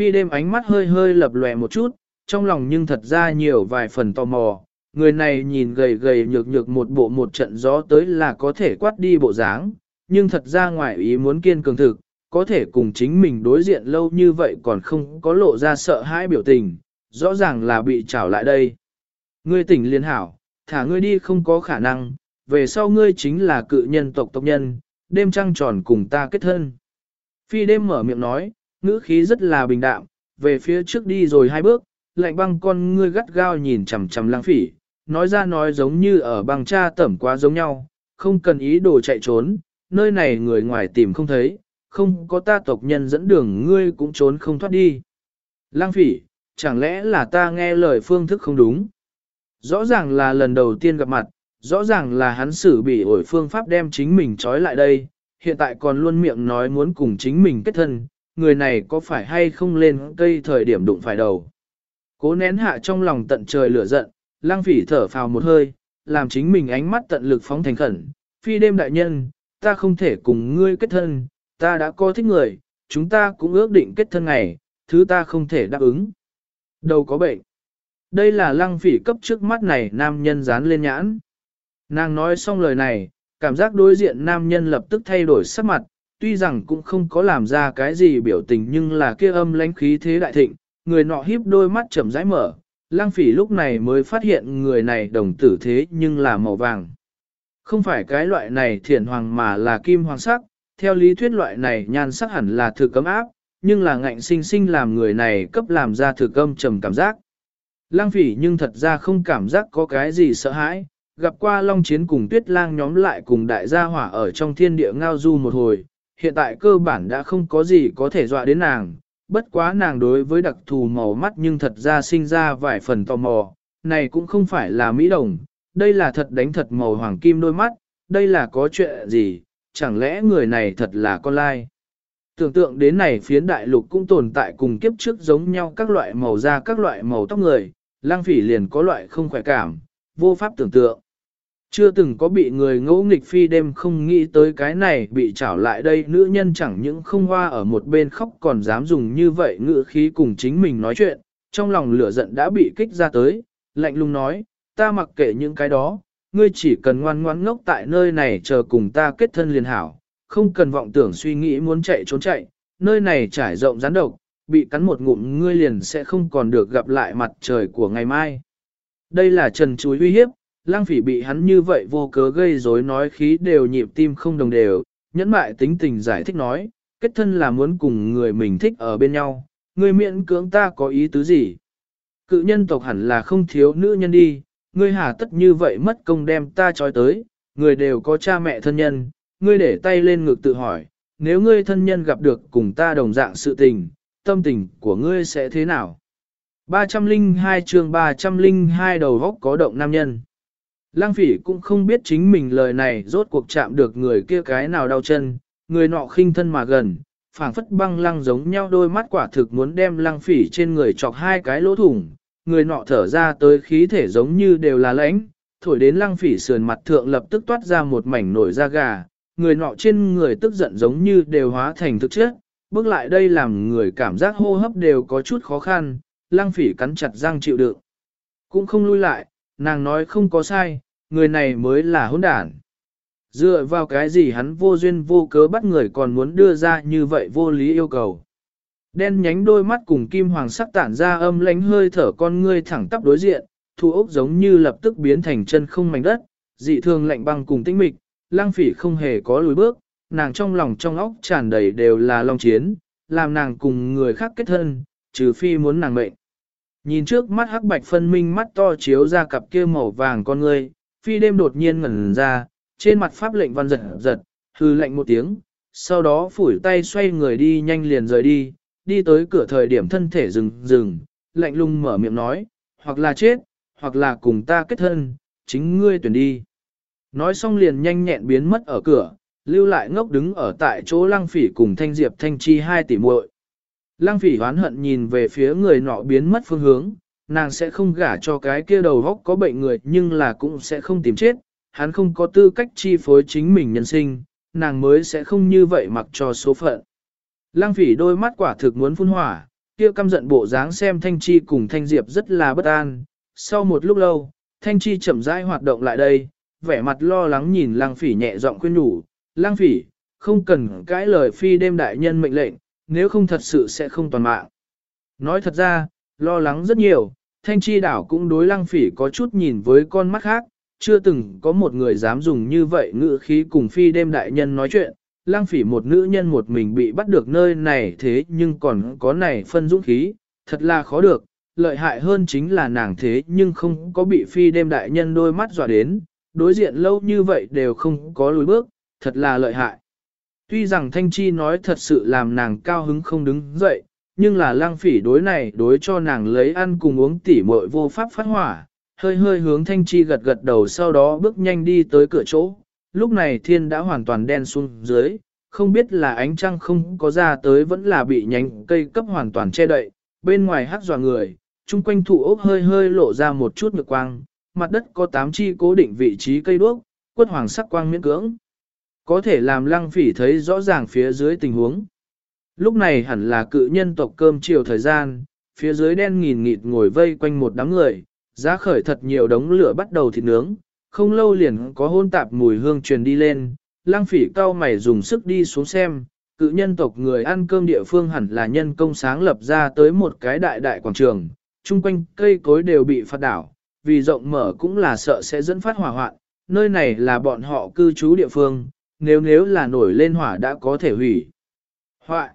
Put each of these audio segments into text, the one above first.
Phi đêm ánh mắt hơi hơi lập lòe một chút, trong lòng nhưng thật ra nhiều vài phần tò mò. Người này nhìn gầy gầy nhược nhược một bộ một trận gió tới là có thể quát đi bộ dáng, nhưng thật ra ngoài ý muốn kiên cường thực, có thể cùng chính mình đối diện lâu như vậy còn không có lộ ra sợ hãi biểu tình, rõ ràng là bị trảo lại đây. Ngươi tỉnh liên hảo, thả ngươi đi không có khả năng, về sau ngươi chính là cự nhân tộc tộc nhân, đêm trăng tròn cùng ta kết thân. Phi đêm mở miệng nói, ngữ khí rất là bình đạm, về phía trước đi rồi hai bước, lạnh băng con ngươi gắt gao nhìn chằm chằm lang phỉ, nói ra nói giống như ở băng cha tẩm quá giống nhau, không cần ý đồ chạy trốn, nơi này người ngoài tìm không thấy, không có ta tộc nhân dẫn đường ngươi cũng trốn không thoát đi. Lang phỉ, chẳng lẽ là ta nghe lời phương thức không đúng? Rõ ràng là lần đầu tiên gặp mặt, rõ ràng là hắn xử bị ổi phương pháp đem chính mình trói lại đây, hiện tại còn luôn miệng nói muốn cùng chính mình kết thân, người này có phải hay không lên cây thời điểm đụng phải đầu. Cố nén hạ trong lòng tận trời lửa giận, lang phỉ thở phào một hơi, làm chính mình ánh mắt tận lực phóng thành khẩn, phi đêm đại nhân, ta không thể cùng ngươi kết thân, ta đã có thích người, chúng ta cũng ước định kết thân ngày, thứ ta không thể đáp ứng. Đâu có bệnh. Đây là lăng phỉ cấp trước mắt này nam nhân dán lên nhãn. Nàng nói xong lời này, cảm giác đối diện nam nhân lập tức thay đổi sắc mặt, tuy rằng cũng không có làm ra cái gì biểu tình nhưng là kia âm lãnh khí thế đại thịnh, người nọ híp đôi mắt chậm rãi mở, lang phỉ lúc này mới phát hiện người này đồng tử thế nhưng là màu vàng. Không phải cái loại này thiển hoàng mà là kim hoàng sắc, theo lý thuyết loại này nhan sắc hẳn là thực cấm áp, nhưng là ngạnh sinh sinh làm người này cấp làm ra thực âm trầm cảm giác. Lang phỉ nhưng thật ra không cảm giác có cái gì sợ hãi, gặp qua long chiến cùng tuyết lang nhóm lại cùng đại gia hỏa ở trong thiên địa ngao du một hồi, hiện tại cơ bản đã không có gì có thể dọa đến nàng, bất quá nàng đối với đặc thù màu mắt nhưng thật ra sinh ra vài phần tò mò, này cũng không phải là mỹ đồng, đây là thật đánh thật màu hoàng kim đôi mắt, đây là có chuyện gì, chẳng lẽ người này thật là con lai. Tưởng tượng đến này phiến đại lục cũng tồn tại cùng kiếp trước giống nhau các loại màu da các loại màu tóc người, lang phỉ liền có loại không khỏe cảm, vô pháp tưởng tượng. Chưa từng có bị người ngỗ nghịch phi đêm không nghĩ tới cái này bị trảo lại đây nữ nhân chẳng những không hoa ở một bên khóc còn dám dùng như vậy ngữ khí cùng chính mình nói chuyện, trong lòng lửa giận đã bị kích ra tới, lạnh lùng nói, ta mặc kệ những cái đó, ngươi chỉ cần ngoan ngoãn ngốc tại nơi này chờ cùng ta kết thân liền hảo, không cần vọng tưởng suy nghĩ muốn chạy trốn chạy, nơi này trải rộng rắn độc, bị cắn một ngụm ngươi liền sẽ không còn được gặp lại mặt trời của ngày mai. Đây là trần chuối uy hiếp, lang phỉ bị hắn như vậy vô cớ gây rối nói khí đều nhịp tim không đồng đều, nhẫn mại tính tình giải thích nói, kết thân là muốn cùng người mình thích ở bên nhau, người miễn cưỡng ta có ý tứ gì. Cự nhân tộc hẳn là không thiếu nữ nhân đi, ngươi hà tất như vậy mất công đem ta trói tới, người đều có cha mẹ thân nhân, ngươi để tay lên ngực tự hỏi, nếu ngươi thân nhân gặp được cùng ta đồng dạng sự tình, tâm tình của ngươi sẽ thế nào? 302 chương 302 đầu góc có động nam nhân. Lang phỉ cũng không biết chính mình lời này rốt cuộc chạm được người kia cái nào đau chân, người nọ khinh thân mà gần, phảng phất băng lăng giống nhau đôi mắt quả thực muốn đem lăng phỉ trên người chọc hai cái lỗ thủng, người nọ thở ra tới khí thể giống như đều là lãnh, thổi đến lăng phỉ sườn mặt thượng lập tức toát ra một mảnh nổi da gà, người nọ trên người tức giận giống như đều hóa thành thực chất, bước lại đây làm người cảm giác hô hấp đều có chút khó khăn, lăng phỉ cắn chặt răng chịu đựng. Cũng không lui lại, nàng nói không có sai, người này mới là hỗn đản. Dựa vào cái gì hắn vô duyên vô cớ bắt người còn muốn đưa ra như vậy vô lý yêu cầu. Đen nhánh đôi mắt cùng kim hoàng sắc tản ra âm lánh hơi thở con ngươi thẳng tắp đối diện, thu ốc giống như lập tức biến thành chân không mảnh đất, dị thường lạnh băng cùng tinh mịch, lang phỉ không hề có lùi bước, nàng trong lòng trong óc tràn đầy đều là long chiến, làm nàng cùng người khác kết thân, trừ phi muốn nàng mệnh. Nhìn trước mắt hắc bạch phân minh mắt to chiếu ra cặp kia màu vàng con ngươi, phi đêm đột nhiên ngẩn ra, trên mặt pháp lệnh văn giật giật, hư lệnh một tiếng, sau đó phủi tay xoay người đi nhanh liền rời đi, đi tới cửa thời điểm thân thể dừng dừng, lạnh lùng mở miệng nói, hoặc là chết, hoặc là cùng ta kết thân, chính ngươi tuyển đi. Nói xong liền nhanh nhẹn biến mất ở cửa, lưu lại ngốc đứng ở tại chỗ lăng phỉ cùng thanh diệp thanh chi hai tỷ muội. Lăng phỉ hoán hận nhìn về phía người nọ biến mất phương hướng, nàng sẽ không gả cho cái kia đầu góc có bệnh người nhưng là cũng sẽ không tìm chết, hắn không có tư cách chi phối chính mình nhân sinh, nàng mới sẽ không như vậy mặc cho số phận. Lăng phỉ đôi mắt quả thực muốn phun hỏa, kia căm giận bộ dáng xem Thanh Chi cùng Thanh Diệp rất là bất an. Sau một lúc lâu, Thanh Chi chậm rãi hoạt động lại đây, vẻ mặt lo lắng nhìn Lăng Phỉ nhẹ giọng khuyên nhủ, "Lăng Phỉ, không cần cãi lời phi đêm đại nhân mệnh lệnh, nếu không thật sự sẽ không toàn mạng." Nói thật ra, lo lắng rất nhiều, Thanh Chi đảo cũng đối Lăng Phỉ có chút nhìn với con mắt khác, chưa từng có một người dám dùng như vậy ngữ khí cùng phi đêm đại nhân nói chuyện, lang phỉ một nữ nhân một mình bị bắt được nơi này thế nhưng còn có này phân dũng khí, thật là khó được, lợi hại hơn chính là nàng thế nhưng không có bị phi đêm đại nhân đôi mắt dọa đến, đối diện lâu như vậy đều không có lùi bước, thật là lợi hại. Tuy rằng Thanh Chi nói thật sự làm nàng cao hứng không đứng dậy, nhưng là lang phỉ đối này đối cho nàng lấy ăn cùng uống tỉ muội vô pháp phát hỏa, hơi hơi hướng Thanh Chi gật gật đầu sau đó bước nhanh đi tới cửa chỗ, lúc này thiên đã hoàn toàn đen xuống dưới, không biết là ánh trăng không có ra tới vẫn là bị nhánh cây cấp hoàn toàn che đậy, bên ngoài hát dò người, chung quanh thụ ốc hơi hơi lộ ra một chút ngược quang, mặt đất có tám chi cố định vị trí cây đuốc, quất hoàng sắc quang miễn cưỡng. Có thể làm lăng phỉ thấy rõ ràng phía dưới tình huống. Lúc này hẳn là cự nhân tộc cơm chiều thời gian, phía dưới đen nghìn nghịt ngồi vây quanh một đám người, giá khởi thật nhiều đống lửa bắt đầu thịt nướng, không lâu liền có hôn tạp mùi hương truyền đi lên, lang phỉ cao mày dùng sức đi xuống xem, cự nhân tộc người ăn cơm địa phương hẳn là nhân công sáng lập ra tới một cái đại đại quảng trường, chung quanh cây cối đều bị phát đảo, vì rộng mở cũng là sợ sẽ dẫn phát hỏa hoạn, nơi này là bọn họ cư trú địa phương, nếu nếu là nổi lên hỏa đã có thể hủy. Hoại!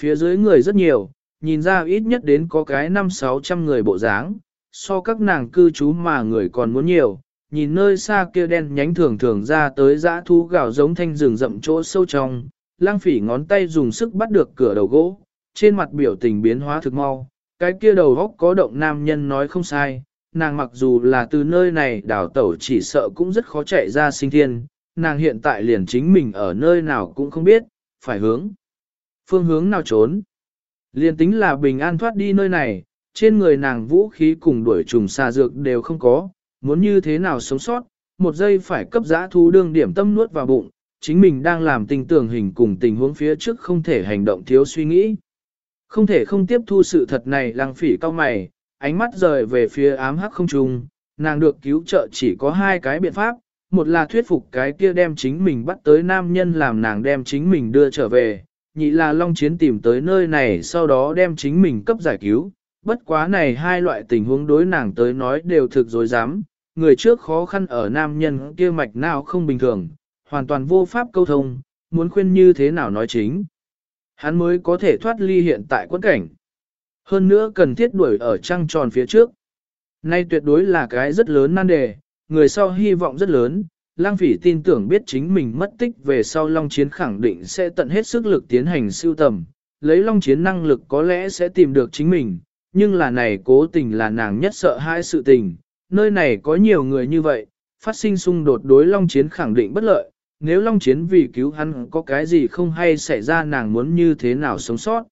Phía dưới người rất nhiều, nhìn ra ít nhất đến có cái năm sáu trăm người bộ dáng, so các nàng cư trú mà người còn muốn nhiều, nhìn nơi xa kia đen nhánh thường thường ra tới dã thú gạo giống thanh rừng rậm chỗ sâu trong, lang phỉ ngón tay dùng sức bắt được cửa đầu gỗ, trên mặt biểu tình biến hóa thực mau, cái kia đầu góc có động nam nhân nói không sai, nàng mặc dù là từ nơi này đảo tẩu chỉ sợ cũng rất khó chạy ra sinh thiên, nàng hiện tại liền chính mình ở nơi nào cũng không biết, phải hướng, phương hướng nào trốn. Liền tính là bình an thoát đi nơi này, trên người nàng vũ khí cùng đuổi trùng xà dược đều không có, muốn như thế nào sống sót, một giây phải cấp giã thu đương điểm tâm nuốt vào bụng, chính mình đang làm tình tưởng hình cùng tình huống phía trước không thể hành động thiếu suy nghĩ. Không thể không tiếp thu sự thật này lăng phỉ cao mày, ánh mắt rời về phía ám hắc không trùng, nàng được cứu trợ chỉ có hai cái biện pháp, một là thuyết phục cái kia đem chính mình bắt tới nam nhân làm nàng đem chính mình đưa trở về, nhị là long chiến tìm tới nơi này sau đó đem chính mình cấp giải cứu, bất quá này hai loại tình huống đối nàng tới nói đều thực dối dám, người trước khó khăn ở nam nhân kia mạch nào không bình thường, hoàn toàn vô pháp câu thông, muốn khuyên như thế nào nói chính. Hắn mới có thể thoát ly hiện tại quẫn cảnh. Hơn nữa cần thiết đuổi ở trăng tròn phía trước. Nay tuyệt đối là cái rất lớn nan đề, người sau hy vọng rất lớn, lang phỉ tin tưởng biết chính mình mất tích về sau long chiến khẳng định sẽ tận hết sức lực tiến hành siêu tầm, lấy long chiến năng lực có lẽ sẽ tìm được chính mình, nhưng là này cố tình là nàng nhất sợ hai sự tình, nơi này có nhiều người như vậy, phát sinh xung đột đối Long Chiến khẳng định bất lợi, nếu Long Chiến vì cứu hắn có cái gì không hay xảy ra nàng muốn như thế nào sống sót.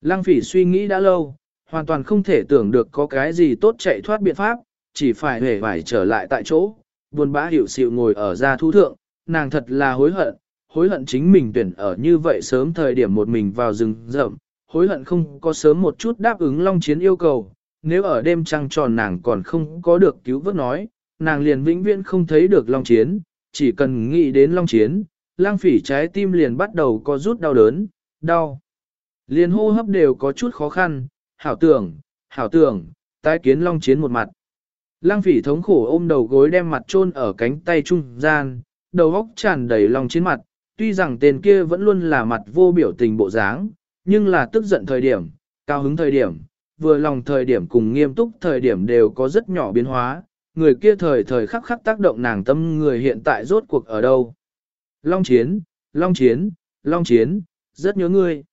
Lăng phỉ suy nghĩ đã lâu, hoàn toàn không thể tưởng được có cái gì tốt chạy thoát biện pháp, chỉ phải hề phải trở lại tại chỗ, buồn bã hiểu xịu ngồi ở ra thu thượng, nàng thật là hối hận, hối hận chính mình tuyển ở như vậy sớm thời điểm một mình vào rừng rậm, hối hận không có sớm một chút đáp ứng Long Chiến yêu cầu, nếu ở đêm trăng tròn nàng còn không có được cứu vớt nói, nàng liền vĩnh viễn không thấy được Long Chiến, chỉ cần nghĩ đến Long Chiến, lang phỉ trái tim liền bắt đầu có rút đau đớn, đau. Liền hô hấp đều có chút khó khăn, hảo tưởng, hảo tưởng, tái kiến Long Chiến một mặt. Lang phỉ thống khổ ôm đầu gối đem mặt chôn ở cánh tay trung gian, đầu óc tràn đầy Long Chiến mặt, tuy rằng tên kia vẫn luôn là mặt vô biểu tình bộ dáng, nhưng là tức giận thời điểm, cao hứng thời điểm, vừa lòng thời điểm cùng nghiêm túc thời điểm đều có rất nhỏ biến hóa, người kia thời thời khắc khắc tác động nàng tâm người hiện tại rốt cuộc ở đâu. Long chiến, long chiến, long chiến, rất nhớ ngươi.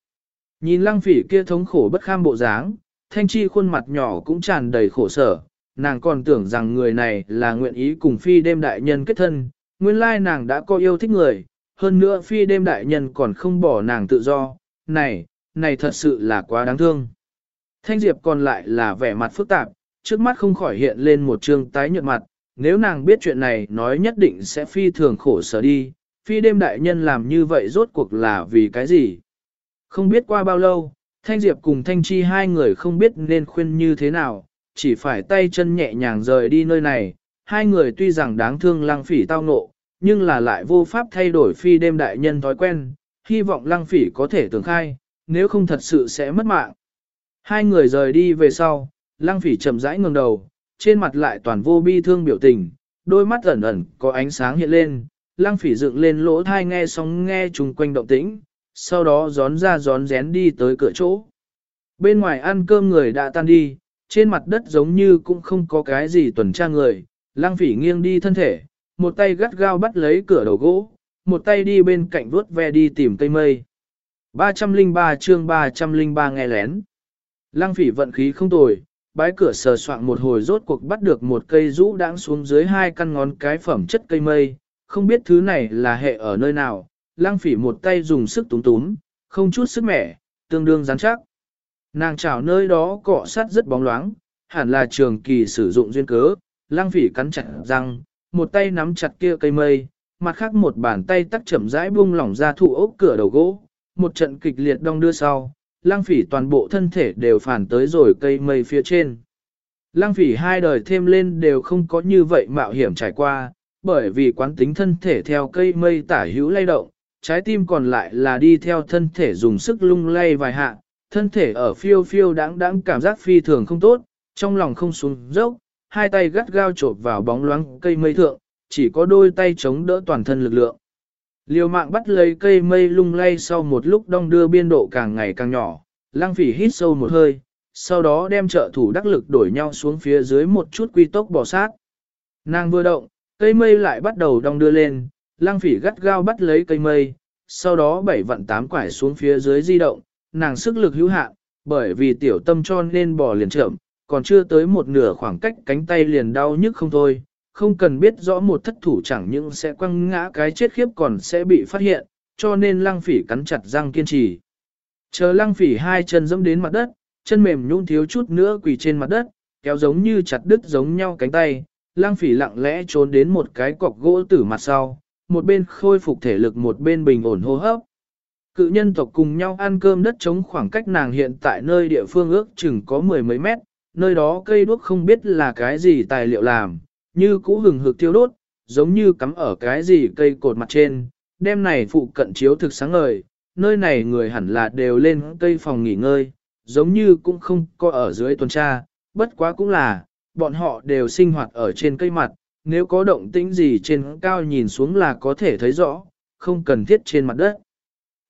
Nhìn lăng phỉ kia thống khổ bất kham bộ dáng, thanh chi khuôn mặt nhỏ cũng tràn đầy khổ sở, nàng còn tưởng rằng người này là nguyện ý cùng phi đêm đại nhân kết thân, nguyên lai nàng đã có yêu thích người, hơn nữa phi đêm đại nhân còn không bỏ nàng tự do, này, này thật sự là quá đáng thương. Thanh Diệp còn lại là vẻ mặt phức tạp, trước mắt không khỏi hiện lên một trương tái nhợt mặt, nếu nàng biết chuyện này nói nhất định sẽ phi thường khổ sở đi, phi đêm đại nhân làm như vậy rốt cuộc là vì cái gì. Không biết qua bao lâu, Thanh Diệp cùng Thanh Chi hai người không biết nên khuyên như thế nào, chỉ phải tay chân nhẹ nhàng rời đi nơi này. Hai người tuy rằng đáng thương lăng phỉ tao ngộ, nhưng là lại vô pháp thay đổi phi đêm đại nhân thói quen, hy vọng lăng phỉ có thể tưởng khai, nếu không thật sự sẽ mất mạng. Hai người rời đi về sau, lăng phỉ chậm rãi ngừng đầu, trên mặt lại toàn vô bi thương biểu tình, đôi mắt ẩn ẩn có ánh sáng hiện lên, lăng phỉ dựng lên lỗ thai nghe sóng nghe chung quanh động tĩnh, sau đó gión ra gión rén đi tới cửa chỗ. Bên ngoài ăn cơm người đã tan đi, trên mặt đất giống như cũng không có cái gì tuần tra người, lăng phỉ nghiêng đi thân thể, một tay gắt gao bắt lấy cửa đầu gỗ, một tay đi bên cạnh vuốt ve đi tìm cây mây. 303 chương 303 nghe lén. Lăng phỉ vận khí không tồi, bái cửa sờ soạn một hồi rốt cuộc bắt được một cây rũ đãng xuống dưới hai căn ngón cái phẩm chất cây mây, không biết thứ này là hệ ở nơi nào, lăng phỉ một tay dùng sức túm túm, không chút sức mẻ, tương đương rắn chắc. Nàng chảo nơi đó cọ sát rất bóng loáng, hẳn là trường kỳ sử dụng duyên cớ, Lang phỉ cắn chặt răng, một tay nắm chặt kia cây mây, mặt khác một bàn tay tắt chậm rãi buông lỏng ra thụ ốc cửa đầu gỗ, một trận kịch liệt đong đưa sau, lang phỉ toàn bộ thân thể đều phản tới rồi cây mây phía trên. Lang phỉ hai đời thêm lên đều không có như vậy mạo hiểm trải qua, bởi vì quán tính thân thể theo cây mây tả hữu lay động, trái tim còn lại là đi theo thân thể dùng sức lung lay vài hạ, thân thể ở phiêu phiêu đáng đáng cảm giác phi thường không tốt, trong lòng không xuống dốc, hai tay gắt gao chộp vào bóng loáng cây mây thượng, chỉ có đôi tay chống đỡ toàn thân lực lượng. Liều mạng bắt lấy cây mây lung lay sau một lúc đong đưa biên độ càng ngày càng nhỏ, lang phỉ hít sâu một hơi, sau đó đem trợ thủ đắc lực đổi nhau xuống phía dưới một chút quy tốc bò sát. Nàng vừa động, cây mây lại bắt đầu đong đưa lên, lang phỉ gắt gao bắt lấy cây mây, sau đó bảy vặn tám quải xuống phía dưới di động, nàng sức lực hữu hạn, bởi vì tiểu tâm cho nên bò liền chậm, còn chưa tới một nửa khoảng cách cánh tay liền đau nhức không thôi, không cần biết rõ một thất thủ chẳng những sẽ quăng ngã cái chết khiếp còn sẽ bị phát hiện, cho nên lăng phỉ cắn chặt răng kiên trì. Chờ lăng phỉ hai chân dẫm đến mặt đất, chân mềm nhũn thiếu chút nữa quỳ trên mặt đất, kéo giống như chặt đứt giống nhau cánh tay, lăng phỉ lặng lẽ trốn đến một cái cọc gỗ tử mặt sau, một bên khôi phục thể lực một bên bình ổn hô hấp. Cự nhân tộc cùng nhau ăn cơm đất chống khoảng cách nàng hiện tại nơi địa phương ước chừng có mười mấy mét, nơi đó cây đuốc không biết là cái gì tài liệu làm, như cũ hừng hực tiêu đốt, giống như cắm ở cái gì cây cột mặt trên, đêm này phụ cận chiếu thực sáng ngời, nơi này người hẳn là đều lên cây phòng nghỉ ngơi, giống như cũng không có ở dưới tuần tra, bất quá cũng là, bọn họ đều sinh hoạt ở trên cây mặt, nếu có động tĩnh gì trên cao nhìn xuống là có thể thấy rõ, không cần thiết trên mặt đất.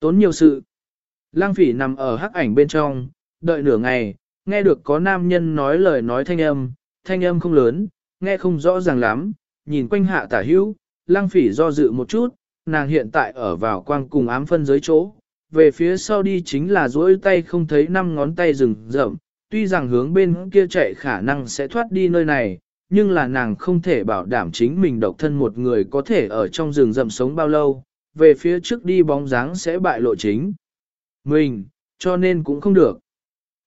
Tốn nhiều sự. Lang phỉ nằm ở hắc ảnh bên trong, đợi nửa ngày, nghe được có nam nhân nói lời nói thanh âm, thanh âm không lớn, nghe không rõ ràng lắm, nhìn quanh hạ tả hữu, lang phỉ do dự một chút, nàng hiện tại ở vào quang cùng ám phân giới chỗ, về phía sau đi chính là duỗi tay không thấy năm ngón tay rừng rậm, tuy rằng hướng bên kia chạy khả năng sẽ thoát đi nơi này, nhưng là nàng không thể bảo đảm chính mình độc thân một người có thể ở trong rừng rậm sống bao lâu, về phía trước đi bóng dáng sẽ bại lộ chính. Mình, cho nên cũng không được.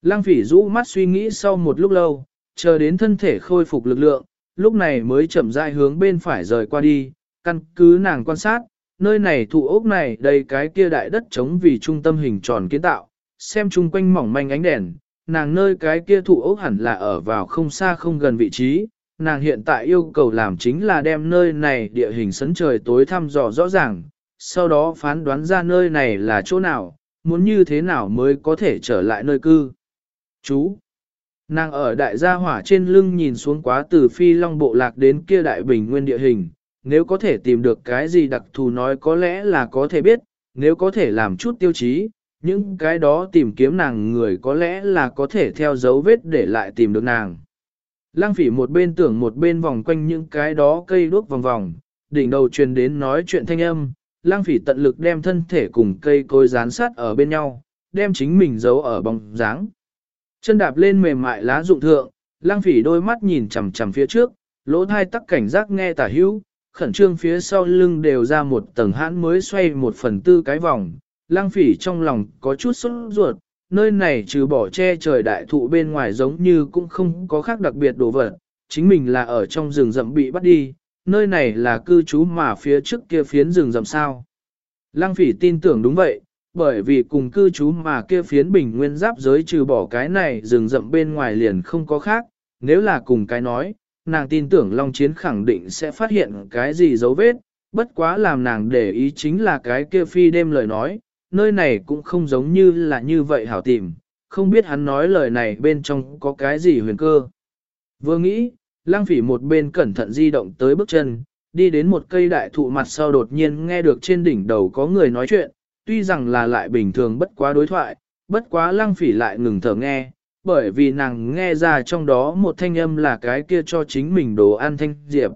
Lăng phỉ rũ mắt suy nghĩ sau một lúc lâu, chờ đến thân thể khôi phục lực lượng, lúc này mới chậm rãi hướng bên phải rời qua đi, căn cứ nàng quan sát, nơi này thụ ốc này đầy cái kia đại đất trống vì trung tâm hình tròn kiến tạo, xem chung quanh mỏng manh ánh đèn, nàng nơi cái kia thụ ốc hẳn là ở vào không xa không gần vị trí, nàng hiện tại yêu cầu làm chính là đem nơi này địa hình sấn trời tối thăm dò rõ ràng, sau đó phán đoán ra nơi này là chỗ nào, muốn như thế nào mới có thể trở lại nơi cư. Chú! Nàng ở đại gia hỏa trên lưng nhìn xuống quá từ phi long bộ lạc đến kia đại bình nguyên địa hình, nếu có thể tìm được cái gì đặc thù nói có lẽ là có thể biết, nếu có thể làm chút tiêu chí, những cái đó tìm kiếm nàng người có lẽ là có thể theo dấu vết để lại tìm được nàng. Lăng phỉ một bên tưởng một bên vòng quanh những cái đó cây đuốc vòng vòng, đỉnh đầu truyền đến nói chuyện thanh âm, lang phỉ tận lực đem thân thể cùng cây cối dán sát ở bên nhau, đem chính mình giấu ở bóng dáng. Chân đạp lên mềm mại lá rụng thượng, lang phỉ đôi mắt nhìn chằm chằm phía trước, lỗ thai tắc cảnh giác nghe tả hữu, khẩn trương phía sau lưng đều ra một tầng hãn mới xoay một phần tư cái vòng. Lang phỉ trong lòng có chút sốt ruột, nơi này trừ bỏ che trời đại thụ bên ngoài giống như cũng không có khác đặc biệt đồ vật, chính mình là ở trong rừng rậm bị bắt đi, nơi này là cư trú mà phía trước kia phiến rừng rậm sao. Lăng phỉ tin tưởng đúng vậy, bởi vì cùng cư trú mà kia phiến bình nguyên giáp giới trừ bỏ cái này rừng rậm bên ngoài liền không có khác, nếu là cùng cái nói, nàng tin tưởng Long Chiến khẳng định sẽ phát hiện cái gì dấu vết, bất quá làm nàng để ý chính là cái kia phi đêm lời nói, nơi này cũng không giống như là như vậy hảo tìm, không biết hắn nói lời này bên trong có cái gì huyền cơ. Vừa nghĩ, lang phỉ một bên cẩn thận di động tới bước chân, đi đến một cây đại thụ mặt sau đột nhiên nghe được trên đỉnh đầu có người nói chuyện, tuy rằng là lại bình thường bất quá đối thoại, bất quá Lang phỉ lại ngừng thở nghe, bởi vì nàng nghe ra trong đó một thanh âm là cái kia cho chính mình đồ ăn thanh diệp.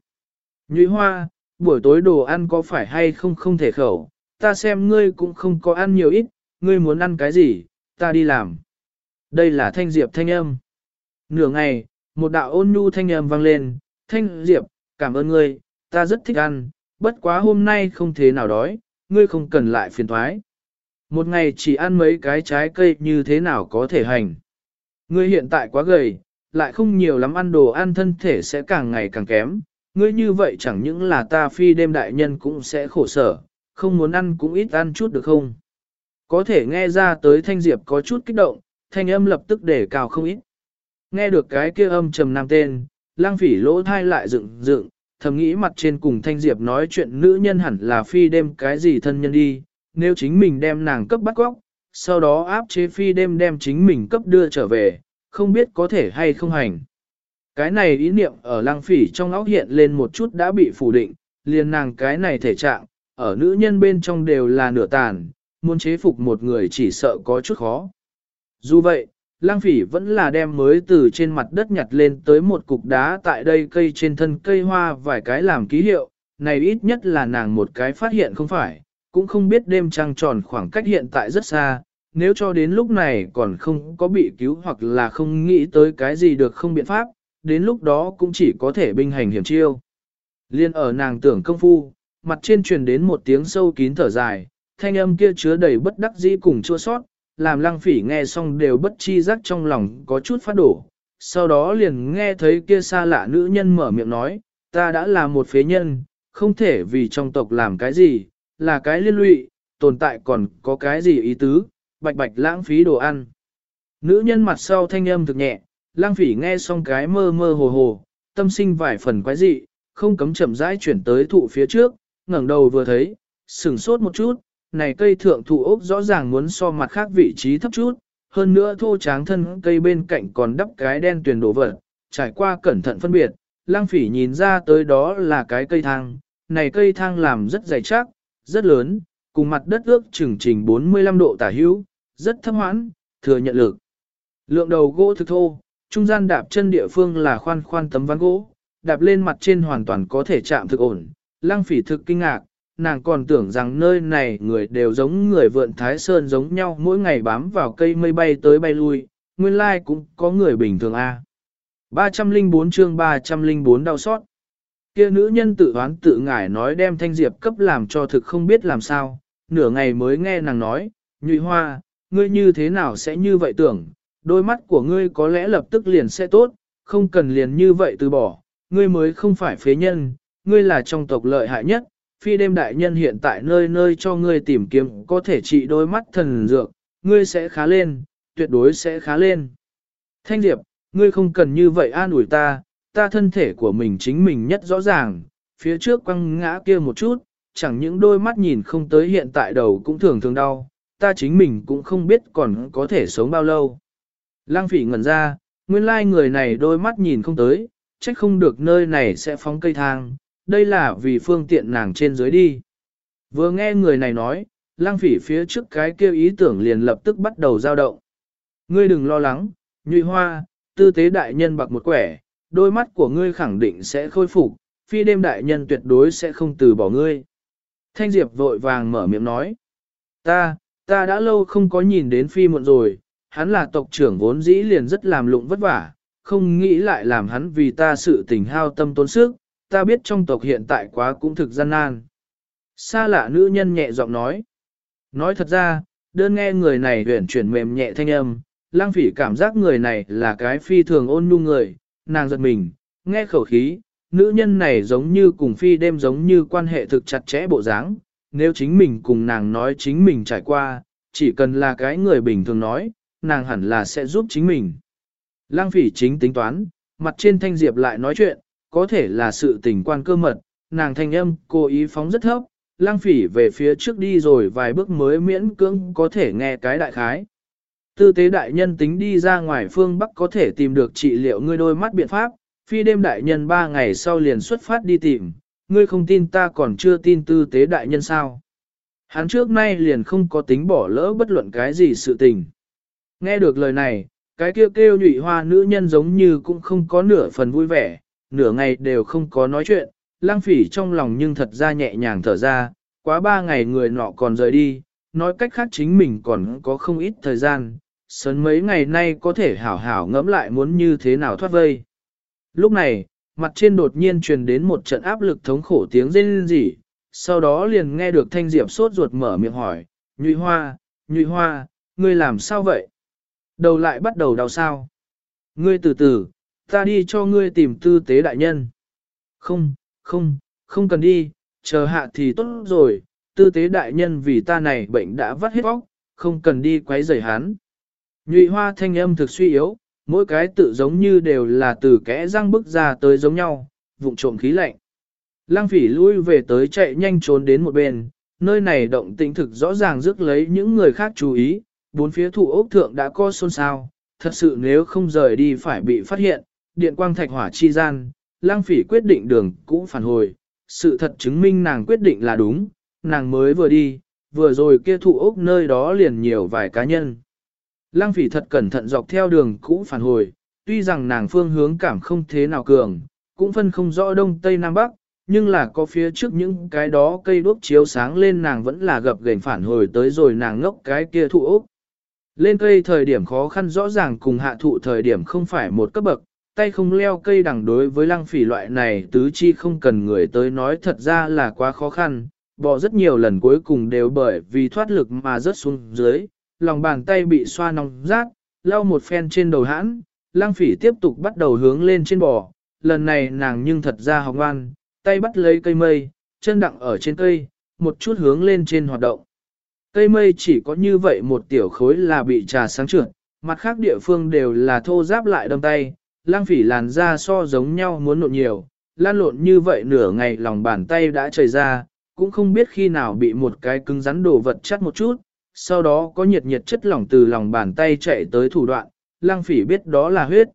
Nhụy hoa, buổi tối đồ ăn có phải hay không không thể khẩu, ta xem ngươi cũng không có ăn nhiều ít, ngươi muốn ăn cái gì, ta đi làm. Đây là thanh diệp thanh âm. Nửa ngày, một đạo ôn nhu thanh âm vang lên, thanh diệp, cảm ơn ngươi, ta rất thích ăn, bất quá hôm nay không thế nào đói, ngươi không cần lại phiền thoái. Một ngày chỉ ăn mấy cái trái cây như thế nào có thể hành. Ngươi hiện tại quá gầy, lại không nhiều lắm ăn đồ ăn thân thể sẽ càng ngày càng kém. Ngươi như vậy chẳng những là ta phi đêm đại nhân cũng sẽ khổ sở, không muốn ăn cũng ít ăn chút được không? Có thể nghe ra tới thanh diệp có chút kích động, thanh âm lập tức để cao không ít. Nghe được cái kia âm trầm nam tên, lang phỉ lỗ thai lại dựng dựng, thầm nghĩ mặt trên cùng thanh diệp nói chuyện nữ nhân hẳn là phi đêm cái gì thân nhân đi, nếu chính mình đem nàng cấp bắt góc, sau đó áp chế phi đêm đem chính mình cấp đưa trở về, không biết có thể hay không hành. Cái này ý niệm ở lang phỉ trong óc hiện lên một chút đã bị phủ định, liền nàng cái này thể trạng, ở nữ nhân bên trong đều là nửa tàn, muốn chế phục một người chỉ sợ có chút khó. Dù vậy, lang phỉ vẫn là đem mới từ trên mặt đất nhặt lên tới một cục đá tại đây cây trên thân cây hoa vài cái làm ký hiệu, này ít nhất là nàng một cái phát hiện không phải, cũng không biết đêm trăng tròn khoảng cách hiện tại rất xa, nếu cho đến lúc này còn không có bị cứu hoặc là không nghĩ tới cái gì được không biện pháp, đến lúc đó cũng chỉ có thể binh hành hiểm chiêu. Liên ở nàng tưởng công phu, mặt trên truyền đến một tiếng sâu kín thở dài, thanh âm kia chứa đầy bất đắc dĩ cùng chua sót, làm lăng phỉ nghe xong đều bất chi giác trong lòng có chút phát đổ. Sau đó liền nghe thấy kia xa lạ nữ nhân mở miệng nói, ta đã là một phế nhân, không thể vì trong tộc làm cái gì, là cái liên lụy, tồn tại còn có cái gì ý tứ, bạch bạch lãng phí đồ ăn. Nữ nhân mặt sau thanh âm thực nhẹ, lang phỉ nghe xong cái mơ mơ hồ hồ, tâm sinh vài phần quái dị, không cấm chậm rãi chuyển tới thụ phía trước, ngẩng đầu vừa thấy, sửng sốt một chút, này cây thượng thụ ốc rõ ràng muốn so mặt khác vị trí thấp chút, hơn nữa thô tráng thân cây bên cạnh còn đắp cái đen tuyền đổ vật, trải qua cẩn thận phân biệt, lang phỉ nhìn ra tới đó là cái cây thang, này cây thang làm rất dày chắc, rất lớn, cùng mặt đất ước chừng trình 45 độ tả hữu, rất thấp hoãn, thừa nhận lực. Lượng đầu gỗ thực thô, trung gian đạp chân địa phương là khoan khoan tấm ván gỗ, đạp lên mặt trên hoàn toàn có thể chạm thực ổn. Lang phỉ thực kinh ngạc, nàng còn tưởng rằng nơi này người đều giống người vượn Thái Sơn giống nhau mỗi ngày bám vào cây mây bay tới bay lui, nguyên lai like cũng có người bình thường a. À. 304 chương 304 đau xót. Kia nữ nhân tự đoán tự ngải nói đem thanh diệp cấp làm cho thực không biết làm sao, nửa ngày mới nghe nàng nói, nhụy hoa, ngươi như thế nào sẽ như vậy tưởng, đôi mắt của ngươi có lẽ lập tức liền sẽ tốt, không cần liền như vậy từ bỏ, ngươi mới không phải phế nhân, ngươi là trong tộc lợi hại nhất, phi đêm đại nhân hiện tại nơi nơi cho ngươi tìm kiếm có thể trị đôi mắt thần dược, ngươi sẽ khá lên, tuyệt đối sẽ khá lên. Thanh Diệp, ngươi không cần như vậy an ủi ta, ta thân thể của mình chính mình nhất rõ ràng, phía trước quăng ngã kia một chút, chẳng những đôi mắt nhìn không tới hiện tại đầu cũng thường thường đau, ta chính mình cũng không biết còn có thể sống bao lâu. Lăng phỉ ngẩn ra, nguyên lai người này đôi mắt nhìn không tới, trách không được nơi này sẽ phóng cây thang, đây là vì phương tiện nàng trên dưới đi. Vừa nghe người này nói, lang phỉ phía trước cái kêu ý tưởng liền lập tức bắt đầu dao động. Ngươi đừng lo lắng, nhụy hoa, tư tế đại nhân bạc một quẻ, đôi mắt của ngươi khẳng định sẽ khôi phục, phi đêm đại nhân tuyệt đối sẽ không từ bỏ ngươi. Thanh Diệp vội vàng mở miệng nói. Ta, ta đã lâu không có nhìn đến phi muộn rồi, hắn là tộc trưởng vốn dĩ liền rất làm lụng vất vả, không nghĩ lại làm hắn vì ta sự tình hao tâm tốn sức, ta biết trong tộc hiện tại quá cũng thực gian nan. Xa lạ nữ nhân nhẹ giọng nói. Nói thật ra, đơn nghe người này huyển chuyển mềm nhẹ thanh âm, lang phỉ cảm giác người này là cái phi thường ôn nhu người, nàng giật mình, nghe khẩu khí, nữ nhân này giống như cùng phi đêm giống như quan hệ thực chặt chẽ bộ dáng. nếu chính mình cùng nàng nói chính mình trải qua, chỉ cần là cái người bình thường nói, nàng hẳn là sẽ giúp chính mình. Lăng phỉ chính tính toán, mặt trên thanh diệp lại nói chuyện, có thể là sự tình quan cơ mật, nàng thanh âm cố ý phóng rất thấp, lang phỉ về phía trước đi rồi vài bước mới miễn cưỡng có thể nghe cái đại khái. Tư tế đại nhân tính đi ra ngoài phương Bắc có thể tìm được trị liệu ngươi đôi mắt biện pháp, phi đêm đại nhân ba ngày sau liền xuất phát đi tìm, ngươi không tin ta còn chưa tin tư tế đại nhân sao. Hắn trước nay liền không có tính bỏ lỡ bất luận cái gì sự tình. Nghe được lời này, cái kêu kêu nhụy hoa nữ nhân giống như cũng không có nửa phần vui vẻ, nửa ngày đều không có nói chuyện, lang phỉ trong lòng nhưng thật ra nhẹ nhàng thở ra, quá ba ngày người nọ còn rời đi, nói cách khác chính mình còn có không ít thời gian, sớm mấy ngày nay có thể hảo hảo ngẫm lại muốn như thế nào thoát vây. Lúc này, mặt trên đột nhiên truyền đến một trận áp lực thống khổ tiếng rên rỉ, sau đó liền nghe được thanh diệp sốt ruột mở miệng hỏi, nhụy hoa, nhụy hoa, ngươi làm sao vậy? Đầu lại bắt đầu đau sao? Ngươi từ từ, ta đi cho ngươi tìm tư tế đại nhân. Không, không, không cần đi, chờ hạ thì tốt rồi, tư tế đại nhân vì ta này bệnh đã vắt hết óc, không cần đi quấy rầy hắn. Nhụy hoa thanh âm thực suy yếu, mỗi cái tự giống như đều là từ kẽ răng bức ra tới giống nhau, vụng trộm khí lạnh. Lăng phỉ lui về tới chạy nhanh trốn đến một bên, nơi này động tĩnh thực rõ ràng rước lấy những người khác chú ý, bốn phía thủ ốc thượng đã co xôn xao, thật sự nếu không rời đi phải bị phát hiện, điện quang thạch hỏa chi gian, lang phỉ quyết định đường cũ phản hồi, sự thật chứng minh nàng quyết định là đúng, nàng mới vừa đi, vừa rồi kia thụ ốc nơi đó liền nhiều vài cá nhân. Lang phỉ thật cẩn thận dọc theo đường cũ phản hồi, tuy rằng nàng phương hướng cảm không thế nào cường, cũng phân không rõ đông tây nam bắc, nhưng là có phía trước những cái đó cây đuốc chiếu sáng lên nàng vẫn là gập gềnh phản hồi tới rồi nàng ngốc cái kia thụ ốc. Lên cây thời điểm khó khăn rõ ràng cùng hạ thụ thời điểm không phải một cấp bậc, tay không leo cây đằng đối với lăng phỉ loại này tứ chi không cần người tới nói thật ra là quá khó khăn, bỏ rất nhiều lần cuối cùng đều bởi vì thoát lực mà rớt xuống dưới, lòng bàn tay bị xoa nóng rát, lau một phen trên đầu hãn, lăng phỉ tiếp tục bắt đầu hướng lên trên bò, lần này nàng nhưng thật ra học ngoan, tay bắt lấy cây mây, chân đặng ở trên cây, một chút hướng lên trên hoạt động. Cây mây chỉ có như vậy một tiểu khối là bị trà sáng trượt, mặt khác địa phương đều là thô giáp lại đâm tay, lang phỉ làn da so giống nhau muốn nộn nhiều, lan lộn như vậy nửa ngày lòng bàn tay đã chảy ra, cũng không biết khi nào bị một cái cứng rắn đồ vật chắt một chút, sau đó có nhiệt nhiệt chất lỏng từ lòng bàn tay chạy tới thủ đoạn, lang phỉ biết đó là huyết.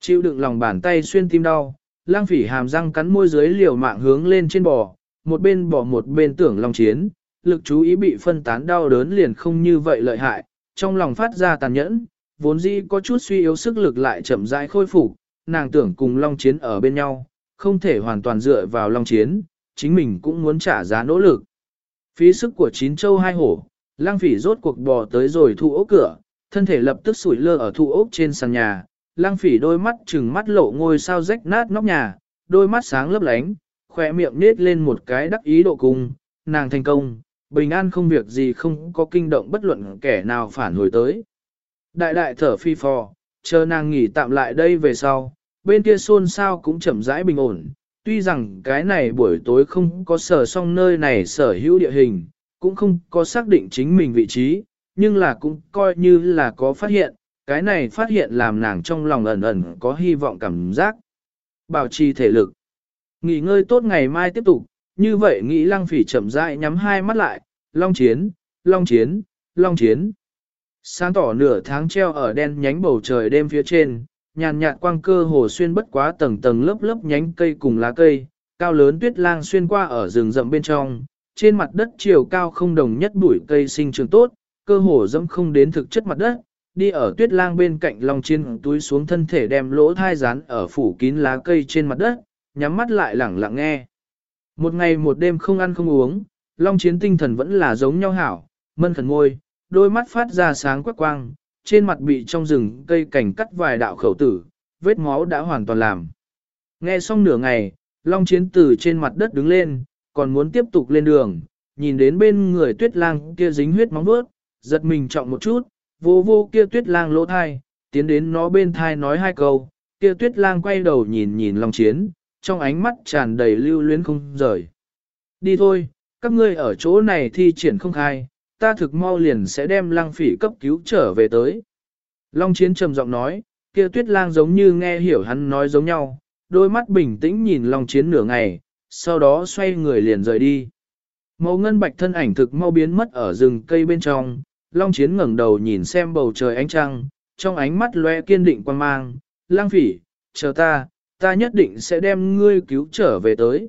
Chịu đựng lòng bàn tay xuyên tim đau, lang phỉ hàm răng cắn môi dưới liều mạng hướng lên trên bò, một bên bò một bên tưởng lòng chiến, lực chú ý bị phân tán đau đớn liền không như vậy lợi hại, trong lòng phát ra tàn nhẫn, vốn dĩ có chút suy yếu sức lực lại chậm rãi khôi phục, nàng tưởng cùng Long Chiến ở bên nhau, không thể hoàn toàn dựa vào Long Chiến, chính mình cũng muốn trả giá nỗ lực. Phí sức của chín châu hai hổ, lang phỉ rốt cuộc bò tới rồi thu ốc cửa, thân thể lập tức sủi lơ ở thu ốc trên sàn nhà, lang phỉ đôi mắt trừng mắt lộ ngôi sao rách nát nóc nhà, đôi mắt sáng lấp lánh, khỏe miệng nết lên một cái đắc ý độ cùng, nàng thành công, bình an không việc gì không có kinh động bất luận kẻ nào phản hồi tới. Đại đại thở phi phò, chờ nàng nghỉ tạm lại đây về sau, bên kia xôn xao cũng chậm rãi bình ổn, tuy rằng cái này buổi tối không có sở xong nơi này sở hữu địa hình, cũng không có xác định chính mình vị trí, nhưng là cũng coi như là có phát hiện, cái này phát hiện làm nàng trong lòng ẩn ẩn có hy vọng cảm giác. Bảo trì thể lực. Nghỉ ngơi tốt ngày mai tiếp tục, như vậy nghĩ lăng phỉ chậm rãi nhắm hai mắt lại, long chiến, long chiến, long chiến. Sáng tỏ nửa tháng treo ở đen nhánh bầu trời đêm phía trên, nhàn nhạt quang cơ hồ xuyên bất quá tầng tầng lớp lớp nhánh cây cùng lá cây, cao lớn tuyết lang xuyên qua ở rừng rậm bên trong, trên mặt đất chiều cao không đồng nhất bụi cây sinh trường tốt, cơ hồ dẫm không đến thực chất mặt đất, đi ở tuyết lang bên cạnh lòng trên túi xuống thân thể đem lỗ thai rán ở phủ kín lá cây trên mặt đất, nhắm mắt lại lẳng lặng nghe. Một ngày một đêm không ăn không uống, long chiến tinh thần vẫn là giống nhau hảo, mân khẩn ngôi, đôi mắt phát ra sáng quắc quang, trên mặt bị trong rừng cây cảnh cắt vài đạo khẩu tử, vết máu đã hoàn toàn làm. Nghe xong nửa ngày, long chiến từ trên mặt đất đứng lên, còn muốn tiếp tục lên đường, nhìn đến bên người tuyết lang kia dính huyết móng vuốt, giật mình trọng một chút, vô vô kia tuyết lang lỗ thai, tiến đến nó bên thai nói hai câu, kia tuyết lang quay đầu nhìn nhìn long chiến, trong ánh mắt tràn đầy lưu luyến không rời. Đi thôi, các ngươi ở chỗ này thi triển không khai, ta thực mau liền sẽ đem Lang phỉ cấp cứu trở về tới. Long chiến trầm giọng nói, kia tuyết lang giống như nghe hiểu hắn nói giống nhau, đôi mắt bình tĩnh nhìn Long chiến nửa ngày, sau đó xoay người liền rời đi. Màu ngân bạch thân ảnh thực mau biến mất ở rừng cây bên trong, Long chiến ngẩng đầu nhìn xem bầu trời ánh trăng, trong ánh mắt lóe kiên định quan mang, lang phỉ, chờ ta, ta nhất định sẽ đem ngươi cứu trở về tới.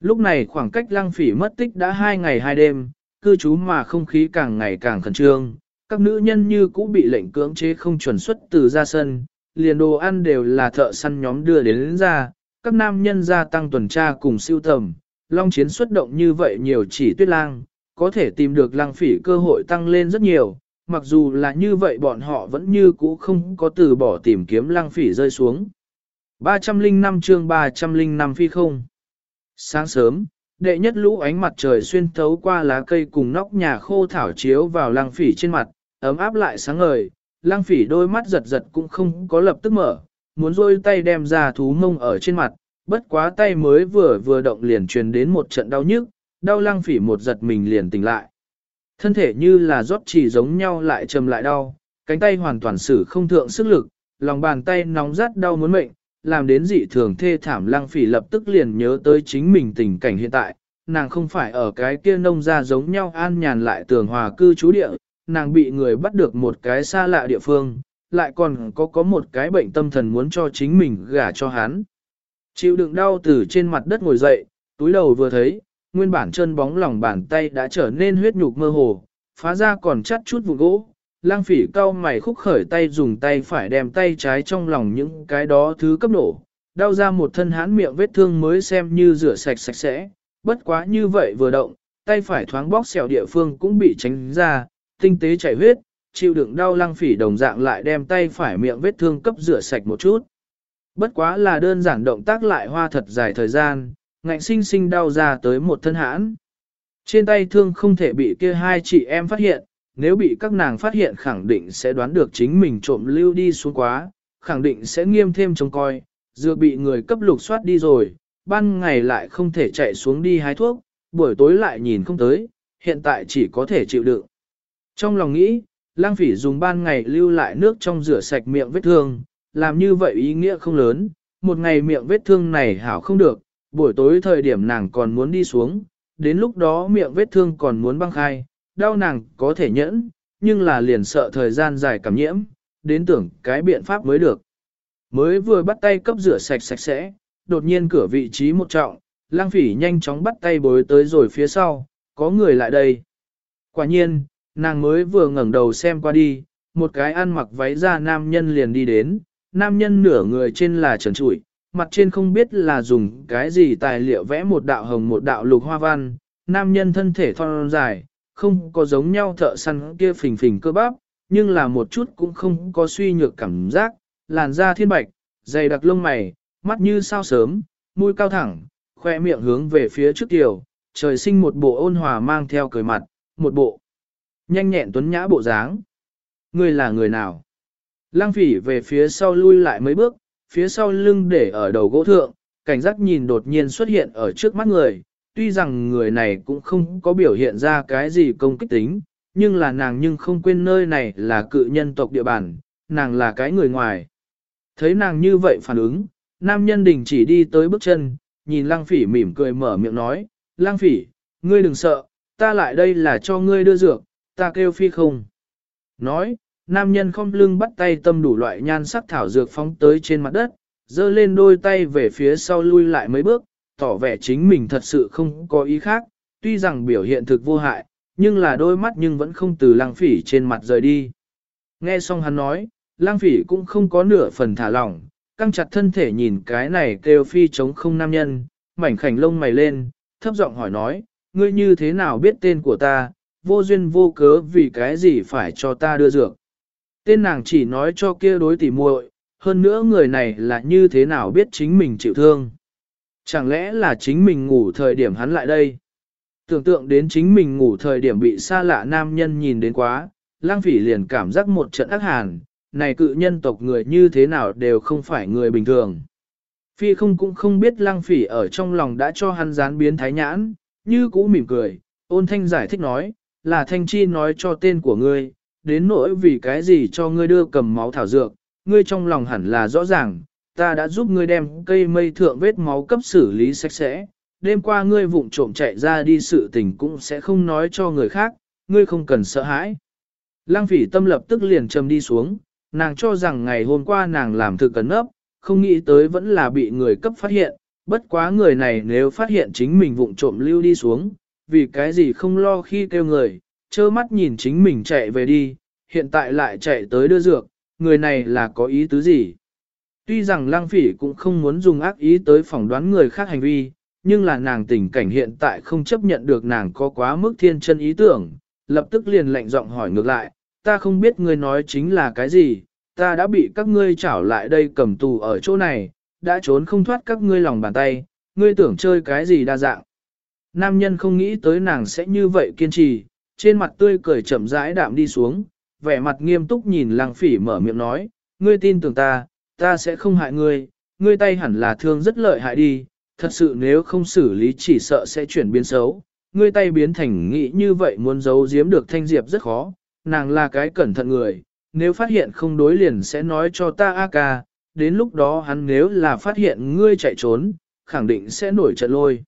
Lúc này khoảng cách Lang phỉ mất tích đã hai ngày hai đêm, cư trú mà không khí càng ngày càng khẩn trương, các nữ nhân như cũ bị lệnh cưỡng chế không chuẩn xuất từ ra sân, liền đồ ăn đều là thợ săn nhóm đưa đến, đến ra, các nam nhân gia tăng tuần tra cùng siêu tầm, long chiến xuất động như vậy nhiều chỉ tuyết lang, có thể tìm được lang phỉ cơ hội tăng lên rất nhiều, mặc dù là như vậy bọn họ vẫn như cũ không có từ bỏ tìm kiếm lang phỉ rơi xuống. 305 chương 305 phi không. Sáng sớm, đệ nhất lũ ánh mặt trời xuyên thấu qua lá cây cùng nóc nhà khô thảo chiếu vào lăng phỉ trên mặt, ấm áp lại sáng ngời, lăng phỉ đôi mắt giật giật cũng không có lập tức mở, muốn rôi tay đem ra thú mông ở trên mặt, bất quá tay mới vừa vừa động liền truyền đến một trận đau nhức, đau lăng phỉ một giật mình liền tỉnh lại. Thân thể như là rót chỉ giống nhau lại trầm lại đau, cánh tay hoàn toàn sử không thượng sức lực, lòng bàn tay nóng rát đau muốn mệnh, làm đến dị thường thê thảm lăng phỉ lập tức liền nhớ tới chính mình tình cảnh hiện tại, nàng không phải ở cái kia nông ra giống nhau an nhàn lại tường hòa cư trú địa, nàng bị người bắt được một cái xa lạ địa phương, lại còn có có một cái bệnh tâm thần muốn cho chính mình gả cho hắn. Chịu đựng đau từ trên mặt đất ngồi dậy, túi đầu vừa thấy, nguyên bản chân bóng lòng bàn tay đã trở nên huyết nhục mơ hồ, phá ra còn chắt chút vụ gỗ, lang phỉ cao mày khúc khởi tay dùng tay phải đem tay trái trong lòng những cái đó thứ cấp nổ, đau ra một thân hán miệng vết thương mới xem như rửa sạch sạch sẽ, bất quá như vậy vừa động, tay phải thoáng bóc xẻo địa phương cũng bị tránh ra, tinh tế chảy huyết, chịu đựng đau lang phỉ đồng dạng lại đem tay phải miệng vết thương cấp rửa sạch một chút. Bất quá là đơn giản động tác lại hoa thật dài thời gian, ngạnh sinh sinh đau ra tới một thân hãn. Trên tay thương không thể bị kia hai chị em phát hiện, nếu bị các nàng phát hiện khẳng định sẽ đoán được chính mình trộm lưu đi xuống quá, khẳng định sẽ nghiêm thêm trông coi, dược bị người cấp lục soát đi rồi, ban ngày lại không thể chạy xuống đi hái thuốc, buổi tối lại nhìn không tới, hiện tại chỉ có thể chịu đựng. Trong lòng nghĩ, lang phỉ dùng ban ngày lưu lại nước trong rửa sạch miệng vết thương, làm như vậy ý nghĩa không lớn, một ngày miệng vết thương này hảo không được, buổi tối thời điểm nàng còn muốn đi xuống, đến lúc đó miệng vết thương còn muốn băng khai, đau nàng có thể nhẫn, nhưng là liền sợ thời gian dài cảm nhiễm, đến tưởng cái biện pháp mới được. Mới vừa bắt tay cấp rửa sạch sạch sẽ, đột nhiên cửa vị trí một trọng, lang phỉ nhanh chóng bắt tay bối tới rồi phía sau, có người lại đây. Quả nhiên, nàng mới vừa ngẩng đầu xem qua đi, một cái ăn mặc váy da nam nhân liền đi đến, nam nhân nửa người trên là trần trụi, mặt trên không biết là dùng cái gì tài liệu vẽ một đạo hồng một đạo lục hoa văn, nam nhân thân thể thon dài, không có giống nhau thợ săn kia phình phình cơ bắp, nhưng là một chút cũng không có suy nhược cảm giác, làn da thiên bạch, dày đặc lông mày, mắt như sao sớm, mũi cao thẳng, khoe miệng hướng về phía trước tiểu, trời sinh một bộ ôn hòa mang theo cười mặt, một bộ nhanh nhẹn tuấn nhã bộ dáng. Ngươi là người nào? Lăng phỉ về phía sau lui lại mấy bước, phía sau lưng để ở đầu gỗ thượng, cảnh giác nhìn đột nhiên xuất hiện ở trước mắt người, tuy rằng người này cũng không có biểu hiện ra cái gì công kích tính, nhưng là nàng nhưng không quên nơi này là cự nhân tộc địa bàn, nàng là cái người ngoài. Thấy nàng như vậy phản ứng, nam nhân đình chỉ đi tới bước chân, nhìn Lang phỉ mỉm cười mở miệng nói, Lang phỉ, ngươi đừng sợ, ta lại đây là cho ngươi đưa dược, ta kêu phi không. Nói, nam nhân không lưng bắt tay tâm đủ loại nhan sắc thảo dược phóng tới trên mặt đất, dơ lên đôi tay về phía sau lui lại mấy bước, tỏ vẻ chính mình thật sự không có ý khác, tuy rằng biểu hiện thực vô hại, nhưng là đôi mắt nhưng vẫn không từ lang phỉ trên mặt rời đi. Nghe xong hắn nói, lang phỉ cũng không có nửa phần thả lỏng, căng chặt thân thể nhìn cái này kêu phi chống không nam nhân, mảnh khảnh lông mày lên, thấp giọng hỏi nói, ngươi như thế nào biết tên của ta, vô duyên vô cớ vì cái gì phải cho ta đưa dược. Tên nàng chỉ nói cho kia đối tỉ muội, hơn nữa người này là như thế nào biết chính mình chịu thương. Chẳng lẽ là chính mình ngủ thời điểm hắn lại đây? Tưởng tượng đến chính mình ngủ thời điểm bị xa lạ nam nhân nhìn đến quá, lang phỉ liền cảm giác một trận ác hàn, này cự nhân tộc người như thế nào đều không phải người bình thường. Phi không cũng không biết lang phỉ ở trong lòng đã cho hắn gián biến thái nhãn, như cũ mỉm cười, ôn thanh giải thích nói, là Thanh Chi nói cho tên của ngươi, đến nỗi vì cái gì cho ngươi đưa cầm máu thảo dược, ngươi trong lòng hẳn là rõ ràng, ta đã giúp ngươi đem cây mây thượng vết máu cấp xử lý sạch sẽ, đêm qua ngươi vụng trộm chạy ra đi sự tình cũng sẽ không nói cho người khác, ngươi không cần sợ hãi. Lăng phỉ tâm lập tức liền trầm đi xuống, nàng cho rằng ngày hôm qua nàng làm thực cấn nấp, không nghĩ tới vẫn là bị người cấp phát hiện, bất quá người này nếu phát hiện chính mình vụng trộm lưu đi xuống, vì cái gì không lo khi kêu người, trơ mắt nhìn chính mình chạy về đi, hiện tại lại chạy tới đưa dược, người này là có ý tứ gì? Tuy rằng lang phỉ cũng không muốn dùng ác ý tới phỏng đoán người khác hành vi, nhưng là nàng tình cảnh hiện tại không chấp nhận được nàng có quá mức thiên chân ý tưởng, lập tức liền lạnh giọng hỏi ngược lại, ta không biết ngươi nói chính là cái gì, ta đã bị các ngươi trảo lại đây cầm tù ở chỗ này, đã trốn không thoát các ngươi lòng bàn tay, ngươi tưởng chơi cái gì đa dạng. Nam nhân không nghĩ tới nàng sẽ như vậy kiên trì, trên mặt tươi cười chậm rãi đạm đi xuống, vẻ mặt nghiêm túc nhìn Lang phỉ mở miệng nói, ngươi tin tưởng ta, ta sẽ không hại ngươi, ngươi tay hẳn là thương rất lợi hại đi, thật sự nếu không xử lý chỉ sợ sẽ chuyển biến xấu, ngươi tay biến thành nghĩ như vậy muốn giấu giếm được thanh diệp rất khó, nàng là cái cẩn thận người, nếu phát hiện không đối liền sẽ nói cho ta a ca, đến lúc đó hắn nếu là phát hiện ngươi chạy trốn, khẳng định sẽ nổi trận lôi.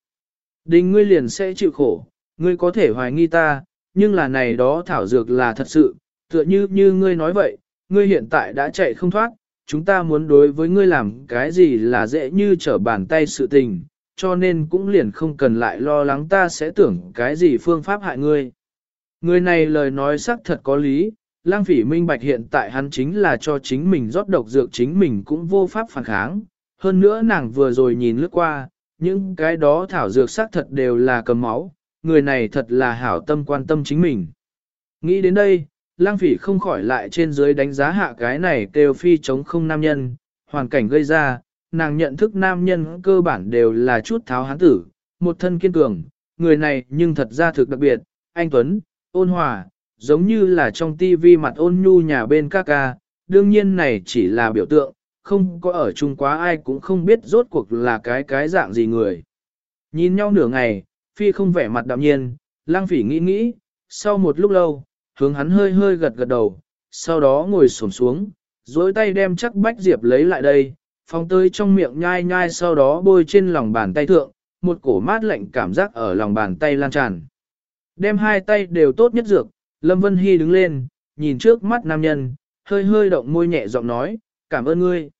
Đình ngươi liền sẽ chịu khổ, ngươi có thể hoài nghi ta, nhưng là này đó thảo dược là thật sự, tựa như như ngươi nói vậy, ngươi hiện tại đã chạy không thoát, chúng ta muốn đối với ngươi làm cái gì là dễ như trở bàn tay sự tình, cho nên cũng liền không cần lại lo lắng ta sẽ tưởng cái gì phương pháp hại ngươi. Người này lời nói xác thật có lý, lang phỉ minh bạch hiện tại hắn chính là cho chính mình rót độc dược chính mình cũng vô pháp phản kháng. Hơn nữa nàng vừa rồi nhìn lướt qua, những cái đó thảo dược xác thật đều là cầm máu, người này thật là hảo tâm quan tâm chính mình. Nghĩ đến đây, lang phỉ không khỏi lại trên dưới đánh giá hạ cái này kêu phi chống không nam nhân, hoàn cảnh gây ra, nàng nhận thức nam nhân cơ bản đều là chút tháo hán tử, một thân kiên cường, người này nhưng thật ra thực đặc biệt, anh Tuấn, ôn hòa, giống như là trong tivi mặt ôn nhu nhà bên ca ca, đương nhiên này chỉ là biểu tượng, không có ở chung quá ai cũng không biết rốt cuộc là cái cái dạng gì người. Nhìn nhau nửa ngày, phi không vẻ mặt đạm nhiên, lang phỉ nghĩ nghĩ, sau một lúc lâu, hướng hắn hơi hơi gật gật đầu, sau đó ngồi xổm xuống, dối tay đem chắc bách diệp lấy lại đây, phong tới trong miệng nhai nhai sau đó bôi trên lòng bàn tay thượng, một cổ mát lạnh cảm giác ở lòng bàn tay lan tràn. Đem hai tay đều tốt nhất dược, Lâm Vân Hy đứng lên, nhìn trước mắt nam nhân, hơi hơi động môi nhẹ giọng nói, cảm ơn ngươi.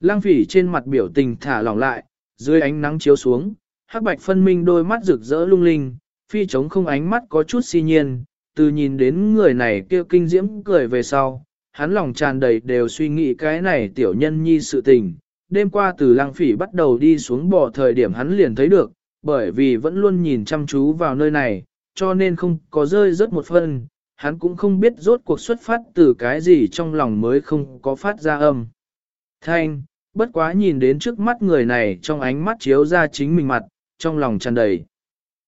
Lăng phỉ trên mặt biểu tình thả lỏng lại, dưới ánh nắng chiếu xuống, hắc bạch phân minh đôi mắt rực rỡ lung linh, phi trống không ánh mắt có chút si nhiên, từ nhìn đến người này kia kinh diễm cười về sau, hắn lòng tràn đầy đều suy nghĩ cái này tiểu nhân nhi sự tình. Đêm qua từ lăng phỉ bắt đầu đi xuống bò thời điểm hắn liền thấy được, bởi vì vẫn luôn nhìn chăm chú vào nơi này, cho nên không có rơi rớt một phân, hắn cũng không biết rốt cuộc xuất phát từ cái gì trong lòng mới không có phát ra âm. Thanh, bất quá nhìn đến trước mắt người này trong ánh mắt chiếu ra chính mình mặt, trong lòng tràn đầy.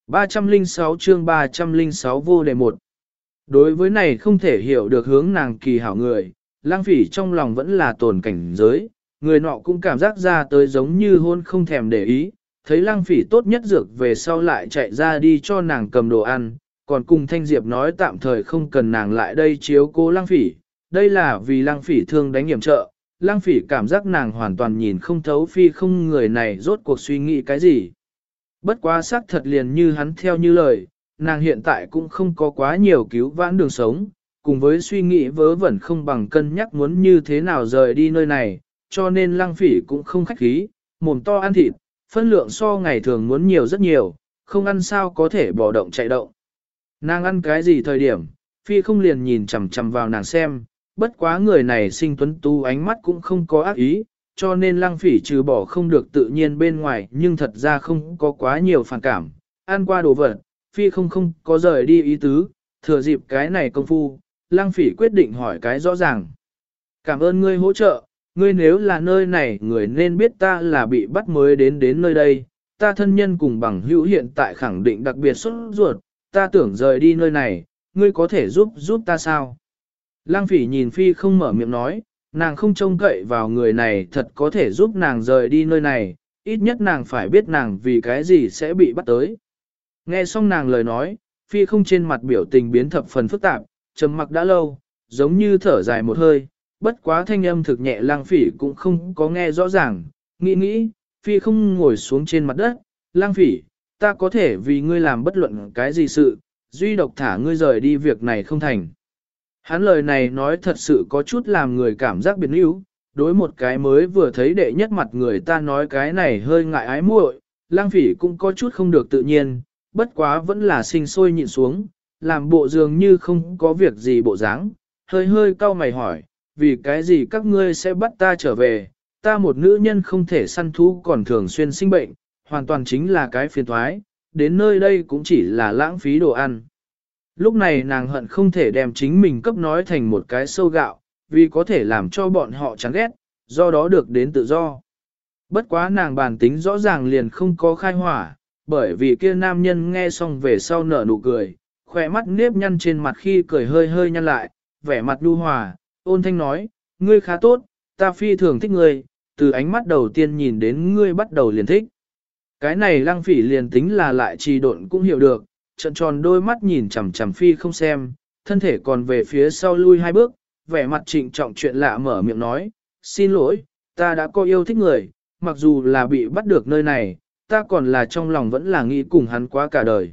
306 chương 306 vô đề một. Đối với này không thể hiểu được hướng nàng kỳ hảo người, lang phỉ trong lòng vẫn là tồn cảnh giới, người nọ cũng cảm giác ra tới giống như hôn không thèm để ý, thấy lang phỉ tốt nhất dược về sau lại chạy ra đi cho nàng cầm đồ ăn, còn cùng Thanh Diệp nói tạm thời không cần nàng lại đây chiếu cố lang phỉ, đây là vì lang phỉ thương đánh hiểm trợ, lang phỉ cảm giác nàng hoàn toàn nhìn không thấu phi không người này rốt cuộc suy nghĩ cái gì. Bất quá xác thật liền như hắn theo như lời, nàng hiện tại cũng không có quá nhiều cứu vãn đường sống, cùng với suy nghĩ vớ vẩn không bằng cân nhắc muốn như thế nào rời đi nơi này, cho nên lăng phỉ cũng không khách khí, mồm to ăn thịt, phân lượng so ngày thường muốn nhiều rất nhiều, không ăn sao có thể bỏ động chạy động. Nàng ăn cái gì thời điểm, phi không liền nhìn chằm chằm vào nàng xem, bất quá người này sinh tuấn tu ánh mắt cũng không có ác ý, cho nên lăng phỉ trừ bỏ không được tự nhiên bên ngoài nhưng thật ra không có quá nhiều phản cảm. Ăn qua đồ vật, phi không không có rời đi ý tứ, thừa dịp cái này công phu, lăng phỉ quyết định hỏi cái rõ ràng. Cảm ơn ngươi hỗ trợ, ngươi nếu là nơi này người nên biết ta là bị bắt mới đến đến nơi đây, ta thân nhân cùng bằng hữu hiện tại khẳng định đặc biệt xuất ruột, ta tưởng rời đi nơi này, ngươi có thể giúp giúp ta sao? Lăng phỉ nhìn phi không mở miệng nói, nàng không trông cậy vào người này thật có thể giúp nàng rời đi nơi này, ít nhất nàng phải biết nàng vì cái gì sẽ bị bắt tới. Nghe xong nàng lời nói, phi không trên mặt biểu tình biến thập phần phức tạp, trầm mặc đã lâu, giống như thở dài một hơi, bất quá thanh âm thực nhẹ lang phỉ cũng không có nghe rõ ràng, nghĩ nghĩ, phi không ngồi xuống trên mặt đất, lang phỉ, ta có thể vì ngươi làm bất luận cái gì sự, duy độc thả ngươi rời đi việc này không thành. Hắn lời này nói thật sự có chút làm người cảm giác biến yếu, đối một cái mới vừa thấy đệ nhất mặt người ta nói cái này hơi ngại ái muội, lang phỉ cũng có chút không được tự nhiên, bất quá vẫn là sinh sôi nhịn xuống, làm bộ dường như không có việc gì bộ dáng, hơi hơi cau mày hỏi, vì cái gì các ngươi sẽ bắt ta trở về, ta một nữ nhân không thể săn thú còn thường xuyên sinh bệnh, hoàn toàn chính là cái phiền thoái, đến nơi đây cũng chỉ là lãng phí đồ ăn. Lúc này nàng hận không thể đem chính mình cấp nói thành một cái sâu gạo, vì có thể làm cho bọn họ chán ghét, do đó được đến tự do. Bất quá nàng bản tính rõ ràng liền không có khai hỏa, bởi vì kia nam nhân nghe xong về sau nở nụ cười, khỏe mắt nếp nhăn trên mặt khi cười hơi hơi nhăn lại, vẻ mặt nhu hòa, ôn thanh nói, ngươi khá tốt, ta phi thường thích ngươi, từ ánh mắt đầu tiên nhìn đến ngươi bắt đầu liền thích. Cái này lăng phỉ liền tính là lại trì độn cũng hiểu được, trận tròn đôi mắt nhìn chằm chằm phi không xem, thân thể còn về phía sau lui hai bước, vẻ mặt trịnh trọng chuyện lạ mở miệng nói, xin lỗi, ta đã có yêu thích người, mặc dù là bị bắt được nơi này, ta còn là trong lòng vẫn là nghĩ cùng hắn quá cả đời.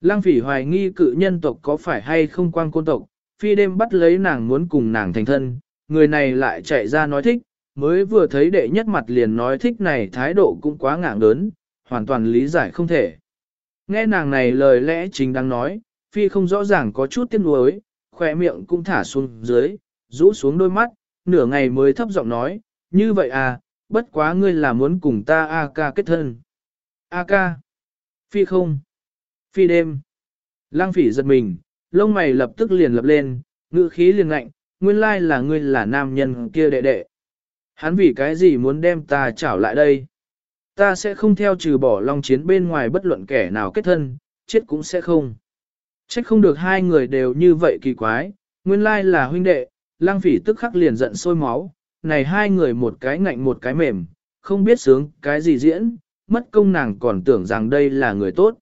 Lăng phỉ hoài nghi cự nhân tộc có phải hay không quan côn tộc, phi đêm bắt lấy nàng muốn cùng nàng thành thân, người này lại chạy ra nói thích, mới vừa thấy đệ nhất mặt liền nói thích này thái độ cũng quá ngạng lớn, hoàn toàn lý giải không thể. Nghe nàng này lời lẽ chính đang nói, phi không rõ ràng có chút tiếc nuối, khỏe miệng cũng thả xuống dưới, rũ xuống đôi mắt, nửa ngày mới thấp giọng nói, như vậy à, bất quá ngươi là muốn cùng ta A ca kết thân. A ca. Phi không. Phi đêm. Lăng phỉ giật mình, lông mày lập tức liền lập lên, ngữ khí liền lạnh. nguyên lai là ngươi là nam nhân kia đệ đệ. Hắn vì cái gì muốn đem ta trảo lại đây? Ta sẽ không theo trừ bỏ long chiến bên ngoài bất luận kẻ nào kết thân, chết cũng sẽ không. Trách không được hai người đều như vậy kỳ quái, nguyên lai là huynh đệ, lang phỉ tức khắc liền giận sôi máu, này hai người một cái ngạnh một cái mềm, không biết sướng cái gì diễn, mất công nàng còn tưởng rằng đây là người tốt.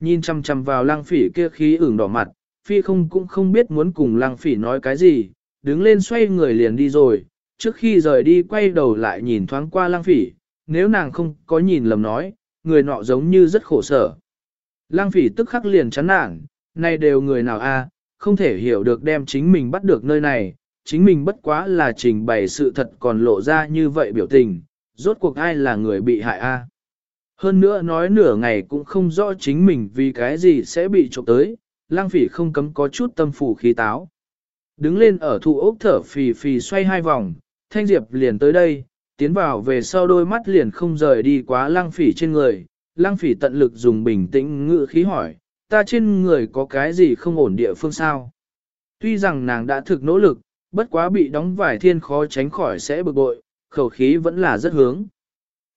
Nhìn chăm chăm vào lang phỉ kia khí ửng đỏ mặt, phi không cũng không biết muốn cùng lang phỉ nói cái gì, đứng lên xoay người liền đi rồi, trước khi rời đi quay đầu lại nhìn thoáng qua lang phỉ, nếu nàng không có nhìn lầm nói, người nọ giống như rất khổ sở. Lang phỉ tức khắc liền chán nản, nay đều người nào a, không thể hiểu được đem chính mình bắt được nơi này, chính mình bất quá là trình bày sự thật còn lộ ra như vậy biểu tình, rốt cuộc ai là người bị hại a. Hơn nữa nói nửa ngày cũng không rõ chính mình vì cái gì sẽ bị trộm tới, lang phỉ không cấm có chút tâm phủ khí táo. Đứng lên ở thụ ốc thở phì phì xoay hai vòng, thanh diệp liền tới đây, tiến vào về sau đôi mắt liền không rời đi quá lang phỉ trên người. Lang phỉ tận lực dùng bình tĩnh ngự khí hỏi, ta trên người có cái gì không ổn địa phương sao? Tuy rằng nàng đã thực nỗ lực, bất quá bị đóng vải thiên khó tránh khỏi sẽ bực bội, khẩu khí vẫn là rất hướng.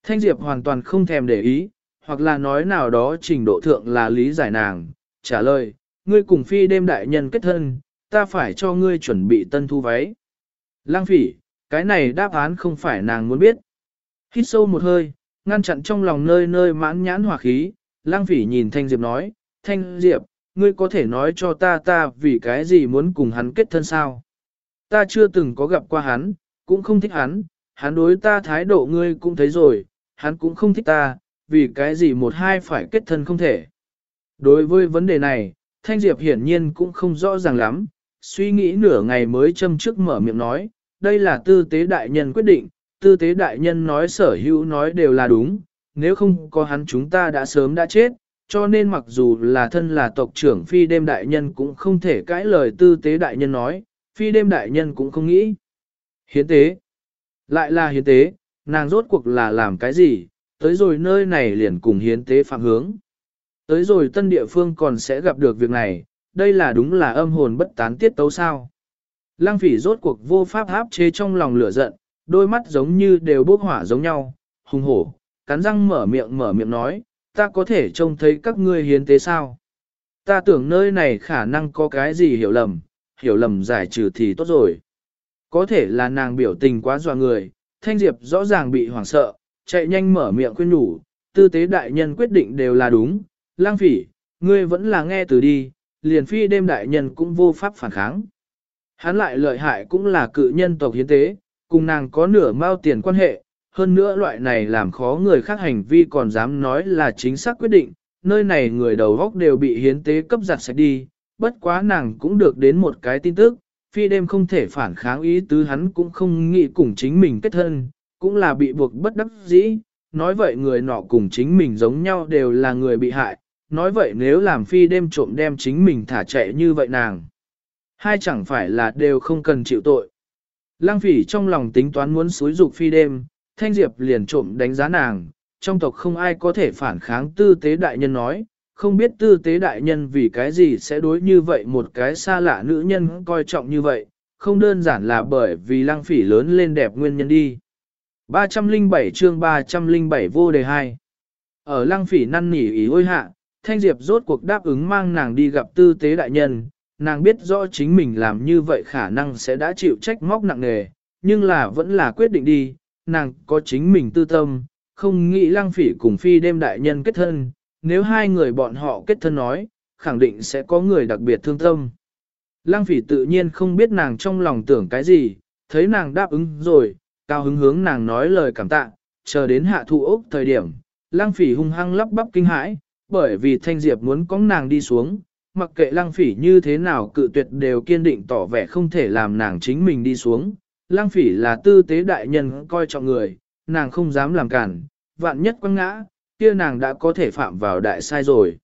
Thanh Diệp hoàn toàn không thèm để ý, hoặc là nói nào đó trình độ thượng là lý giải nàng, trả lời, ngươi cùng phi đêm đại nhân kết thân, ta phải cho ngươi chuẩn bị tân thu váy. Lang phỉ, cái này đáp án không phải nàng muốn biết. Hít sâu một hơi, ngăn chặn trong lòng nơi nơi mãn nhãn hỏa khí, lang phỉ nhìn Thanh Diệp nói, Thanh Diệp, ngươi có thể nói cho ta ta vì cái gì muốn cùng hắn kết thân sao? Ta chưa từng có gặp qua hắn, cũng không thích hắn, hắn đối ta thái độ ngươi cũng thấy rồi, hắn cũng không thích ta, vì cái gì một hai phải kết thân không thể. Đối với vấn đề này, Thanh Diệp hiển nhiên cũng không rõ ràng lắm, suy nghĩ nửa ngày mới châm trước mở miệng nói, đây là tư tế đại nhân quyết định, tư tế đại nhân nói sở hữu nói đều là đúng, nếu không có hắn chúng ta đã sớm đã chết, cho nên mặc dù là thân là tộc trưởng phi đêm đại nhân cũng không thể cãi lời tư tế đại nhân nói, phi đêm đại nhân cũng không nghĩ. Hiến tế. Lại là hiến tế, nàng rốt cuộc là làm cái gì, tới rồi nơi này liền cùng hiến tế phạm hướng. Tới rồi tân địa phương còn sẽ gặp được việc này, đây là đúng là âm hồn bất tán tiết tấu sao. Lăng phỉ rốt cuộc vô pháp áp chế trong lòng lửa giận, đôi mắt giống như đều bốc hỏa giống nhau, hùng hổ, cắn răng mở miệng mở miệng nói, ta có thể trông thấy các ngươi hiến tế sao. Ta tưởng nơi này khả năng có cái gì hiểu lầm, hiểu lầm giải trừ thì tốt rồi. Có thể là nàng biểu tình quá dọa người, Thanh Diệp rõ ràng bị hoảng sợ, chạy nhanh mở miệng khuyên nhủ, tư tế đại nhân quyết định đều là đúng, lang phỉ, ngươi vẫn là nghe từ đi, liền phi đêm đại nhân cũng vô pháp phản kháng. Hắn lại lợi hại cũng là cự nhân tộc hiến tế, cùng nàng có nửa mao tiền quan hệ, hơn nữa loại này làm khó người khác hành vi còn dám nói là chính xác quyết định, nơi này người đầu góc đều bị hiến tế cấp giặt sạch đi, bất quá nàng cũng được đến một cái tin tức, phi đêm không thể phản kháng ý tứ hắn cũng không nghĩ cùng chính mình kết thân, cũng là bị buộc bất đắc dĩ, nói vậy người nọ cùng chính mình giống nhau đều là người bị hại, nói vậy nếu làm phi đêm trộm đem chính mình thả chạy như vậy nàng. Hai chẳng phải là đều không cần chịu tội. Lăng phỉ trong lòng tính toán muốn xúi dục phi đêm, thanh diệp liền trộm đánh giá nàng, trong tộc không ai có thể phản kháng tư tế đại nhân nói, không biết tư tế đại nhân vì cái gì sẽ đối như vậy một cái xa lạ nữ nhân coi trọng như vậy, không đơn giản là bởi vì lăng phỉ lớn lên đẹp nguyên nhân đi. 307 chương 307 vô đề 2 Ở lăng phỉ năn nỉ ý ôi hạ, Thanh Diệp rốt cuộc đáp ứng mang nàng đi gặp tư tế đại nhân, nàng biết rõ chính mình làm như vậy khả năng sẽ đã chịu trách móc nặng nề, nhưng là vẫn là quyết định đi, nàng có chính mình tư tâm, không nghĩ lăng phỉ cùng phi đêm đại nhân kết thân, nếu hai người bọn họ kết thân nói, khẳng định sẽ có người đặc biệt thương tâm. Lăng phỉ tự nhiên không biết nàng trong lòng tưởng cái gì, thấy nàng đáp ứng rồi, cao hứng hướng nàng nói lời cảm tạ, chờ đến hạ thụ ốc thời điểm, lăng phỉ hung hăng lắp bắp kinh hãi, bởi vì thanh diệp muốn có nàng đi xuống, mặc kệ lăng phỉ như thế nào cự tuyệt đều kiên định tỏ vẻ không thể làm nàng chính mình đi xuống. Lăng phỉ là tư tế đại nhân coi trọng người, nàng không dám làm cản, vạn nhất quăng ngã, kia nàng đã có thể phạm vào đại sai rồi.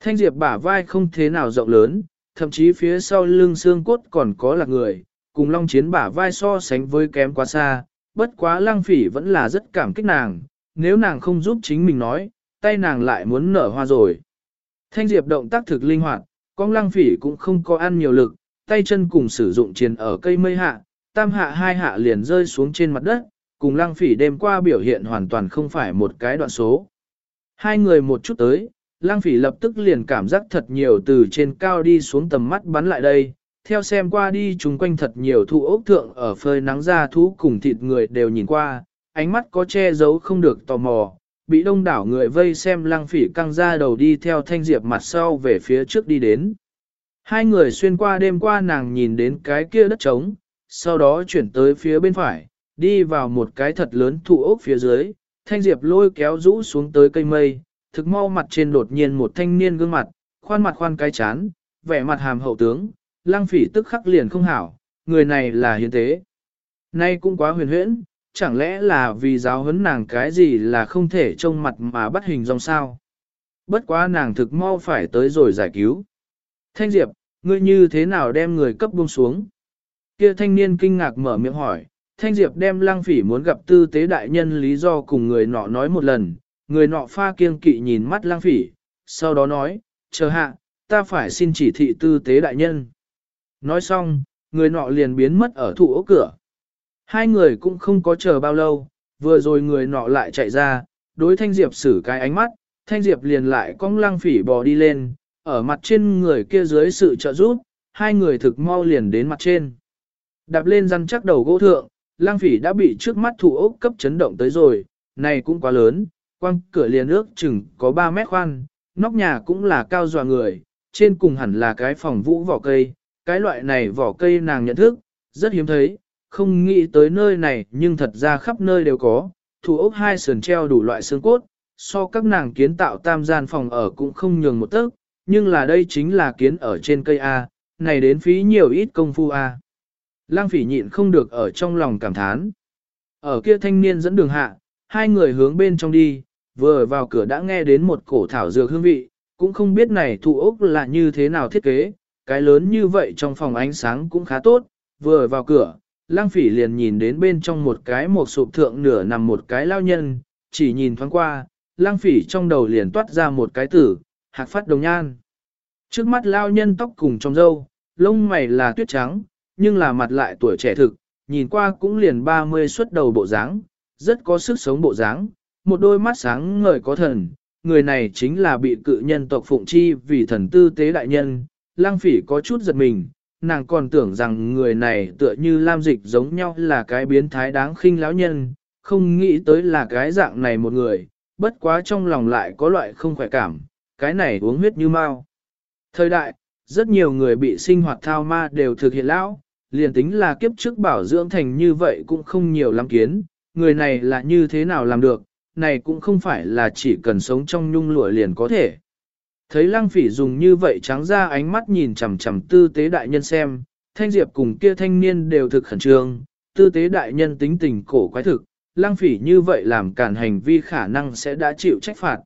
Thanh diệp bả vai không thế nào rộng lớn, thậm chí phía sau lưng xương cốt còn có là người, cùng long chiến bả vai so sánh với kém quá xa, bất quá lăng phỉ vẫn là rất cảm kích nàng, nếu nàng không giúp chính mình nói, tay nàng lại muốn nở hoa rồi. Thanh diệp động tác thực linh hoạt, con lăng phỉ cũng không có ăn nhiều lực, tay chân cùng sử dụng chiến ở cây mây hạ, tam hạ hai hạ liền rơi xuống trên mặt đất, cùng lăng phỉ đêm qua biểu hiện hoàn toàn không phải một cái đoạn số. Hai người một chút tới, Lang phỉ lập tức liền cảm giác thật nhiều từ trên cao đi xuống tầm mắt bắn lại đây, theo xem qua đi chúng quanh thật nhiều thu ốc thượng ở phơi nắng ra thú cùng thịt người đều nhìn qua, ánh mắt có che giấu không được tò mò, bị đông đảo người vây xem Lang phỉ căng ra đầu đi theo thanh diệp mặt sau về phía trước đi đến. Hai người xuyên qua đêm qua nàng nhìn đến cái kia đất trống, sau đó chuyển tới phía bên phải, đi vào một cái thật lớn thụ ốc phía dưới, thanh diệp lôi kéo rũ xuống tới cây mây, thực mau mặt trên đột nhiên một thanh niên gương mặt, khoan mặt khoan cái chán, vẻ mặt hàm hậu tướng, lăng phỉ tức khắc liền không hảo, người này là hiến tế. Nay cũng quá huyền huyễn, chẳng lẽ là vì giáo huấn nàng cái gì là không thể trông mặt mà bắt hình dòng sao? Bất quá nàng thực mau phải tới rồi giải cứu. Thanh Diệp, ngươi như thế nào đem người cấp buông xuống? Kia thanh niên kinh ngạc mở miệng hỏi, Thanh Diệp đem lăng phỉ muốn gặp tư tế đại nhân lý do cùng người nọ nói một lần, người nọ pha kiêng kỵ nhìn mắt lăng phỉ, sau đó nói, chờ hạ, ta phải xin chỉ thị tư tế đại nhân. Nói xong, người nọ liền biến mất ở thủ ốc cửa. Hai người cũng không có chờ bao lâu, vừa rồi người nọ lại chạy ra, đối Thanh Diệp xử cái ánh mắt, Thanh Diệp liền lại cong lăng phỉ bò đi lên, ở mặt trên người kia dưới sự trợ giúp, hai người thực mau liền đến mặt trên. Đạp lên răn chắc đầu gỗ thượng, Lang phỉ đã bị trước mắt thủ ốc cấp chấn động tới rồi, này cũng quá lớn, quăng cửa liền ước chừng có 3 mét khoan, nóc nhà cũng là cao dọa người, trên cùng hẳn là cái phòng vũ vỏ cây, cái loại này vỏ cây nàng nhận thức, rất hiếm thấy, không nghĩ tới nơi này nhưng thật ra khắp nơi đều có, thủ ốc hai sườn treo đủ loại xương cốt, so các nàng kiến tạo tam gian phòng ở cũng không nhường một tấc, nhưng là đây chính là kiến ở trên cây A, này đến phí nhiều ít công phu A. Lang phỉ nhịn không được ở trong lòng cảm thán. Ở kia thanh niên dẫn đường hạ, hai người hướng bên trong đi, vừa vào cửa đã nghe đến một cổ thảo dược hương vị, cũng không biết này thụ ốc là như thế nào thiết kế, cái lớn như vậy trong phòng ánh sáng cũng khá tốt, vừa vào cửa, lang phỉ liền nhìn đến bên trong một cái một sụp thượng nửa nằm một cái lao nhân, chỉ nhìn thoáng qua, lang phỉ trong đầu liền toát ra một cái tử, hạc phát đồng nhan. Trước mắt lao nhân tóc cùng trong râu, lông mày là tuyết trắng, nhưng là mặt lại tuổi trẻ thực, nhìn qua cũng liền 30 xuất đầu bộ dáng, rất có sức sống bộ dáng, một đôi mắt sáng ngời có thần, người này chính là bị cự nhân tộc Phụng Chi vì thần tư tế đại nhân, lang phỉ có chút giật mình, nàng còn tưởng rằng người này tựa như Lam Dịch giống nhau là cái biến thái đáng khinh lão nhân, không nghĩ tới là cái dạng này một người, bất quá trong lòng lại có loại không khỏe cảm, cái này uống huyết như mau. Thời đại, rất nhiều người bị sinh hoạt thao ma đều thực hiện lão, liền tính là kiếp trước bảo dưỡng thành như vậy cũng không nhiều lắm kiến, người này là như thế nào làm được, này cũng không phải là chỉ cần sống trong nhung lụa liền có thể. Thấy lăng phỉ dùng như vậy trắng ra ánh mắt nhìn chằm chằm tư tế đại nhân xem, thanh diệp cùng kia thanh niên đều thực khẩn trương, tư tế đại nhân tính tình cổ quái thực, lăng phỉ như vậy làm cản hành vi khả năng sẽ đã chịu trách phạt.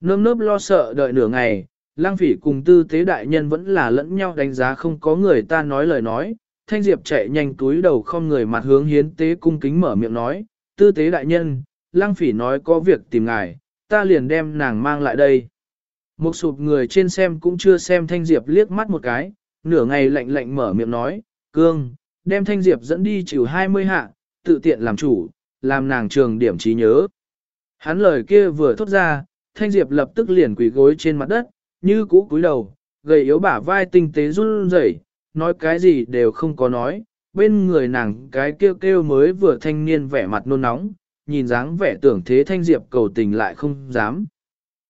Nơm nớp lo sợ đợi nửa ngày, lăng phỉ cùng tư tế đại nhân vẫn là lẫn nhau đánh giá không có người ta nói lời nói, thanh diệp chạy nhanh túi đầu không người mặt hướng hiến tế cung kính mở miệng nói, tư tế đại nhân, lăng phỉ nói có việc tìm ngài, ta liền đem nàng mang lại đây. Một sụp người trên xem cũng chưa xem Thanh Diệp liếc mắt một cái, nửa ngày lạnh lạnh mở miệng nói, cương, đem Thanh Diệp dẫn đi chịu 20 hạ, tự tiện làm chủ, làm nàng trường điểm trí nhớ. Hắn lời kia vừa thốt ra, Thanh Diệp lập tức liền quỳ gối trên mặt đất, như cũ cúi đầu, gầy yếu bả vai tinh tế run rẩy, nói cái gì đều không có nói, bên người nàng cái kêu kêu mới vừa thanh niên vẻ mặt nôn nóng, nhìn dáng vẻ tưởng thế Thanh Diệp cầu tình lại không dám.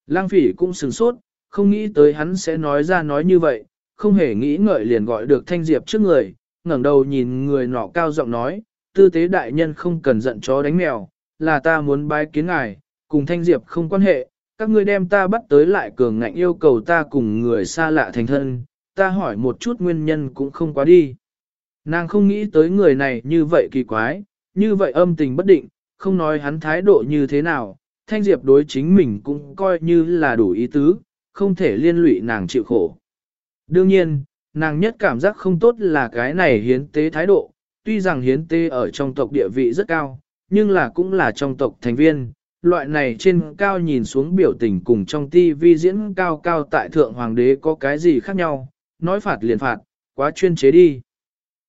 Lang phỉ cũng sừng sốt, không nghĩ tới hắn sẽ nói ra nói như vậy, không hề nghĩ ngợi liền gọi được thanh diệp trước người, ngẩng đầu nhìn người nọ cao giọng nói, tư tế đại nhân không cần giận chó đánh mèo, là ta muốn bái kiến ngài, cùng thanh diệp không quan hệ, các ngươi đem ta bắt tới lại cường ngạnh yêu cầu ta cùng người xa lạ thành thân, ta hỏi một chút nguyên nhân cũng không quá đi. Nàng không nghĩ tới người này như vậy kỳ quái, như vậy âm tình bất định, không nói hắn thái độ như thế nào, Thanh Diệp đối chính mình cũng coi như là đủ ý tứ, không thể liên lụy nàng chịu khổ. Đương nhiên, nàng nhất cảm giác không tốt là cái này hiến tế thái độ, tuy rằng hiến tế ở trong tộc địa vị rất cao, nhưng là cũng là trong tộc thành viên. Loại này trên cao nhìn xuống biểu tình cùng trong ti vi diễn cao cao tại thượng hoàng đế có cái gì khác nhau, nói phạt liền phạt, quá chuyên chế đi.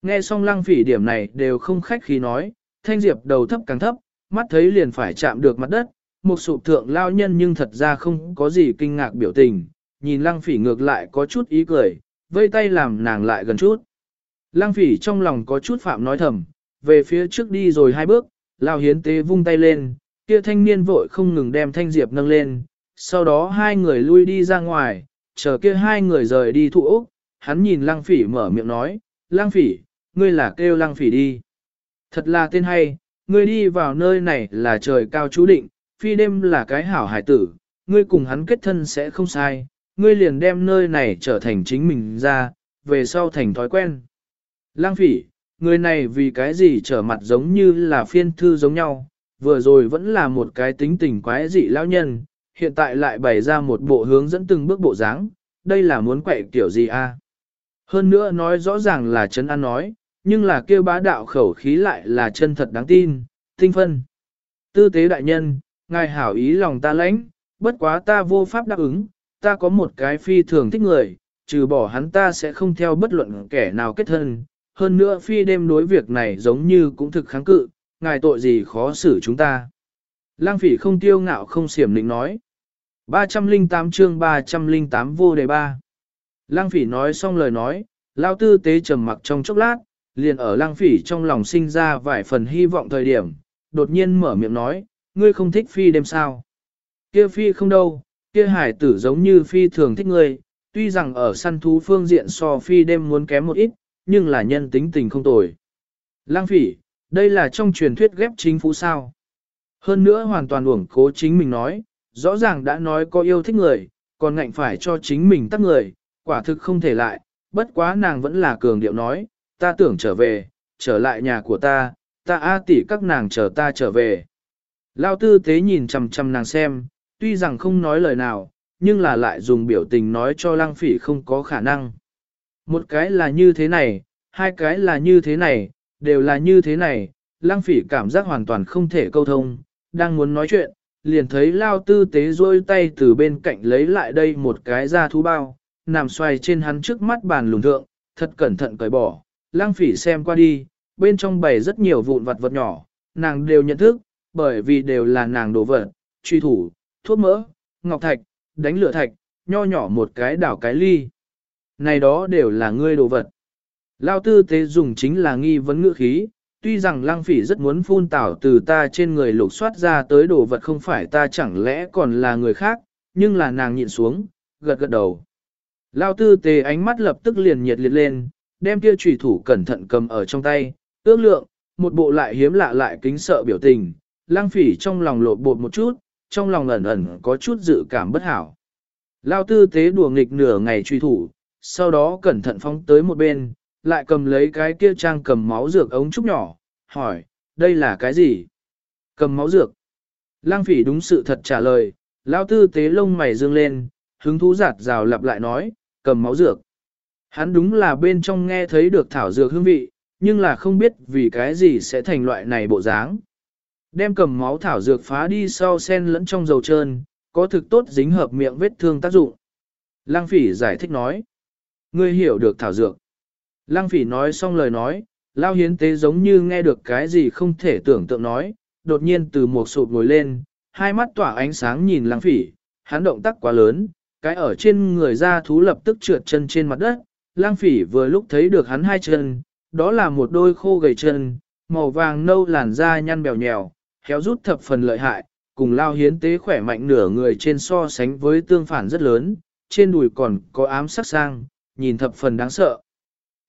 Nghe xong lăng phỉ điểm này đều không khách khí nói, thanh diệp đầu thấp càng thấp, mắt thấy liền phải chạm được mặt đất, một sụp thượng lao nhân nhưng thật ra không có gì kinh ngạc biểu tình, nhìn lăng phỉ ngược lại có chút ý cười, vây tay làm nàng lại gần chút. Lăng phỉ trong lòng có chút phạm nói thầm, về phía trước đi rồi hai bước, lao hiến tế vung tay lên, kia thanh niên vội không ngừng đem thanh diệp nâng lên, sau đó hai người lui đi ra ngoài, chờ kia hai người rời đi thụ ốc, hắn nhìn lăng phỉ mở miệng nói, lăng phỉ, ngươi là kêu lăng phỉ đi. Thật là tên hay, ngươi đi vào nơi này là trời cao chú định, phi đêm là cái hảo hải tử, ngươi cùng hắn kết thân sẽ không sai, ngươi liền đem nơi này trở thành chính mình ra, về sau thành thói quen. Lang phỉ, người này vì cái gì trở mặt giống như là phiên thư giống nhau, vừa rồi vẫn là một cái tính tình quái dị lão nhân, hiện tại lại bày ra một bộ hướng dẫn từng bước bộ dáng, đây là muốn quậy kiểu gì a? Hơn nữa nói rõ ràng là Trấn An nói, nhưng là kêu bá đạo khẩu khí lại là chân thật đáng tin, tinh phân. Tư tế đại nhân, ngài hảo ý lòng ta lãnh, bất quá ta vô pháp đáp ứng, ta có một cái phi thường thích người, trừ bỏ hắn ta sẽ không theo bất luận kẻ nào kết thân. Hơn nữa phi đêm đối việc này giống như cũng thực kháng cự, ngài tội gì khó xử chúng ta. Lang phỉ không tiêu ngạo không xiểm lĩnh nói. 308 chương 308 vô đề 3. Lăng phỉ nói xong lời nói, lao tư tế trầm mặc trong chốc lát, liền ở lăng phỉ trong lòng sinh ra vài phần hy vọng thời điểm, đột nhiên mở miệng nói, ngươi không thích phi đêm sao. Kia phi không đâu, kia hải tử giống như phi thường thích ngươi, tuy rằng ở săn thú phương diện so phi đêm muốn kém một ít, nhưng là nhân tính tình không tồi. Lăng phỉ, đây là trong truyền thuyết ghép chính phủ sao. Hơn nữa hoàn toàn uổng cố chính mình nói, rõ ràng đã nói có yêu thích người, còn ngạnh phải cho chính mình tắt người, quả thực không thể lại, bất quá nàng vẫn là cường điệu nói, ta tưởng trở về, trở lại nhà của ta, ta a tỷ các nàng chờ ta trở về. Lao tư tế nhìn chằm chằm nàng xem, tuy rằng không nói lời nào, nhưng là lại dùng biểu tình nói cho lăng phỉ không có khả năng. Một cái là như thế này, hai cái là như thế này, đều là như thế này, lăng phỉ cảm giác hoàn toàn không thể câu thông, đang muốn nói chuyện, liền thấy lao tư tế rôi tay từ bên cạnh lấy lại đây một cái da thú bao, nằm xoay trên hắn trước mắt bàn lùn thượng, thật cẩn thận cởi bỏ, lăng phỉ xem qua đi, bên trong bày rất nhiều vụn vật vật nhỏ, nàng đều nhận thức, bởi vì đều là nàng đồ vật, truy thủ, thuốc mỡ, ngọc thạch, đánh lửa thạch, nho nhỏ một cái đảo cái ly. Này đó đều là ngươi đồ vật. Lao tư tế dùng chính là nghi vấn ngữ khí, tuy rằng lăng phỉ rất muốn phun tảo từ ta trên người lục soát ra tới đồ vật không phải ta chẳng lẽ còn là người khác, nhưng là nàng nhịn xuống, gật gật đầu. Lao tư tế ánh mắt lập tức liền nhiệt liệt lên, đem kia trùy thủ cẩn thận cầm ở trong tay, ước lượng, một bộ lại hiếm lạ lại kính sợ biểu tình, lang phỉ trong lòng lộ bột một chút, trong lòng ẩn ẩn có chút dự cảm bất hảo. Lao tư tế đùa nghịch nửa ngày truy thủ, sau đó cẩn thận phóng tới một bên, lại cầm lấy cái kia trang cầm máu dược ống trúc nhỏ, hỏi, đây là cái gì? Cầm máu dược. Lang phỉ đúng sự thật trả lời, lao tư tế lông mày dương lên, hứng thú giạt rào lặp lại nói, cầm máu dược. Hắn đúng là bên trong nghe thấy được thảo dược hương vị, nhưng là không biết vì cái gì sẽ thành loại này bộ dáng. Đem cầm máu thảo dược phá đi sau sen lẫn trong dầu trơn, có thực tốt dính hợp miệng vết thương tác dụng. Lăng phỉ giải thích nói. Ngươi hiểu được thảo dược. Lăng phỉ nói xong lời nói, lao hiến tế giống như nghe được cái gì không thể tưởng tượng nói, đột nhiên từ một sụp ngồi lên, hai mắt tỏa ánh sáng nhìn lăng phỉ, hắn động tác quá lớn, cái ở trên người ra thú lập tức trượt chân trên mặt đất, lang phỉ vừa lúc thấy được hắn hai chân, đó là một đôi khô gầy chân, màu vàng nâu làn da nhăn bèo nhèo, khéo rút thập phần lợi hại, cùng lao hiến tế khỏe mạnh nửa người trên so sánh với tương phản rất lớn, trên đùi còn có ám sắc sang, nhìn thập phần đáng sợ.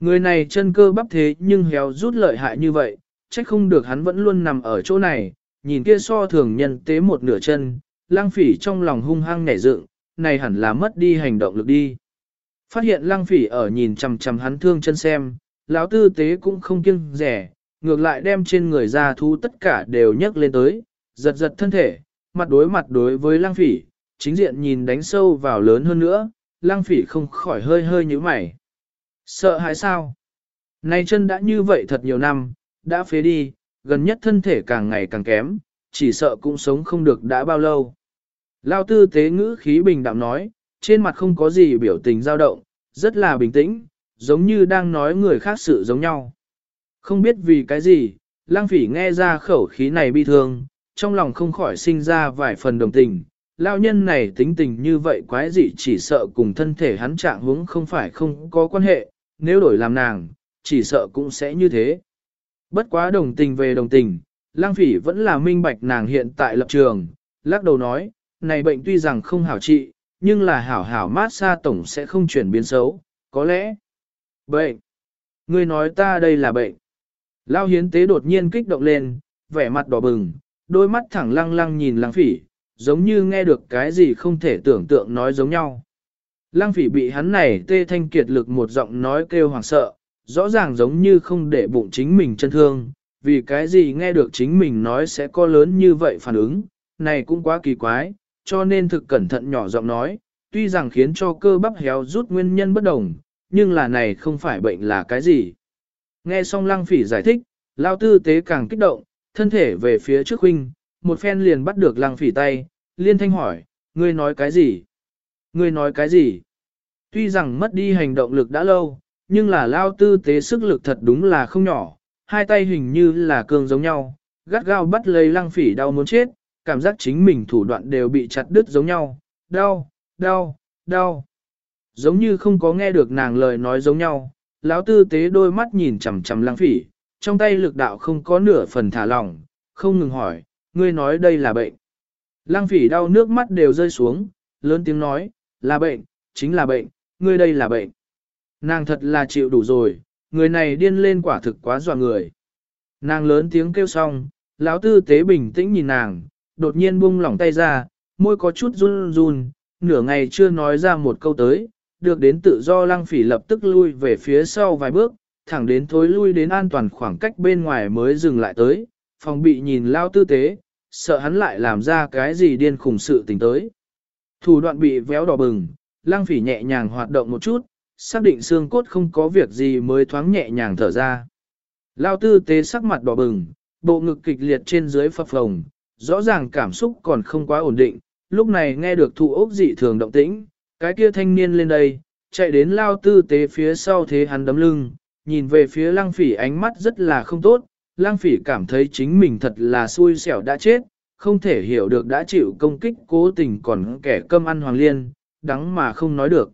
Người này chân cơ bắp thế nhưng héo rút lợi hại như vậy, trách không được hắn vẫn luôn nằm ở chỗ này, nhìn kia so thường nhân tế một nửa chân, lang phỉ trong lòng hung hăng nảy dựng, này hẳn là mất đi hành động lực đi. Phát hiện lang phỉ ở nhìn chằm chằm hắn thương chân xem, lão tư tế cũng không kiêng rẻ, ngược lại đem trên người ra thú tất cả đều nhấc lên tới, giật giật thân thể, mặt đối mặt đối với lang phỉ, chính diện nhìn đánh sâu vào lớn hơn nữa, lang phỉ không khỏi hơi hơi như mày. Sợ hãi sao? Này chân đã như vậy thật nhiều năm, đã phế đi, gần nhất thân thể càng ngày càng kém, chỉ sợ cũng sống không được đã bao lâu. Lao tư tế ngữ khí bình đạm nói, trên mặt không có gì biểu tình dao động, rất là bình tĩnh, giống như đang nói người khác sự giống nhau. Không biết vì cái gì, lang phỉ nghe ra khẩu khí này bi thương, trong lòng không khỏi sinh ra vài phần đồng tình. Lao nhân này tính tình như vậy quái dị chỉ sợ cùng thân thể hắn trạng hướng không phải không có quan hệ, nếu đổi làm nàng, chỉ sợ cũng sẽ như thế. Bất quá đồng tình về đồng tình, lang phỉ vẫn là minh bạch nàng hiện tại lập trường, lắc đầu nói, này bệnh tuy rằng không hảo trị, nhưng là hảo hảo mát xa tổng sẽ không chuyển biến xấu, có lẽ. Bệnh. Ngươi nói ta đây là bệnh. Lao hiến tế đột nhiên kích động lên, vẻ mặt đỏ bừng, đôi mắt thẳng lăng lăng nhìn lăng phỉ, giống như nghe được cái gì không thể tưởng tượng nói giống nhau. Lăng phỉ bị hắn này tê thanh kiệt lực một giọng nói kêu hoảng sợ, rõ ràng giống như không để bụng chính mình chân thương, vì cái gì nghe được chính mình nói sẽ có lớn như vậy phản ứng, này cũng quá kỳ quái, cho nên thực cẩn thận nhỏ giọng nói, tuy rằng khiến cho cơ bắp héo rút nguyên nhân bất đồng, nhưng là này không phải bệnh là cái gì. Nghe xong lăng phỉ giải thích, lao tư tế càng kích động, thân thể về phía trước huynh, một phen liền bắt được lăng phỉ tay, liên thanh hỏi, ngươi nói cái gì? Ngươi nói cái gì? Tuy rằng mất đi hành động lực đã lâu, nhưng là lao tư tế sức lực thật đúng là không nhỏ, hai tay hình như là cường giống nhau, gắt gao bắt lấy lăng phỉ đau muốn chết, cảm giác chính mình thủ đoạn đều bị chặt đứt giống nhau, đau, đau, đau. Giống như không có nghe được nàng lời nói giống nhau, lão tư tế đôi mắt nhìn chằm chằm lăng phỉ, trong tay lực đạo không có nửa phần thả lỏng, không ngừng hỏi, ngươi nói đây là bệnh. Lăng phỉ đau nước mắt đều rơi xuống, lớn tiếng nói, là bệnh, chính là bệnh, ngươi đây là bệnh. Nàng thật là chịu đủ rồi, người này điên lên quả thực quá dọa người. Nàng lớn tiếng kêu xong, lão tư tế bình tĩnh nhìn nàng, đột nhiên buông lỏng tay ra, môi có chút run run, nửa ngày chưa nói ra một câu tới, được đến tự do lăng phỉ lập tức lui về phía sau vài bước, thẳng đến thối lui đến an toàn khoảng cách bên ngoài mới dừng lại tới, phòng bị nhìn lao tư tế, sợ hắn lại làm ra cái gì điên khủng sự tình tới. Thủ đoạn bị véo đỏ bừng, lăng phỉ nhẹ nhàng hoạt động một chút, xác định xương cốt không có việc gì mới thoáng nhẹ nhàng thở ra. Lao tư tế sắc mặt đỏ bừng, bộ ngực kịch liệt trên dưới phập phồng, rõ ràng cảm xúc còn không quá ổn định, lúc này nghe được thụ ốc dị thường động tĩnh, cái kia thanh niên lên đây, chạy đến lao tư tế phía sau thế hắn đấm lưng, nhìn về phía lăng phỉ ánh mắt rất là không tốt, lăng phỉ cảm thấy chính mình thật là xui xẻo đã chết, không thể hiểu được đã chịu công kích cố tình còn kẻ cơm ăn hoàng liên, đắng mà không nói được.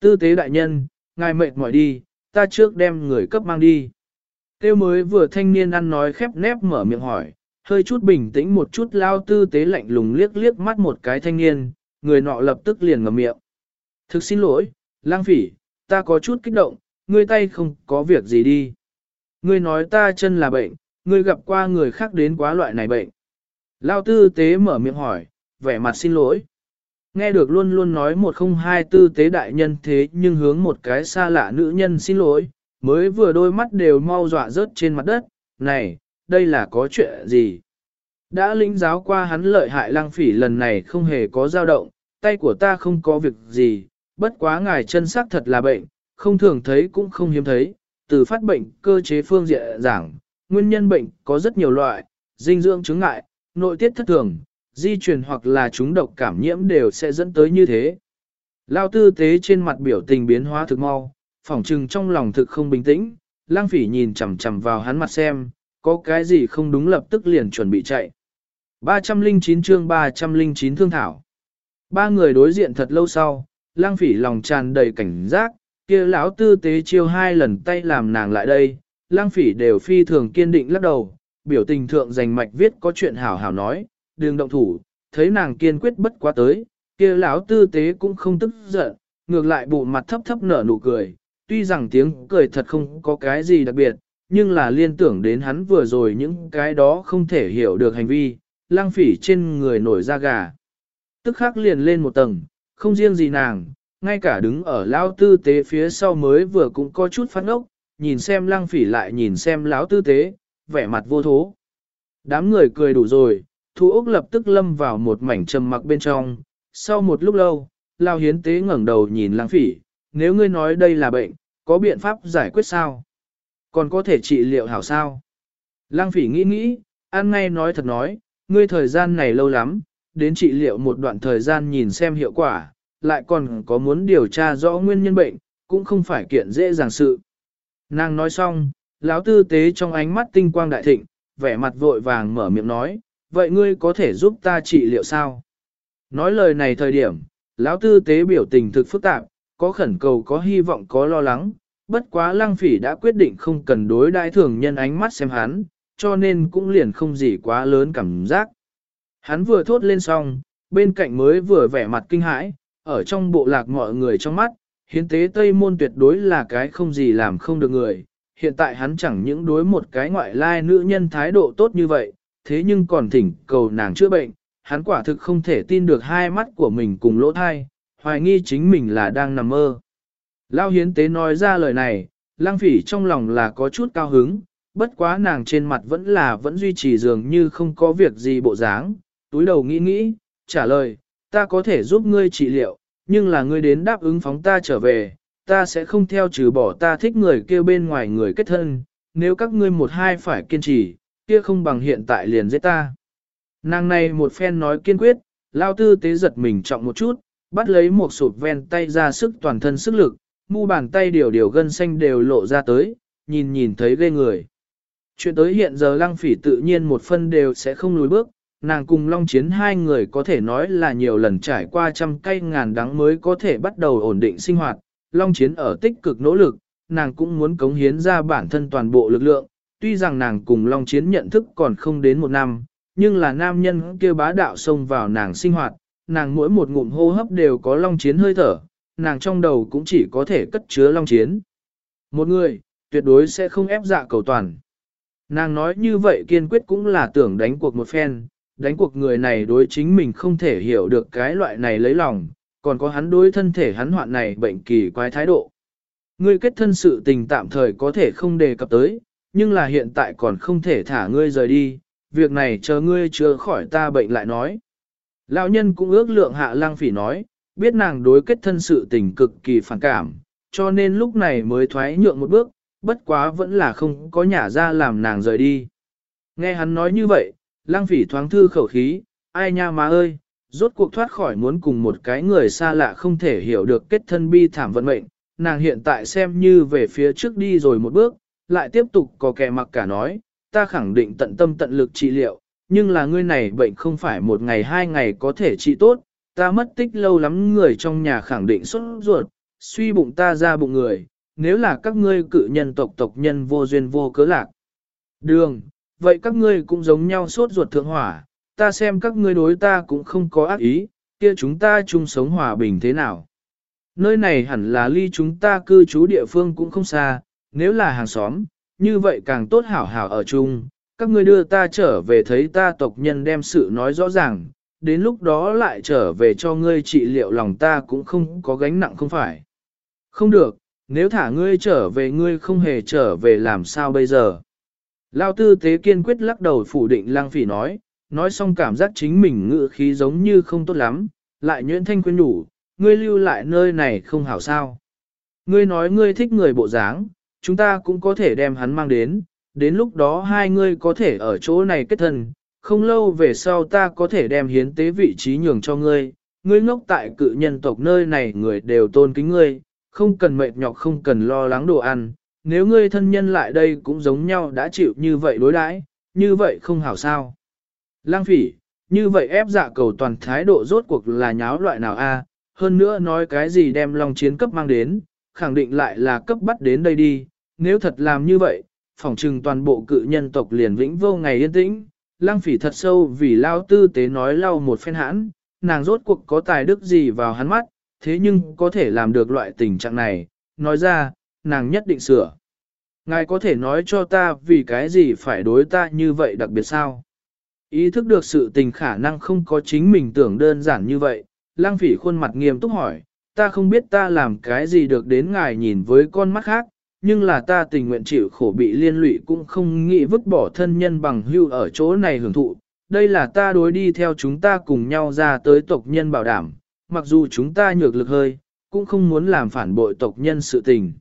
Tư tế đại nhân, ngài mệt mỏi đi, ta trước đem người cấp mang đi. Tiêu mới vừa thanh niên ăn nói khép nép mở miệng hỏi, hơi chút bình tĩnh một chút lao tư tế lạnh lùng liếc liếc mắt một cái thanh niên, người nọ lập tức liền ngậm miệng. Thực xin lỗi, lang phỉ, ta có chút kích động, ngươi tay không có việc gì đi. Ngươi nói ta chân là bệnh, ngươi gặp qua người khác đến quá loại này bệnh. Lao tư tế mở miệng hỏi, vẻ mặt xin lỗi. Nghe được luôn luôn nói một không hai tư tế đại nhân thế nhưng hướng một cái xa lạ nữ nhân xin lỗi, mới vừa đôi mắt đều mau dọa rớt trên mặt đất, này, đây là có chuyện gì? Đã lĩnh giáo qua hắn lợi hại lang phỉ lần này không hề có dao động, tay của ta không có việc gì, bất quá ngài chân xác thật là bệnh, không thường thấy cũng không hiếm thấy, từ phát bệnh cơ chế phương diện giảng, nguyên nhân bệnh có rất nhiều loại, dinh dưỡng chứng ngại, nội tiết thất thường, di truyền hoặc là chúng độc cảm nhiễm đều sẽ dẫn tới như thế. Lao tư tế trên mặt biểu tình biến hóa thực mau, phỏng trừng trong lòng thực không bình tĩnh, lang phỉ nhìn chằm chằm vào hắn mặt xem, có cái gì không đúng lập tức liền chuẩn bị chạy. 309 chương 309 thương thảo. Ba người đối diện thật lâu sau, lang phỉ lòng tràn đầy cảnh giác, kia lão tư tế chiêu hai lần tay làm nàng lại đây, lang phỉ đều phi thường kiên định lắc đầu, biểu tình thượng dành mạch viết có chuyện hảo hảo nói, đường động thủ, thấy nàng kiên quyết bất quá tới, kia lão tư tế cũng không tức giận, ngược lại bụ mặt thấp thấp nở nụ cười, tuy rằng tiếng cười thật không có cái gì đặc biệt, nhưng là liên tưởng đến hắn vừa rồi những cái đó không thể hiểu được hành vi, lang phỉ trên người nổi da gà. Tức khắc liền lên một tầng, không riêng gì nàng, ngay cả đứng ở lão tư tế phía sau mới vừa cũng có chút phát ốc, nhìn xem lang phỉ lại nhìn xem lão tư tế, vẻ mặt vô thố. Đám người cười đủ rồi, thu ốc lập tức lâm vào một mảnh trầm mặc bên trong, sau một lúc lâu, lao hiến tế ngẩng đầu nhìn lang phỉ, nếu ngươi nói đây là bệnh, có biện pháp giải quyết sao? Còn có thể trị liệu hảo sao? Lang phỉ nghĩ nghĩ, ăn ngay nói thật nói, ngươi thời gian này lâu lắm, đến trị liệu một đoạn thời gian nhìn xem hiệu quả, lại còn có muốn điều tra rõ nguyên nhân bệnh, cũng không phải kiện dễ dàng sự. Nàng nói xong, lão tư tế trong ánh mắt tinh quang đại thịnh, vẻ mặt vội vàng mở miệng nói, vậy ngươi có thể giúp ta trị liệu sao? Nói lời này thời điểm, lão tư tế biểu tình thực phức tạp, có khẩn cầu có hy vọng có lo lắng, bất quá lăng phỉ đã quyết định không cần đối đại thường nhân ánh mắt xem hắn, cho nên cũng liền không gì quá lớn cảm giác. Hắn vừa thốt lên xong, bên cạnh mới vừa vẻ mặt kinh hãi, ở trong bộ lạc mọi người trong mắt, hiến tế Tây Môn tuyệt đối là cái không gì làm không được người. Hiện tại hắn chẳng những đối một cái ngoại lai nữ nhân thái độ tốt như vậy, thế nhưng còn thỉnh cầu nàng chữa bệnh, hắn quả thực không thể tin được hai mắt của mình cùng lỗ thai, hoài nghi chính mình là đang nằm mơ. Lao hiến tế nói ra lời này, lang phỉ trong lòng là có chút cao hứng, bất quá nàng trên mặt vẫn là vẫn duy trì dường như không có việc gì bộ dáng, túi đầu nghĩ nghĩ, trả lời, ta có thể giúp ngươi trị liệu, nhưng là ngươi đến đáp ứng phóng ta trở về, ta sẽ không theo trừ bỏ ta thích người kêu bên ngoài người kết thân, nếu các ngươi một hai phải kiên trì, kia không bằng hiện tại liền giết ta. Nàng này một phen nói kiên quyết, lao tư tế giật mình trọng một chút, bắt lấy một sụt ven tay ra sức toàn thân sức lực, mu bàn tay điều điều gân xanh đều lộ ra tới, nhìn nhìn thấy ghê người. Chuyện tới hiện giờ lăng phỉ tự nhiên một phân đều sẽ không lùi bước, nàng cùng Long Chiến hai người có thể nói là nhiều lần trải qua trăm cây ngàn đắng mới có thể bắt đầu ổn định sinh hoạt. Long Chiến ở tích cực nỗ lực, nàng cũng muốn cống hiến ra bản thân toàn bộ lực lượng, tuy rằng nàng cùng Long Chiến nhận thức còn không đến một năm, nhưng là nam nhân kia bá đạo xông vào nàng sinh hoạt, nàng mỗi một ngụm hô hấp đều có Long Chiến hơi thở, nàng trong đầu cũng chỉ có thể cất chứa Long Chiến. Một người, tuyệt đối sẽ không ép dạ cầu toàn. Nàng nói như vậy kiên quyết cũng là tưởng đánh cuộc một phen, đánh cuộc người này đối chính mình không thể hiểu được cái loại này lấy lòng, còn có hắn đối thân thể hắn hoạn này bệnh kỳ quái thái độ. Ngươi kết thân sự tình tạm thời có thể không đề cập tới, nhưng là hiện tại còn không thể thả ngươi rời đi, việc này chờ ngươi chưa khỏi ta bệnh lại nói. Lão nhân cũng ước lượng hạ lang phỉ nói, biết nàng đối kết thân sự tình cực kỳ phản cảm, cho nên lúc này mới thoái nhượng một bước, bất quá vẫn là không có nhả ra làm nàng rời đi. Nghe hắn nói như vậy, lang phỉ thoáng thư khẩu khí, ai nha má ơi, rốt cuộc thoát khỏi muốn cùng một cái người xa lạ không thể hiểu được kết thân bi thảm vận mệnh, nàng hiện tại xem như về phía trước đi rồi một bước, lại tiếp tục có kẻ mặc cả nói, ta khẳng định tận tâm tận lực trị liệu, nhưng là ngươi này bệnh không phải một ngày hai ngày có thể trị tốt, ta mất tích lâu lắm người trong nhà khẳng định xuất ruột, suy bụng ta ra bụng người, nếu là các ngươi cự nhân tộc tộc nhân vô duyên vô cớ lạc. Đường, vậy các ngươi cũng giống nhau sốt ruột thượng hỏa, ta xem các ngươi đối ta cũng không có ác ý, kia chúng ta chung sống hòa bình thế nào. Nơi này hẳn là ly chúng ta cư trú địa phương cũng không xa, nếu là hàng xóm, như vậy càng tốt hảo hảo ở chung. Các ngươi đưa ta trở về thấy ta tộc nhân đem sự nói rõ ràng, đến lúc đó lại trở về cho ngươi trị liệu lòng ta cũng không có gánh nặng không phải. Không được, nếu thả ngươi trở về ngươi không hề trở về làm sao bây giờ. Lao tư tế kiên quyết lắc đầu phủ định lang phỉ nói, nói xong cảm giác chính mình ngự khí giống như không tốt lắm, lại nhuyễn thanh quyên nhủ, ngươi lưu lại nơi này không hảo sao. Ngươi nói ngươi thích người bộ dáng, chúng ta cũng có thể đem hắn mang đến, đến lúc đó hai ngươi có thể ở chỗ này kết thân, không lâu về sau ta có thể đem hiến tế vị trí nhường cho ngươi, ngươi ngốc tại cự nhân tộc nơi này người đều tôn kính ngươi, không cần mệt nhọc không cần lo lắng đồ ăn, nếu ngươi thân nhân lại đây cũng giống nhau đã chịu như vậy đối đãi, như vậy không hảo sao. Lang phỉ, như vậy ép dạ cầu toàn thái độ rốt cuộc là nháo loại nào a? hơn nữa nói cái gì đem lòng chiến cấp mang đến, khẳng định lại là cấp bắt đến đây đi, nếu thật làm như vậy, phỏng trừng toàn bộ cự nhân tộc liền vĩnh vô ngày yên tĩnh, lang phỉ thật sâu vì lao tư tế nói lau một phen hãn, nàng rốt cuộc có tài đức gì vào hắn mắt, thế nhưng có thể làm được loại tình trạng này, nói ra, nàng nhất định sửa. Ngài có thể nói cho ta vì cái gì phải đối ta như vậy đặc biệt sao? Ý thức được sự tình khả năng không có chính mình tưởng đơn giản như vậy, lang phỉ khuôn mặt nghiêm túc hỏi, ta không biết ta làm cái gì được đến ngài nhìn với con mắt khác, nhưng là ta tình nguyện chịu khổ bị liên lụy cũng không nghĩ vứt bỏ thân nhân bằng hưu ở chỗ này hưởng thụ. Đây là ta đối đi theo chúng ta cùng nhau ra tới tộc nhân bảo đảm, mặc dù chúng ta nhược lực hơi, cũng không muốn làm phản bội tộc nhân sự tình.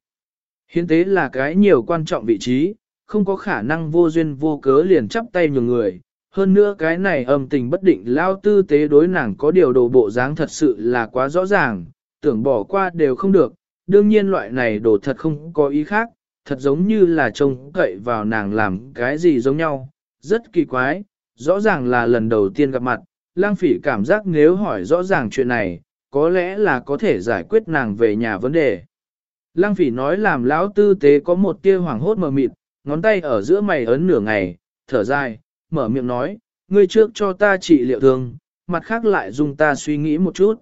Hiến tế là cái nhiều quan trọng vị trí, không có khả năng vô duyên vô cớ liền chắp tay nhường người. Hơn nữa cái này âm tình bất định lao tư tế đối nàng có điều đồ bộ dáng thật sự là quá rõ ràng, tưởng bỏ qua đều không được, đương nhiên loại này đồ thật không có ý khác, thật giống như là trông cậy vào nàng làm cái gì giống nhau, rất kỳ quái, rõ ràng là lần đầu tiên gặp mặt, lang phỉ cảm giác nếu hỏi rõ ràng chuyện này, có lẽ là có thể giải quyết nàng về nhà vấn đề. Lang phỉ nói làm lão tư tế có một tia hoàng hốt mờ mịt, ngón tay ở giữa mày ấn nửa ngày, thở dài, mở miệng nói, ngươi trước cho ta trị liệu thương, mặt khác lại dùng ta suy nghĩ một chút.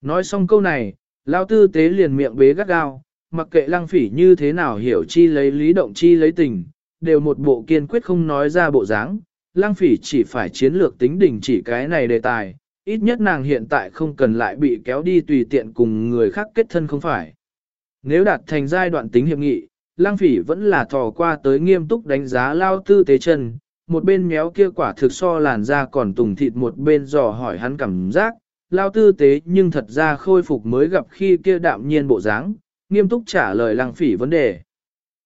Nói xong câu này, lão tư tế liền miệng bế gắt gao, mặc kệ lang phỉ như thế nào hiểu chi lấy lý động chi lấy tình, đều một bộ kiên quyết không nói ra bộ dáng. Lang phỉ chỉ phải chiến lược tính đỉnh chỉ cái này đề tài, ít nhất nàng hiện tại không cần lại bị kéo đi tùy tiện cùng người khác kết thân không phải. Nếu đạt thành giai đoạn tính hiệp nghị, lang phỉ vẫn là thò qua tới nghiêm túc đánh giá lao tư tế chân, một bên méo kia quả thực so làn da còn tùng thịt một bên dò hỏi hắn cảm giác, lao tư tế nhưng thật ra khôi phục mới gặp khi kia đạm nhiên bộ dáng, nghiêm túc trả lời lang phỉ vấn đề.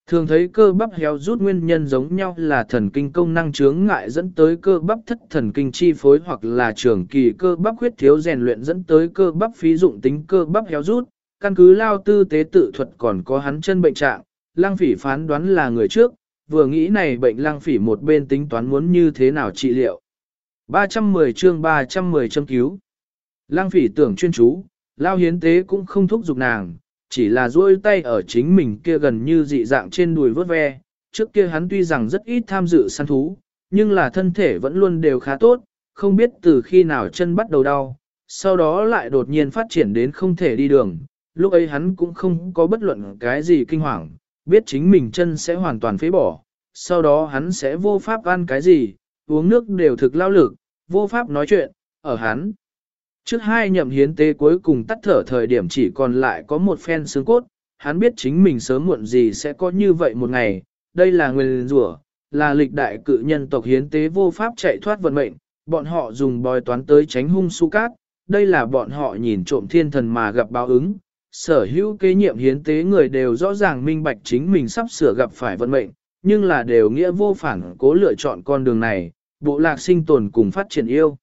Thường thấy cơ bắp héo rút nguyên nhân giống nhau là thần kinh công năng chướng ngại dẫn tới cơ bắp thất thần kinh chi phối hoặc là trường kỳ cơ bắp huyết thiếu rèn luyện dẫn tới cơ bắp phí dụng tính cơ bắp héo rút, căn cứ lao tư tế tự thuật còn có hắn chân bệnh trạng, lang phỉ phán đoán là người trước, vừa nghĩ này bệnh lang phỉ một bên tính toán muốn như thế nào trị liệu. 310 chương 310 châm cứu. Lang phỉ tưởng chuyên chú, lao hiến tế cũng không thúc giục nàng, chỉ là duỗi tay ở chính mình kia gần như dị dạng trên đùi vớt ve. Trước kia hắn tuy rằng rất ít tham dự săn thú, nhưng là thân thể vẫn luôn đều khá tốt, không biết từ khi nào chân bắt đầu đau, sau đó lại đột nhiên phát triển đến không thể đi đường, lúc ấy hắn cũng không có bất luận cái gì kinh hoàng, biết chính mình chân sẽ hoàn toàn phế bỏ, sau đó hắn sẽ vô pháp ăn cái gì, uống nước đều thực lao lực, vô pháp nói chuyện, ở hắn. Trước hai nhậm hiến tế cuối cùng tắt thở thời điểm chỉ còn lại có một phen xương cốt, hắn biết chính mình sớm muộn gì sẽ có như vậy một ngày, đây là nguyên rủa, là lịch đại cự nhân tộc hiến tế vô pháp chạy thoát vận mệnh, bọn họ dùng bòi toán tới tránh hung su cát, đây là bọn họ nhìn trộm thiên thần mà gặp báo ứng, sở hữu kế nhiệm hiến tế người đều rõ ràng minh bạch chính mình sắp sửa gặp phải vận mệnh, nhưng là đều nghĩa vô phản cố lựa chọn con đường này, bộ lạc sinh tồn cùng phát triển yêu.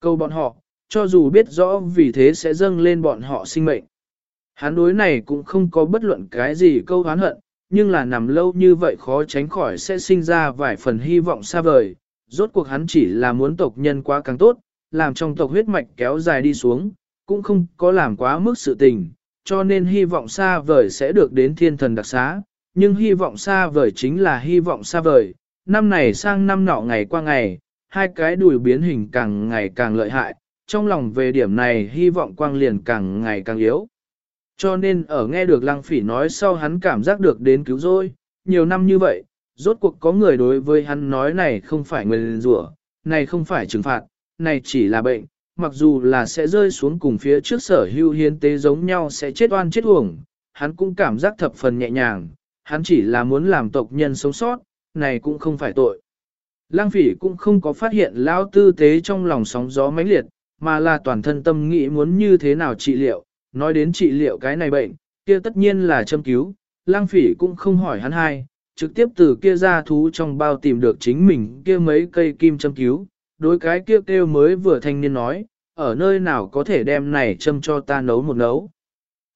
Câu bọn họ, cho dù biết rõ vì thế sẽ dâng lên bọn họ sinh mệnh. Hắn đối này cũng không có bất luận cái gì câu hán hận, nhưng là nằm lâu như vậy khó tránh khỏi sẽ sinh ra vài phần hy vọng xa vời. Rốt cuộc hắn chỉ là muốn tộc nhân quá càng tốt, làm trong tộc huyết mạch kéo dài đi xuống, cũng không có làm quá mức sự tình, cho nên hy vọng xa vời sẽ được đến thiên thần đặc xá, nhưng hy vọng xa vời chính là hy vọng xa vời, năm này sang năm nọ ngày qua ngày, hai cái đùi biến hình càng ngày càng lợi hại, trong lòng về điểm này hy vọng quang liền càng ngày càng yếu. Cho nên ở nghe được lăng phỉ nói sau hắn cảm giác được đến cứu rồi, nhiều năm như vậy, rốt cuộc có người đối với hắn nói này không phải người rủa, này không phải trừng phạt, này chỉ là bệnh, mặc dù là sẽ rơi xuống cùng phía trước sở hưu hiến tế giống nhau sẽ chết oan chết uổng, hắn cũng cảm giác thập phần nhẹ nhàng, hắn chỉ là muốn làm tộc nhân sống sót, này cũng không phải tội. Lang phỉ cũng không có phát hiện lão tư tế trong lòng sóng gió mãnh liệt, mà là toàn thân tâm nghĩ muốn như thế nào trị liệu, nói đến trị liệu cái này bệnh, kia tất nhiên là châm cứu, lang phỉ cũng không hỏi hắn hai, trực tiếp từ kia ra thú trong bao tìm được chính mình kia mấy cây kim châm cứu, đối cái kia kêu, kêu mới vừa thanh niên nói, ở nơi nào có thể đem này châm cho ta nấu một nấu.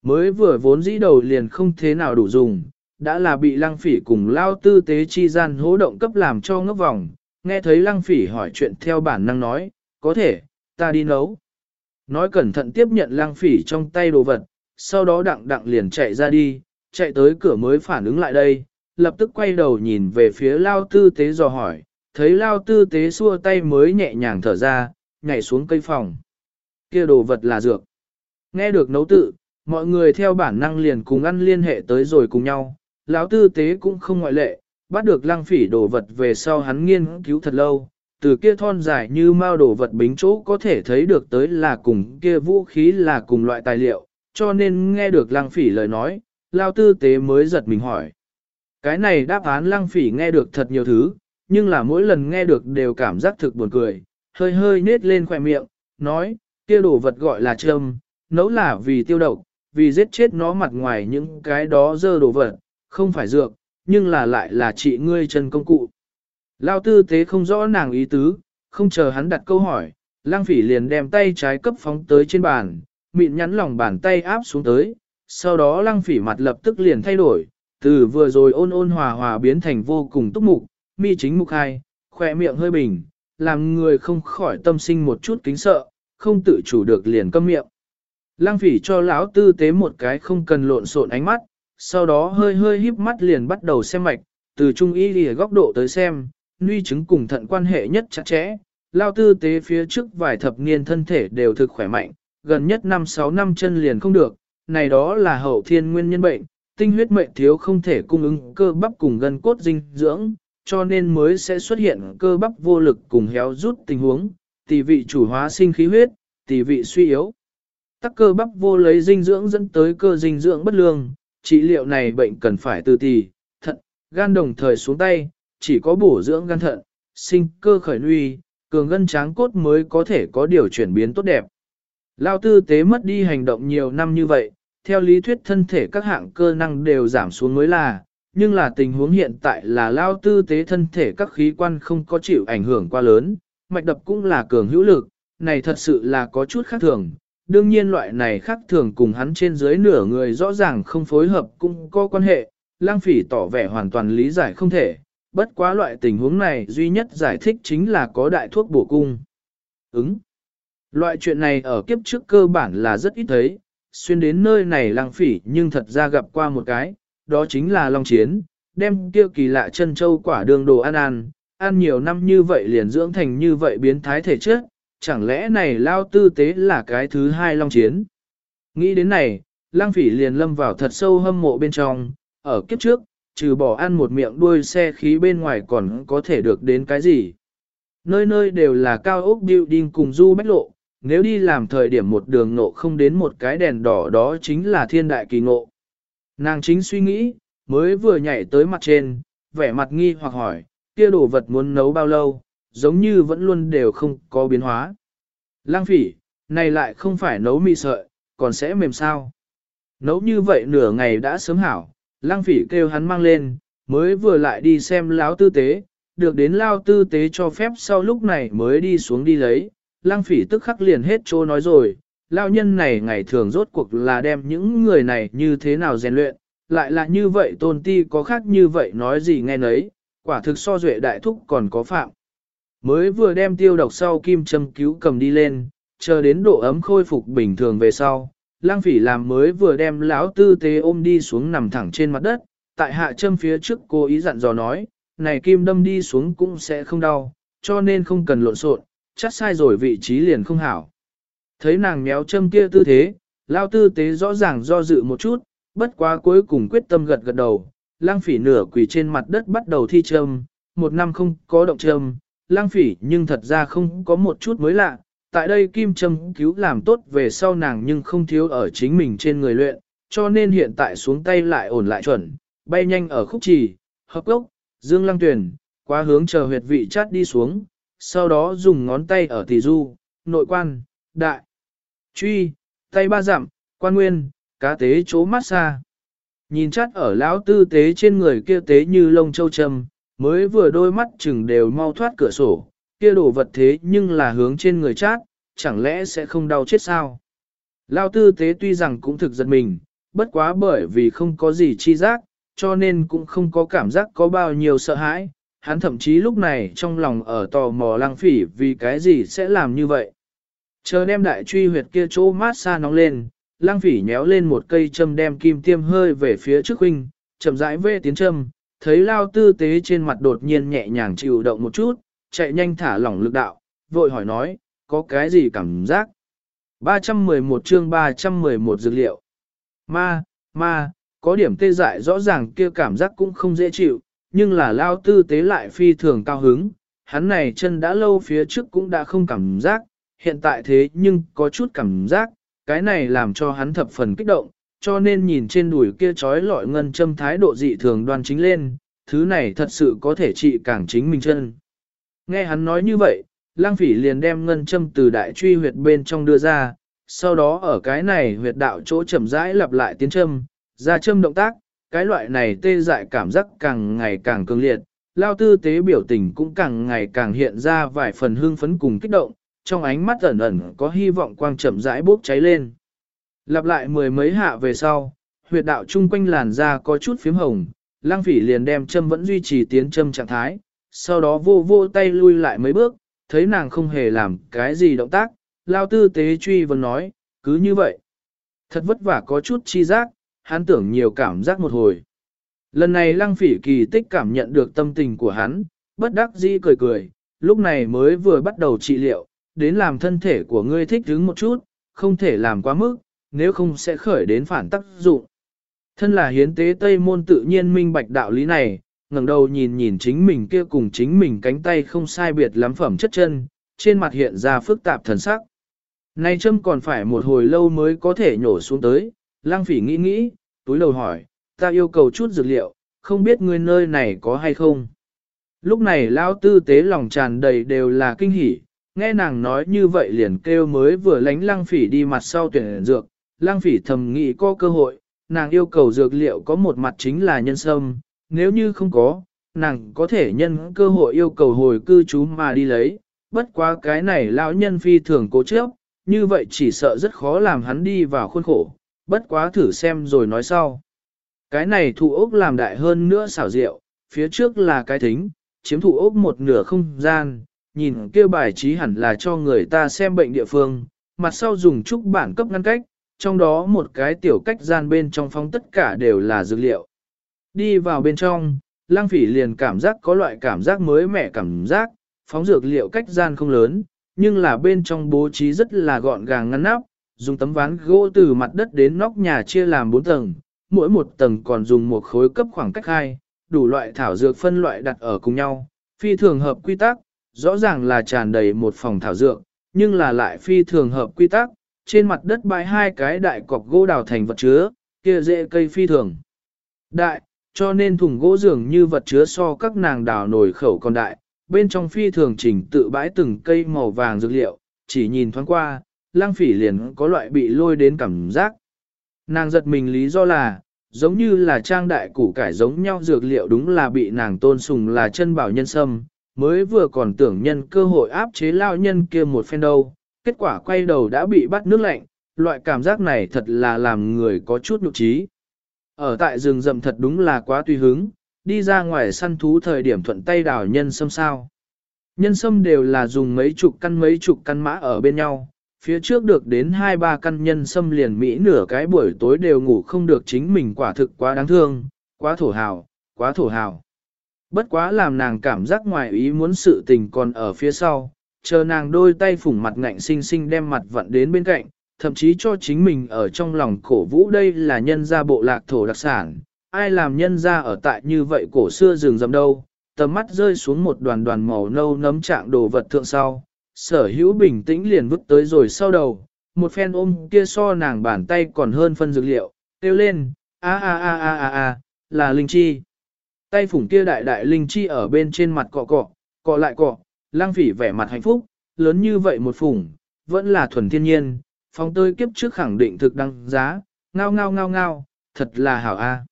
Mới vừa vốn dĩ đầu liền không thế nào đủ dùng, đã là bị lăng phỉ cùng lao tư tế chi gian hố động cấp làm cho ngốc vòng, nghe thấy lăng phỉ hỏi chuyện theo bản năng nói, có thể, ta đi nấu. Nói cẩn thận tiếp nhận Lang phỉ trong tay đồ vật, sau đó đặng đặng liền chạy ra đi, chạy tới cửa mới phản ứng lại đây, lập tức quay đầu nhìn về phía lao tư tế dò hỏi, thấy lao tư tế xua tay mới nhẹ nhàng thở ra, nhảy xuống cây phòng. kia đồ vật là dược. Nghe được nấu tự, mọi người theo bản năng liền cùng ăn liên hệ tới rồi cùng nhau, lão tư tế cũng không ngoại lệ, bắt được Lang phỉ đồ vật về sau hắn nghiên cứu thật lâu, từ kia thon dài như mao đồ vật bính chỗ có thể thấy được tới là cùng kia vũ khí là cùng loại tài liệu, cho nên nghe được lăng phỉ lời nói, lão tư tế mới giật mình hỏi. Cái này đáp án lăng phỉ nghe được thật nhiều thứ, nhưng là mỗi lần nghe được đều cảm giác thực buồn cười, hơi hơi nết lên khỏe miệng, nói, kia đồ vật gọi là châm, nấu là vì tiêu độc, vì giết chết nó mặt ngoài những cái đó dơ đồ vật, không phải dược, nhưng là lại là trị ngươi chân công cụ. Lao tư tế không rõ nàng ý tứ, không chờ hắn đặt câu hỏi, lang phỉ liền đem tay trái cấp phóng tới trên bàn, mịn nhắn lòng bàn tay áp xuống tới, sau đó Lang phỉ mặt lập tức liền thay đổi, từ vừa rồi ôn ôn hòa hòa biến thành vô cùng túc mục, mi chính mục hai, khỏe miệng hơi bình, làm người không khỏi tâm sinh một chút kính sợ, không tự chủ được liền câm miệng. Lang phỉ cho lão tư tế một cái không cần lộn xộn ánh mắt, sau đó hơi hơi híp mắt liền bắt đầu xem mạch, từ trung y lìa góc độ tới xem, nuy chứng cùng thận quan hệ nhất chặt chẽ, lao tư tế phía trước vài thập niên thân thể đều thực khỏe mạnh, gần nhất 5-6 năm chân liền không được, này đó là hậu thiên nguyên nhân bệnh, tinh huyết mệnh thiếu không thể cung ứng cơ bắp cùng gân cốt dinh dưỡng, cho nên mới sẽ xuất hiện cơ bắp vô lực cùng héo rút tình huống, tỷ vị chủ hóa sinh khí huyết, tỷ vị suy yếu. Tắc cơ bắp vô lấy dinh dưỡng dẫn tới cơ dinh dưỡng bất lương, trị liệu này bệnh cần phải từ tỷ, thận, gan đồng thời xuống tay, chỉ có bổ dưỡng gan thận, sinh cơ khởi nuôi, cường gân tráng cốt mới có thể có điều chuyển biến tốt đẹp. Lao tư tế mất đi hành động nhiều năm như vậy, theo lý thuyết thân thể các hạng cơ năng đều giảm xuống mới là, nhưng là tình huống hiện tại là lao tư tế thân thể các khí quan không có chịu ảnh hưởng quá lớn, mạch đập cũng là cường hữu lực, này thật sự là có chút khác thường. Đương nhiên loại này khác thường cùng hắn trên dưới nửa người rõ ràng không phối hợp cũng có quan hệ, lang phỉ tỏ vẻ hoàn toàn lý giải không thể, bất quá loại tình huống này duy nhất giải thích chính là có đại thuốc bổ cung. Ứng. Loại chuyện này ở kiếp trước cơ bản là rất ít thấy, xuyên đến nơi này lang phỉ nhưng thật ra gặp qua một cái, đó chính là Long Chiến, đem kia kỳ lạ chân châu quả đường đồ ăn ăn, ăn nhiều năm như vậy liền dưỡng thành như vậy biến thái thể chất, chẳng lẽ này lao tư tế là cái thứ hai Long Chiến. Nghĩ đến này, lang phỉ liền lâm vào thật sâu hâm mộ bên trong, ở kiếp trước, trừ bỏ ăn một miệng đuôi xe khí bên ngoài còn có thể được đến cái gì. Nơi nơi đều là cao ốc building cùng du bách lộ, nếu đi làm thời điểm một đường nộ không đến một cái đèn đỏ đó chính là thiên đại kỳ ngộ. Nàng chính suy nghĩ, mới vừa nhảy tới mặt trên, vẻ mặt nghi hoặc hỏi, kia đồ vật muốn nấu bao lâu, giống như vẫn luôn đều không có biến hóa. Lang phỉ, này lại không phải nấu mì sợi, còn sẽ mềm sao. Nấu như vậy nửa ngày đã sớm hảo, lang phỉ kêu hắn mang lên, mới vừa lại đi xem Lão tư tế, được đến lao tư tế cho phép sau lúc này mới đi xuống đi lấy, lang phỉ tức khắc liền hết chỗ nói rồi, lao nhân này ngày thường rốt cuộc là đem những người này như thế nào rèn luyện, lại là như vậy tôn ti có khác như vậy nói gì nghe nấy, quả thực so duệ đại thúc còn có phạm. Mới vừa đem tiêu độc sau kim châm cứu cầm đi lên, chờ đến độ ấm khôi phục bình thường về sau, lang phỉ làm mới vừa đem lão tư tế ôm đi xuống nằm thẳng trên mặt đất, tại hạ châm phía trước cô ý dặn dò nói, này kim đâm đi xuống cũng sẽ không đau, cho nên không cần lộn xộn, chắc sai rồi vị trí liền không hảo. Thấy nàng méo châm kia tư thế, Lão tư tế rõ ràng do dự một chút, bất quá cuối cùng quyết tâm gật gật đầu, lang phỉ nửa quỳ trên mặt đất bắt đầu thi châm, một năm không có động châm, lang phỉ nhưng thật ra không có một chút mới lạ, tại đây kim châm cứu làm tốt về sau nàng nhưng không thiếu ở chính mình trên người luyện, cho nên hiện tại xuống tay lại ổn lại chuẩn, bay nhanh ở khúc trì, hợp gốc, dương lăng tuyển, qua hướng chờ huyệt vị chát đi xuống, sau đó dùng ngón tay ở tỷ du, nội quan, đại, truy, tay ba dặm, quan nguyên, cá tế chỗ mát xa. Nhìn chát ở lão tư tế trên người kia tế như lông châu châm, mới vừa đôi mắt chừng đều mau thoát cửa sổ, kia đổ vật thế nhưng là hướng trên người chát, chẳng lẽ sẽ không đau chết sao? Lão tư tế tuy rằng cũng thực giật mình, bất quá bởi vì không có gì chi giác, cho nên cũng không có cảm giác có bao nhiêu sợ hãi. Hắn thậm chí lúc này trong lòng ở tò mò lăng phỉ vì cái gì sẽ làm như vậy. Chờ đem đại truy huyệt kia chỗ mát xa nóng lên, lang phỉ nhéo lên một cây châm đem kim tiêm hơi về phía trước huynh, chậm rãi vê tiến châm, thấy lao tư tế trên mặt đột nhiên nhẹ nhàng chịu động một chút, chạy nhanh thả lỏng lực đạo, vội hỏi nói, có cái gì cảm giác? 311 chương 311 dược liệu. Ma, ma, có điểm tê dại rõ ràng kia cảm giác cũng không dễ chịu, nhưng là lao tư tế lại phi thường cao hứng, hắn này chân đã lâu phía trước cũng đã không cảm giác, hiện tại thế nhưng có chút cảm giác, cái này làm cho hắn thập phần kích động, cho nên nhìn trên đùi kia trói lọi ngân châm thái độ dị thường đoan chính lên, thứ này thật sự có thể trị càng chính mình chân. Nghe hắn nói như vậy, lang phỉ liền đem ngân châm từ đại truy huyệt bên trong đưa ra, sau đó ở cái này huyệt đạo chỗ chậm rãi lặp lại tiến châm, ra châm động tác, cái loại này tê dại cảm giác càng ngày càng cường liệt, lao tư tế biểu tình cũng càng ngày càng hiện ra vài phần hương phấn cùng kích động, trong ánh mắt ẩn ẩn có hy vọng quang chậm rãi bốc cháy lên. Lặp lại mười mấy hạ về sau, huyệt đạo chung quanh làn da có chút phím hồng, lang phỉ liền đem châm vẫn duy trì tiến châm trạng thái, sau đó vô vô tay lui lại mấy bước, thấy nàng không hề làm cái gì động tác, lao tư tế truy vấn nói, cứ như vậy. Thật vất vả có chút chi giác, hắn tưởng nhiều cảm giác một hồi. Lần này lăng phỉ kỳ tích cảm nhận được tâm tình của hắn, bất đắc dĩ cười cười, lúc này mới vừa bắt đầu trị liệu, đến làm thân thể của ngươi thích đứng một chút, không thể làm quá mức, nếu không sẽ khởi đến phản tác dụng. Thân là hiến tế Tây môn tự nhiên minh bạch đạo lý này, ngẩng đầu nhìn nhìn chính mình kia cùng chính mình cánh tay không sai biệt lắm phẩm chất chân, trên mặt hiện ra phức tạp thần sắc. Nay châm còn phải một hồi lâu mới có thể nhổ xuống tới, lang phỉ nghĩ nghĩ, túi lầu hỏi, ta yêu cầu chút dược liệu, không biết ngươi nơi này có hay không. Lúc này lao tư tế lòng tràn đầy đều là kinh hỉ, nghe nàng nói như vậy liền kêu mới vừa lánh Lang phỉ đi mặt sau tuyển dược, Lang phỉ thầm nghĩ có cơ hội, nàng yêu cầu dược liệu có một mặt chính là nhân sâm, nếu như không có, nàng có thể nhân cơ hội yêu cầu hồi cư trú mà đi lấy, bất quá cái này lão nhân phi thường cố chấp, như vậy chỉ sợ rất khó làm hắn đi vào khuôn khổ, bất quá thử xem rồi nói sau. Cái này thụ ốc làm đại hơn nữa xảo diệu, phía trước là cái thính, chiếm thụ ốc một nửa không gian, nhìn kêu bài trí hẳn là cho người ta xem bệnh địa phương, mặt sau dùng trúc bản cấp ngăn cách, trong đó một cái tiểu cách gian bên trong phong tất cả đều là dược liệu. Đi vào bên trong, lang phỉ liền cảm giác có loại cảm giác mới mẻ cảm giác, phóng dược liệu cách gian không lớn, nhưng là bên trong bố trí rất là gọn gàng ngăn nắp, dùng tấm ván gỗ từ mặt đất đến nóc nhà chia làm 4 tầng, mỗi một tầng còn dùng một khối cấp khoảng cách hai, đủ loại thảo dược phân loại đặt ở cùng nhau, phi thường hợp quy tắc, rõ ràng là tràn đầy một phòng thảo dược, nhưng là lại phi thường hợp quy tắc, trên mặt đất bãi hai cái đại cọc gỗ đào thành vật chứa, kia dễ cây phi thường. Đại, cho nên thùng gỗ dường như vật chứa so các nàng đào nổi khẩu còn đại, bên trong phi thường chỉnh tự bãi từng cây màu vàng dược liệu, chỉ nhìn thoáng qua, lang phỉ liền có loại bị lôi đến cảm giác. Nàng giật mình lý do là, giống như là trang đại củ cải giống nhau dược liệu đúng là bị nàng tôn sùng là chân bảo nhân sâm, mới vừa còn tưởng nhân cơ hội áp chế lao nhân kia một phen đâu, kết quả quay đầu đã bị bắt nước lạnh, loại cảm giác này thật là làm người có chút nhục trí. Ở tại rừng rậm thật đúng là quá tùy hứng, đi ra ngoài săn thú thời điểm thuận tay đào nhân sâm sao. Nhân sâm đều là dùng mấy chục căn mấy chục căn mã ở bên nhau, phía trước được đến hai ba căn nhân sâm liền Mỹ nửa cái buổi tối đều ngủ không được chính mình quả thực quá đáng thương, quá thổ hào, quá thổ hào. Bất quá làm nàng cảm giác ngoài ý muốn sự tình còn ở phía sau, chờ nàng đôi tay phủng mặt ngạnh xinh xinh đem mặt vặn đến bên cạnh, thậm chí cho chính mình ở trong lòng cổ vũ đây là nhân gia bộ lạc thổ đặc sản, ai làm nhân gia ở tại như vậy cổ xưa rừng rậm đâu, tầm mắt rơi xuống một đoàn đoàn màu nâu nấm trạng đồ vật thượng sau, sở hữu bình tĩnh liền vứt tới rồi sau đầu, một phen ôm kia so nàng bàn tay còn hơn phân dược liệu, kêu lên, a a a a a a, là linh chi. Tay phủng kia đại đại linh chi ở bên trên mặt cọ cọ, cọ lại cọ, lang phỉ vẻ mặt hạnh phúc, lớn như vậy một phủng, vẫn là thuần thiên nhiên, phong tơi kiếp trước khẳng định thực đăng giá, ngao ngao ngao ngao, thật là hảo a.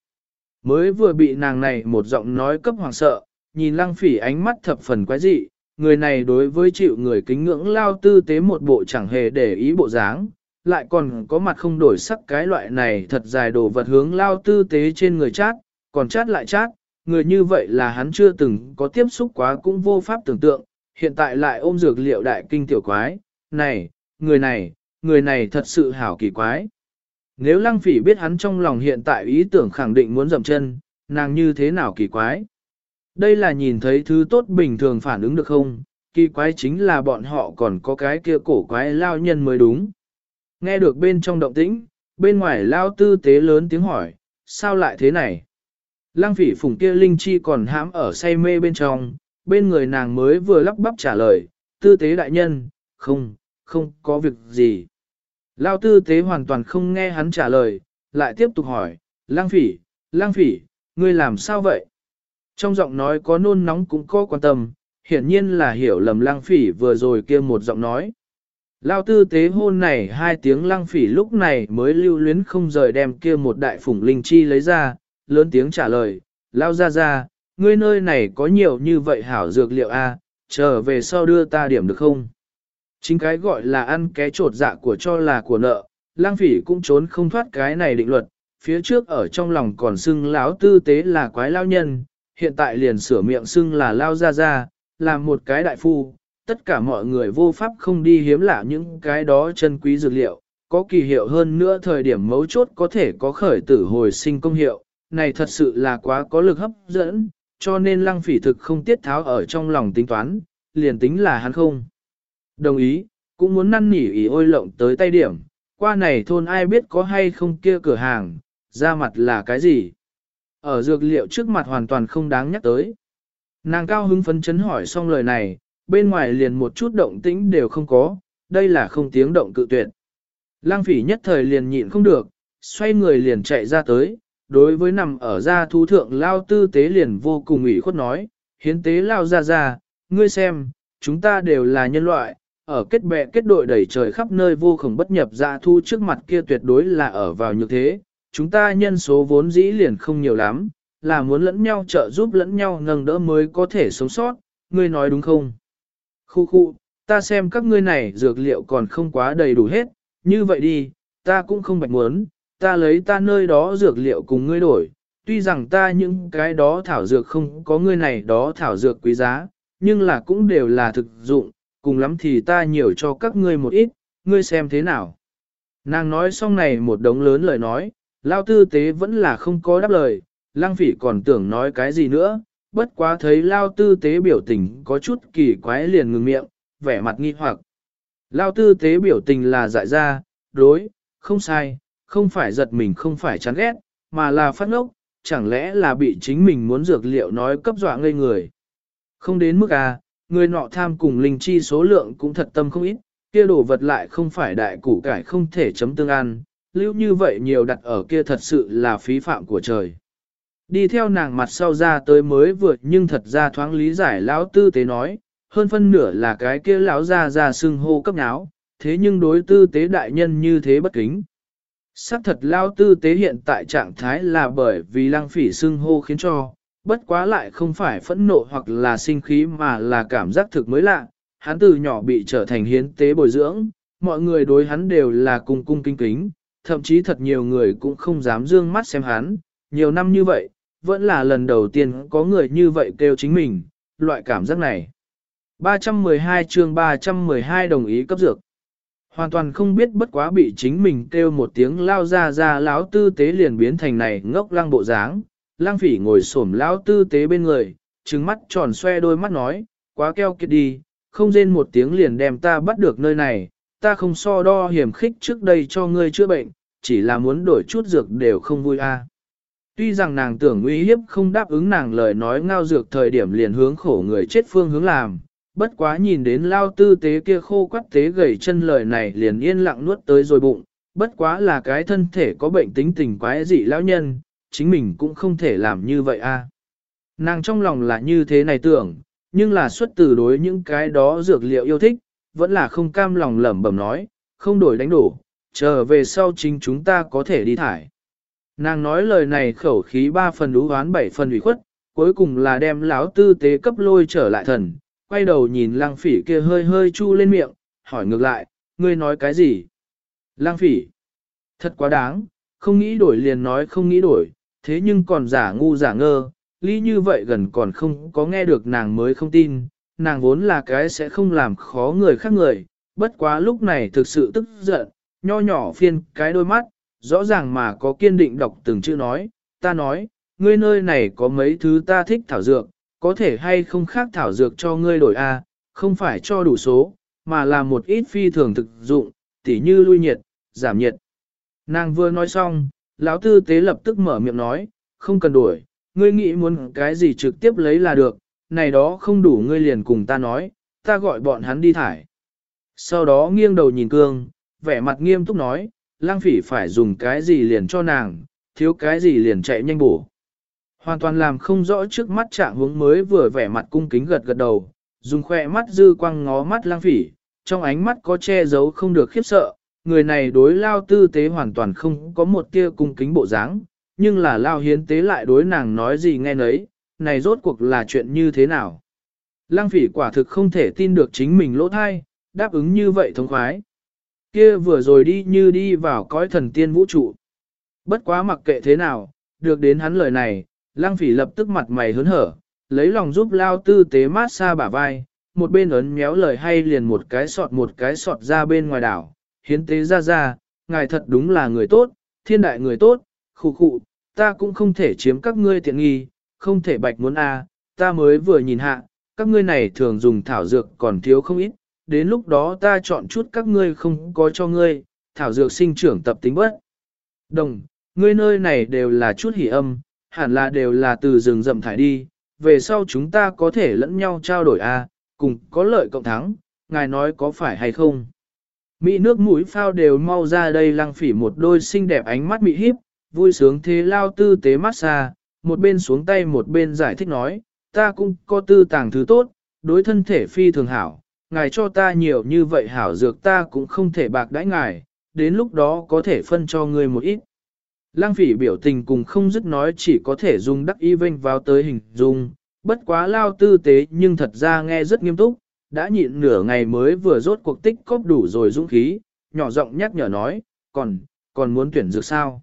Mới vừa bị nàng này một giọng nói cấp hoàng sợ, nhìn lăng phỉ ánh mắt thập phần quái dị, người này đối với chịu người kính ngưỡng lao tư tế một bộ chẳng hề để ý bộ dáng, lại còn có mặt không đổi sắc cái loại này thật dài đồ vật hướng lao tư tế trên người chát, còn chát lại chát, người như vậy là hắn chưa từng có tiếp xúc quá cũng vô pháp tưởng tượng, hiện tại lại ôm dược liệu đại kinh tiểu quái, này, người này, người này thật sự hảo kỳ quái. Nếu lăng phỉ biết hắn trong lòng hiện tại ý tưởng khẳng định muốn dậm chân, nàng như thế nào kỳ quái. Đây là nhìn thấy thứ tốt bình thường phản ứng được không, kỳ quái chính là bọn họ còn có cái kia cổ quái lao nhân mới đúng. Nghe được bên trong động tĩnh, bên ngoài lao tư tế lớn tiếng hỏi, sao lại thế này? Lăng phỉ phùng kia linh chi còn hãm ở say mê bên trong, bên người nàng mới vừa lắp bắp trả lời, tư tế đại nhân, không, không có việc gì. Lao tư tế hoàn toàn không nghe hắn trả lời, lại tiếp tục hỏi, lang phỉ, lang phỉ, ngươi làm sao vậy? Trong giọng nói có nôn nóng cũng có quan tâm, hiển nhiên là hiểu lầm lang phỉ vừa rồi kia một giọng nói. Lao tư tế hôn này hai tiếng lang phỉ lúc này mới lưu luyến không rời đem kia một đại phủng linh chi lấy ra, lớn tiếng trả lời, Lao ra ra, ngươi nơi này có nhiều như vậy hảo dược liệu a, à, trở về sau đưa ta điểm được không? Chính cái gọi là ăn cái trột dạ của cho là của nợ, lang phỉ cũng trốn không thoát cái này định luật, phía trước ở trong lòng còn xưng láo tư tế là quái lao nhân, hiện tại liền sửa miệng xưng là lao ra ra, làm một cái đại phu, tất cả mọi người vô pháp không đi hiếm lạ những cái đó chân quý dược liệu, có kỳ hiệu hơn nữa thời điểm mấu chốt có thể có khởi tử hồi sinh công hiệu, này thật sự là quá có lực hấp dẫn, cho nên lăng phỉ thực không tiết tháo ở trong lòng tính toán, liền tính là hắn không. Đồng ý, cũng muốn năn nỉ ý ôi lộng tới tay điểm, qua này thôn ai biết có hay không kia cửa hàng, ra mặt là cái gì. Ở dược liệu trước mặt hoàn toàn không đáng nhắc tới. Nàng cao hứng phấn chấn hỏi xong lời này, bên ngoài liền một chút động tĩnh đều không có, đây là không tiếng động cự tuyệt. Lang phỉ nhất thời liền nhịn không được, xoay người liền chạy ra tới, đối với nằm ở gia thú thượng lao tư tế liền vô cùng ủy khuất nói, hiến tế lao ra ra, ngươi xem, chúng ta đều là nhân loại, ở kết bè kết đội đẩy trời khắp nơi vô khổng bất nhập ra thu trước mặt kia tuyệt đối là ở vào như thế, chúng ta nhân số vốn dĩ liền không nhiều lắm, là muốn lẫn nhau trợ giúp lẫn nhau nâng đỡ mới có thể sống sót, ngươi nói đúng không? Khu khu, ta xem các ngươi này dược liệu còn không quá đầy đủ hết, như vậy đi, ta cũng không bạch muốn, ta lấy ta nơi đó dược liệu cùng ngươi đổi, tuy rằng ta những cái đó thảo dược không có ngươi này đó thảo dược quý giá, nhưng là cũng đều là thực dụng, cùng lắm thì ta nhiều cho các ngươi một ít, ngươi xem thế nào. Nàng nói xong này một đống lớn lời nói, lao tư tế vẫn là không có đáp lời, lang phỉ còn tưởng nói cái gì nữa, bất quá thấy lao tư tế biểu tình có chút kỳ quái liền ngừng miệng, vẻ mặt nghi hoặc. Lao tư tế biểu tình là dại ra, đối, không sai, không phải giật mình không phải chán ghét, mà là phát ngốc, chẳng lẽ là bị chính mình muốn dược liệu nói cấp dọa ngây người. Không đến mức à, người nọ tham cùng linh chi số lượng cũng thật tâm không ít, kia đồ vật lại không phải đại củ cải không thể chấm tương ăn, lưu như vậy nhiều đặt ở kia thật sự là phí phạm của trời. Đi theo nàng mặt sau ra tới mới vượt nhưng thật ra thoáng lý giải lão tư tế nói, hơn phân nửa là cái kia lão ra ra sưng hô cấp náo, thế nhưng đối tư tế đại nhân như thế bất kính. Sắc thật lao tư tế hiện tại trạng thái là bởi vì lăng phỉ xưng hô khiến cho, bất quá lại không phải phẫn nộ hoặc là sinh khí mà là cảm giác thực mới lạ. Hắn từ nhỏ bị trở thành hiến tế bồi dưỡng, mọi người đối hắn đều là cung cung kinh kính, thậm chí thật nhiều người cũng không dám dương mắt xem hắn. Nhiều năm như vậy, vẫn là lần đầu tiên có người như vậy kêu chính mình, loại cảm giác này. 312 chương 312 đồng ý cấp dược. Hoàn toàn không biết bất quá bị chính mình kêu một tiếng lao ra ra lão tư tế liền biến thành này ngốc lăng bộ dáng. Lang phỉ ngồi xổm lão tư tế bên người, trừng mắt tròn xoe đôi mắt nói, quá keo kiệt đi, không rên một tiếng liền đem ta bắt được nơi này, ta không so đo hiểm khích trước đây cho ngươi chữa bệnh, chỉ là muốn đổi chút dược đều không vui a. Tuy rằng nàng tưởng uy hiếp không đáp ứng nàng lời nói ngao dược thời điểm liền hướng khổ người chết phương hướng làm, bất quá nhìn đến lao tư tế kia khô quắt tế gầy chân lời này liền yên lặng nuốt tới rồi bụng, bất quá là cái thân thể có bệnh tính tình quái dị lão nhân, chính mình cũng không thể làm như vậy a. Nàng trong lòng là như thế này tưởng, nhưng là xuất từ đối những cái đó dược liệu yêu thích, vẫn là không cam lòng lẩm bẩm nói, không đổi đánh đổ, chờ về sau chính chúng ta có thể đi thải. Nàng nói lời này khẩu khí ba phần đú hoán bảy phần ủy khuất, cuối cùng là đem lão tư tế cấp lôi trở lại thần, quay đầu nhìn lang phỉ kia hơi hơi chu lên miệng, hỏi ngược lại, ngươi nói cái gì? Lang phỉ, thật quá đáng, không nghĩ đổi liền nói không nghĩ đổi, thế nhưng còn giả ngu giả ngơ, lý như vậy gần còn không có nghe được nàng mới không tin, nàng vốn là cái sẽ không làm khó người khác người, bất quá lúc này thực sự tức giận, nho nhỏ phiên cái đôi mắt, rõ ràng mà có kiên định đọc từng chữ nói, ta nói, ngươi nơi này có mấy thứ ta thích thảo dược, có thể hay không khác thảo dược cho ngươi đổi a, không phải cho đủ số, mà là một ít phi thường thực dụng, tỉ như lui nhiệt, giảm nhiệt. Nàng vừa nói xong, lão tư tế lập tức mở miệng nói, không cần đuổi. ngươi nghĩ muốn cái gì trực tiếp lấy là được, này đó không đủ ngươi liền cùng ta nói, ta gọi bọn hắn đi thải. Sau đó nghiêng đầu nhìn cương, vẻ mặt nghiêm túc nói, lang phỉ phải dùng cái gì liền cho nàng, thiếu cái gì liền chạy nhanh bổ. Hoàn toàn làm không rõ trước mắt trạng hướng mới vừa vẻ mặt cung kính gật gật đầu, dùng khoe mắt dư quăng ngó mắt lang phỉ, trong ánh mắt có che giấu không được khiếp sợ, người này đối lao tư tế hoàn toàn không có một tia cung kính bộ dáng, nhưng là lao hiến tế lại đối nàng nói gì nghe nấy, này rốt cuộc là chuyện như thế nào. Lăng phỉ quả thực không thể tin được chính mình lỗ thai, đáp ứng như vậy thông khoái. Kia vừa rồi đi như đi vào cõi thần tiên vũ trụ. Bất quá mặc kệ thế nào, được đến hắn lời này, lăng phỉ lập tức mặt mày hớn hở, lấy lòng giúp lao tư tế mát xa bả vai, một bên ấn méo lời hay liền một cái sọt một cái sọt ra bên ngoài đảo, hiến tế ra ra, ngài thật đúng là người tốt, thiên đại người tốt, khụ khụ, ta cũng không thể chiếm các ngươi tiện nghi, không thể bạch muốn a, ta mới vừa nhìn hạ, các ngươi này thường dùng thảo dược còn thiếu không ít, đến lúc đó ta chọn chút các ngươi không có cho ngươi, thảo dược sinh trưởng tập tính bất. Đồng, ngươi nơi này đều là chút hỉ âm, hẳn là đều là từ rừng rậm thải đi, về sau chúng ta có thể lẫn nhau trao đổi a, cùng có lợi cộng thắng, ngài nói có phải hay không? Mỹ nước mũi phao đều mau ra đây lăng phỉ một đôi xinh đẹp ánh mắt mị híp, vui sướng thế lao tư tế massage, một bên xuống tay một bên giải thích nói, ta cũng có tư tàng thứ tốt, đối thân thể phi thường hảo, ngài cho ta nhiều như vậy hảo dược ta cũng không thể bạc đãi ngài, đến lúc đó có thể phân cho ngươi một ít. Lăng phỉ biểu tình cùng không dứt nói chỉ có thể dùng đắc y vinh vào tới hình dung, bất quá lao tư tế nhưng thật ra nghe rất nghiêm túc, đã nhịn nửa ngày mới vừa rốt cuộc tích cóp đủ rồi dũng khí, nhỏ giọng nhắc nhở nói, còn, còn muốn tuyển dược sao?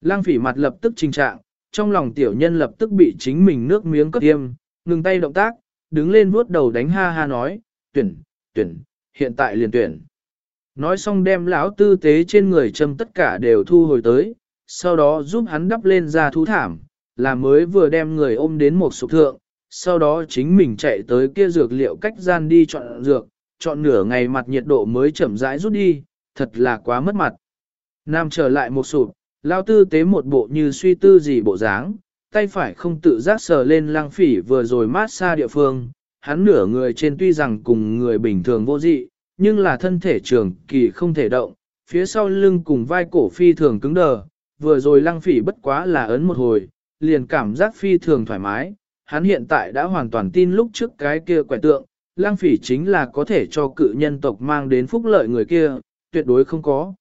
Lăng phỉ mặt lập tức trình trạng, trong lòng tiểu nhân lập tức bị chính mình nước miếng cất tiêm, ngừng tay động tác, đứng lên vuốt đầu đánh ha ha nói, tuyển, tuyển, hiện tại liền tuyển. Nói xong đem lão tư tế trên người châm tất cả đều thu hồi tới, sau đó giúp hắn đắp lên ra thú thảm, là mới vừa đem người ôm đến một sục thượng, sau đó chính mình chạy tới kia dược liệu cách gian đi chọn dược, chọn nửa ngày mặt nhiệt độ mới chậm rãi rút đi, thật là quá mất mặt. Nam trở lại một sụp, lao tư tế một bộ như suy tư gì bộ dáng, tay phải không tự giác sờ lên lang phỉ vừa rồi mát xa địa phương, hắn nửa người trên tuy rằng cùng người bình thường vô dị, nhưng là thân thể trường kỳ không thể động, phía sau lưng cùng vai cổ phi thường cứng đờ, vừa rồi lăng phỉ bất quá là ấn một hồi, liền cảm giác phi thường thoải mái, hắn hiện tại đã hoàn toàn tin lúc trước cái kia quẻ tượng, lang phỉ chính là có thể cho cự nhân tộc mang đến phúc lợi người kia, tuyệt đối không có.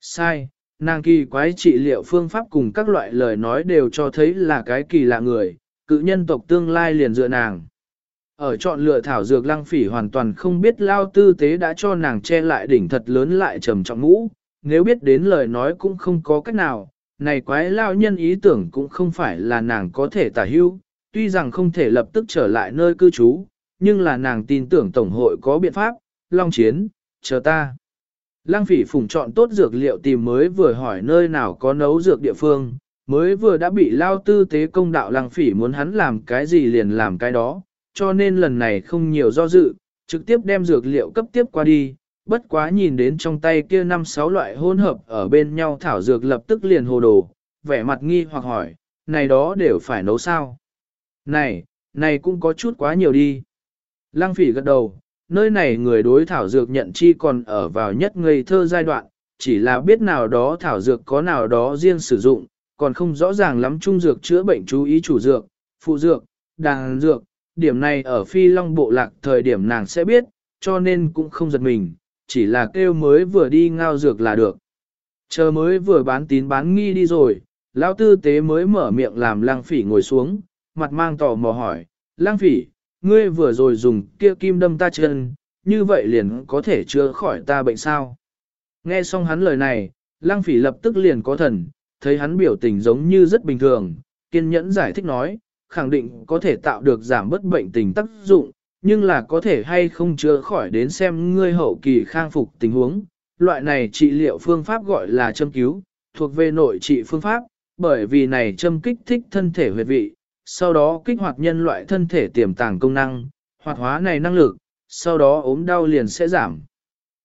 Sai, nàng kỳ quái trị liệu phương pháp cùng các loại lời nói đều cho thấy là cái kỳ lạ người, cự nhân tộc tương lai liền dựa nàng. Ở chọn lựa thảo dược lăng phỉ hoàn toàn không biết lao tư tế đã cho nàng che lại đỉnh thật lớn lại trầm trọng ngũ, nếu biết đến lời nói cũng không có cách nào, này quái lao nhân ý tưởng cũng không phải là nàng có thể tả hữu tuy rằng không thể lập tức trở lại nơi cư trú, nhưng là nàng tin tưởng Tổng hội có biện pháp, long chiến, chờ ta. Lăng phỉ phùng chọn tốt dược liệu tìm mới vừa hỏi nơi nào có nấu dược địa phương, mới vừa đã bị lao tư tế công đạo lăng phỉ muốn hắn làm cái gì liền làm cái đó, cho nên lần này không nhiều do dự, trực tiếp đem dược liệu cấp tiếp qua đi, bất quá nhìn đến trong tay kia năm sáu loại hỗn hợp ở bên nhau thảo dược lập tức liền hồ đồ, vẻ mặt nghi hoặc hỏi, này đó đều phải nấu sao? Này, này cũng có chút quá nhiều đi. Lăng phỉ gật đầu, nơi này người đối thảo dược nhận chi còn ở vào nhất ngây thơ giai đoạn, chỉ là biết nào đó thảo dược có nào đó riêng sử dụng, còn không rõ ràng lắm trung dược chữa bệnh chú ý chủ dược, phụ dược, đàn dược, điểm này ở phi long bộ lạc thời điểm nàng sẽ biết, cho nên cũng không giật mình, chỉ là kêu mới vừa đi ngao dược là được. Chờ mới vừa bán tín bán nghi đi rồi, lão tư tế mới mở miệng làm lang phỉ ngồi xuống, mặt mang tò mò hỏi, lang phỉ, ngươi vừa rồi dùng kia kim đâm ta chân, như vậy liền có thể chữa khỏi ta bệnh sao? Nghe xong hắn lời này, lang phỉ lập tức liền có thần, thấy hắn biểu tình giống như rất bình thường, kiên nhẫn giải thích nói, khẳng định có thể tạo được giảm bất bệnh tình tác dụng, nhưng là có thể hay không chữa khỏi đến xem ngươi hậu kỳ khang phục tình huống. Loại này trị liệu phương pháp gọi là châm cứu, thuộc về nội trị phương pháp, bởi vì này châm kích thích thân thể huyệt vị, sau đó kích hoạt nhân loại thân thể tiềm tàng công năng, hoạt hóa này năng lực, sau đó ốm đau liền sẽ giảm.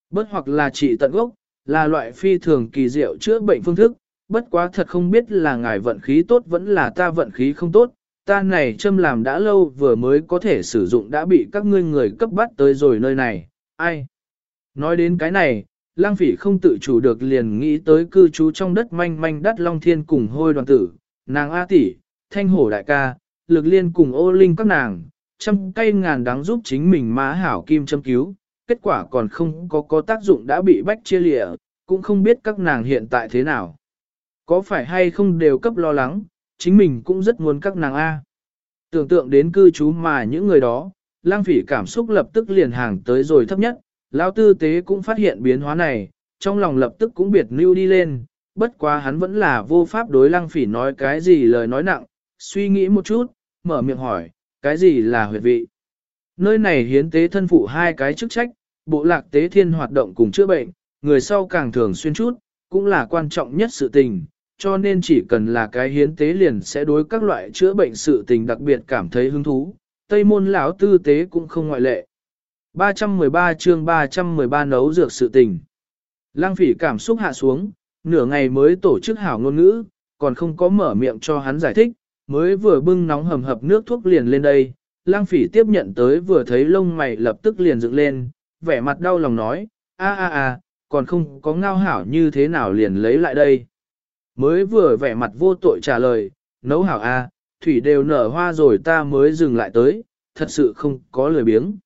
Bất hoặc là trị tận gốc, là loại phi thường kỳ diệu chữa bệnh phương thức, bất quá thật không biết là ngài vận khí tốt vẫn là ta vận khí không tốt, ta này châm làm đã lâu vừa mới có thể sử dụng đã bị các ngươi người cấp bắt tới rồi nơi này, ai? Nói đến cái này, lang phỉ không tự chủ được liền nghĩ tới cư trú trong đất manh manh đắt long thiên cùng hôi đoàn tử, nàng A tỷ, thanh hổ đại ca, lực liên cùng ô linh các nàng, trăm cây ngàn đáng giúp chính mình má hảo kim châm cứu, kết quả còn không có có tác dụng đã bị bách chia lịa, cũng không biết các nàng hiện tại thế nào. Có phải hay không đều cấp lo lắng, chính mình cũng rất muốn các nàng A. Tưởng tượng đến cư trú mà những người đó, lang phỉ cảm xúc lập tức liền hàng tới rồi thấp nhất, lão tư tế cũng phát hiện biến hóa này, trong lòng lập tức cũng biệt lưu đi lên, bất quá hắn vẫn là vô pháp đối lang phỉ nói cái gì lời nói nặng, suy nghĩ một chút, mở miệng hỏi, cái gì là huyệt vị. Nơi này hiến tế thân phụ hai cái chức trách, bộ lạc tế thiên hoạt động cùng chữa bệnh, người sau càng thường xuyên chút, cũng là quan trọng nhất sự tình, cho nên chỉ cần là cái hiến tế liền sẽ đối các loại chữa bệnh sự tình đặc biệt cảm thấy hứng thú, Tây môn lão tư tế cũng không ngoại lệ. 313 chương 313 nấu dược sự tình. Lăng phỉ cảm xúc hạ xuống, nửa ngày mới tổ chức hảo ngôn ngữ, còn không có mở miệng cho hắn giải thích, mới vừa bưng nóng hầm hập nước thuốc liền lên đây. Lăng phỉ tiếp nhận tới vừa thấy lông mày lập tức liền dựng lên, vẻ mặt đau lòng nói, a a a, còn không có ngao hảo như thế nào liền lấy lại đây. Mới vừa vẻ mặt vô tội trả lời, nấu hảo a, thủy đều nở hoa rồi ta mới dừng lại tới, thật sự không có lời biếng.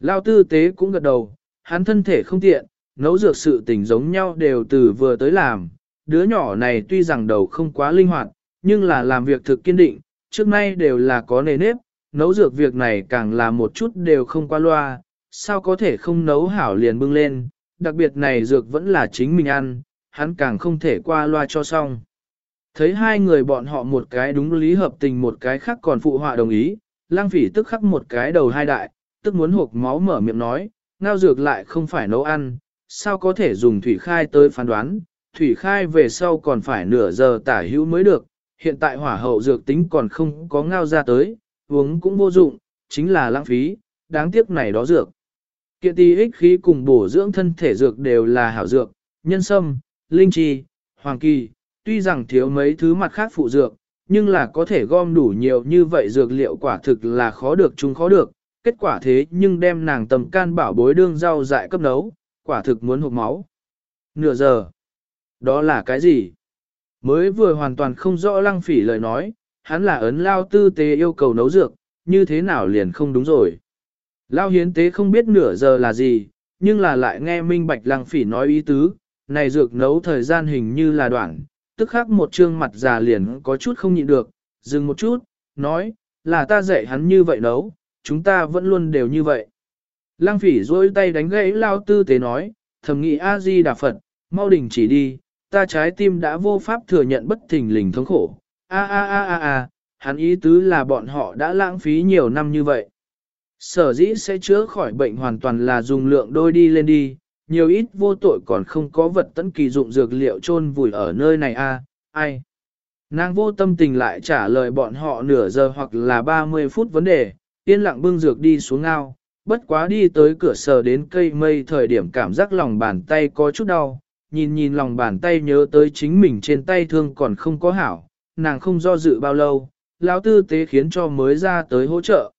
Lao tư tế cũng gật đầu, hắn thân thể không tiện, nấu dược sự tình giống nhau đều từ vừa tới làm. Đứa nhỏ này tuy rằng đầu không quá linh hoạt, nhưng là làm việc thực kiên định, trước nay đều là có nề nếp, nấu dược việc này càng là một chút đều không qua loa, sao có thể không nấu hảo liền bưng lên, đặc biệt này dược vẫn là chính mình ăn, hắn càng không thể qua loa cho xong. Thấy hai người bọn họ một cái đúng lý hợp tình một cái khác còn phụ họa đồng ý, lang phỉ tức khắc một cái đầu hai đại, tức muốn hộp máu mở miệng nói, ngao dược lại không phải nấu ăn, sao có thể dùng thủy khai tới phán đoán, thủy khai về sau còn phải nửa giờ tả hữu mới được, hiện tại hỏa hậu dược tính còn không có ngao ra tới, uống cũng vô dụng, chính là lãng phí, đáng tiếc này đó dược. Kiện ti ích khí cùng bổ dưỡng thân thể dược đều là hảo dược, nhân sâm, linh chi, hoàng kỳ, tuy rằng thiếu mấy thứ mặt khác phụ dược, nhưng là có thể gom đủ nhiều như vậy dược liệu quả thực là khó được chúng khó được, kết quả thế nhưng đem nàng tầm can bảo bối đương rau dại cấp nấu, quả thực muốn hụt máu. Nửa giờ. Đó là cái gì? Mới vừa hoàn toàn không rõ lăng phỉ lời nói, hắn là ấn lao tư tế yêu cầu nấu dược, như thế nào liền không đúng rồi. Lao hiến tế không biết nửa giờ là gì, nhưng là lại nghe minh bạch lăng phỉ nói ý tứ, này dược nấu thời gian hình như là đoạn, tức khắc một trương mặt già liền có chút không nhịn được, dừng một chút, nói, là ta dạy hắn như vậy nấu, chúng ta vẫn luôn đều như vậy. Lăng phỉ dôi tay đánh gãy lao tư tế nói, thầm nghĩ A-di đà Phật, mau đình chỉ đi, ta trái tim đã vô pháp thừa nhận bất thình lình thống khổ. A a a a a, hắn ý tứ là bọn họ đã lãng phí nhiều năm như vậy. Sở dĩ sẽ chữa khỏi bệnh hoàn toàn là dùng lượng đôi đi lên đi, nhiều ít vô tội còn không có vật tấn kỳ dụng dược liệu chôn vùi ở nơi này a, ai. Nàng vô tâm tình lại trả lời bọn họ nửa giờ hoặc là 30 phút vấn đề, yên lặng bưng dược đi xuống ngao, bất quá đi tới cửa sở đến cây mây thời điểm cảm giác lòng bàn tay có chút đau, nhìn nhìn lòng bàn tay nhớ tới chính mình trên tay thương còn không có hảo, nàng không do dự bao lâu, lão tư tế khiến cho mới ra tới hỗ trợ.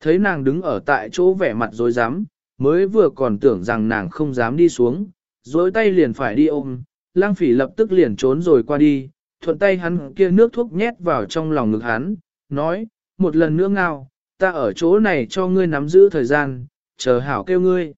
Thấy nàng đứng ở tại chỗ vẻ mặt dối dám, mới vừa còn tưởng rằng nàng không dám đi xuống, dối tay liền phải đi ôm, lang phỉ lập tức liền trốn rồi qua đi, thuận tay hắn kia nước thuốc nhét vào trong lòng ngực hắn, nói, một lần nữa ngao, ta ở chỗ này cho ngươi nắm giữ thời gian, chờ hảo kêu ngươi.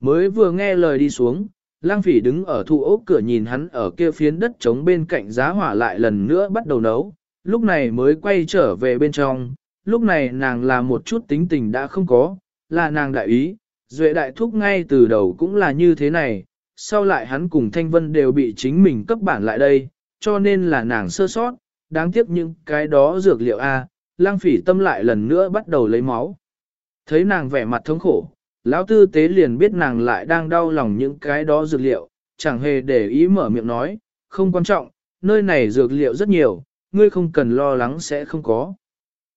Mới vừa nghe lời đi xuống, lang phỉ đứng ở thụ ốc cửa nhìn hắn ở kia phiến đất trống bên cạnh giá hỏa lại lần nữa bắt đầu nấu, lúc này mới quay trở về bên trong, lúc này nàng là một chút tính tình đã không có, là nàng đại ý, duệ đại thúc ngay từ đầu cũng là như thế này, sau lại hắn cùng Thanh Vân đều bị chính mình cấp bản lại đây, cho nên là nàng sơ sót, đáng tiếc những cái đó dược liệu A, lang phỉ tâm lại lần nữa bắt đầu lấy máu. Thấy nàng vẻ mặt thống khổ, lão tư tế liền biết nàng lại đang đau lòng những cái đó dược liệu, chẳng hề để ý mở miệng nói, không quan trọng, nơi này dược liệu rất nhiều, ngươi không cần lo lắng sẽ không có.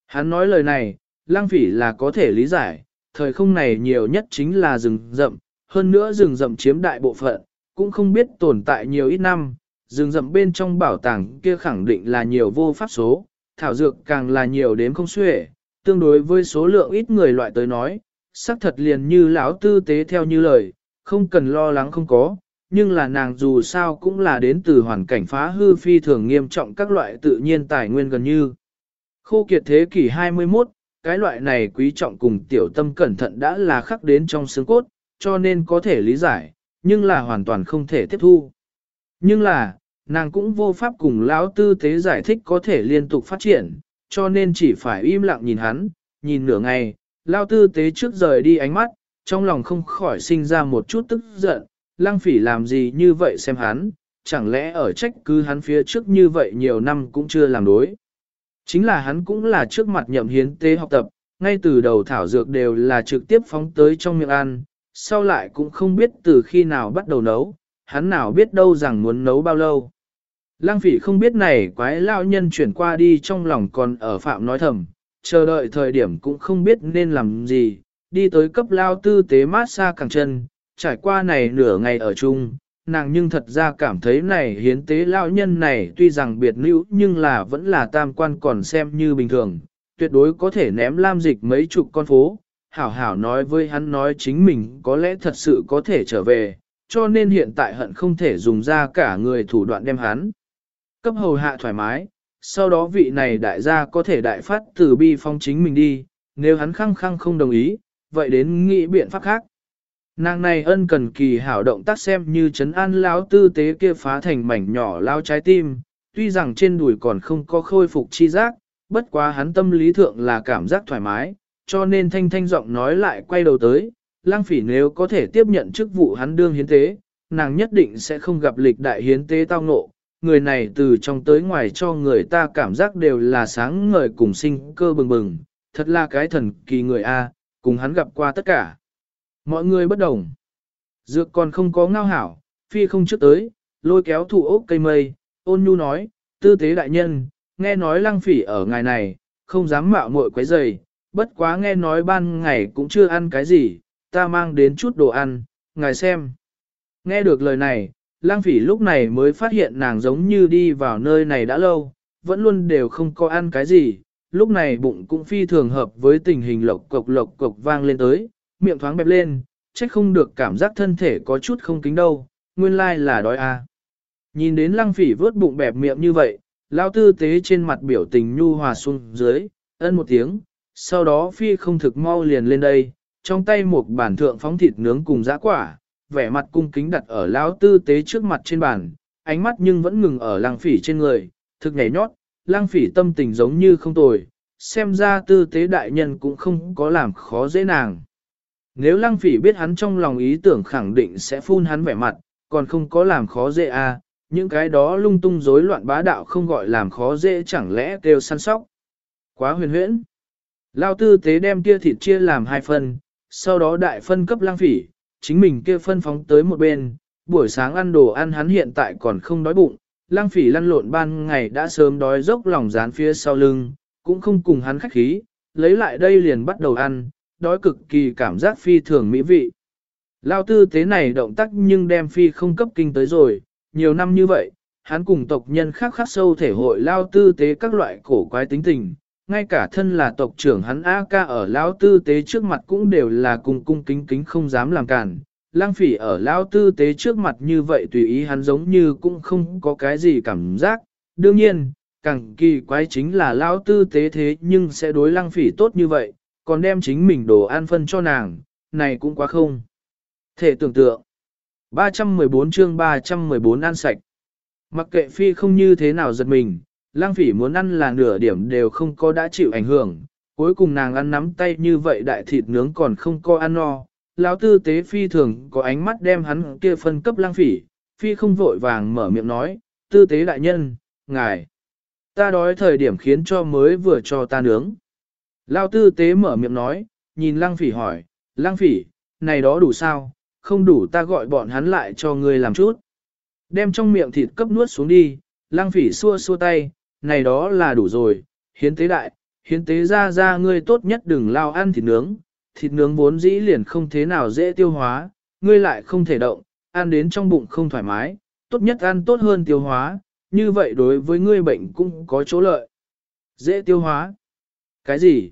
Hắn nói lời này, lang phỉ là có thể lý giải, thời không này nhiều nhất chính là rừng rậm, hơn nữa rừng rậm chiếm đại bộ phận, cũng không biết tồn tại nhiều ít năm, rừng rậm bên trong bảo tàng kia khẳng định là nhiều vô pháp số, thảo dược càng là nhiều đến không xuể, tương đối với số lượng ít người loại tới nói, xác thật liền như lão tư tế theo như lời, không cần lo lắng không có, nhưng là nàng dù sao cũng là đến từ hoàn cảnh phá hư phi thường nghiêm trọng các loại tự nhiên tài nguyên gần như. Khô kiệt thế kỷ 21, cái loại này quý trọng cùng tiểu tâm cẩn thận đã là khắc đến trong xương cốt, cho nên có thể lý giải, nhưng là hoàn toàn không thể tiếp thu. Nhưng là, nàng cũng vô pháp cùng lão tư tế giải thích có thể liên tục phát triển, cho nên chỉ phải im lặng nhìn hắn, nhìn nửa ngày, lão tư tế trước rời đi ánh mắt, trong lòng không khỏi sinh ra một chút tức giận, lăng phỉ làm gì như vậy xem hắn, chẳng lẽ ở trách cứ hắn phía trước như vậy nhiều năm cũng chưa làm đối. Chính là hắn cũng là trước mặt nhậm hiến tế học tập, ngay từ đầu thảo dược đều là trực tiếp phóng tới trong miệng ăn, sau lại cũng không biết từ khi nào bắt đầu nấu, hắn nào biết đâu rằng muốn nấu bao lâu. Lăng phỉ không biết này quái lao nhân chuyển qua đi trong lòng còn ở phạm nói thầm, chờ đợi thời điểm cũng không biết nên làm gì, đi tới cấp lao tư tế mát xa càng chân, trải qua này nửa ngày ở chung, nàng nhưng thật ra cảm thấy này hiến tế lao nhân này tuy rằng biệt nữ nhưng là vẫn là tam quan còn xem như bình thường, tuyệt đối có thể ném lam dịch mấy chục con phố, hảo hảo nói với hắn nói chính mình có lẽ thật sự có thể trở về, cho nên hiện tại hận không thể dùng ra cả người thủ đoạn đem hắn. Cấp hầu hạ thoải mái, sau đó vị này đại gia có thể đại phát từ bi phong chính mình đi, nếu hắn khăng khăng không đồng ý, vậy đến nghĩ biện pháp khác. Nàng này ân cần kỳ hảo động tác xem như chấn an lão tư tế kia phá thành mảnh nhỏ lao trái tim, tuy rằng trên đùi còn không có khôi phục chi giác, bất quá hắn tâm lý thượng là cảm giác thoải mái, cho nên thanh thanh giọng nói lại quay đầu tới, lang phỉ nếu có thể tiếp nhận chức vụ hắn đương hiến tế, nàng nhất định sẽ không gặp lịch đại hiến tế tao ngộ, người này từ trong tới ngoài cho người ta cảm giác đều là sáng ngời cùng sinh cơ bừng bừng, thật là cái thần kỳ người A, cùng hắn gặp qua tất cả. Mọi người bất đồng. Dược còn không có ngao hảo, phi không trước tới, lôi kéo thủ ốc cây mây, ôn nhu nói, tư tế đại nhân, nghe nói lăng phỉ ở ngày này, không dám mạo muội quấy rầy, bất quá nghe nói ban ngày cũng chưa ăn cái gì, ta mang đến chút đồ ăn, ngài xem. Nghe được lời này, lang phỉ lúc này mới phát hiện nàng giống như đi vào nơi này đã lâu, vẫn luôn đều không có ăn cái gì, lúc này bụng cũng phi thường hợp với tình hình lộc cộc lộc cộc vang lên tới, miệng thoáng bẹp lên, trách không được cảm giác thân thể có chút không kính đâu, nguyên lai là đói à. Nhìn đến lăng phỉ vớt bụng bẹp miệng như vậy, lao tư tế trên mặt biểu tình nhu hòa xuống dưới, ân một tiếng, sau đó phi không thực mau liền lên đây, trong tay một bản thượng phóng thịt nướng cùng giã quả, vẻ mặt cung kính đặt ở lão tư tế trước mặt trên bàn, ánh mắt nhưng vẫn ngừng ở lăng phỉ trên người, thực nhảy nhót, lăng phỉ tâm tình giống như không tồi, xem ra tư tế đại nhân cũng không có làm khó dễ nàng. Nếu lăng phỉ biết hắn trong lòng ý tưởng khẳng định sẽ phun hắn vẻ mặt, còn không có làm khó dễ à, những cái đó lung tung rối loạn bá đạo không gọi làm khó dễ chẳng lẽ kêu săn sóc. Quá huyền huyễn. Lao tư tế đem kia thịt chia làm hai phần, sau đó đại phân cấp lang phỉ, chính mình kia phân phóng tới một bên, buổi sáng ăn đồ ăn hắn hiện tại còn không đói bụng, lang phỉ lăn lộn ban ngày đã sớm đói dốc lòng dán phía sau lưng, cũng không cùng hắn khách khí, lấy lại đây liền bắt đầu ăn, đói cực kỳ cảm giác phi thường mỹ vị. Lao tư thế này động tác nhưng đem phi không cấp kinh tới rồi, nhiều năm như vậy, hắn cùng tộc nhân khác khắc sâu thể hội Lao tư tế các loại cổ quái tính tình, ngay cả thân là tộc trưởng hắn A ca ở Lão tư tế trước mặt cũng đều là cùng cung kính kính không dám làm cản. Lang phỉ ở Lão tư tế trước mặt như vậy tùy ý hắn giống như cũng không có cái gì cảm giác. Đương nhiên, càng kỳ quái chính là Lão tư tế thế nhưng sẽ đối lang phỉ tốt như vậy, còn đem chính mình đồ ăn phân cho nàng, này cũng quá không. Thể tưởng tượng. 314 chương 314 ăn sạch. Mặc kệ phi không như thế nào giật mình, lang phỉ muốn ăn là nửa điểm đều không có đã chịu ảnh hưởng. Cuối cùng nàng ăn nắm tay như vậy đại thịt nướng còn không có ăn no. Lão tư tế phi thường có ánh mắt đem hắn kia phân cấp lang phỉ, phi không vội vàng mở miệng nói, tư tế đại nhân, ngài. Ta đói thời điểm khiến cho mới vừa cho ta nướng. Lão tư tế mở miệng nói, nhìn lăng phỉ hỏi, lăng phỉ, này đó đủ sao, không đủ ta gọi bọn hắn lại cho ngươi làm chút. Đem trong miệng thịt cấp nuốt xuống đi, lăng phỉ xua xua tay, này đó là đủ rồi, hiến tế đại, hiến tế ra ra ngươi tốt nhất đừng lao ăn thịt nướng, thịt nướng vốn dĩ liền không thế nào dễ tiêu hóa, ngươi lại không thể động, ăn đến trong bụng không thoải mái, tốt nhất ăn tốt hơn tiêu hóa, như vậy đối với ngươi bệnh cũng có chỗ lợi. Dễ tiêu hóa. Cái gì?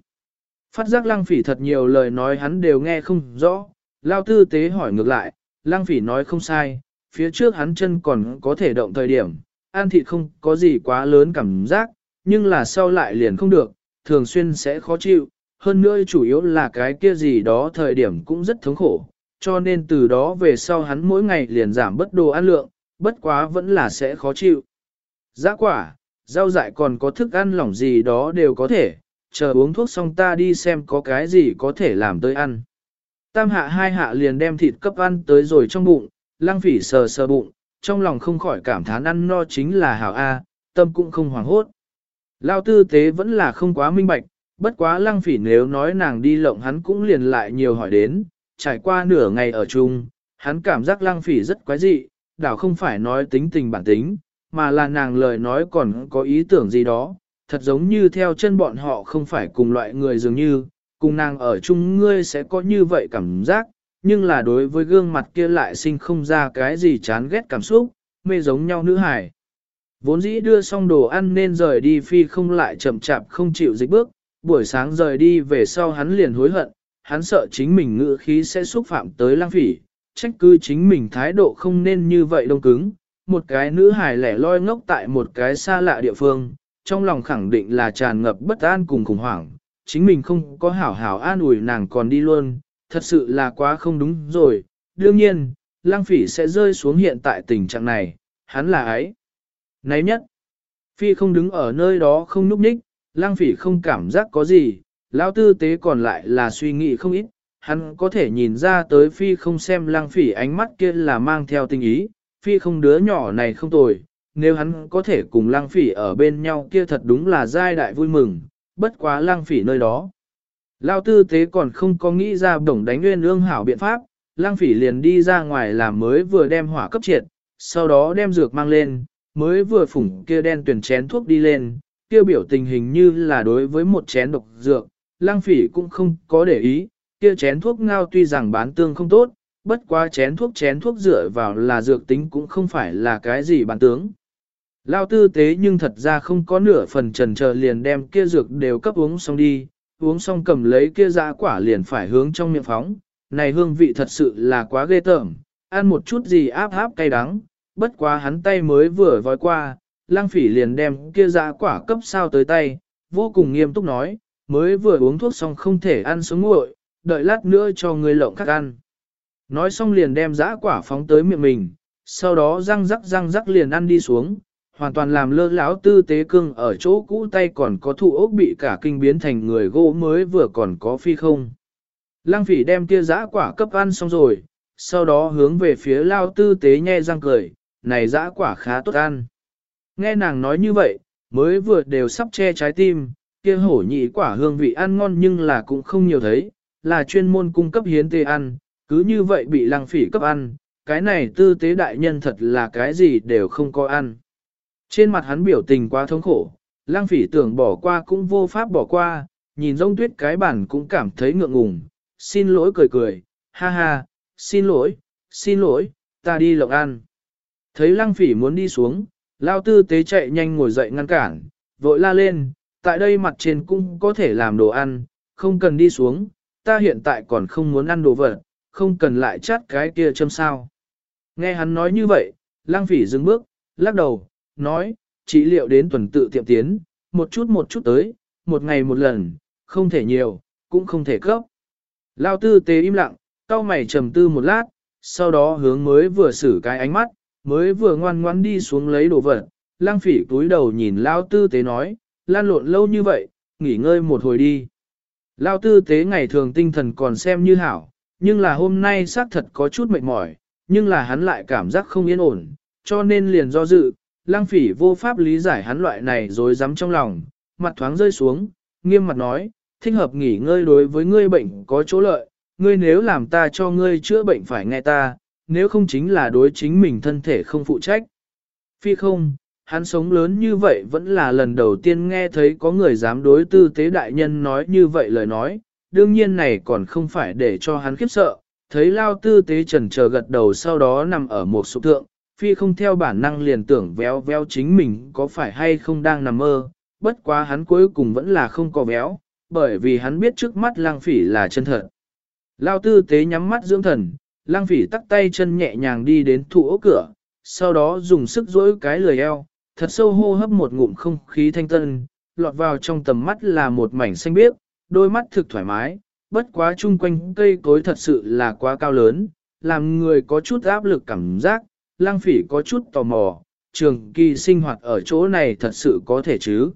Phát giác lăng phỉ thật nhiều lời nói hắn đều nghe không rõ, lao tư tế hỏi ngược lại, lăng phỉ nói không sai, phía trước hắn chân còn có thể động thời điểm, ăn thịt không có gì quá lớn cảm giác, nhưng là sau lại liền không được, thường xuyên sẽ khó chịu, hơn nữa chủ yếu là cái kia gì đó thời điểm cũng rất thống khổ, cho nên từ đó về sau hắn mỗi ngày liền giảm bất đồ ăn lượng, bất quá vẫn là sẽ khó chịu. Giá quả, rau dại còn có thức ăn lỏng gì đó đều có thể, chờ uống thuốc xong ta đi xem có cái gì có thể làm tới ăn. Tam hạ hai hạ liền đem thịt cấp ăn tới rồi trong bụng, lăng phỉ sờ sờ bụng, trong lòng không khỏi cảm thán ăn no chính là hảo A, tâm cũng không hoảng hốt. Lao tư tế vẫn là không quá minh bạch, bất quá lăng phỉ nếu nói nàng đi lộng hắn cũng liền lại nhiều hỏi đến, trải qua nửa ngày ở chung, hắn cảm giác lăng phỉ rất quái dị, đảo không phải nói tính tình bản tính, mà là nàng lời nói còn có ý tưởng gì đó, thật giống như theo chân bọn họ không phải cùng loại người dường như, cùng nàng ở chung ngươi sẽ có như vậy cảm giác, nhưng là đối với gương mặt kia lại sinh không ra cái gì chán ghét cảm xúc, mê giống nhau nữ hải. Vốn dĩ đưa xong đồ ăn nên rời đi phi không lại chậm chạp không chịu dịch bước, buổi sáng rời đi về sau hắn liền hối hận, hắn sợ chính mình ngự khí sẽ xúc phạm tới lang phỉ, trách cứ chính mình thái độ không nên như vậy đông cứng. Một cái nữ hài lẻ loi ngốc tại một cái xa lạ địa phương, trong lòng khẳng định là tràn ngập bất an cùng khủng hoảng, chính mình không có hảo hảo an ủi nàng còn đi luôn, thật sự là quá không đúng rồi. Đương nhiên, lang phỉ sẽ rơi xuống hiện tại tình trạng này, hắn là ấy. Nấy nhất, phi không đứng ở nơi đó không núp ních, lang phỉ không cảm giác có gì, lão tư tế còn lại là suy nghĩ không ít, hắn có thể nhìn ra tới phi không xem lang phỉ ánh mắt kia là mang theo tình ý, phi không đứa nhỏ này không tồi, nếu hắn có thể cùng lang phỉ ở bên nhau kia thật đúng là giai đại vui mừng, bất quá lang phỉ nơi đó. Lao tư tế còn không có nghĩ ra bổng đánh nguyên ương hảo biện pháp, lang phỉ liền đi ra ngoài làm mới vừa đem hỏa cấp triệt, sau đó đem dược mang lên, mới vừa phủng kia đen tuyển chén thuốc đi lên, kia biểu tình hình như là đối với một chén độc dược, lang phỉ cũng không có để ý, kia chén thuốc ngao tuy rằng bán tương không tốt, bất quá chén thuốc chén thuốc dựa vào là dược tính cũng không phải là cái gì bán tướng. Lao tư tế nhưng thật ra không có nửa phần trần chờ liền đem kia dược đều cấp uống xong đi, uống xong cầm lấy kia dã quả liền phải hướng trong miệng phóng, này hương vị thật sự là quá ghê tởm, ăn một chút gì áp áp cay đắng, bất quá hắn tay mới vừa vói qua, lang phỉ liền đem kia dã quả cấp sao tới tay, vô cùng nghiêm túc nói, mới vừa uống thuốc xong không thể ăn sống nguội, đợi lát nữa cho người lộng khác ăn. Nói xong liền đem dã quả phóng tới miệng mình, sau đó răng rắc răng rắc liền ăn đi xuống, hoàn toàn làm lơ lão tư tế cưng ở chỗ cũ tay còn có thụ ốc bị cả kinh biến thành người gỗ mới vừa còn có phi không. Lăng phỉ đem tia giã quả cấp ăn xong rồi, sau đó hướng về phía lao tư tế nhe răng cười, này giã quả khá tốt ăn. Nghe nàng nói như vậy, mới vừa đều sắp che trái tim, kia hổ nhị quả hương vị ăn ngon nhưng là cũng không nhiều thấy, là chuyên môn cung cấp hiến tê ăn, cứ như vậy bị lăng phỉ cấp ăn, cái này tư tế đại nhân thật là cái gì đều không có ăn. Trên mặt hắn biểu tình quá thống khổ, lang phỉ tưởng bỏ qua cũng vô pháp bỏ qua, nhìn rông tuyết cái bản cũng cảm thấy ngượng ngùng, xin lỗi cười cười, ha ha, xin lỗi, xin lỗi, ta đi lộng ăn. Thấy Lang phỉ muốn đi xuống, lao tư tế chạy nhanh ngồi dậy ngăn cản, vội la lên, tại đây mặt trên cũng có thể làm đồ ăn, không cần đi xuống, ta hiện tại còn không muốn ăn đồ vật, không cần lại chát cái kia châm sao. Nghe hắn nói như vậy, lang phỉ dừng bước, lắc đầu, nói, trị liệu đến tuần tự tiệm tiến, một chút một chút tới, một ngày một lần, không thể nhiều, cũng không thể cấp. Lao tư tế im lặng, cao mày trầm tư một lát, sau đó hướng mới vừa xử cái ánh mắt, mới vừa ngoan ngoan đi xuống lấy đồ vật. Lang phỉ cúi đầu nhìn Lao tư tế nói, lan lộn lâu như vậy, nghỉ ngơi một hồi đi. Lao tư tế ngày thường tinh thần còn xem như hảo, nhưng là hôm nay xác thật có chút mệt mỏi, nhưng là hắn lại cảm giác không yên ổn, cho nên liền do dự, lang phỉ vô pháp lý giải hắn loại này rồi dám trong lòng, mặt thoáng rơi xuống, nghiêm mặt nói, thích hợp nghỉ ngơi đối với ngươi bệnh có chỗ lợi, ngươi nếu làm ta cho ngươi chữa bệnh phải nghe ta, nếu không chính là đối chính mình thân thể không phụ trách. Phi không, hắn sống lớn như vậy vẫn là lần đầu tiên nghe thấy có người dám đối tư tế đại nhân nói như vậy lời nói, đương nhiên này còn không phải để cho hắn khiếp sợ, thấy lao tư tế trần chờ gật đầu sau đó nằm ở một sụp thượng, phi không theo bản năng liền tưởng véo véo chính mình có phải hay không đang nằm mơ, bất quá hắn cuối cùng vẫn là không có véo, bởi vì hắn biết trước mắt lang phỉ là chân thật. Lao tư tế nhắm mắt dưỡng thần, lang phỉ tắt tay chân nhẹ nhàng đi đến thụ ố cửa, sau đó dùng sức dỗi cái lười eo, thật sâu hô hấp một ngụm không khí thanh tân, lọt vào trong tầm mắt là một mảnh xanh biếc, đôi mắt thực thoải mái, bất quá chung quanh cây cối thật sự là quá cao lớn, làm người có chút áp lực cảm giác, lang phỉ có chút tò mò, trường kỳ sinh hoạt ở chỗ này thật sự có thể chứ.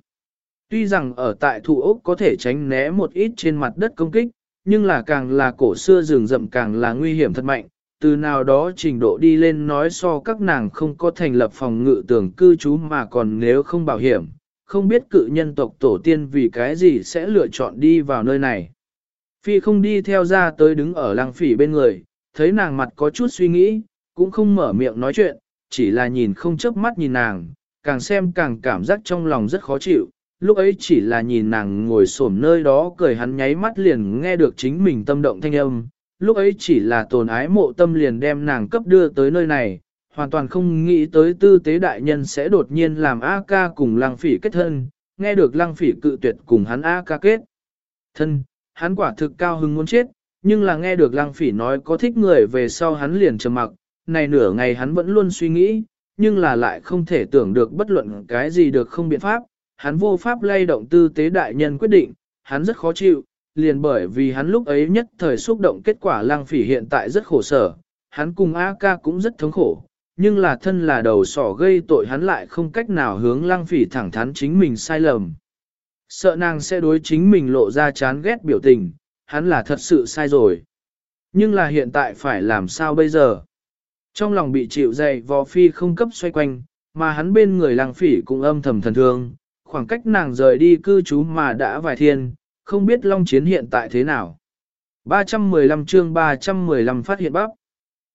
Tuy rằng ở tại thụ ốc có thể tránh né một ít trên mặt đất công kích, nhưng là càng là cổ xưa rừng rậm càng là nguy hiểm thật mạnh, từ nào đó trình độ đi lên nói so các nàng không có thành lập phòng ngự tưởng cư trú mà còn nếu không bảo hiểm, không biết cự nhân tộc tổ tiên vì cái gì sẽ lựa chọn đi vào nơi này. Phi không đi theo ra tới đứng ở lăng phỉ bên người, thấy nàng mặt có chút suy nghĩ, cũng không mở miệng nói chuyện, chỉ là nhìn không chớp mắt nhìn nàng, càng xem càng cảm giác trong lòng rất khó chịu. Lúc ấy chỉ là nhìn nàng ngồi xổm nơi đó cười hắn nháy mắt liền nghe được chính mình tâm động thanh âm, lúc ấy chỉ là tồn ái mộ tâm liền đem nàng cấp đưa tới nơi này, hoàn toàn không nghĩ tới tư tế đại nhân sẽ đột nhiên làm A ca cùng lăng phỉ kết thân, nghe được lăng phỉ cự tuyệt cùng hắn A ca kết. Thân, hắn quả thực cao hứng muốn chết, nhưng là nghe được lăng phỉ nói có thích người về sau hắn liền trầm mặc, này nửa ngày hắn vẫn luôn suy nghĩ, nhưng là lại không thể tưởng được bất luận cái gì được không biện pháp, hắn vô pháp lay động tư tế đại nhân quyết định, hắn rất khó chịu, liền bởi vì hắn lúc ấy nhất thời xúc động kết quả lang phỉ hiện tại rất khổ sở, hắn cùng A ca cũng rất thống khổ, nhưng là thân là đầu sỏ gây tội hắn lại không cách nào hướng lang phỉ thẳng thắn chính mình sai lầm. Sợ nàng sẽ đối chính mình lộ ra chán ghét biểu tình, hắn là thật sự sai rồi. Nhưng là hiện tại phải làm sao bây giờ? Trong lòng bị chịu dày vò phi không cấp xoay quanh, mà hắn bên người Lang phỉ cũng âm thầm thần thương, khoảng cách nàng rời đi cư trú mà đã vài thiên, không biết Long Chiến hiện tại thế nào. 315 chương 315 phát hiện bắp.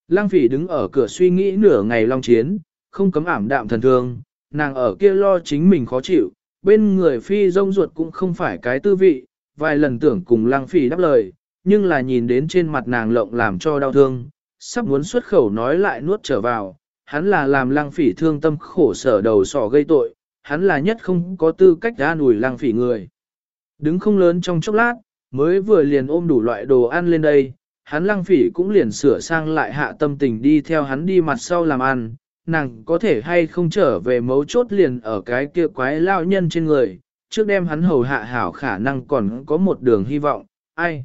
Lăng phỉ đứng ở cửa suy nghĩ nửa ngày Long Chiến, không cấm ảm đạm thần thương, nàng ở kia lo chính mình khó chịu, bên người phi rông ruột cũng không phải cái tư vị, vài lần tưởng cùng lăng phỉ đáp lời, nhưng là nhìn đến trên mặt nàng lộng làm cho đau thương, sắp muốn xuất khẩu nói lại nuốt trở vào, hắn là làm lăng phỉ thương tâm khổ sở đầu sỏ gây tội, hắn là nhất không có tư cách ra nùi lăng phỉ người. Đứng không lớn trong chốc lát, mới vừa liền ôm đủ loại đồ ăn lên đây, hắn lăng phỉ cũng liền sửa sang lại hạ tâm tình đi theo hắn đi mặt sau làm ăn, nàng có thể hay không trở về mấu chốt liền ở cái kia quái lao nhân trên người, trước đêm hắn hầu hạ hảo khả năng còn có một đường hy vọng, ai.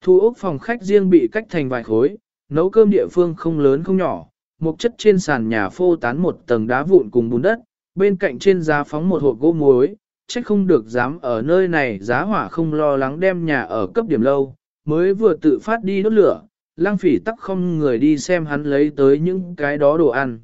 Thu ốc phòng khách riêng bị cách thành vài khối, nấu cơm địa phương không lớn không nhỏ, một chất trên sàn nhà phô tán một tầng đá vụn cùng bùn đất, bên cạnh trên giá phóng một hộp gỗ muối, trách không được dám ở nơi này giá hỏa không lo lắng đem nhà ở cấp điểm lâu, mới vừa tự phát đi đốt lửa, lang phỉ tắc không người đi xem hắn lấy tới những cái đó đồ ăn.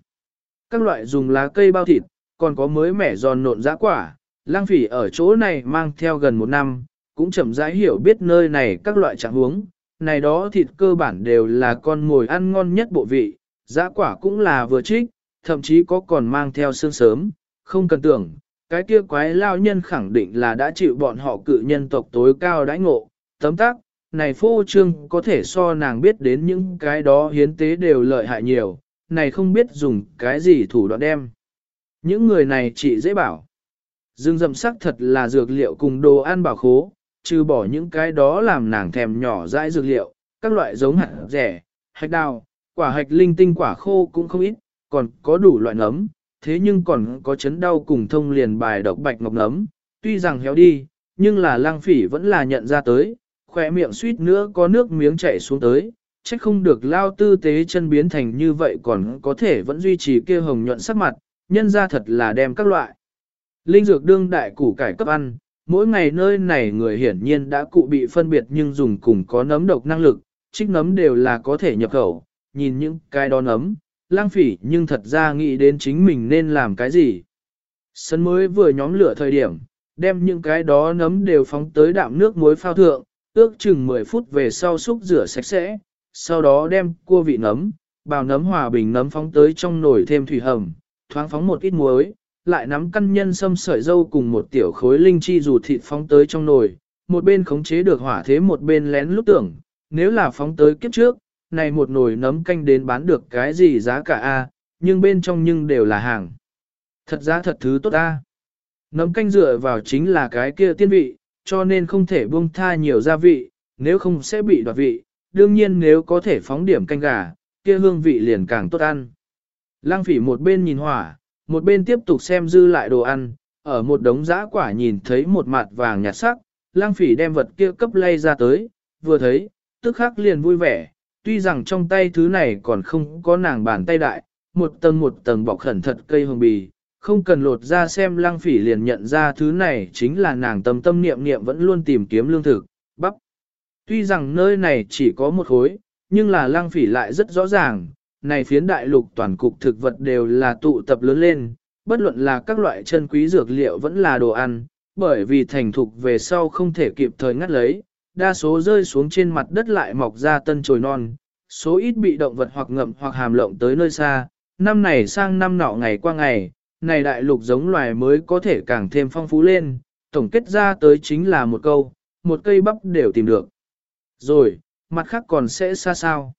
Các loại dùng lá cây bao thịt, còn có mới mẻ giòn nộn giá quả, lang phỉ ở chỗ này mang theo gần một năm, cũng chậm rãi hiểu biết nơi này các loại trạng huống. Này đó thịt cơ bản đều là con ngồi ăn ngon nhất bộ vị, giá quả cũng là vừa trích, thậm chí có còn mang theo xương sớm, không cần tưởng, cái kia quái lao nhân khẳng định là đã chịu bọn họ cự nhân tộc tối cao đãi ngộ, tấm tắc, này phô trương có thể so nàng biết đến những cái đó hiến tế đều lợi hại nhiều, này không biết dùng cái gì thủ đoạn đem. Những người này chỉ dễ bảo. Dương dầm sắc thật là dược liệu cùng đồ ăn bảo khố, trừ bỏ những cái đó làm nàng thèm nhỏ dãi dược liệu, các loại giống hạt rẻ, hạch đào, quả hạch linh tinh quả khô cũng không ít, còn có đủ loại nấm, thế nhưng còn có chấn đau cùng thông liền bài độc bạch ngọc nấm, tuy rằng héo đi, nhưng là lang phỉ vẫn là nhận ra tới, khỏe miệng suýt nữa có nước miếng chảy xuống tới, trách không được lao tư tế chân biến thành như vậy còn có thể vẫn duy trì kia hồng nhuận sắc mặt, nhân ra thật là đem các loại. Linh dược đương đại củ cải cấp ăn, mỗi ngày nơi này người hiển nhiên đã cụ bị phân biệt nhưng dùng cùng có nấm độc năng lực, trích nấm đều là có thể nhập khẩu, nhìn những cái đó nấm, lang phỉ nhưng thật ra nghĩ đến chính mình nên làm cái gì. Sân mới vừa nhóm lửa thời điểm, đem những cái đó nấm đều phóng tới đạm nước muối phao thượng, ước chừng 10 phút về sau xúc rửa sạch sẽ, sau đó đem cua vị nấm, bào nấm hòa bình nấm phóng tới trong nồi thêm thủy hầm, thoáng phóng một ít muối, lại nắm căn nhân sâm sợi dâu cùng một tiểu khối linh chi dù thịt phóng tới trong nồi, một bên khống chế được hỏa thế một bên lén lút tưởng, nếu là phóng tới kiếp trước, này một nồi nấm canh đến bán được cái gì giá cả a, nhưng bên trong nhưng đều là hàng. Thật giá thật thứ tốt a. Nấm canh dựa vào chính là cái kia tiên vị, cho nên không thể buông tha nhiều gia vị, nếu không sẽ bị đoạt vị, đương nhiên nếu có thể phóng điểm canh gà, kia hương vị liền càng tốt ăn. Lăng phỉ một bên nhìn hỏa, một bên tiếp tục xem dư lại đồ ăn, ở một đống giã quả nhìn thấy một mặt vàng nhạt sắc, Lang phỉ đem vật kia cấp lay ra tới, vừa thấy, tức khắc liền vui vẻ, tuy rằng trong tay thứ này còn không có nàng bàn tay đại, một tầng một tầng bọc khẩn thật cây hồng bì, không cần lột ra xem Lang phỉ liền nhận ra thứ này chính là nàng tâm tâm niệm niệm vẫn luôn tìm kiếm lương thực, bắp. Tuy rằng nơi này chỉ có một khối, nhưng là Lang phỉ lại rất rõ ràng, này phiến đại lục toàn cục thực vật đều là tụ tập lớn lên, bất luận là các loại chân quý dược liệu vẫn là đồ ăn, bởi vì thành thục về sau không thể kịp thời ngắt lấy, đa số rơi xuống trên mặt đất lại mọc ra tân trồi non, số ít bị động vật hoặc ngậm hoặc hàm lộng tới nơi xa, năm này sang năm nọ ngày qua ngày, này đại lục giống loài mới có thể càng thêm phong phú lên, tổng kết ra tới chính là một câu, một cây bắp đều tìm được. Rồi, mặt khác còn sẽ xa sao.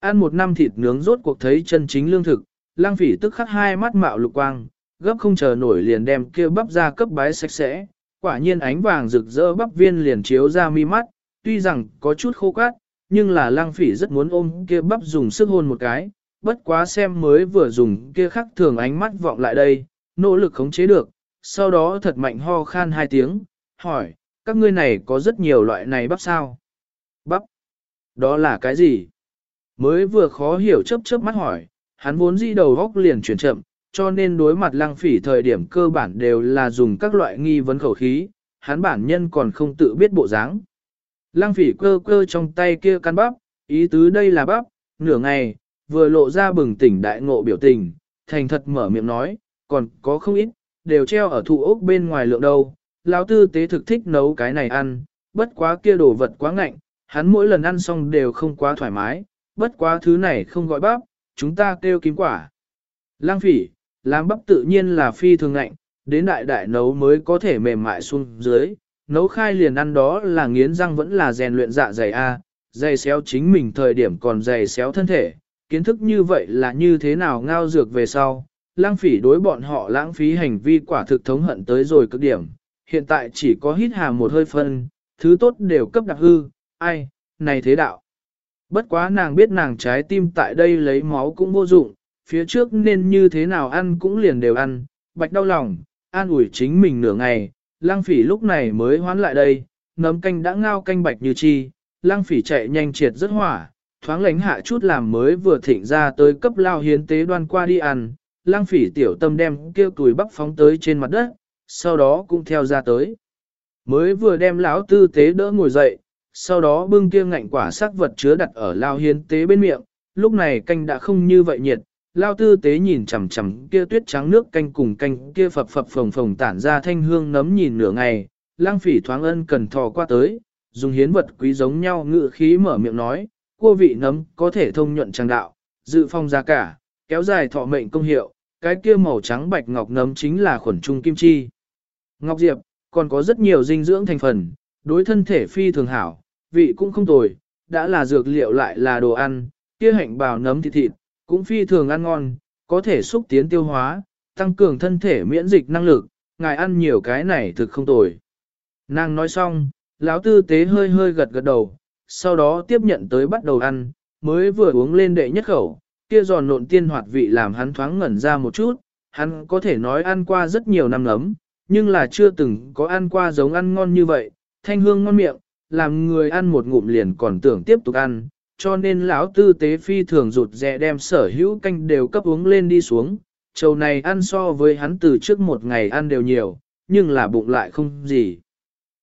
Ăn một năm thịt nướng rốt cuộc thấy chân chính lương thực, lang phỉ tức khắc hai mắt mạo lục quang, gấp không chờ nổi liền đem kia bắp ra cấp bái sạch sẽ, quả nhiên ánh vàng rực rỡ bắp viên liền chiếu ra mi mắt, tuy rằng có chút khô cát, nhưng là lang phỉ rất muốn ôm kia bắp dùng sức hôn một cái, bất quá xem mới vừa dùng kia khắc thường ánh mắt vọng lại đây, nỗ lực khống chế được, sau đó thật mạnh ho khan hai tiếng, hỏi, các ngươi này có rất nhiều loại này bắp sao? Bắp? Đó là cái gì? Mới vừa khó hiểu chớp chớp mắt hỏi, hắn vốn di đầu góc liền chuyển chậm, cho nên đối mặt lăng phỉ thời điểm cơ bản đều là dùng các loại nghi vấn khẩu khí, hắn bản nhân còn không tự biết bộ dáng. Lăng phỉ cơ cơ trong tay kia căn bắp, ý tứ đây là bắp, nửa ngày, vừa lộ ra bừng tỉnh đại ngộ biểu tình, thành thật mở miệng nói, còn có không ít, đều treo ở thụ ốc bên ngoài lượng đâu, lão tư tế thực thích nấu cái này ăn, bất quá kia đồ vật quá ngạnh, hắn mỗi lần ăn xong đều không quá thoải mái, bất quá thứ này không gọi bắp, chúng ta kêu kim quả. Lang phỉ, làm bắp tự nhiên là phi thường ngạnh, đến đại đại nấu mới có thể mềm mại xuống dưới, nấu khai liền ăn đó là nghiến răng vẫn là rèn luyện dạ dày A, dày xéo chính mình thời điểm còn dày xéo thân thể, kiến thức như vậy là như thế nào ngao dược về sau. Lang phỉ đối bọn họ lãng phí hành vi quả thực thống hận tới rồi cực điểm, hiện tại chỉ có hít hà một hơi phân, thứ tốt đều cấp đặc hư, ai, này thế đạo. Bất quá nàng biết nàng trái tim tại đây lấy máu cũng vô dụng, phía trước nên như thế nào ăn cũng liền đều ăn, bạch đau lòng, an ủi chính mình nửa ngày, lang phỉ lúc này mới hoán lại đây, nấm canh đã ngao canh bạch như chi, lang phỉ chạy nhanh triệt rất hỏa, thoáng lánh hạ chút làm mới vừa thịnh ra tới cấp lao hiến tế đoan qua đi ăn, lang phỉ tiểu tâm đem kêu tuổi bắp phóng tới trên mặt đất, sau đó cũng theo ra tới. Mới vừa đem lão tư tế đỡ ngồi dậy, sau đó bưng kia ngạnh quả sắc vật chứa đặt ở lao hiến tế bên miệng, lúc này canh đã không như vậy nhiệt, lao tư tế nhìn chằm chằm kia tuyết trắng nước canh cùng canh kia phập phập phồng phồng tản ra thanh hương nấm nhìn nửa ngày, lang phỉ thoáng ân cần thò qua tới, dùng hiến vật quý giống nhau ngự khí mở miệng nói, cua vị nấm có thể thông nhuận trang đạo, dự phong ra cả, kéo dài thọ mệnh công hiệu, cái kia màu trắng bạch ngọc nấm chính là khuẩn trung kim chi. Ngọc Diệp, còn có rất nhiều dinh dưỡng thành phần, đối thân thể phi thường hảo, vị cũng không tồi, đã là dược liệu lại là đồ ăn, kia hạnh bào nấm thịt thịt, cũng phi thường ăn ngon, có thể xúc tiến tiêu hóa, tăng cường thân thể miễn dịch năng lực, ngài ăn nhiều cái này thực không tồi. Nàng nói xong, lão tư tế hơi hơi gật gật đầu, sau đó tiếp nhận tới bắt đầu ăn, mới vừa uống lên đệ nhất khẩu, kia giòn nộn tiên hoạt vị làm hắn thoáng ngẩn ra một chút, hắn có thể nói ăn qua rất nhiều năm lắm, nhưng là chưa từng có ăn qua giống ăn ngon như vậy, thanh hương ngon miệng, làm người ăn một ngụm liền còn tưởng tiếp tục ăn, cho nên lão tư tế phi thường rụt rè đem sở hữu canh đều cấp uống lên đi xuống, Chầu này ăn so với hắn từ trước một ngày ăn đều nhiều, nhưng là bụng lại không gì.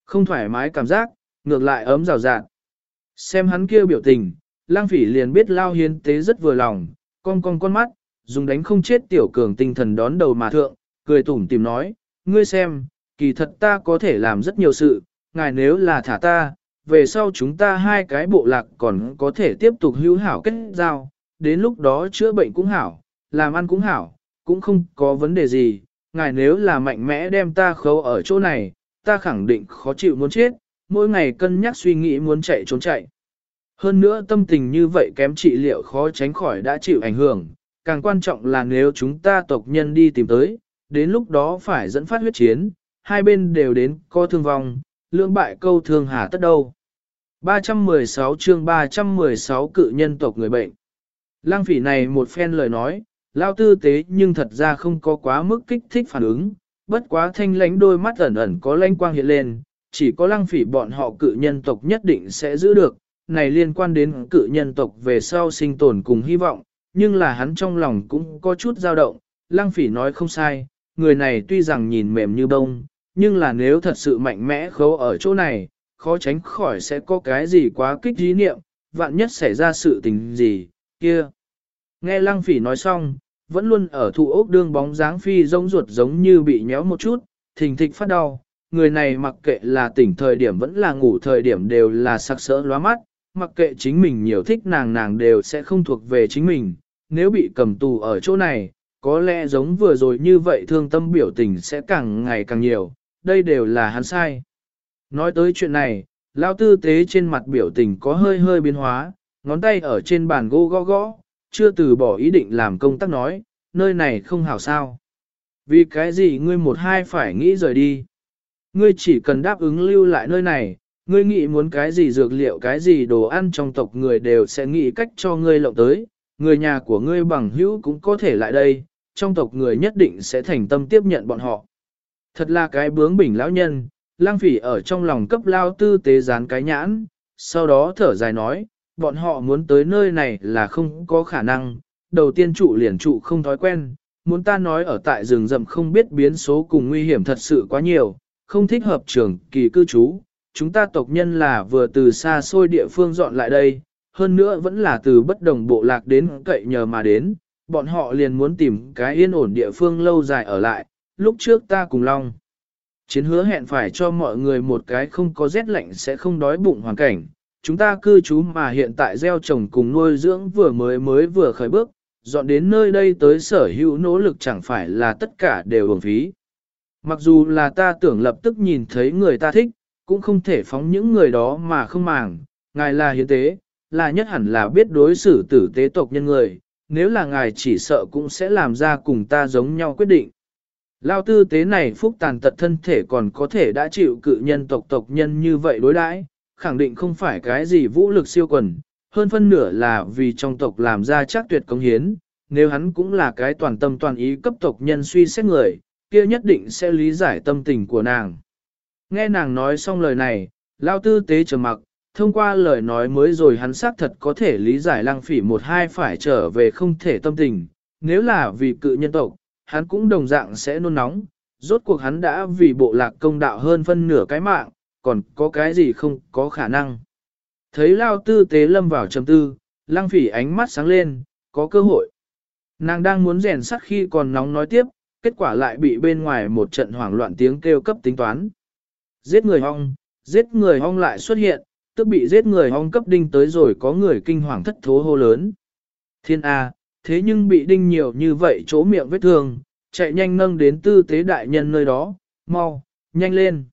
Không thoải mái cảm giác, ngược lại ấm rào rạt. Xem hắn kia biểu tình, lang phỉ liền biết lao hiến tế rất vừa lòng, con con con mắt, dùng đánh không chết tiểu cường tinh thần đón đầu mà thượng, cười tủm tìm nói, ngươi xem, kỳ thật ta có thể làm rất nhiều sự, ngài nếu là thả ta, về sau chúng ta hai cái bộ lạc còn có thể tiếp tục hữu hảo kết giao, đến lúc đó chữa bệnh cũng hảo, làm ăn cũng hảo, cũng không có vấn đề gì, ngài nếu là mạnh mẽ đem ta khấu ở chỗ này, ta khẳng định khó chịu muốn chết, mỗi ngày cân nhắc suy nghĩ muốn chạy trốn chạy. Hơn nữa tâm tình như vậy kém trị liệu khó tránh khỏi đã chịu ảnh hưởng, càng quan trọng là nếu chúng ta tộc nhân đi tìm tới, đến lúc đó phải dẫn phát huyết chiến, hai bên đều đến có thương vong, lưỡng bại câu thương hà tất đâu. 316 chương 316 cự nhân tộc người bệnh. Lăng phỉ này một phen lời nói, lao tư tế nhưng thật ra không có quá mức kích thích phản ứng, bất quá thanh lánh đôi mắt ẩn ẩn có lanh quang hiện lên, chỉ có lăng phỉ bọn họ cự nhân tộc nhất định sẽ giữ được, này liên quan đến cự nhân tộc về sau sinh tồn cùng hy vọng, nhưng là hắn trong lòng cũng có chút dao động, lăng phỉ nói không sai, người này tuy rằng nhìn mềm như bông, nhưng là nếu thật sự mạnh mẽ khấu ở chỗ này, khó tránh khỏi sẽ có cái gì quá kích dí niệm, vạn nhất xảy ra sự tình gì, kia. Nghe lăng phỉ nói xong, vẫn luôn ở thụ ốc đương bóng dáng phi rông ruột giống như bị nhéo một chút, thình thịch phát đau. Người này mặc kệ là tỉnh thời điểm vẫn là ngủ thời điểm đều là sắc sỡ lóa mắt, mặc kệ chính mình nhiều thích nàng nàng đều sẽ không thuộc về chính mình. Nếu bị cầm tù ở chỗ này, có lẽ giống vừa rồi như vậy thương tâm biểu tình sẽ càng ngày càng nhiều, đây đều là hắn sai. Nói tới chuyện này, lao tư tế trên mặt biểu tình có hơi hơi biến hóa, ngón tay ở trên bàn gỗ gõ gõ, chưa từ bỏ ý định làm công tác nói, nơi này không hảo sao. Vì cái gì ngươi một hai phải nghĩ rời đi. Ngươi chỉ cần đáp ứng lưu lại nơi này, ngươi nghĩ muốn cái gì dược liệu cái gì đồ ăn trong tộc người đều sẽ nghĩ cách cho ngươi lộng tới, người nhà của ngươi bằng hữu cũng có thể lại đây, trong tộc người nhất định sẽ thành tâm tiếp nhận bọn họ. Thật là cái bướng bỉnh lão nhân, lang phỉ ở trong lòng cấp lao tư tế dán cái nhãn, sau đó thở dài nói, bọn họ muốn tới nơi này là không có khả năng, đầu tiên trụ liền trụ không thói quen, muốn ta nói ở tại rừng rậm không biết biến số cùng nguy hiểm thật sự quá nhiều, không thích hợp trường kỳ cư trú, chúng ta tộc nhân là vừa từ xa xôi địa phương dọn lại đây, hơn nữa vẫn là từ bất đồng bộ lạc đến cậy nhờ mà đến, bọn họ liền muốn tìm cái yên ổn địa phương lâu dài ở lại, lúc trước ta cùng Long. Chiến hứa hẹn phải cho mọi người một cái không có rét lạnh sẽ không đói bụng hoàn cảnh, chúng ta cư trú mà hiện tại gieo trồng cùng nuôi dưỡng vừa mới mới vừa khởi bước, dọn đến nơi đây tới sở hữu nỗ lực chẳng phải là tất cả đều uổng phí. Mặc dù là ta tưởng lập tức nhìn thấy người ta thích, cũng không thể phóng những người đó mà không màng, ngài là hiến tế, là nhất hẳn là biết đối xử tử tế tộc nhân người, nếu là ngài chỉ sợ cũng sẽ làm ra cùng ta giống nhau quyết định. Lao tư tế này phúc tàn tật thân thể còn có thể đã chịu cự nhân tộc tộc nhân như vậy đối đãi, khẳng định không phải cái gì vũ lực siêu quần, hơn phân nửa là vì trong tộc làm ra chắc tuyệt công hiến, nếu hắn cũng là cái toàn tâm toàn ý cấp tộc nhân suy xét người, kia nhất định sẽ lý giải tâm tình của nàng. Nghe nàng nói xong lời này, lao tư tế trầm mặc, thông qua lời nói mới rồi hắn xác thật có thể lý giải lăng phỉ một hai phải trở về không thể tâm tình, nếu là vì cự nhân tộc, hắn cũng đồng dạng sẽ nôn nóng, rốt cuộc hắn đã vì bộ lạc công đạo hơn phân nửa cái mạng, còn có cái gì không có khả năng. Thấy lao tư tế lâm vào trầm tư, lăng phỉ ánh mắt sáng lên, có cơ hội. Nàng đang muốn rèn sắt khi còn nóng nói tiếp, kết quả lại bị bên ngoài một trận hoảng loạn tiếng kêu cấp tính toán. Giết người hong, giết người hong lại xuất hiện, tức bị giết người hong cấp đinh tới rồi có người kinh hoàng thất thố hô lớn. Thiên A, thế nhưng bị đinh nhiều như vậy chỗ miệng vết thương, chạy nhanh nâng đến tư tế đại nhân nơi đó, mau, nhanh lên.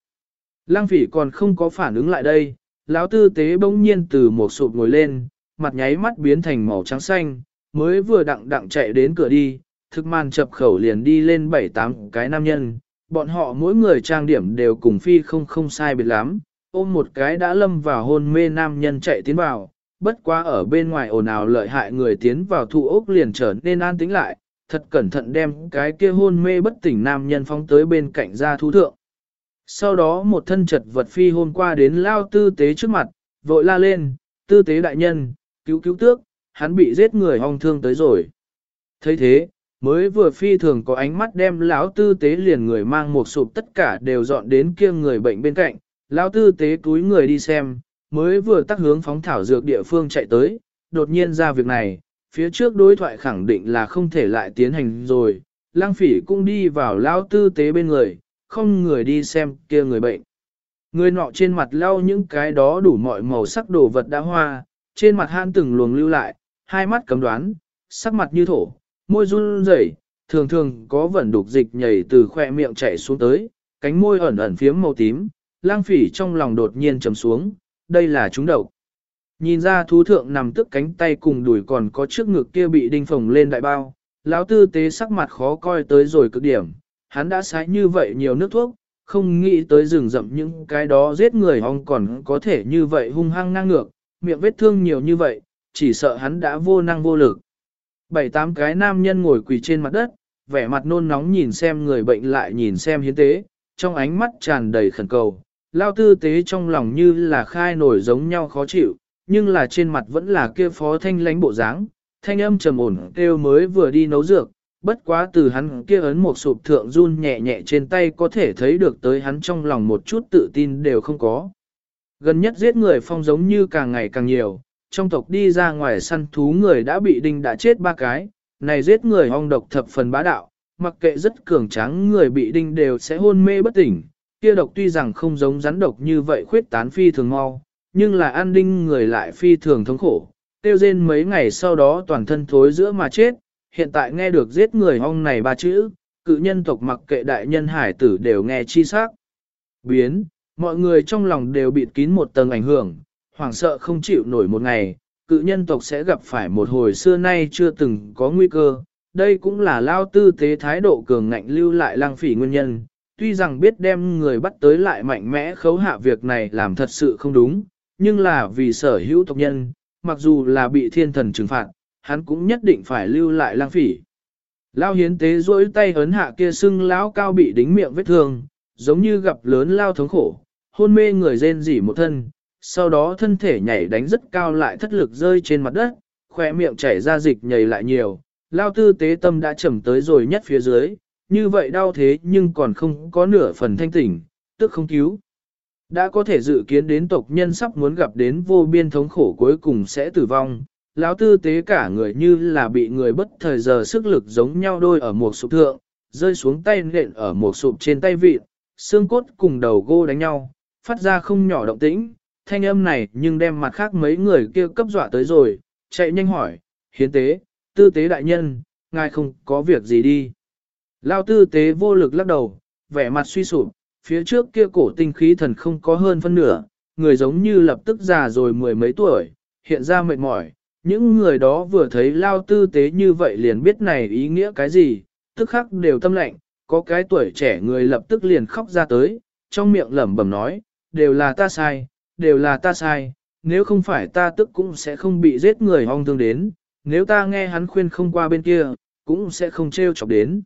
Lăng phỉ còn không có phản ứng lại đây, Lão tư tế bỗng nhiên từ một sụp ngồi lên, mặt nháy mắt biến thành màu trắng xanh, mới vừa đặng đặng chạy đến cửa đi, thực màn chập khẩu liền đi lên bảy tám cái nam nhân, bọn họ mỗi người trang điểm đều cùng phi không không sai biệt lắm, ôm một cái đã lâm vào hôn mê nam nhân chạy tiến vào, bất quá ở bên ngoài ồn ào lợi hại người tiến vào thụ ốc liền trở nên an tĩnh lại, thật cẩn thận đem cái kia hôn mê bất tỉnh nam nhân phóng tới bên cạnh ra thú thượng. Sau đó một thân chật vật phi hôm qua đến lao tư tế trước mặt, vội la lên, tư tế đại nhân, cứu cứu tước, hắn bị giết người hong thương tới rồi. thấy thế, mới vừa phi thường có ánh mắt đem lão tư tế liền người mang một sụp tất cả đều dọn đến kia người bệnh bên cạnh, lão tư tế túi người đi xem, mới vừa tắt hướng phóng thảo dược địa phương chạy tới, đột nhiên ra việc này, phía trước đối thoại khẳng định là không thể lại tiến hành rồi, lang phỉ cũng đi vào lao tư tế bên người, không người đi xem kia người bệnh. Người nọ trên mặt lau những cái đó đủ mọi màu sắc đồ vật đã hoa, trên mặt han từng luồng lưu lại, hai mắt cấm đoán, sắc mặt như thổ, môi run rẩy, thường thường có vẩn đục dịch nhảy từ khoe miệng chảy xuống tới, cánh môi ẩn ẩn phiếm màu tím, lang phỉ trong lòng đột nhiên trầm xuống, đây là chúng độc. Nhìn ra thú thượng nằm tức cánh tay cùng đùi còn có trước ngực kia bị đinh phồng lên đại bao, lão tư tế sắc mặt khó coi tới rồi cực điểm, hắn đã sái như vậy nhiều nước thuốc, không nghĩ tới rừng rậm những cái đó giết người hong còn có thể như vậy hung hăng ngang ngược, miệng vết thương nhiều như vậy, chỉ sợ hắn đã vô năng vô lực. Bảy tám cái nam nhân ngồi quỳ trên mặt đất, vẻ mặt nôn nóng nhìn xem người bệnh lại nhìn xem hiến tế, trong ánh mắt tràn đầy khẩn cầu. Lao tư tế trong lòng như là khai nổi giống nhau khó chịu, nhưng là trên mặt vẫn là kia phó thanh lánh bộ dáng, thanh âm trầm ổn kêu mới vừa đi nấu dược, bất quá từ hắn kia ấn một sụp thượng run nhẹ nhẹ trên tay có thể thấy được tới hắn trong lòng một chút tự tin đều không có. Gần nhất giết người phong giống như càng ngày càng nhiều, trong tộc đi ra ngoài săn thú người đã bị đinh đã chết ba cái, này giết người hong độc thập phần bá đạo, mặc kệ rất cường tráng người bị đinh đều sẽ hôn mê bất tỉnh, kia độc tuy rằng không giống rắn độc như vậy khuyết tán phi thường mau, nhưng là an đinh người lại phi thường thống khổ, tiêu rên mấy ngày sau đó toàn thân thối giữa mà chết, hiện tại nghe được giết người hong này ba chữ, cự nhân tộc mặc kệ đại nhân hải tử đều nghe chi xác. Biến, mọi người trong lòng đều bịt kín một tầng ảnh hưởng, hoảng sợ không chịu nổi một ngày, cự nhân tộc sẽ gặp phải một hồi xưa nay chưa từng có nguy cơ. Đây cũng là lao tư tế thái độ cường ngạnh lưu lại lang phỉ nguyên nhân, tuy rằng biết đem người bắt tới lại mạnh mẽ khấu hạ việc này làm thật sự không đúng, nhưng là vì sở hữu tộc nhân, mặc dù là bị thiên thần trừng phạt, hắn cũng nhất định phải lưu lại lang phỉ. Lao hiến tế duỗi tay ấn hạ kia sưng lão cao bị đính miệng vết thương, giống như gặp lớn lao thống khổ, hôn mê người rên rỉ một thân, sau đó thân thể nhảy đánh rất cao lại thất lực rơi trên mặt đất, khỏe miệng chảy ra dịch nhảy lại nhiều, lao tư tế tâm đã chầm tới rồi nhất phía dưới, như vậy đau thế nhưng còn không có nửa phần thanh tỉnh, tức không cứu. Đã có thể dự kiến đến tộc nhân sắp muốn gặp đến vô biên thống khổ cuối cùng sẽ tử vong, lão tư tế cả người như là bị người bất thời giờ sức lực giống nhau đôi ở một sụp thượng, rơi xuống tay nện ở một sụp trên tay vịt, xương cốt cùng đầu gô đánh nhau, phát ra không nhỏ động tĩnh, thanh âm này nhưng đem mặt khác mấy người kia cấp dọa tới rồi, chạy nhanh hỏi, hiến tế, tư tế đại nhân, ngài không có việc gì đi. Lao tư tế vô lực lắc đầu, vẻ mặt suy sụp, phía trước kia cổ tinh khí thần không có hơn phân nửa, người giống như lập tức già rồi mười mấy tuổi, hiện ra mệt mỏi. Những người đó vừa thấy lao tư tế như vậy liền biết này ý nghĩa cái gì, tức khắc đều tâm lệnh, có cái tuổi trẻ người lập tức liền khóc ra tới, trong miệng lẩm bẩm nói, đều là ta sai, đều là ta sai, nếu không phải ta tức cũng sẽ không bị giết người hong thương đến, nếu ta nghe hắn khuyên không qua bên kia, cũng sẽ không trêu chọc đến.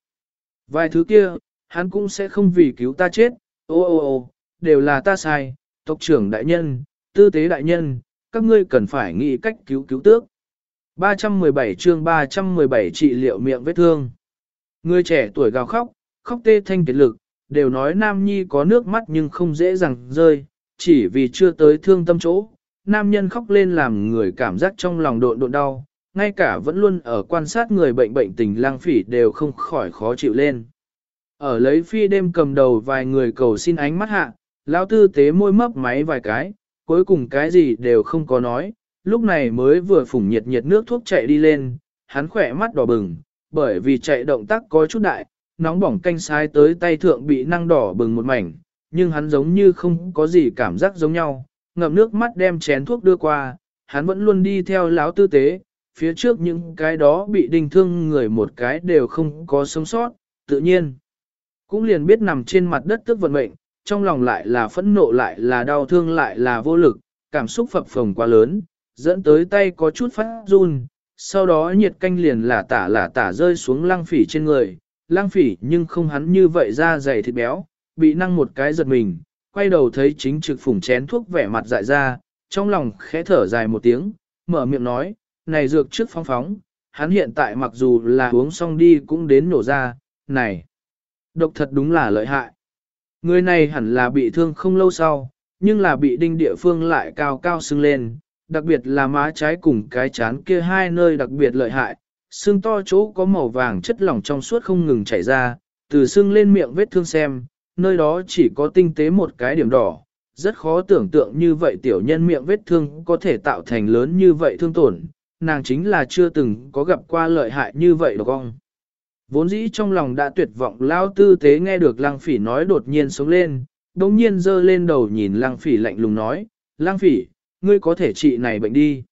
Vài thứ kia, hắn cũng sẽ không vì cứu ta chết, ô ô ô, đều là ta sai, tộc trưởng đại nhân, tư tế đại nhân, các ngươi cần phải nghĩ cách cứu cứu tước. 317 chương 317 trị liệu miệng vết thương. Người trẻ tuổi gào khóc, khóc tê thanh kiệt lực, đều nói nam nhi có nước mắt nhưng không dễ dàng rơi, chỉ vì chưa tới thương tâm chỗ, nam nhân khóc lên làm người cảm giác trong lòng độn độn đau, ngay cả vẫn luôn ở quan sát người bệnh bệnh tình lang phỉ đều không khỏi khó chịu lên. Ở lấy phi đêm cầm đầu vài người cầu xin ánh mắt hạ, lão tư tế môi mấp máy vài cái, cuối cùng cái gì đều không có nói, lúc này mới vừa phủng nhiệt nhiệt nước thuốc chạy đi lên, hắn khỏe mắt đỏ bừng, bởi vì chạy động tác có chút đại, nóng bỏng canh sai tới tay thượng bị năng đỏ bừng một mảnh, nhưng hắn giống như không có gì cảm giác giống nhau, ngậm nước mắt đem chén thuốc đưa qua, hắn vẫn luôn đi theo lão tư tế, phía trước những cái đó bị đinh thương người một cái đều không có sống sót, tự nhiên. Cũng liền biết nằm trên mặt đất tức vận mệnh, trong lòng lại là phẫn nộ lại là đau thương lại là vô lực, cảm xúc phập phồng quá lớn, dẫn tới tay có chút phát run, sau đó nhiệt canh liền là tả là tả rơi xuống lăng phỉ trên người, lăng phỉ nhưng không hắn như vậy ra dày thịt béo, bị năng một cái giật mình, quay đầu thấy chính trực phủng chén thuốc vẻ mặt dại ra, trong lòng khẽ thở dài một tiếng, mở miệng nói, này dược trước phóng phóng, hắn hiện tại mặc dù là uống xong đi cũng đến nổ ra, này, độc thật đúng là lợi hại. Người này hẳn là bị thương không lâu sau, nhưng là bị đinh địa phương lại cao cao sưng lên, đặc biệt là má trái cùng cái chán kia hai nơi đặc biệt lợi hại, xương to chỗ có màu vàng chất lỏng trong suốt không ngừng chảy ra, từ xương lên miệng vết thương xem, nơi đó chỉ có tinh tế một cái điểm đỏ, rất khó tưởng tượng như vậy tiểu nhân miệng vết thương có thể tạo thành lớn như vậy thương tổn, nàng chính là chưa từng có gặp qua lợi hại như vậy độc ong. Vốn dĩ trong lòng đã tuyệt vọng lao tư tế nghe được lăng phỉ nói đột nhiên sống lên, đồng nhiên dơ lên đầu nhìn lăng phỉ lạnh lùng nói, lăng phỉ, ngươi có thể trị này bệnh đi.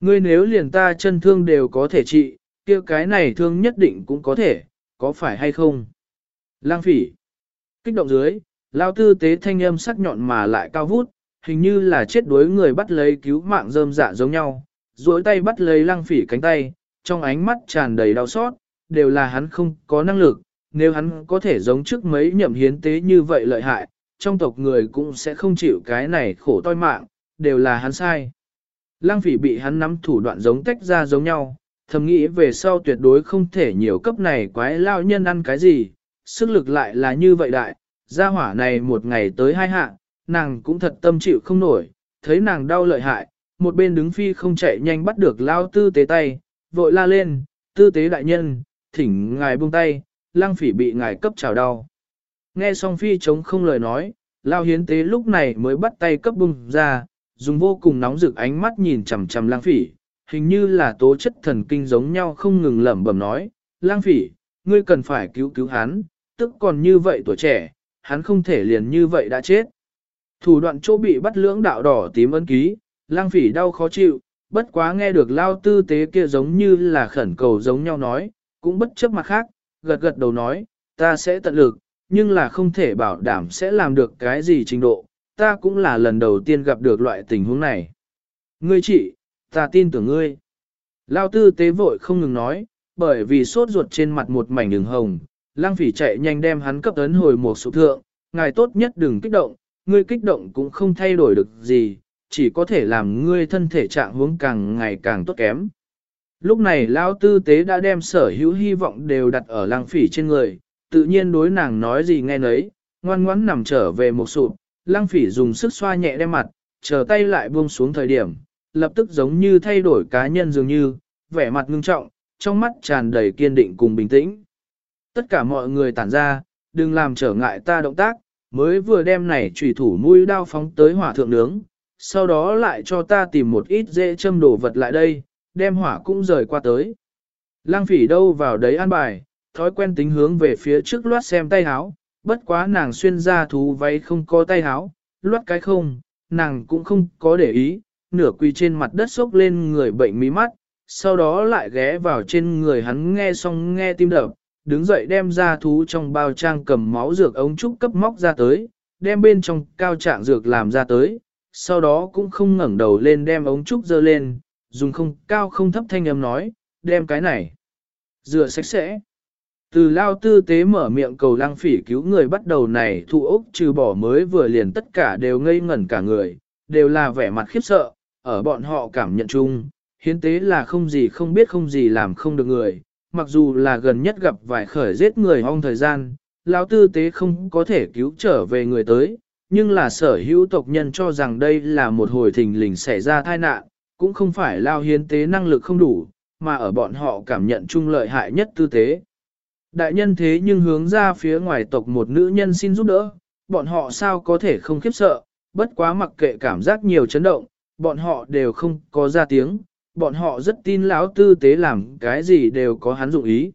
Ngươi nếu liền ta chân thương đều có thể trị, kia cái này thương nhất định cũng có thể, có phải hay không? Lăng phỉ, kích động dưới, lao tư tế thanh âm sắc nhọn mà lại cao vút, hình như là chết đuối người bắt lấy cứu mạng rơm dạ giống nhau, duỗi tay bắt lấy lăng phỉ cánh tay, trong ánh mắt tràn đầy đau xót, đều là hắn không có năng lực, nếu hắn có thể giống trước mấy nhậm hiến tế như vậy lợi hại, trong tộc người cũng sẽ không chịu cái này khổ toi mạng, đều là hắn sai. Lăng phỉ bị hắn nắm thủ đoạn giống tách ra giống nhau, thầm nghĩ về sau tuyệt đối không thể nhiều cấp này quái lao nhân ăn cái gì, sức lực lại là như vậy đại, gia hỏa này một ngày tới hai hạ, nàng cũng thật tâm chịu không nổi, thấy nàng đau lợi hại, một bên đứng phi không chạy nhanh bắt được lao tư tế tay, vội la lên, tư tế đại nhân, thỉnh ngài buông tay, lang phỉ bị ngài cấp trào đau. Nghe xong phi chống không lời nói, lao hiến tế lúc này mới bắt tay cấp bung ra, dùng vô cùng nóng rực ánh mắt nhìn chằm chằm lang phỉ, hình như là tố chất thần kinh giống nhau không ngừng lẩm bẩm nói, lang phỉ, ngươi cần phải cứu cứu hắn, tức còn như vậy tuổi trẻ, hắn không thể liền như vậy đã chết. Thủ đoạn chỗ bị bắt lưỡng đạo đỏ tím ấn ký, lang phỉ đau khó chịu, bất quá nghe được lao tư tế kia giống như là khẩn cầu giống nhau nói, cũng bất chấp mặt khác, gật gật đầu nói, ta sẽ tận lực, nhưng là không thể bảo đảm sẽ làm được cái gì trình độ, ta cũng là lần đầu tiên gặp được loại tình huống này. Ngươi chị, ta tin tưởng ngươi. Lao tư tế vội không ngừng nói, bởi vì sốt ruột trên mặt một mảnh đường hồng, lang phỉ chạy nhanh đem hắn cấp ấn hồi một số thượng, ngài tốt nhất đừng kích động, ngươi kích động cũng không thay đổi được gì, chỉ có thể làm ngươi thân thể trạng huống càng ngày càng tốt kém. Lúc này Lao tư tế đã đem sở hữu hy vọng đều đặt ở lang phỉ trên người, tự nhiên đối nàng nói gì nghe nấy, ngoan ngoãn nằm trở về một sụp, lang phỉ dùng sức xoa nhẹ đem mặt, chờ tay lại buông xuống thời điểm, lập tức giống như thay đổi cá nhân dường như, vẻ mặt ngưng trọng, trong mắt tràn đầy kiên định cùng bình tĩnh. Tất cả mọi người tản ra, đừng làm trở ngại ta động tác, mới vừa đem này trùy thủ mũi đao phóng tới hỏa thượng nướng, sau đó lại cho ta tìm một ít dễ châm đồ vật lại đây, đem hỏa cũng rời qua tới. Lang phỉ đâu vào đấy an bài, thói quen tính hướng về phía trước loát xem tay háo, bất quá nàng xuyên ra thú váy không có tay háo, loát cái không, nàng cũng không có để ý, nửa quỳ trên mặt đất sốc lên người bệnh mí mắt, sau đó lại ghé vào trên người hắn nghe xong nghe tim đập, đứng dậy đem ra thú trong bao trang cầm máu dược ống trúc cấp móc ra tới, đem bên trong cao trạng dược làm ra tới, sau đó cũng không ngẩng đầu lên đem ống trúc dơ lên, dùng không cao không thấp thanh âm nói, đem cái này, rửa sạch sẽ. Từ lao tư tế mở miệng cầu lăng phỉ cứu người bắt đầu này thụ ốc trừ bỏ mới vừa liền tất cả đều ngây ngẩn cả người, đều là vẻ mặt khiếp sợ, ở bọn họ cảm nhận chung, hiến tế là không gì không biết không gì làm không được người, mặc dù là gần nhất gặp vài khởi giết người hong thời gian, lao tư tế không có thể cứu trở về người tới, nhưng là sở hữu tộc nhân cho rằng đây là một hồi thình lình xảy ra tai nạn, cũng không phải lao hiến tế năng lực không đủ, mà ở bọn họ cảm nhận chung lợi hại nhất tư tế. Đại nhân thế nhưng hướng ra phía ngoài tộc một nữ nhân xin giúp đỡ, bọn họ sao có thể không khiếp sợ, bất quá mặc kệ cảm giác nhiều chấn động, bọn họ đều không có ra tiếng, bọn họ rất tin lão tư tế làm cái gì đều có hắn dụng ý.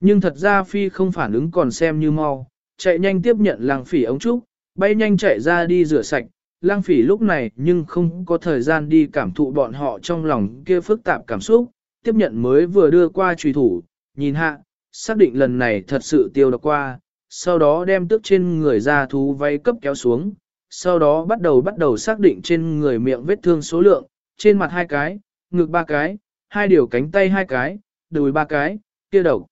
Nhưng thật ra Phi không phản ứng còn xem như mau, chạy nhanh tiếp nhận làng phỉ ống trúc, bay nhanh chạy ra đi rửa sạch, lang phỉ lúc này nhưng không có thời gian đi cảm thụ bọn họ trong lòng kia phức tạp cảm xúc, tiếp nhận mới vừa đưa qua trùy thủ, nhìn hạ, xác định lần này thật sự tiêu độc qua, sau đó đem tước trên người ra thú váy cấp kéo xuống, sau đó bắt đầu bắt đầu xác định trên người miệng vết thương số lượng, trên mặt hai cái, ngực ba cái, hai điều cánh tay hai cái, đùi ba cái, kia độc.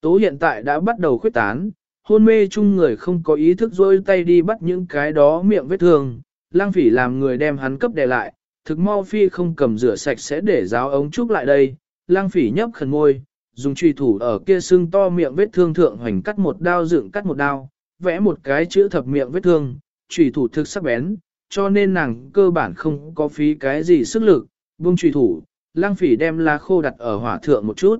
Tố hiện tại đã bắt đầu khuyết tán, hôn mê chung người không có ý thức rôi tay đi bắt những cái đó miệng vết thương, lang phỉ làm người đem hắn cấp đè lại, thực mau phi không cầm rửa sạch sẽ để giáo ống trúc lại đây, lang phỉ nhấp khẩn môi, dùng truy thủ ở kia xương to miệng vết thương thượng hoành cắt một đao dựng cắt một đao, vẽ một cái chữ thập miệng vết thương, truy thủ thực sắc bén, cho nên nàng cơ bản không có phí cái gì sức lực, buông truy thủ, lang phỉ đem lá khô đặt ở hỏa thượng một chút.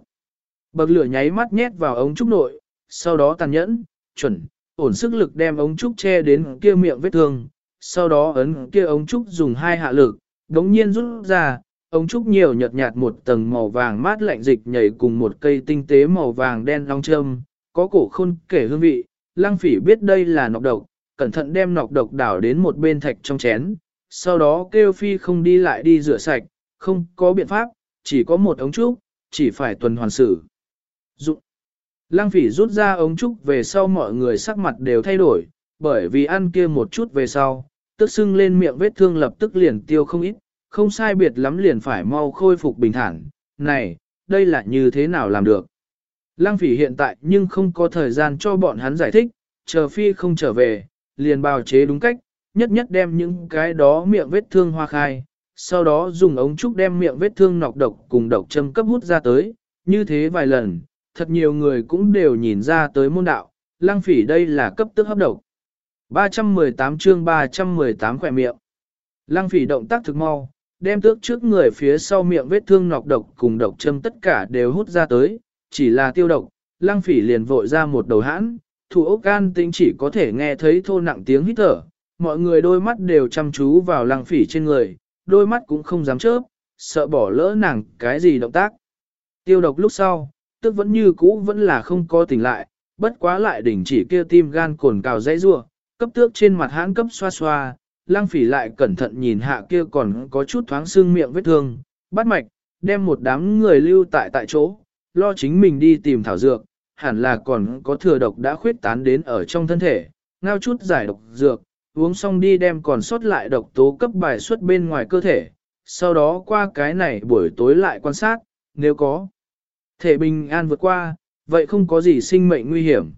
Bậc lửa nháy mắt nhét vào ống trúc nội, sau đó tàn nhẫn, chuẩn, ổn sức lực đem ống trúc che đến kia miệng vết thương, sau đó ấn kia ống trúc dùng hai hạ lực, đống nhiên rút ra, ống trúc nhiều nhợt nhạt một tầng màu vàng mát lạnh dịch nhảy cùng một cây tinh tế màu vàng đen long châm, có cổ khôn kể hương vị, lăng phỉ biết đây là nọc độc, cẩn thận đem nọc độc đảo đến một bên thạch trong chén, sau đó kêu phi không đi lại đi rửa sạch, không có biện pháp, chỉ có một ống trúc, chỉ phải tuần hoàn xử. Dụng. Lăng phỉ rút ra ống trúc về sau mọi người sắc mặt đều thay đổi, bởi vì ăn kia một chút về sau, tức sưng lên miệng vết thương lập tức liền tiêu không ít, không sai biệt lắm liền phải mau khôi phục bình thản. Này, đây là như thế nào làm được? Lăng phỉ hiện tại nhưng không có thời gian cho bọn hắn giải thích, chờ phi không trở về, liền bào chế đúng cách, nhất nhất đem những cái đó miệng vết thương hoa khai, sau đó dùng ống trúc đem miệng vết thương nọc độc cùng độc châm cấp hút ra tới, như thế vài lần, thật nhiều người cũng đều nhìn ra tới môn đạo, lăng phỉ đây là cấp tức hấp độc. 318 chương 318 khỏe miệng. Lăng phỉ động tác thực mau, đem tước trước người phía sau miệng vết thương nọc độc cùng độc châm tất cả đều hút ra tới, chỉ là tiêu độc, lăng phỉ liền vội ra một đầu hãn, thủ ốc gan tinh chỉ có thể nghe thấy thô nặng tiếng hít thở, mọi người đôi mắt đều chăm chú vào lăng phỉ trên người, đôi mắt cũng không dám chớp, sợ bỏ lỡ nàng cái gì động tác. Tiêu độc lúc sau, tức vẫn như cũ vẫn là không có tỉnh lại, bất quá lại đỉnh chỉ kia tim gan cồn cào dãy rua, cấp tước trên mặt hãn cấp xoa xoa, lang phỉ lại cẩn thận nhìn hạ kia còn có chút thoáng xương miệng vết thương, bắt mạch, đem một đám người lưu tại tại chỗ, lo chính mình đi tìm thảo dược, hẳn là còn có thừa độc đã khuyết tán đến ở trong thân thể, ngao chút giải độc dược, uống xong đi đem còn sót lại độc tố cấp bài xuất bên ngoài cơ thể, sau đó qua cái này buổi tối lại quan sát, nếu có thể bình an vượt qua, vậy không có gì sinh mệnh nguy hiểm.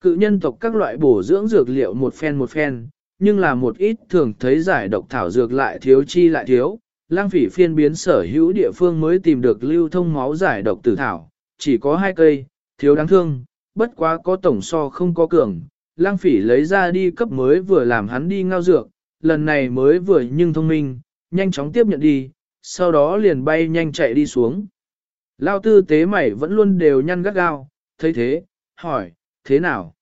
Cự nhân tộc các loại bổ dưỡng dược liệu một phen một phen, nhưng là một ít thường thấy giải độc thảo dược lại thiếu chi lại thiếu. Lang phỉ phiên biến sở hữu địa phương mới tìm được lưu thông máu giải độc tử thảo, chỉ có hai cây, thiếu đáng thương, bất quá có tổng so không có cường. Lang phỉ lấy ra đi cấp mới vừa làm hắn đi ngao dược, lần này mới vừa nhưng thông minh, nhanh chóng tiếp nhận đi, sau đó liền bay nhanh chạy đi xuống. Lao tư tế mày vẫn luôn đều nhăn gắt gao, thấy thế, hỏi, thế nào?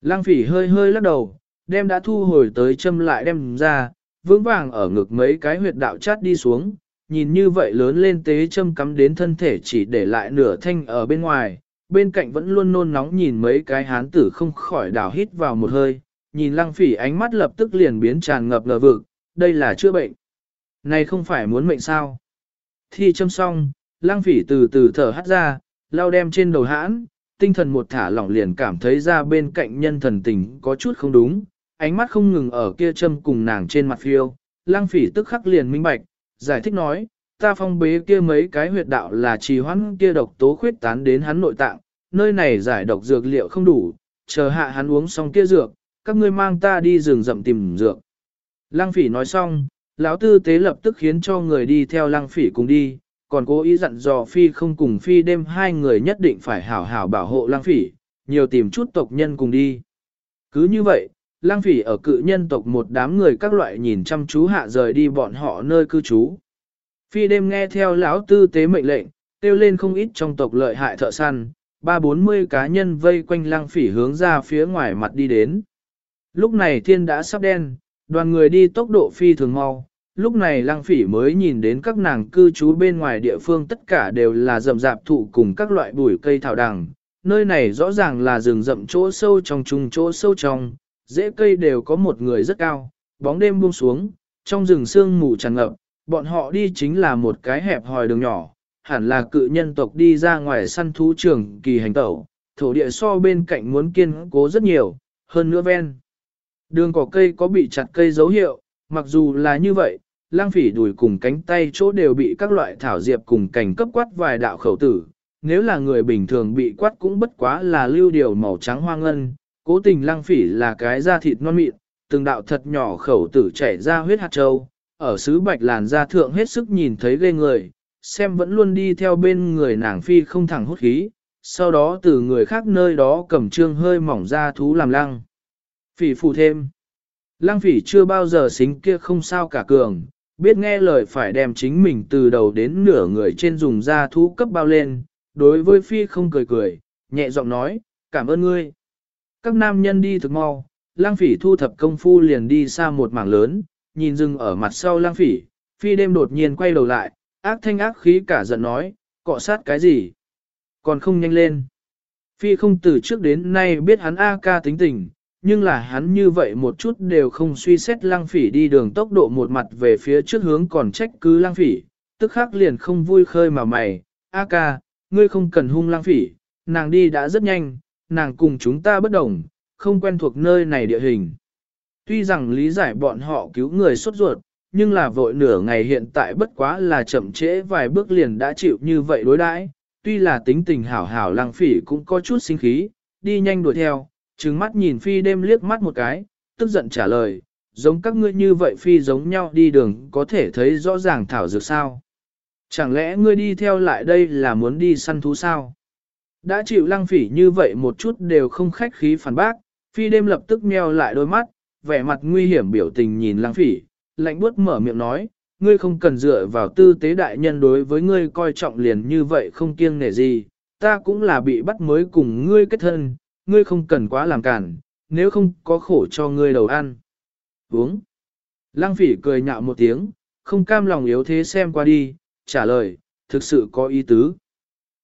Lang phỉ hơi hơi lắc đầu, đem đã thu hồi tới châm lại đem ra, vững vàng ở ngực mấy cái huyệt đạo chát đi xuống, nhìn như vậy lớn lên tế châm cắm đến thân thể chỉ để lại nửa thanh ở bên ngoài, bên cạnh vẫn luôn nôn nóng nhìn mấy cái hán tử không khỏi đảo hít vào một hơi, nhìn lăng phỉ ánh mắt lập tức liền biến tràn ngập ngờ vực, đây là chữa bệnh. Này không phải muốn mệnh sao? Thi châm xong, lăng phỉ từ từ thở hắt ra, lau đem trên đầu hãn, tinh thần một thả lỏng liền cảm thấy ra bên cạnh nhân thần tình có chút không đúng, ánh mắt không ngừng ở kia châm cùng nàng trên mặt phiêu, lang phỉ tức khắc liền minh bạch, giải thích nói, ta phong bế kia mấy cái huyệt đạo là trì hoãn kia độc tố khuyết tán đến hắn nội tạng, nơi này giải độc dược liệu không đủ, chờ hạ hắn uống xong kia dược, các ngươi mang ta đi rừng rậm tìm dược. Lăng phỉ nói xong, lão tư tế lập tức khiến cho người đi theo lăng phỉ cùng đi, còn cố ý dặn dò phi không cùng phi đêm hai người nhất định phải hảo hảo bảo hộ lang phỉ, nhiều tìm chút tộc nhân cùng đi. Cứ như vậy, lang phỉ ở cự nhân tộc một đám người các loại nhìn chăm chú hạ rời đi bọn họ nơi cư trú. Phi đêm nghe theo lão tư tế mệnh lệnh, tiêu lên không ít trong tộc lợi hại thợ săn, ba bốn mươi cá nhân vây quanh lang phỉ hướng ra phía ngoài mặt đi đến. Lúc này thiên đã sắp đen, đoàn người đi tốc độ phi thường mau, lúc này lăng phỉ mới nhìn đến các nàng cư trú bên ngoài địa phương tất cả đều là rậm rạp thụ cùng các loại bụi cây thảo đằng. Nơi này rõ ràng là rừng rậm chỗ sâu trong trùng chỗ sâu trong, dễ cây đều có một người rất cao, bóng đêm buông xuống, trong rừng sương mù tràn ngập, bọn họ đi chính là một cái hẹp hòi đường nhỏ, hẳn là cự nhân tộc đi ra ngoài săn thú trường kỳ hành tẩu, thổ địa so bên cạnh muốn kiên cố rất nhiều, hơn nữa ven. Đường cỏ cây có bị chặt cây dấu hiệu, mặc dù là như vậy, lang phỉ đùi cùng cánh tay chỗ đều bị các loại thảo diệp cùng cành cấp quát vài đạo khẩu tử. Nếu là người bình thường bị quát cũng bất quá là lưu điều màu trắng hoang ngân, cố tình lang phỉ là cái da thịt non mịn, từng đạo thật nhỏ khẩu tử chảy ra huyết hạt châu, ở xứ bạch làn da thượng hết sức nhìn thấy ghê người, xem vẫn luôn đi theo bên người nàng phi không thẳng hút khí, sau đó từ người khác nơi đó cầm trương hơi mỏng ra thú làm lăng. Phỉ phù thêm. Lăng phỉ chưa bao giờ xính kia không sao cả cường, biết nghe lời phải đem chính mình từ đầu đến nửa người trên dùng ra thú cấp bao lên, đối với phi không cười cười, nhẹ giọng nói, cảm ơn ngươi. Các nam nhân đi thực mau, lang phỉ thu thập công phu liền đi xa một mảng lớn, nhìn dừng ở mặt sau lang phỉ, phi đêm đột nhiên quay đầu lại, ác thanh ác khí cả giận nói, cọ sát cái gì? Còn không nhanh lên. Phi không từ trước đến nay biết hắn A ca tính tình, nhưng là hắn như vậy một chút đều không suy xét lang phỉ đi đường tốc độ một mặt về phía trước hướng còn trách cứ lang phỉ, tức khắc liền không vui khơi mà mày, A ca, ngươi không cần hung lang phỉ, nàng đi đã rất nhanh, nàng cùng chúng ta bất đồng, không quen thuộc nơi này địa hình. Tuy rằng lý giải bọn họ cứu người sốt ruột, nhưng là vội nửa ngày hiện tại bất quá là chậm trễ vài bước liền đã chịu như vậy đối đãi. Tuy là tính tình hảo hảo lang phỉ cũng có chút sinh khí, đi nhanh đuổi theo, trừng mắt nhìn phi đêm liếc mắt một cái, tức giận trả lời, giống các ngươi như vậy phi giống nhau đi đường có thể thấy rõ ràng thảo dược sao. Chẳng lẽ ngươi đi theo lại đây là muốn đi săn thú sao? Đã chịu lăng phỉ như vậy một chút đều không khách khí phản bác, phi đêm lập tức meo lại đôi mắt, vẻ mặt nguy hiểm biểu tình nhìn lăng phỉ, lạnh buốt mở miệng nói, ngươi không cần dựa vào tư tế đại nhân đối với ngươi coi trọng liền như vậy không kiêng nể gì, ta cũng là bị bắt mới cùng ngươi kết thân, ngươi không cần quá làm cản, nếu không có khổ cho ngươi đầu ăn. Uống. Lăng phỉ cười nhạo một tiếng, không cam lòng yếu thế xem qua đi, trả lời, thực sự có ý tứ.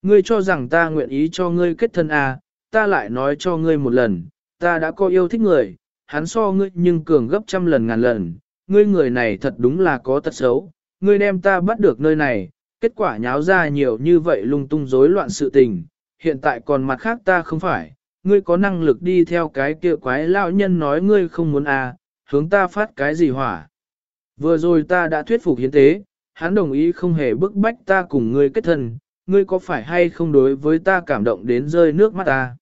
Ngươi cho rằng ta nguyện ý cho ngươi kết thân à, ta lại nói cho ngươi một lần, ta đã có yêu thích người, hắn so ngươi nhưng cường gấp trăm lần ngàn lần, ngươi người này thật đúng là có tật xấu, ngươi đem ta bắt được nơi này, kết quả nháo ra nhiều như vậy lung tung rối loạn sự tình, hiện tại còn mặt khác ta không phải, ngươi có năng lực đi theo cái kia quái lão nhân nói ngươi không muốn à, hướng ta phát cái gì hỏa. Vừa rồi ta đã thuyết phục hiến tế, hắn đồng ý không hề bức bách ta cùng ngươi kết thân, ngươi có phải hay không đối với ta cảm động đến rơi nước mắt ta.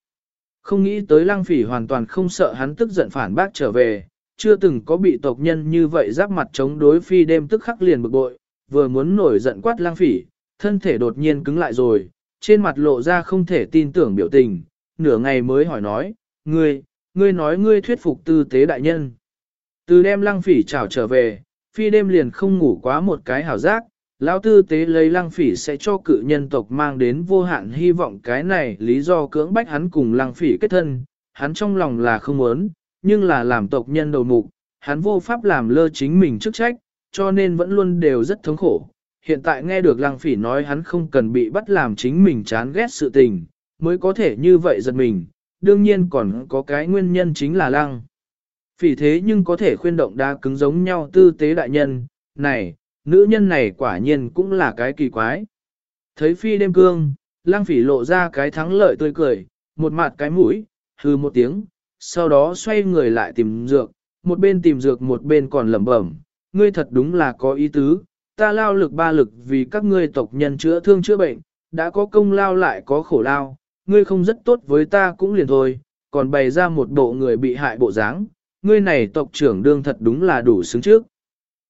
Không nghĩ tới lăng phỉ hoàn toàn không sợ hắn tức giận phản bác trở về, chưa từng có bị tộc nhân như vậy giáp mặt chống đối phi đêm tức khắc liền bực bội, vừa muốn nổi giận quát lăng phỉ, thân thể đột nhiên cứng lại rồi, trên mặt lộ ra không thể tin tưởng biểu tình, nửa ngày mới hỏi nói, ngươi, ngươi nói ngươi thuyết phục tư tế đại nhân. Từ đêm lăng phỉ trảo trở về, phi đêm liền không ngủ quá một cái hảo giác, lão tư tế lấy lăng phỉ sẽ cho cự nhân tộc mang đến vô hạn hy vọng cái này lý do cưỡng bách hắn cùng lăng phỉ kết thân, hắn trong lòng là không muốn, nhưng là làm tộc nhân đầu mục, hắn vô pháp làm lơ chính mình chức trách, cho nên vẫn luôn đều rất thống khổ. Hiện tại nghe được lăng phỉ nói hắn không cần bị bắt làm chính mình chán ghét sự tình, mới có thể như vậy giật mình, đương nhiên còn có cái nguyên nhân chính là lăng. Phỉ thế nhưng có thể khuyên động đa cứng giống nhau tư tế đại nhân, này, nữ nhân này quả nhiên cũng là cái kỳ quái. Thấy phi đêm cương, lăng phỉ lộ ra cái thắng lợi tươi cười, một mặt cái mũi, hư một tiếng, sau đó xoay người lại tìm dược, một bên tìm dược một bên còn lẩm bẩm, ngươi thật đúng là có ý tứ, ta lao lực ba lực vì các ngươi tộc nhân chữa thương chữa bệnh, đã có công lao lại có khổ lao, ngươi không rất tốt với ta cũng liền thôi, còn bày ra một bộ người bị hại bộ dáng, ngươi này tộc trưởng đương thật đúng là đủ xứng trước.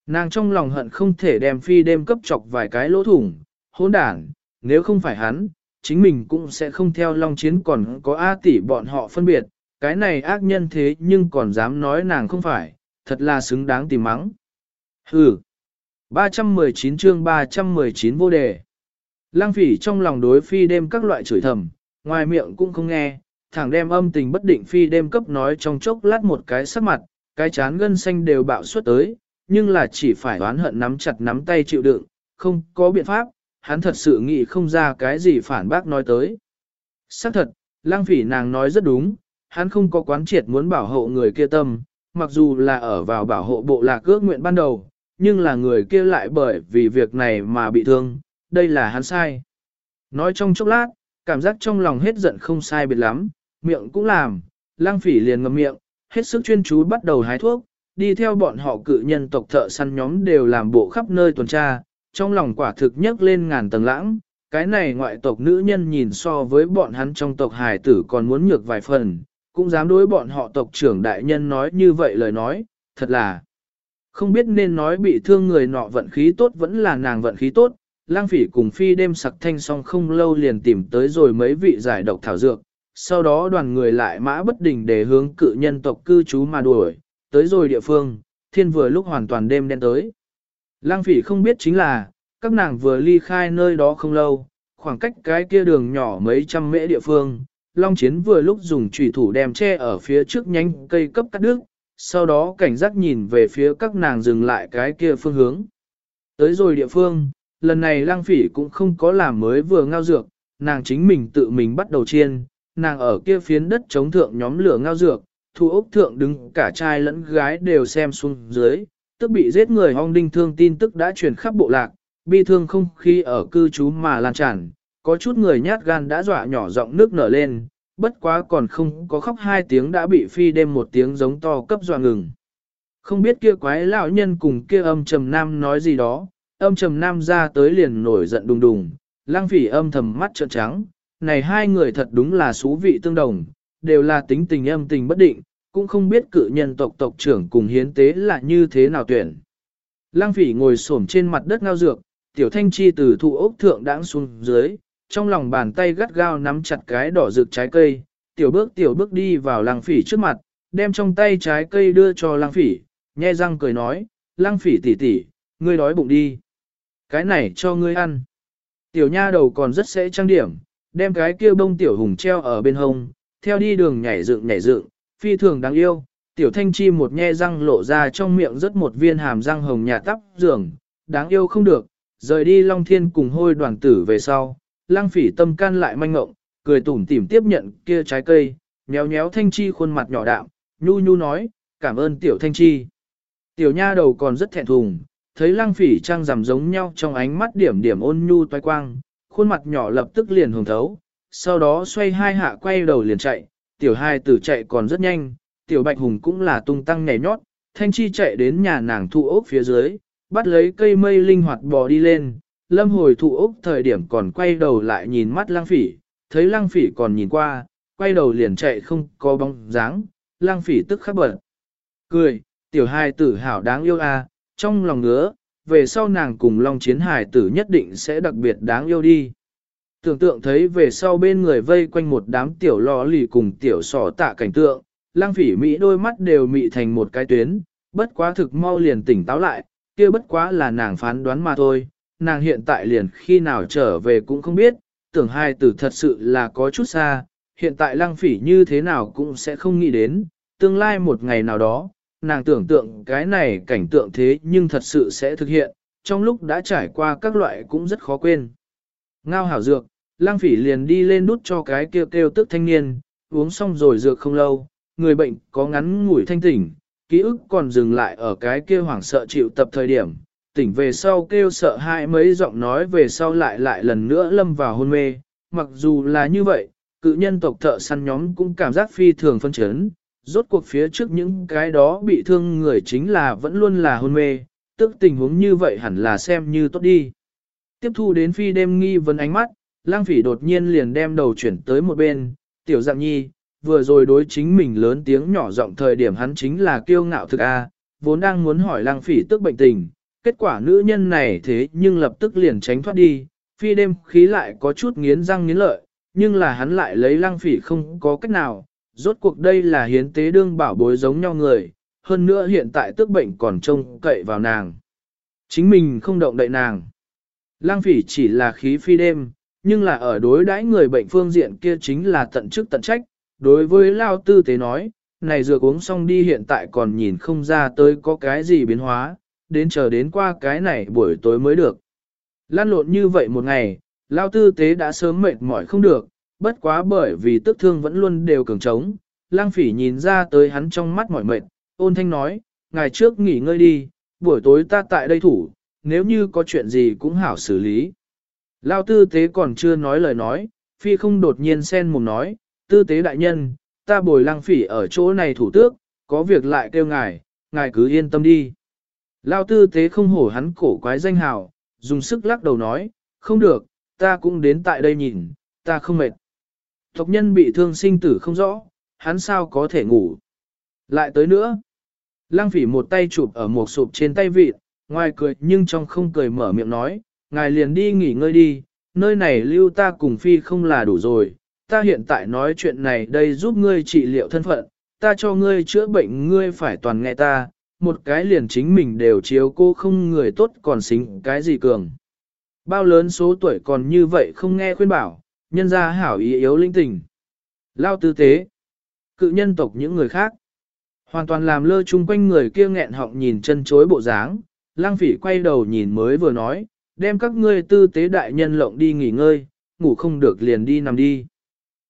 Nàng trong lòng hận không thể đem phi đêm cấp chọc vài cái lỗ thủng, hỗn đản, nếu không phải hắn, chính mình cũng sẽ không theo long chiến còn có A tỷ bọn họ phân biệt, cái này ác nhân thế nhưng còn dám nói nàng không phải, thật là xứng đáng tìm mắng. Hừ. 319 chương 319 vô đề. Lăng phỉ trong lòng đối phi đêm các loại chửi thầm, ngoài miệng cũng không nghe, thẳng đem âm tình bất định phi đêm cấp nói trong chốc lát một cái sắc mặt, cái chán gân xanh đều bạo suốt tới, nhưng là chỉ phải oán hận nắm chặt nắm tay chịu đựng, không có biện pháp, hắn thật sự nghĩ không ra cái gì phản bác nói tới. Xác thật, lang phỉ nàng nói rất đúng, hắn không có quán triệt muốn bảo hộ người kia tâm, mặc dù là ở vào bảo hộ bộ lạc ước nguyện ban đầu, nhưng là người kia lại bởi vì việc này mà bị thương, đây là hắn sai. Nói trong chốc lát, cảm giác trong lòng hết giận không sai biệt lắm, miệng cũng làm, lang phỉ liền ngậm miệng, hết sức chuyên chú bắt đầu hái thuốc, đi theo bọn họ cự nhân tộc thợ săn nhóm đều làm bộ khắp nơi tuần tra, trong lòng quả thực nhấc lên ngàn tầng lãng, cái này ngoại tộc nữ nhân nhìn so với bọn hắn trong tộc hải tử còn muốn nhược vài phần, cũng dám đối bọn họ tộc trưởng đại nhân nói như vậy lời nói, thật là không biết nên nói bị thương người nọ vận khí tốt vẫn là nàng vận khí tốt, lang phỉ cùng phi đêm sặc thanh xong không lâu liền tìm tới rồi mấy vị giải độc thảo dược, sau đó đoàn người lại mã bất đình để hướng cự nhân tộc cư trú mà đuổi, tới rồi địa phương, thiên vừa lúc hoàn toàn đêm đen tới. Lang phỉ không biết chính là, các nàng vừa ly khai nơi đó không lâu, khoảng cách cái kia đường nhỏ mấy trăm mễ địa phương, Long Chiến vừa lúc dùng chủy thủ đem che ở phía trước nhánh cây cấp cắt đứt, sau đó cảnh giác nhìn về phía các nàng dừng lại cái kia phương hướng. Tới rồi địa phương, lần này lang phỉ cũng không có làm mới vừa ngao dược, nàng chính mình tự mình bắt đầu chiên, nàng ở kia phiến đất chống thượng nhóm lửa ngao dược, thu ốc thượng đứng cả trai lẫn gái đều xem xuống dưới, tức bị giết người hong đinh thương tin tức đã truyền khắp bộ lạc, bi thương không khi ở cư trú mà lan tràn, có chút người nhát gan đã dọa nhỏ giọng nước nở lên, bất quá còn không có khóc hai tiếng đã bị phi đêm một tiếng giống to cấp dọa ngừng. Không biết kia quái lão nhân cùng kia âm trầm nam nói gì đó, âm trầm nam ra tới liền nổi giận đùng đùng, lang phỉ âm thầm mắt trợn trắng, này hai người thật đúng là xú vị tương đồng, đều là tính tình âm tình bất định, cũng không biết cự nhân tộc tộc trưởng cùng hiến tế là như thế nào tuyển. Lang phỉ ngồi xổm trên mặt đất ngao dược, tiểu thanh chi từ thụ ốc thượng đãng xuống dưới, trong lòng bàn tay gắt gao nắm chặt cái đỏ rực trái cây, tiểu bước tiểu bước đi vào lang phỉ trước mặt, đem trong tay trái cây đưa cho lang phỉ, nhe răng cười nói, lang phỉ tỷ tỷ, ngươi đói bụng đi. Cái này cho ngươi ăn. Tiểu nha đầu còn rất sẽ trang điểm, đem cái kia bông tiểu hùng treo ở bên hông, theo đi đường nhảy dựng nhảy dựng, phi thường đáng yêu. Tiểu thanh chi một nhe răng lộ ra trong miệng rất một viên hàm răng hồng nhà tắp giường, đáng yêu không được, rời đi Long Thiên cùng hôi đoàn tử về sau, lang phỉ tâm can lại manh ngộng, cười tủm tỉm tiếp nhận kia trái cây, nhéo nhéo thanh chi khuôn mặt nhỏ đạm, nhu nhu nói, cảm ơn tiểu thanh chi. Tiểu nha đầu còn rất thẹn thùng, thấy lang phỉ trang rằm giống nhau trong ánh mắt điểm điểm ôn nhu toái quang, khuôn mặt nhỏ lập tức liền hồng thấu, sau đó xoay hai hạ quay đầu liền chạy, tiểu hai tử chạy còn rất nhanh, tiểu bạch hùng cũng là tung tăng nhảy nhót, thanh chi chạy đến nhà nàng thụ ốc phía dưới, bắt lấy cây mây linh hoạt bò đi lên, lâm hồi thụ ốc thời điểm còn quay đầu lại nhìn mắt lang phỉ, thấy lang phỉ còn nhìn qua, quay đầu liền chạy không có bóng dáng, lang phỉ tức khắc bật. Cười, tiểu hai tử hảo đáng yêu a, trong lòng ngứa, về sau nàng cùng Long Chiến Hải tử nhất định sẽ đặc biệt đáng yêu đi. Tưởng tượng thấy về sau bên người vây quanh một đám tiểu lò lì cùng tiểu sỏ tạ cảnh tượng, lang phỉ Mỹ đôi mắt đều mị thành một cái tuyến, bất quá thực mau liền tỉnh táo lại, kia bất quá là nàng phán đoán mà thôi, nàng hiện tại liền khi nào trở về cũng không biết, tưởng hai tử thật sự là có chút xa, hiện tại Lang phỉ như thế nào cũng sẽ không nghĩ đến, tương lai một ngày nào đó, nàng tưởng tượng cái này cảnh tượng thế nhưng thật sự sẽ thực hiện, trong lúc đã trải qua các loại cũng rất khó quên. Ngao hảo dược, lang phỉ liền đi lên đút cho cái kêu kêu tức thanh niên, uống xong rồi dược không lâu, người bệnh có ngắn ngủi thanh tỉnh, ký ức còn dừng lại ở cái kia hoảng sợ chịu tập thời điểm, tỉnh về sau kêu sợ hãi mấy giọng nói về sau lại lại lần nữa lâm vào hôn mê, mặc dù là như vậy, cự nhân tộc thợ săn nhóm cũng cảm giác phi thường phân chấn, rốt cuộc phía trước những cái đó bị thương người chính là vẫn luôn là hôn mê, tức tình huống như vậy hẳn là xem như tốt đi. Tiếp thu đến phi đêm nghi vấn ánh mắt, lang phỉ đột nhiên liền đem đầu chuyển tới một bên, tiểu dạng nhi, vừa rồi đối chính mình lớn tiếng nhỏ giọng thời điểm hắn chính là kiêu ngạo thực a, vốn đang muốn hỏi lang phỉ tức bệnh tình, kết quả nữ nhân này thế nhưng lập tức liền tránh thoát đi, phi đêm khí lại có chút nghiến răng nghiến lợi, nhưng là hắn lại lấy lang phỉ không có cách nào, rốt cuộc đây là hiến tế đương bảo bối giống nhau người, hơn nữa hiện tại tức bệnh còn trông cậy vào nàng. Chính mình không động đậy nàng. Lang phỉ chỉ là khí phi đêm, nhưng là ở đối đãi người bệnh phương diện kia chính là tận chức tận trách. Đối với Lao Tư Tế nói, này dược uống xong đi hiện tại còn nhìn không ra tới có cái gì biến hóa, đến chờ đến qua cái này buổi tối mới được. Lan lộn như vậy một ngày, Lao Tư Tế đã sớm mệt mỏi không được, bất quá bởi vì tức thương vẫn luôn đều cường trống, lang phỉ nhìn ra tới hắn trong mắt mỏi mệt, ôn thanh nói, ngày trước nghỉ ngơi đi, buổi tối ta tại đây thủ, nếu như có chuyện gì cũng hảo xử lý. Lao tư tế còn chưa nói lời nói, phi không đột nhiên sen mồm nói, tư tế đại nhân, ta bồi lăng phỉ ở chỗ này thủ tước, có việc lại kêu ngài, ngài cứ yên tâm đi. Lao tư tế không hổ hắn cổ quái danh hào, dùng sức lắc đầu nói, không được, ta cũng đến tại đây nhìn, ta không mệt. Tộc nhân bị thương sinh tử không rõ, hắn sao có thể ngủ. Lại tới nữa. Lăng phỉ một tay chụp ở một sụp trên tay vịt, ngoài cười nhưng trong không cười mở miệng nói, ngài liền đi nghỉ ngơi đi, nơi này lưu ta cùng phi không là đủ rồi, ta hiện tại nói chuyện này đây giúp ngươi trị liệu thân phận, ta cho ngươi chữa bệnh ngươi phải toàn nghe ta, một cái liền chính mình đều chiếu cô không người tốt còn xính cái gì cường. Bao lớn số tuổi còn như vậy không nghe khuyên bảo, nhân ra hảo ý yếu linh tình. Lao tư tế, cự nhân tộc những người khác, hoàn toàn làm lơ chung quanh người kia nghẹn họng nhìn chân chối bộ dáng, lang phỉ quay đầu nhìn mới vừa nói, đem các ngươi tư tế đại nhân lộng đi nghỉ ngơi, ngủ không được liền đi nằm đi.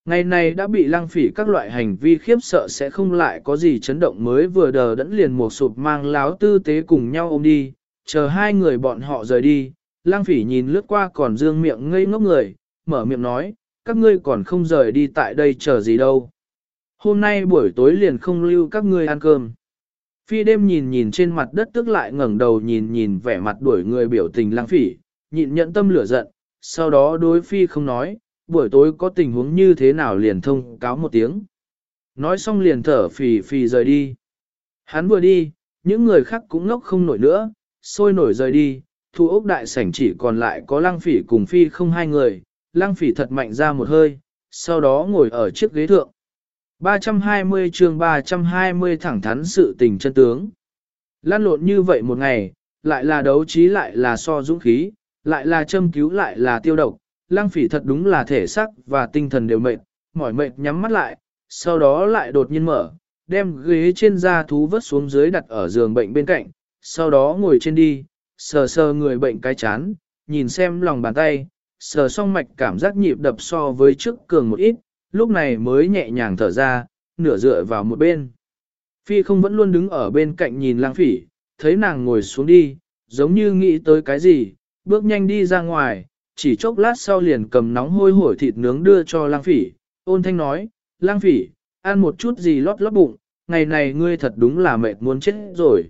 Ngày này đã bị lang phỉ các loại hành vi khiếp sợ sẽ không lại có gì chấn động mới vừa đờ đẫn liền một sụp mang láo tư tế cùng nhau ôm đi, chờ hai người bọn họ rời đi, lang phỉ nhìn lướt qua còn dương miệng ngây ngốc người, mở miệng nói, các ngươi còn không rời đi tại đây chờ gì đâu. Hôm nay buổi tối liền không lưu các ngươi ăn cơm. Phi đêm nhìn nhìn trên mặt đất tức lại ngẩng đầu nhìn nhìn vẻ mặt đuổi người biểu tình lăng phỉ, nhịn nhẫn tâm lửa giận, sau đó đối Phi không nói, buổi tối có tình huống như thế nào liền thông cáo một tiếng. Nói xong liền thở phì phì rời đi. Hắn vừa đi, những người khác cũng ngốc không nổi nữa, sôi nổi rời đi, thu ốc đại sảnh chỉ còn lại có lăng phỉ cùng Phi không hai người, lăng phỉ thật mạnh ra một hơi, sau đó ngồi ở chiếc ghế thượng. 320 chương 320 thẳng thắn sự tình chân tướng. Lan lộn như vậy một ngày, lại là đấu trí lại là so dũng khí, lại là châm cứu lại là tiêu độc, lang phỉ thật đúng là thể xác và tinh thần đều mệt, mỏi mệt nhắm mắt lại, sau đó lại đột nhiên mở, đem ghế trên da thú vớt xuống dưới đặt ở giường bệnh bên cạnh, sau đó ngồi trên đi, sờ sờ người bệnh cái chán, nhìn xem lòng bàn tay, sờ song mạch cảm giác nhịp đập so với trước cường một ít, lúc này mới nhẹ nhàng thở ra, nửa dựa vào một bên. Phi không vẫn luôn đứng ở bên cạnh nhìn lang phỉ, thấy nàng ngồi xuống đi, giống như nghĩ tới cái gì, bước nhanh đi ra ngoài, chỉ chốc lát sau liền cầm nóng hôi hổi thịt nướng đưa cho lang phỉ, ôn thanh nói, lang phỉ, ăn một chút gì lót lót bụng, ngày này ngươi thật đúng là mệt muốn chết rồi.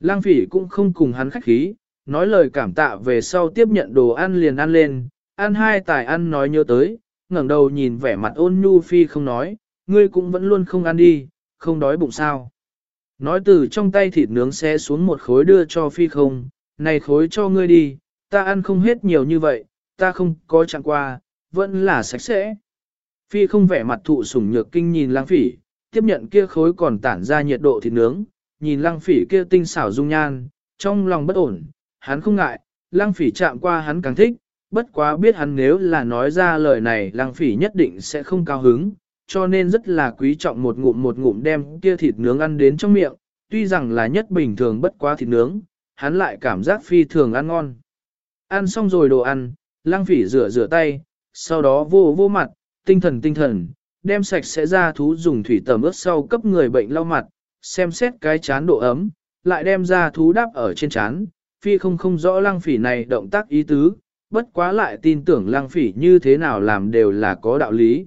Lang phỉ cũng không cùng hắn khách khí, nói lời cảm tạ về sau tiếp nhận đồ ăn liền ăn lên, ăn hai tài ăn nói nhớ tới, ngẩng đầu nhìn vẻ mặt ôn nhu phi không nói, ngươi cũng vẫn luôn không ăn đi, không đói bụng sao. Nói từ trong tay thịt nướng xe xuống một khối đưa cho phi không, này khối cho ngươi đi, ta ăn không hết nhiều như vậy, ta không có chẳng qua, vẫn là sạch sẽ. Phi không vẻ mặt thụ sủng nhược kinh nhìn lang phỉ, tiếp nhận kia khối còn tản ra nhiệt độ thịt nướng, nhìn lang phỉ kia tinh xảo dung nhan, trong lòng bất ổn, hắn không ngại, lang phỉ chạm qua hắn càng thích, bất quá biết hắn nếu là nói ra lời này lang phỉ nhất định sẽ không cao hứng, cho nên rất là quý trọng một ngụm một ngụm đem kia thịt nướng ăn đến trong miệng, tuy rằng là nhất bình thường bất quá thịt nướng, hắn lại cảm giác phi thường ăn ngon. Ăn xong rồi đồ ăn, lang phỉ rửa rửa tay, sau đó vô vô mặt, tinh thần tinh thần, đem sạch sẽ ra thú dùng thủy tẩm ướt sau cấp người bệnh lau mặt, xem xét cái chán độ ấm, lại đem ra thú đắp ở trên chán, phi không không rõ lăng phỉ này động tác ý tứ, bất quá lại tin tưởng lăng phỉ như thế nào làm đều là có đạo lý.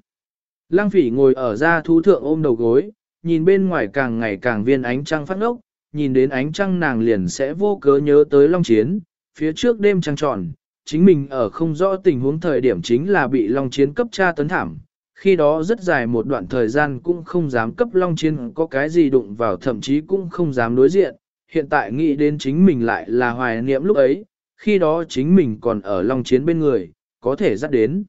Lăng phỉ ngồi ở ra thú thượng ôm đầu gối, nhìn bên ngoài càng ngày càng viên ánh trăng phát ngốc, nhìn đến ánh trăng nàng liền sẽ vô cớ nhớ tới long chiến, phía trước đêm trăng tròn, chính mình ở không rõ tình huống thời điểm chính là bị Long Chiến cấp tra tấn thảm. Khi đó rất dài một đoạn thời gian cũng không dám cấp Long Chiến có cái gì đụng vào thậm chí cũng không dám đối diện. Hiện tại nghĩ đến chính mình lại là hoài niệm lúc ấy, khi đó chính mình còn ở Long Chiến bên người, có thể dắt đến.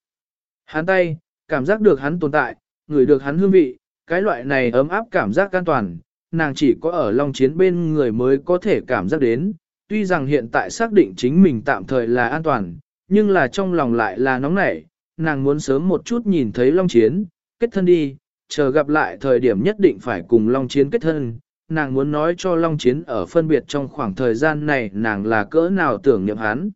Hắn tay, cảm giác được hắn tồn tại, ngửi được hắn hương vị, cái loại này ấm áp cảm giác an toàn, nàng chỉ có ở Long Chiến bên người mới có thể cảm giác đến, Tuy rằng hiện tại xác định chính mình tạm thời là an toàn, nhưng là trong lòng lại là nóng nảy, nàng muốn sớm một chút nhìn thấy Long Chiến, kết thân đi, chờ gặp lại thời điểm nhất định phải cùng Long Chiến kết thân. Nàng muốn nói cho Long Chiến ở phân biệt trong khoảng thời gian này nàng là cỡ nào tưởng niệm hắn.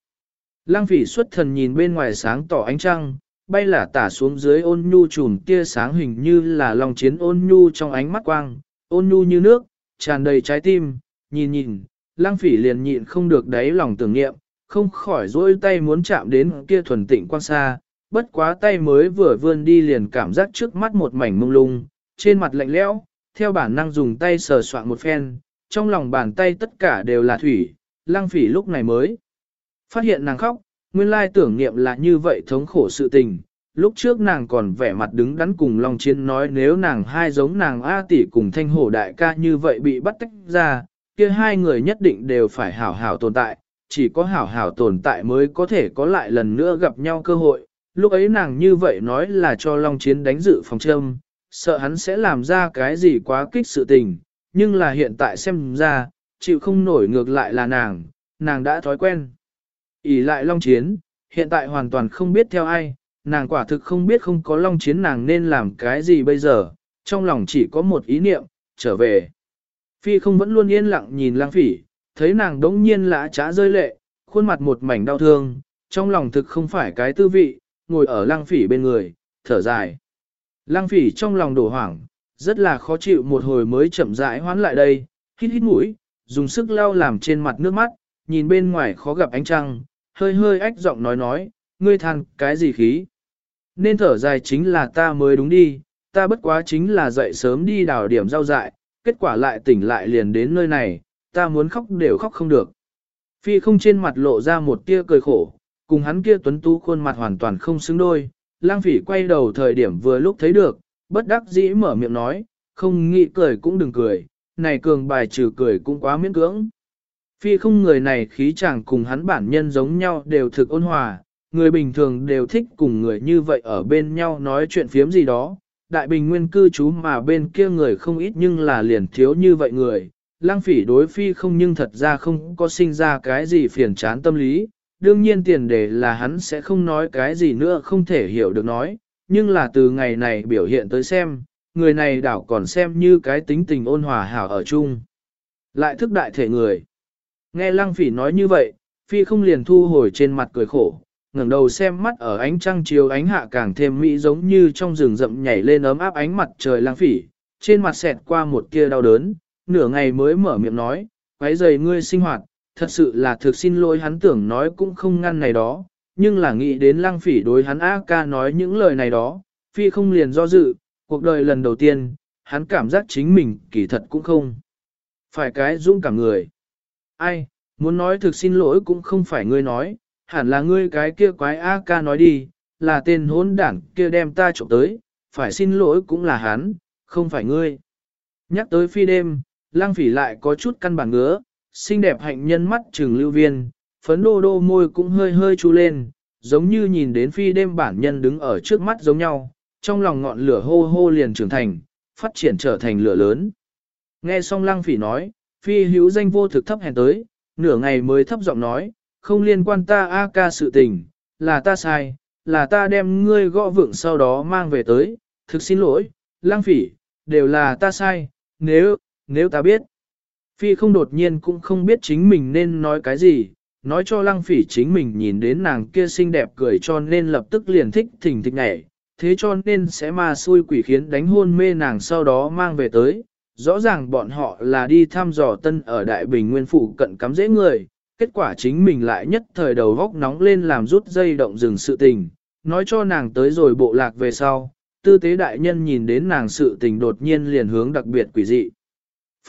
Lăng phỉ xuất thần nhìn bên ngoài sáng tỏ ánh trăng, bay là tả xuống dưới ôn nhu trùm tia sáng hình như là Long Chiến ôn nhu trong ánh mắt quang, ôn nhu như nước, tràn đầy trái tim, nhìn nhìn, lang phỉ liền nhịn không được đáy lòng tưởng niệm, không khỏi dỗi tay muốn chạm đến kia thuần tịnh quan xa, bất quá tay mới vừa vươn đi liền cảm giác trước mắt một mảnh mông lung, trên mặt lạnh lẽo, theo bản năng dùng tay sờ soạn một phen, trong lòng bàn tay tất cả đều là thủy, lang phỉ lúc này mới phát hiện nàng khóc, nguyên lai tưởng niệm là như vậy thống khổ sự tình. Lúc trước nàng còn vẻ mặt đứng đắn cùng Long Chiến nói nếu nàng hai giống nàng A tỷ cùng thanh hổ đại ca như vậy bị bắt tách ra, kia hai người nhất định đều phải hảo hảo tồn tại, chỉ có hảo hảo tồn tại mới có thể có lại lần nữa gặp nhau cơ hội. Lúc ấy nàng như vậy nói là cho Long Chiến đánh dự phòng châm, sợ hắn sẽ làm ra cái gì quá kích sự tình, nhưng là hiện tại xem ra, chịu không nổi ngược lại là nàng, nàng đã thói quen. ỉ lại Long Chiến, hiện tại hoàn toàn không biết theo ai, nàng quả thực không biết không có Long Chiến nàng nên làm cái gì bây giờ, trong lòng chỉ có một ý niệm, trở về. Phi không vẫn luôn yên lặng nhìn lang phỉ, thấy nàng đống nhiên lã trá rơi lệ, khuôn mặt một mảnh đau thương, trong lòng thực không phải cái tư vị, ngồi ở lang phỉ bên người, thở dài. Lang phỉ trong lòng đổ hoảng, rất là khó chịu một hồi mới chậm rãi hoán lại đây, hít hít mũi, dùng sức lau làm trên mặt nước mắt, nhìn bên ngoài khó gặp ánh trăng, hơi hơi ách giọng nói nói, ngươi than cái gì khí. Nên thở dài chính là ta mới đúng đi, ta bất quá chính là dậy sớm đi đào điểm rau dại, kết quả lại tỉnh lại liền đến nơi này, ta muốn khóc đều khóc không được. Phi không trên mặt lộ ra một tia cười khổ, cùng hắn kia tuấn tú khuôn mặt hoàn toàn không xứng đôi, lang phỉ quay đầu thời điểm vừa lúc thấy được, bất đắc dĩ mở miệng nói, không nghĩ cười cũng đừng cười, này cường bài trừ cười cũng quá miễn cưỡng. Phi không người này khí chàng cùng hắn bản nhân giống nhau đều thực ôn hòa, người bình thường đều thích cùng người như vậy ở bên nhau nói chuyện phiếm gì đó. Đại bình nguyên cư trú mà bên kia người không ít nhưng là liền thiếu như vậy người. Lăng phỉ đối phi không nhưng thật ra không có sinh ra cái gì phiền chán tâm lý. Đương nhiên tiền đề là hắn sẽ không nói cái gì nữa không thể hiểu được nói. Nhưng là từ ngày này biểu hiện tới xem, người này đảo còn xem như cái tính tình ôn hòa hảo ở chung. Lại thức đại thể người. Nghe lăng phỉ nói như vậy, phi không liền thu hồi trên mặt cười khổ, ngẩng đầu xem mắt ở ánh trăng chiếu ánh hạ càng thêm mỹ giống như trong rừng rậm nhảy lên ấm áp ánh mặt trời lăng phỉ, trên mặt xẹt qua một kia đau đớn, nửa ngày mới mở miệng nói, quấy giày ngươi sinh hoạt, thật sự là thực xin lỗi hắn tưởng nói cũng không ngăn này đó, nhưng là nghĩ đến lăng phỉ đối hắn A ca nói những lời này đó, phi không liền do dự, cuộc đời lần đầu tiên, hắn cảm giác chính mình kỳ thật cũng không. Phải cái dũng cả người. Ai, muốn nói thực xin lỗi cũng không phải ngươi nói, hẳn là ngươi cái kia quái A ca nói đi, là tên hỗn đảng kia đem ta trộm tới, phải xin lỗi cũng là hắn, không phải ngươi. Nhắc tới phi đêm, lang phỉ lại có chút căn bản ngứa, xinh đẹp hạnh nhân mắt trừng lưu viên, phấn đô đô môi cũng hơi hơi chu lên, giống như nhìn đến phi đêm bản nhân đứng ở trước mắt giống nhau, trong lòng ngọn lửa hô hô liền trưởng thành, phát triển trở thành lửa lớn. Nghe xong lăng phỉ nói, phi hữu danh vô thực thấp hèn tới, nửa ngày mới thấp giọng nói, không liên quan ta A ca sự tình, là ta sai, là ta đem ngươi gõ vượng sau đó mang về tới, thực xin lỗi, lang phỉ, đều là ta sai, nếu, nếu ta biết. Phi không đột nhiên cũng không biết chính mình nên nói cái gì, nói cho lăng phỉ chính mình nhìn đến nàng kia xinh đẹp cười cho nên lập tức liền thích thỉnh thịch nhảy, thế cho nên sẽ ma xui quỷ khiến đánh hôn mê nàng sau đó mang về tới. Rõ ràng bọn họ là đi thăm dò tân ở Đại Bình Nguyên Phủ cận cắm dễ người, kết quả chính mình lại nhất thời đầu góc nóng lên làm rút dây động dừng sự tình, nói cho nàng tới rồi bộ lạc về sau, tư tế đại nhân nhìn đến nàng sự tình đột nhiên liền hướng đặc biệt quỷ dị.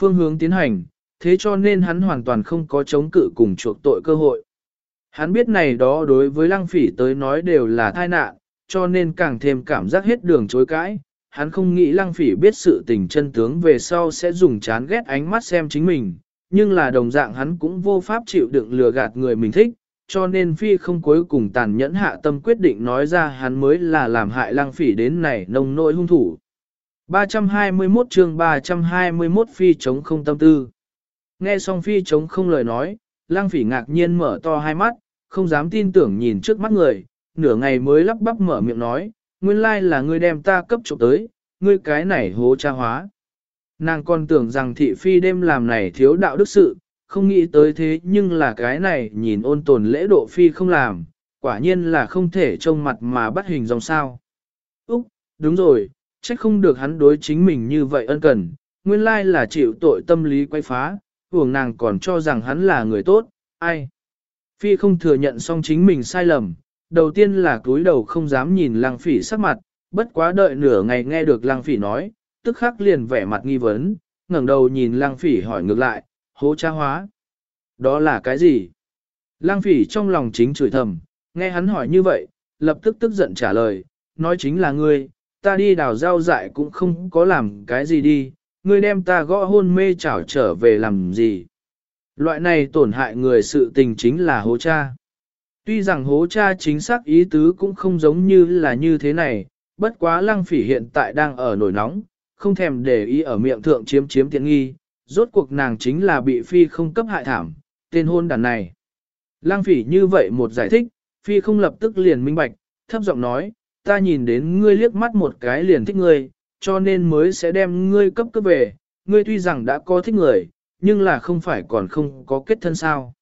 Phương hướng tiến hành, thế cho nên hắn hoàn toàn không có chống cự cùng chuộc tội cơ hội. Hắn biết này đó đối với lăng phỉ tới nói đều là tai nạn, cho nên càng thêm cảm giác hết đường chối cãi. Hắn không nghĩ lăng phỉ biết sự tình chân tướng về sau sẽ dùng chán ghét ánh mắt xem chính mình, nhưng là đồng dạng hắn cũng vô pháp chịu đựng lừa gạt người mình thích, cho nên phi không cuối cùng tàn nhẫn hạ tâm quyết định nói ra hắn mới là làm hại lăng phỉ đến này nông nỗi hung thủ. 321 chương 321 phi chống không tâm tư. Nghe song phi chống không lời nói, lang phỉ ngạc nhiên mở to hai mắt, không dám tin tưởng nhìn trước mắt người, nửa ngày mới lắp bắp mở miệng nói, nguyên lai là ngươi đem ta cấp trộm tới, ngươi cái này hố cha hóa. Nàng còn tưởng rằng thị phi đêm làm này thiếu đạo đức sự, không nghĩ tới thế nhưng là cái này nhìn ôn tồn lễ độ phi không làm, quả nhiên là không thể trông mặt mà bắt hình dòng sao. Úc, đúng rồi, trách không được hắn đối chính mình như vậy ân cần, nguyên lai là chịu tội tâm lý quay phá, uổng nàng còn cho rằng hắn là người tốt, ai. Phi không thừa nhận xong chính mình sai lầm, đầu tiên là cúi đầu không dám nhìn lăng phỉ sắc mặt, bất quá đợi nửa ngày nghe được lăng phỉ nói, tức khắc liền vẻ mặt nghi vấn, ngẩng đầu nhìn lăng phỉ hỏi ngược lại, hố cha hóa. Đó là cái gì? Lăng phỉ trong lòng chính chửi thầm, nghe hắn hỏi như vậy, lập tức tức giận trả lời, nói chính là ngươi, ta đi đào rau dại cũng không có làm cái gì đi, ngươi đem ta gõ hôn mê chảo trở về làm gì. Loại này tổn hại người sự tình chính là hố cha. Tuy rằng hố cha chính xác ý tứ cũng không giống như là như thế này, bất quá lăng phỉ hiện tại đang ở nổi nóng, không thèm để ý ở miệng thượng chiếm chiếm tiện nghi, rốt cuộc nàng chính là bị phi không cấp hại thảm, tên hôn đàn này. Lăng phỉ như vậy một giải thích, phi không lập tức liền minh bạch, thấp giọng nói, ta nhìn đến ngươi liếc mắt một cái liền thích ngươi, cho nên mới sẽ đem ngươi cấp cấp về, ngươi tuy rằng đã có thích người, nhưng là không phải còn không có kết thân sao.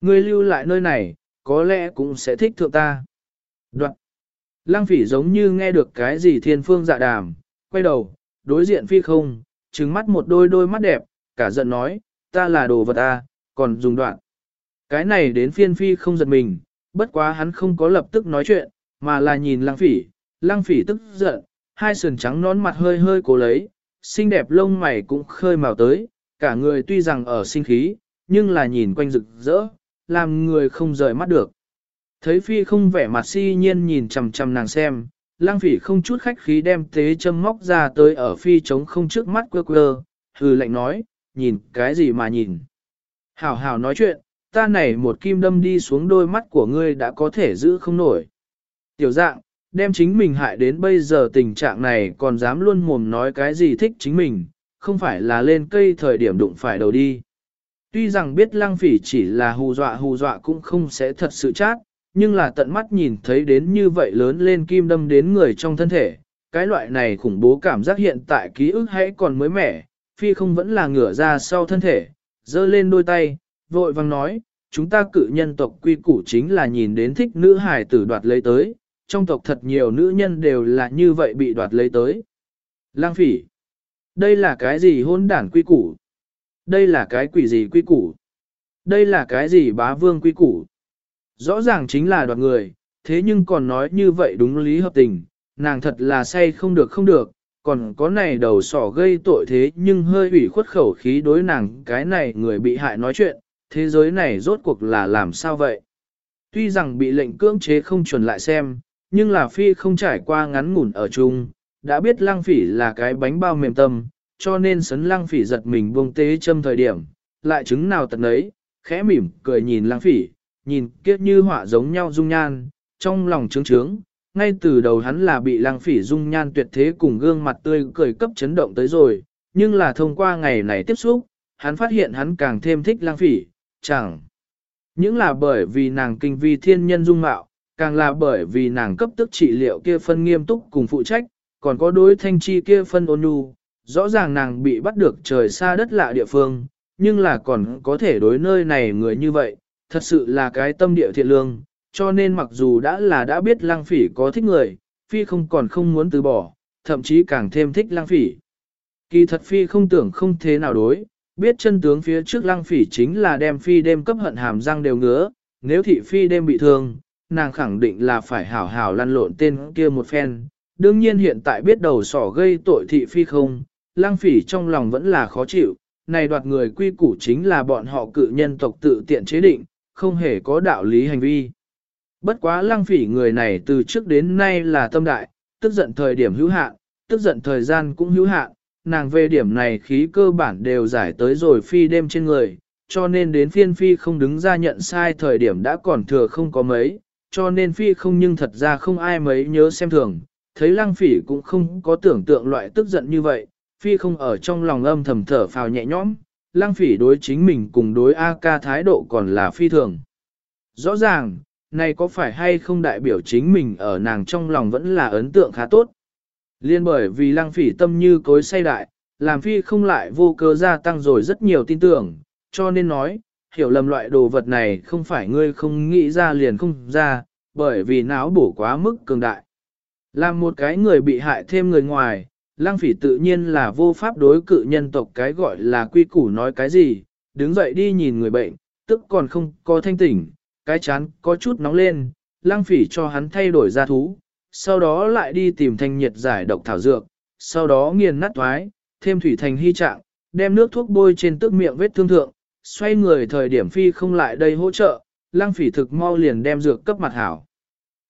Ngươi lưu lại nơi này, có lẽ cũng sẽ thích thượng ta. Đoạn. Lăng phỉ giống như nghe được cái gì thiên phương dạ đàm, quay đầu, đối diện phi không, trừng mắt một đôi đôi mắt đẹp, cả giận nói, ta là đồ vật ta, còn dùng đoạn. Cái này đến phiên phi không giật mình, bất quá hắn không có lập tức nói chuyện, mà là nhìn lăng phỉ, lăng phỉ tức giận, hai sườn trắng nón mặt hơi hơi cố lấy, xinh đẹp lông mày cũng khơi màu tới, cả người tuy rằng ở sinh khí, nhưng là nhìn quanh rực rỡ, làm người không rời mắt được. Thấy phi không vẻ mặt si nhiên nhìn chằm chằm nàng xem, lang phỉ không chút khách khí đem tế châm móc ra tới ở phi trống không trước mắt quơ quơ, hừ lạnh nói, nhìn cái gì mà nhìn. Hảo hảo nói chuyện, ta này một kim đâm đi xuống đôi mắt của ngươi đã có thể giữ không nổi. Tiểu dạng, đem chính mình hại đến bây giờ tình trạng này còn dám luôn mồm nói cái gì thích chính mình, không phải là lên cây thời điểm đụng phải đầu đi. Tuy rằng biết lăng phỉ chỉ là hù dọa hù dọa cũng không sẽ thật sự chát, nhưng là tận mắt nhìn thấy đến như vậy lớn lên kim đâm đến người trong thân thể. Cái loại này khủng bố cảm giác hiện tại ký ức hãy còn mới mẻ, phi không vẫn là ngửa ra sau thân thể, dơ lên đôi tay, vội vang nói, chúng ta cự nhân tộc quy củ chính là nhìn đến thích nữ hài tử đoạt lấy tới, trong tộc thật nhiều nữ nhân đều là như vậy bị đoạt lấy tới. Lang phỉ, đây là cái gì hôn đản quy củ? Đây là cái quỷ gì quy củ? Đây là cái gì bá vương quy củ? Rõ ràng chính là đoạt người, thế nhưng còn nói như vậy đúng lý hợp tình, nàng thật là say không được không được, còn có này đầu sỏ gây tội thế nhưng hơi ủy khuất khẩu khí đối nàng cái này người bị hại nói chuyện, thế giới này rốt cuộc là làm sao vậy? Tuy rằng bị lệnh cưỡng chế không chuẩn lại xem, nhưng là phi không trải qua ngắn ngủn ở chung, đã biết lăng phỉ là cái bánh bao mềm tâm, cho nên sấn lăng phỉ giật mình buông tế châm thời điểm, lại chứng nào tận ấy, khẽ mỉm cười nhìn lăng phỉ, nhìn kiếp như họa giống nhau dung nhan, trong lòng trướng trướng, ngay từ đầu hắn là bị lăng phỉ dung nhan tuyệt thế cùng gương mặt tươi cười cấp chấn động tới rồi, nhưng là thông qua ngày này tiếp xúc, hắn phát hiện hắn càng thêm thích lăng phỉ, chẳng những là bởi vì nàng kinh vi thiên nhân dung mạo, càng là bởi vì nàng cấp tức trị liệu kia phân nghiêm túc cùng phụ trách, còn có đối thanh chi kia phân ôn nhu, rõ ràng nàng bị bắt được trời xa đất lạ địa phương, nhưng là còn có thể đối nơi này người như vậy, thật sự là cái tâm địa thiện lương, cho nên mặc dù đã là đã biết lang phỉ có thích người, phi không còn không muốn từ bỏ, thậm chí càng thêm thích lang phỉ. Kỳ thật phi không tưởng không thế nào đối, biết chân tướng phía trước lang phỉ chính là đem phi đêm cấp hận hàm răng đều ngứa, nếu thị phi đêm bị thương, nàng khẳng định là phải hảo hảo lăn lộn tên kia một phen. Đương nhiên hiện tại biết đầu sỏ gây tội thị phi không, lang phỉ trong lòng vẫn là khó chịu, này đoạt người quy củ chính là bọn họ cự nhân tộc tự tiện chế định, không hề có đạo lý hành vi. Bất quá Lang phỉ người này từ trước đến nay là tâm đại, tức giận thời điểm hữu hạn, tức giận thời gian cũng hữu hạn, nàng về điểm này khí cơ bản đều giải tới rồi phi đêm trên người, cho nên đến phiên phi không đứng ra nhận sai thời điểm đã còn thừa không có mấy, cho nên phi không nhưng thật ra không ai mấy nhớ xem thường, thấy lăng phỉ cũng không có tưởng tượng loại tức giận như vậy, phi không ở trong lòng âm thầm thở phào nhẹ nhõm, lăng phỉ đối chính mình cùng đối A ca thái độ còn là phi thường. Rõ ràng, này có phải hay không đại biểu chính mình ở nàng trong lòng vẫn là ấn tượng khá tốt. Liên bởi vì lăng phỉ tâm như cối say đại, làm phi không lại vô cơ gia tăng rồi rất nhiều tin tưởng, cho nên nói, hiểu lầm loại đồ vật này không phải ngươi không nghĩ ra liền không ra, bởi vì não bổ quá mức cường đại. Làm một cái người bị hại thêm người ngoài, lang phỉ tự nhiên là vô pháp đối cự nhân tộc cái gọi là quy củ nói cái gì, đứng dậy đi nhìn người bệnh, tức còn không có thanh tỉnh, cái chán có chút nóng lên, lang phỉ cho hắn thay đổi ra thú, sau đó lại đi tìm thanh nhiệt giải độc thảo dược, sau đó nghiền nát thoái, thêm thủy thành hy trạng, đem nước thuốc bôi trên tức miệng vết thương thượng, xoay người thời điểm phi không lại đây hỗ trợ, lang phỉ thực mau liền đem dược cấp mặt hảo.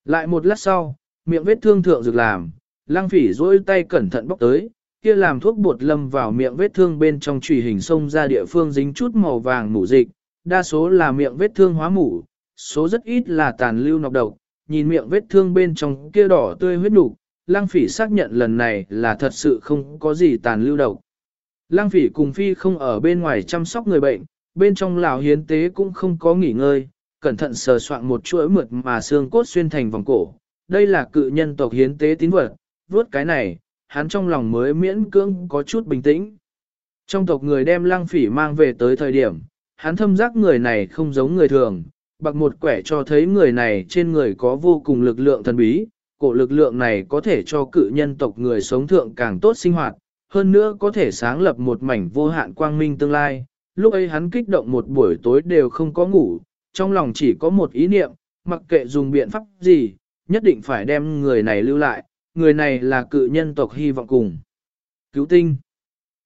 Lại một lát sau, miệng vết thương thượng dược làm, lang phỉ dối tay cẩn thận bóc tới, kia làm thuốc bột lâm vào miệng vết thương bên trong trùy hình sông ra địa phương dính chút màu vàng mủ dịch, đa số là miệng vết thương hóa mủ, số rất ít là tàn lưu nọc độc, nhìn miệng vết thương bên trong kia đỏ tươi huyết đủ, lang phỉ xác nhận lần này là thật sự không có gì tàn lưu độc. Lang phỉ cùng phi không ở bên ngoài chăm sóc người bệnh, bên trong lão hiến tế cũng không có nghỉ ngơi, cẩn thận sờ soạn một chuỗi mượt mà xương cốt xuyên thành vòng cổ. Đây là cự nhân tộc hiến tế tín vật, vuốt cái này, hắn trong lòng mới miễn cưỡng có chút bình tĩnh. Trong tộc người đem lăng phỉ mang về tới thời điểm, hắn thâm giác người này không giống người thường, bạc một quẻ cho thấy người này trên người có vô cùng lực lượng thần bí, cổ lực lượng này có thể cho cự nhân tộc người sống thượng càng tốt sinh hoạt, hơn nữa có thể sáng lập một mảnh vô hạn quang minh tương lai. Lúc ấy hắn kích động một buổi tối đều không có ngủ, trong lòng chỉ có một ý niệm, mặc kệ dùng biện pháp gì, nhất định phải đem người này lưu lại, người này là cự nhân tộc hy vọng cùng. Cứu tinh.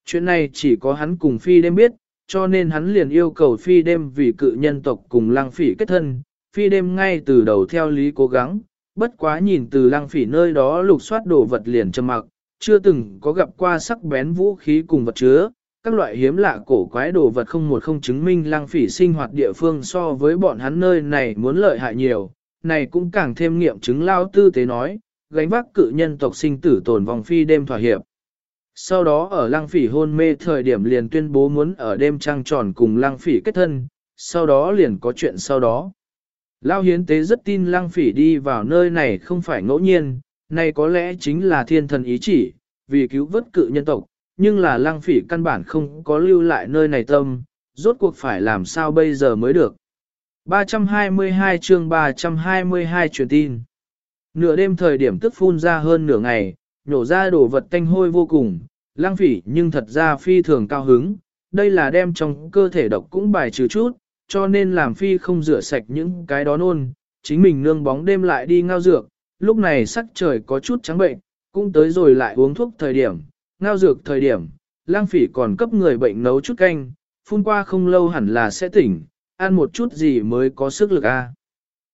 Chuyện này chỉ có hắn cùng phi đêm biết, cho nên hắn liền yêu cầu phi đêm vì cự nhân tộc cùng lăng phỉ kết thân. Phi đêm ngay từ đầu theo lý cố gắng, bất quá nhìn từ lăng phỉ nơi đó lục soát đồ vật liền trầm mặc, chưa từng có gặp qua sắc bén vũ khí cùng vật chứa, các loại hiếm lạ cổ quái đồ vật không một không chứng minh lăng phỉ sinh hoạt địa phương so với bọn hắn nơi này muốn lợi hại nhiều, này cũng càng thêm nghiệm chứng lao tư tế nói, gánh vác cự nhân tộc sinh tử tồn vòng phi đêm thỏa hiệp. Sau đó ở lăng phỉ hôn mê thời điểm liền tuyên bố muốn ở đêm trăng tròn cùng lăng phỉ kết thân, sau đó liền có chuyện sau đó. Lao hiến tế rất tin lăng phỉ đi vào nơi này không phải ngẫu nhiên, này có lẽ chính là thiên thần ý chỉ, vì cứu vớt cự nhân tộc, nhưng là lăng phỉ căn bản không có lưu lại nơi này tâm, rốt cuộc phải làm sao bây giờ mới được. 322 chương 322 truyền tin. Nửa đêm thời điểm tức phun ra hơn nửa ngày, nhổ ra đồ vật tanh hôi vô cùng, lăng phỉ nhưng thật ra phi thường cao hứng, đây là đem trong cơ thể độc cũng bài trừ chút, cho nên làm phi không rửa sạch những cái đó nôn, chính mình nương bóng đêm lại đi ngao dược, lúc này sắc trời có chút trắng bệnh, cũng tới rồi lại uống thuốc thời điểm, ngao dược thời điểm, lang phỉ còn cấp người bệnh nấu chút canh, phun qua không lâu hẳn là sẽ tỉnh, ăn một chút gì mới có sức lực a.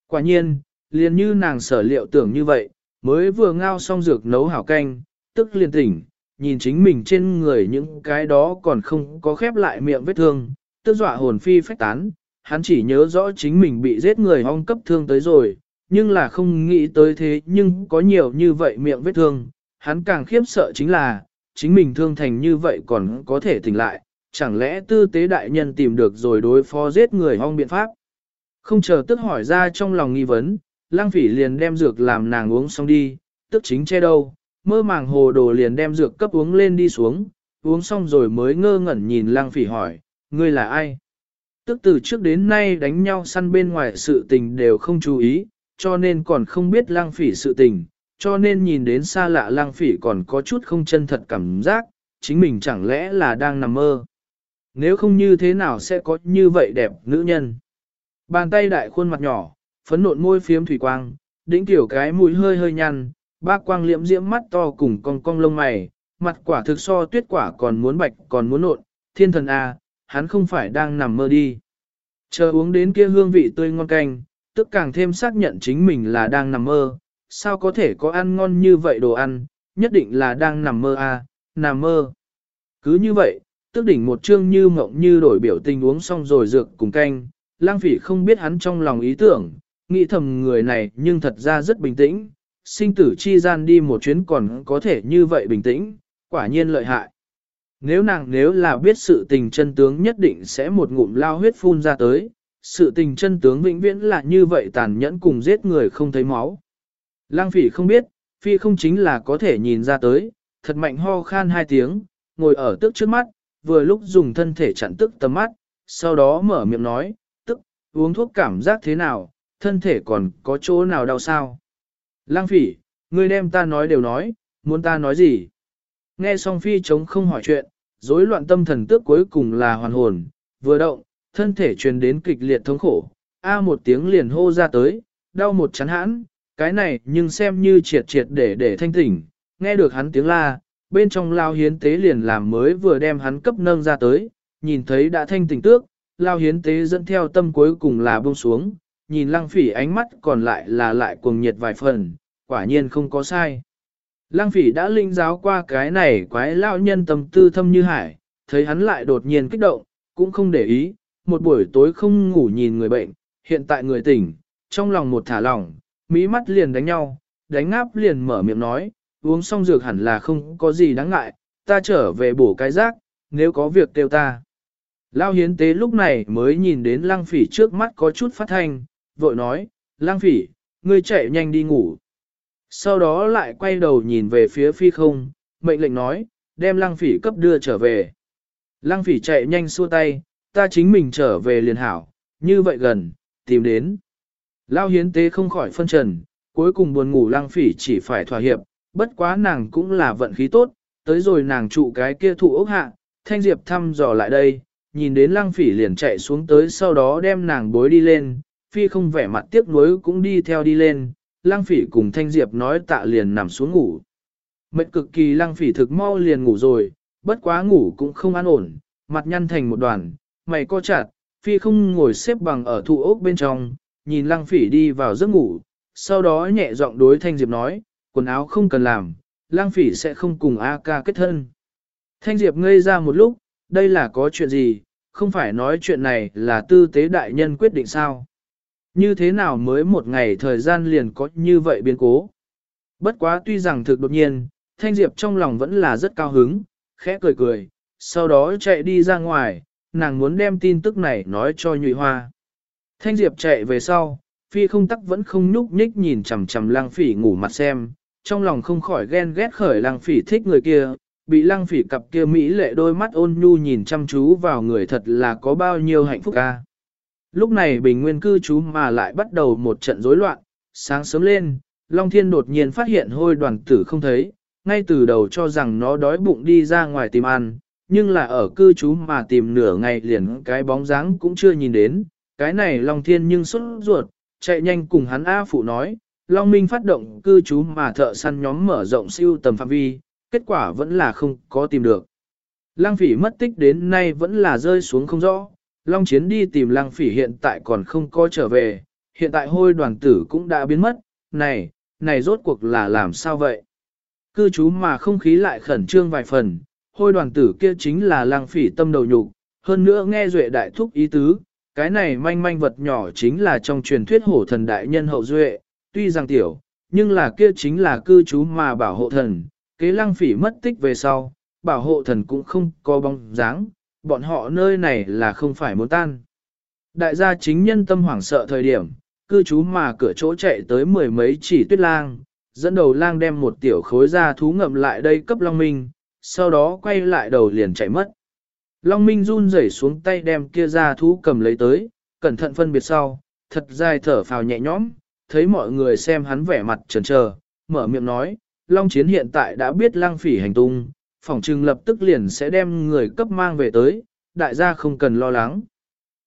Quả nhiên, liền như nàng sở liệu tưởng như vậy, mới vừa ngao xong dược nấu hảo canh, tức liền tỉnh, nhìn chính mình trên người những cái đó còn không có khép lại miệng vết thương, tức dọa hồn phi phách tán, hắn chỉ nhớ rõ chính mình bị giết người hong cấp thương tới rồi, nhưng là không nghĩ tới thế nhưng có nhiều như vậy miệng vết thương, hắn càng khiếp sợ chính là, chính mình thương thành như vậy còn có thể tỉnh lại, chẳng lẽ tư tế đại nhân tìm được rồi đối phó giết người hong biện pháp. Không chờ tức hỏi ra trong lòng nghi vấn, lang phỉ liền đem dược làm nàng uống xong đi, tức chính che đâu, mơ màng hồ đồ liền đem dược cấp uống lên đi xuống, uống xong rồi mới ngơ ngẩn nhìn lang phỉ hỏi, ngươi là ai? Tức từ trước đến nay đánh nhau săn bên ngoài sự tình đều không chú ý, cho nên còn không biết lang phỉ sự tình, cho nên nhìn đến xa lạ lang phỉ còn có chút không chân thật cảm giác, chính mình chẳng lẽ là đang nằm mơ. Nếu không như thế nào sẽ có như vậy đẹp nữ nhân. Bàn tay đại khuôn mặt nhỏ, phấn nộn môi phiếm thủy quang, đỉnh tiểu cái mũi hơi hơi nhăn, ba quang liễm diễm mắt to cùng cong cong lông mày, mặt quả thực so tuyết quả còn muốn bạch còn muốn nộn, thiên thần à, hắn không phải đang nằm mơ đi. Chờ uống đến kia hương vị tươi ngon canh, tức càng thêm xác nhận chính mình là đang nằm mơ, sao có thể có ăn ngon như vậy đồ ăn, nhất định là đang nằm mơ a, à, nằm mơ. Cứ như vậy, tức đỉnh một chương như mộng như đổi biểu tình uống xong rồi dược cùng canh, lang phỉ không biết hắn trong lòng ý tưởng, nghĩ thầm người này nhưng thật ra rất bình tĩnh, sinh tử chi gian đi một chuyến còn có thể như vậy bình tĩnh, quả nhiên lợi hại. Nếu nàng nếu là biết sự tình chân tướng nhất định sẽ một ngụm lao huyết phun ra tới, sự tình chân tướng vĩnh viễn là như vậy tàn nhẫn cùng giết người không thấy máu. Lang phỉ không biết, phi không chính là có thể nhìn ra tới, thật mạnh ho khan hai tiếng, ngồi ở tức trước mắt, vừa lúc dùng thân thể chặn tức tầm mắt, sau đó mở miệng nói, tức, uống thuốc cảm giác thế nào, thân thể còn có chỗ nào đau sao? Lang phỉ, ngươi đem ta nói đều nói, muốn ta nói gì? Nghe xong phi chống không hỏi chuyện, rối loạn tâm thần tước cuối cùng là hoàn hồn, vừa động, thân thể truyền đến kịch liệt thống khổ, a một tiếng liền hô ra tới, đau một chán hãn, cái này nhưng xem như triệt triệt để để thanh tỉnh, nghe được hắn tiếng la, bên trong lao hiến tế liền làm mới vừa đem hắn cấp nâng ra tới, nhìn thấy đã thanh tỉnh tước, lao hiến tế dẫn theo tâm cuối cùng là buông xuống, nhìn lăng phỉ ánh mắt còn lại là lại cuồng nhiệt vài phần, quả nhiên không có sai. Lăng phỉ đã linh giáo qua cái này quái lao nhân tâm tư thâm như hải, thấy hắn lại đột nhiên kích động, cũng không để ý, một buổi tối không ngủ nhìn người bệnh, hiện tại người tỉnh, trong lòng một thả lỏng, mí mắt liền đánh nhau, đánh ngáp liền mở miệng nói, uống xong dược hẳn là không có gì đáng ngại, ta trở về bổ cái rác, nếu có việc kêu ta. Lao hiến tế lúc này mới nhìn đến lăng phỉ trước mắt có chút phát thanh, vội nói, lăng phỉ, ngươi chạy nhanh đi ngủ. Sau đó lại quay đầu nhìn về phía phi không, mệnh lệnh nói, đem lăng phỉ cấp đưa trở về. Lăng phỉ chạy nhanh xua tay, ta chính mình trở về liền hảo, như vậy gần, tìm đến. Lao hiến tế không khỏi phân trần, cuối cùng buồn ngủ lăng phỉ chỉ phải thỏa hiệp, bất quá nàng cũng là vận khí tốt, tới rồi nàng trụ cái kia thụ ốc hạ, thanh diệp thăm dò lại đây, nhìn đến lăng phỉ liền chạy xuống tới sau đó đem nàng bối đi lên, phi không vẻ mặt tiếc nuối cũng đi theo đi lên, lăng phỉ cùng thanh diệp nói tạ liền nằm xuống ngủ. Mệnh cực kỳ lăng phỉ thực mau liền ngủ rồi, bất quá ngủ cũng không an ổn, mặt nhăn thành một đoàn, mày co chặt, phi không ngồi xếp bằng ở thụ ốc bên trong, nhìn lăng phỉ đi vào giấc ngủ, sau đó nhẹ giọng đối thanh diệp nói, quần áo không cần làm, lăng phỉ sẽ không cùng A ca kết thân. Thanh diệp ngây ra một lúc, đây là có chuyện gì, không phải nói chuyện này là tư tế đại nhân quyết định sao. Như thế nào mới một ngày thời gian liền có như vậy biến cố. Bất quá tuy rằng thực đột nhiên, Thanh Diệp trong lòng vẫn là rất cao hứng, khẽ cười cười, sau đó chạy đi ra ngoài, nàng muốn đem tin tức này nói cho Nhụy Hoa. Thanh Diệp chạy về sau, Phi không tắc vẫn không nhúc nhích nhìn chằm chằm Lang Phỉ ngủ mặt xem, trong lòng không khỏi ghen ghét khởi Lang Phỉ thích người kia, bị Lang Phỉ cặp kia mỹ lệ đôi mắt ôn nhu nhìn chăm chú vào người thật là có bao nhiêu hạnh phúc a. Lúc này bình nguyên cư trú mà lại bắt đầu một trận rối loạn, sáng sớm lên, Long Thiên đột nhiên phát hiện hôi đoàn tử không thấy, ngay từ đầu cho rằng nó đói bụng đi ra ngoài tìm ăn, nhưng là ở cư trú mà tìm nửa ngày liền cái bóng dáng cũng chưa nhìn đến, cái này Long Thiên nhưng xuất ruột, chạy nhanh cùng hắn A Phụ nói, Long Minh phát động cư trú mà thợ săn nhóm mở rộng siêu tầm phạm vi, kết quả vẫn là không có tìm được. Lăng phỉ mất tích đến nay vẫn là rơi xuống không rõ, Long Chiến đi tìm Lăng Phỉ hiện tại còn không có trở về, hiện tại hôi đoàn tử cũng đã biến mất, này, này rốt cuộc là làm sao vậy? Cư trú mà không khí lại khẩn trương vài phần, hôi đoàn tử kia chính là Lăng Phỉ tâm đầu nhục, hơn nữa nghe duệ đại thúc ý tứ, cái này manh manh vật nhỏ chính là trong truyền thuyết hổ thần đại nhân hậu duệ, tuy rằng tiểu, nhưng là kia chính là cư trú mà bảo hộ thần, kế Lăng Phỉ mất tích về sau, bảo hộ thần cũng không có bóng dáng bọn họ nơi này là không phải muốn tan. Đại gia chính nhân tâm hoảng sợ thời điểm, cư trú mà cửa chỗ chạy tới mười mấy chỉ tuyết lang, dẫn đầu lang đem một tiểu khối ra thú ngậm lại đây cấp Long Minh, sau đó quay lại đầu liền chạy mất. Long Minh run rẩy xuống tay đem kia ra thú cầm lấy tới, cẩn thận phân biệt sau, thật dài thở phào nhẹ nhõm, thấy mọi người xem hắn vẻ mặt trần trờ, mở miệng nói, Long Chiến hiện tại đã biết lang phỉ hành tung, phỏng trừng lập tức liền sẽ đem người cấp mang về tới, đại gia không cần lo lắng.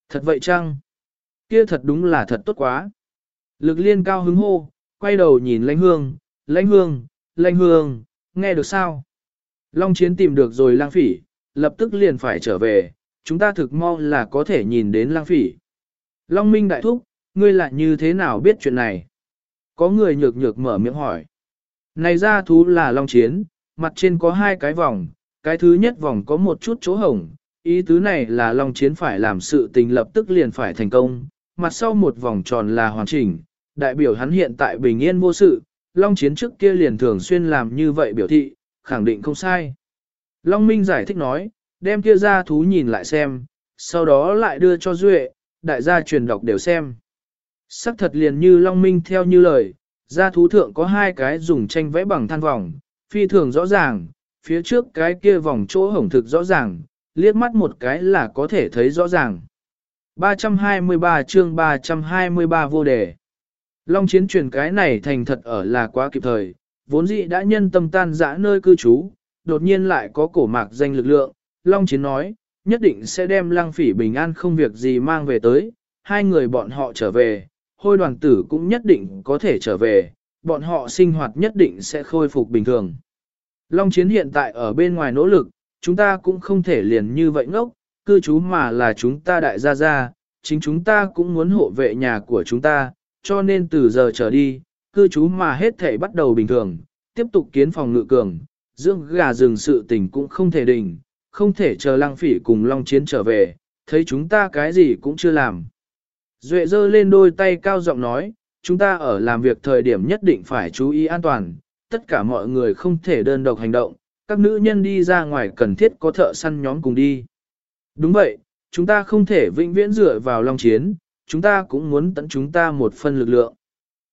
Thật vậy chăng? Kia thật đúng là thật tốt quá. Lực liên cao hứng hô, quay đầu nhìn lãnh hương, lãnh hương, lãnh hương, nghe được sao? Long chiến tìm được rồi lang phỉ, lập tức liền phải trở về, chúng ta thực mong là có thể nhìn đến lang phỉ. Long minh đại thúc, ngươi lại như thế nào biết chuyện này? Có người nhược nhược mở miệng hỏi. Này ra thú là long chiến, mặt trên có hai cái vòng, cái thứ nhất vòng có một chút chỗ hồng, ý tứ này là Long Chiến phải làm sự tình lập tức liền phải thành công, mặt sau một vòng tròn là hoàn chỉnh, đại biểu hắn hiện tại bình yên vô sự, Long Chiến trước kia liền thường xuyên làm như vậy biểu thị, khẳng định không sai. Long Minh giải thích nói, đem kia ra thú nhìn lại xem, sau đó lại đưa cho Duệ, đại gia truyền đọc đều xem. Sắc thật liền như Long Minh theo như lời, gia thú thượng có hai cái dùng tranh vẽ bằng than vòng, phi thường rõ ràng, phía trước cái kia vòng chỗ hổng thực rõ ràng, liếc mắt một cái là có thể thấy rõ ràng. 323 chương 323 vô đề. Long chiến truyền cái này thành thật ở là quá kịp thời, vốn dĩ đã nhân tâm tan dã nơi cư trú, đột nhiên lại có cổ mạc danh lực lượng, Long Chiến nói, nhất định sẽ đem lăng phỉ bình an không việc gì mang về tới, hai người bọn họ trở về, hôi đoàn tử cũng nhất định có thể trở về, bọn họ sinh hoạt nhất định sẽ khôi phục bình thường. Long Chiến hiện tại ở bên ngoài nỗ lực, chúng ta cũng không thể liền như vậy ngốc, cư trú mà là chúng ta đại gia gia, chính chúng ta cũng muốn hộ vệ nhà của chúng ta, cho nên từ giờ trở đi, cư trú mà hết thể bắt đầu bình thường, tiếp tục kiến phòng ngự cường, dưỡng gà rừng sự tình cũng không thể đình, không thể chờ lăng phỉ cùng long chiến trở về, thấy chúng ta cái gì cũng chưa làm. Duệ dơ lên đôi tay cao giọng nói, chúng ta ở làm việc thời điểm nhất định phải chú ý an toàn, tất cả mọi người không thể đơn độc hành động, các nữ nhân đi ra ngoài cần thiết có thợ săn nhóm cùng đi. Đúng vậy, chúng ta không thể vĩnh viễn dựa vào long chiến, chúng ta cũng muốn tận chúng ta một phần lực lượng.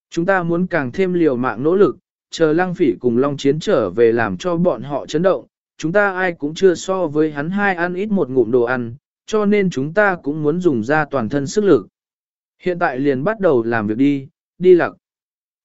Chúng ta muốn càng thêm liều mạng nỗ lực, chờ lăng phỉ cùng long chiến trở về làm cho bọn họ chấn động, chúng ta ai cũng chưa so với hắn hai ăn ít một ngụm đồ ăn, cho nên chúng ta cũng muốn dùng ra toàn thân sức lực. Hiện tại liền bắt đầu làm việc đi, đi lặc.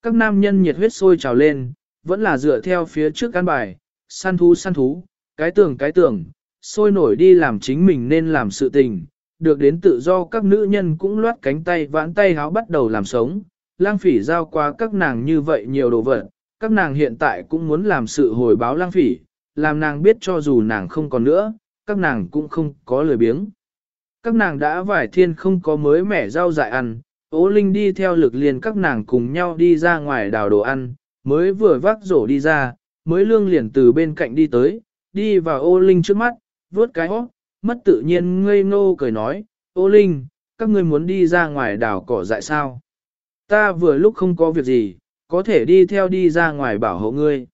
Các nam nhân nhiệt huyết sôi trào lên, vẫn là dựa theo phía trước căn bài, săn thú săn thú, cái tưởng cái tưởng, sôi nổi đi làm chính mình nên làm sự tình, được đến tự do các nữ nhân cũng loát cánh tay vãn tay háo bắt đầu làm sống, lang phỉ giao qua các nàng như vậy nhiều đồ vật, các nàng hiện tại cũng muốn làm sự hồi báo lang phỉ, làm nàng biết cho dù nàng không còn nữa, các nàng cũng không có lời biếng. Các nàng đã vải thiên không có mới mẻ rau dại ăn, ố linh đi theo lực liền các nàng cùng nhau đi ra ngoài đào đồ ăn, mới vừa vác rổ đi ra, mới lương liền từ bên cạnh đi tới, đi vào ô linh trước mắt, vuốt cái hót, mất tự nhiên ngây ngô cười nói, ô linh, các ngươi muốn đi ra ngoài đào cỏ dại sao? Ta vừa lúc không có việc gì, có thể đi theo đi ra ngoài bảo hộ ngươi.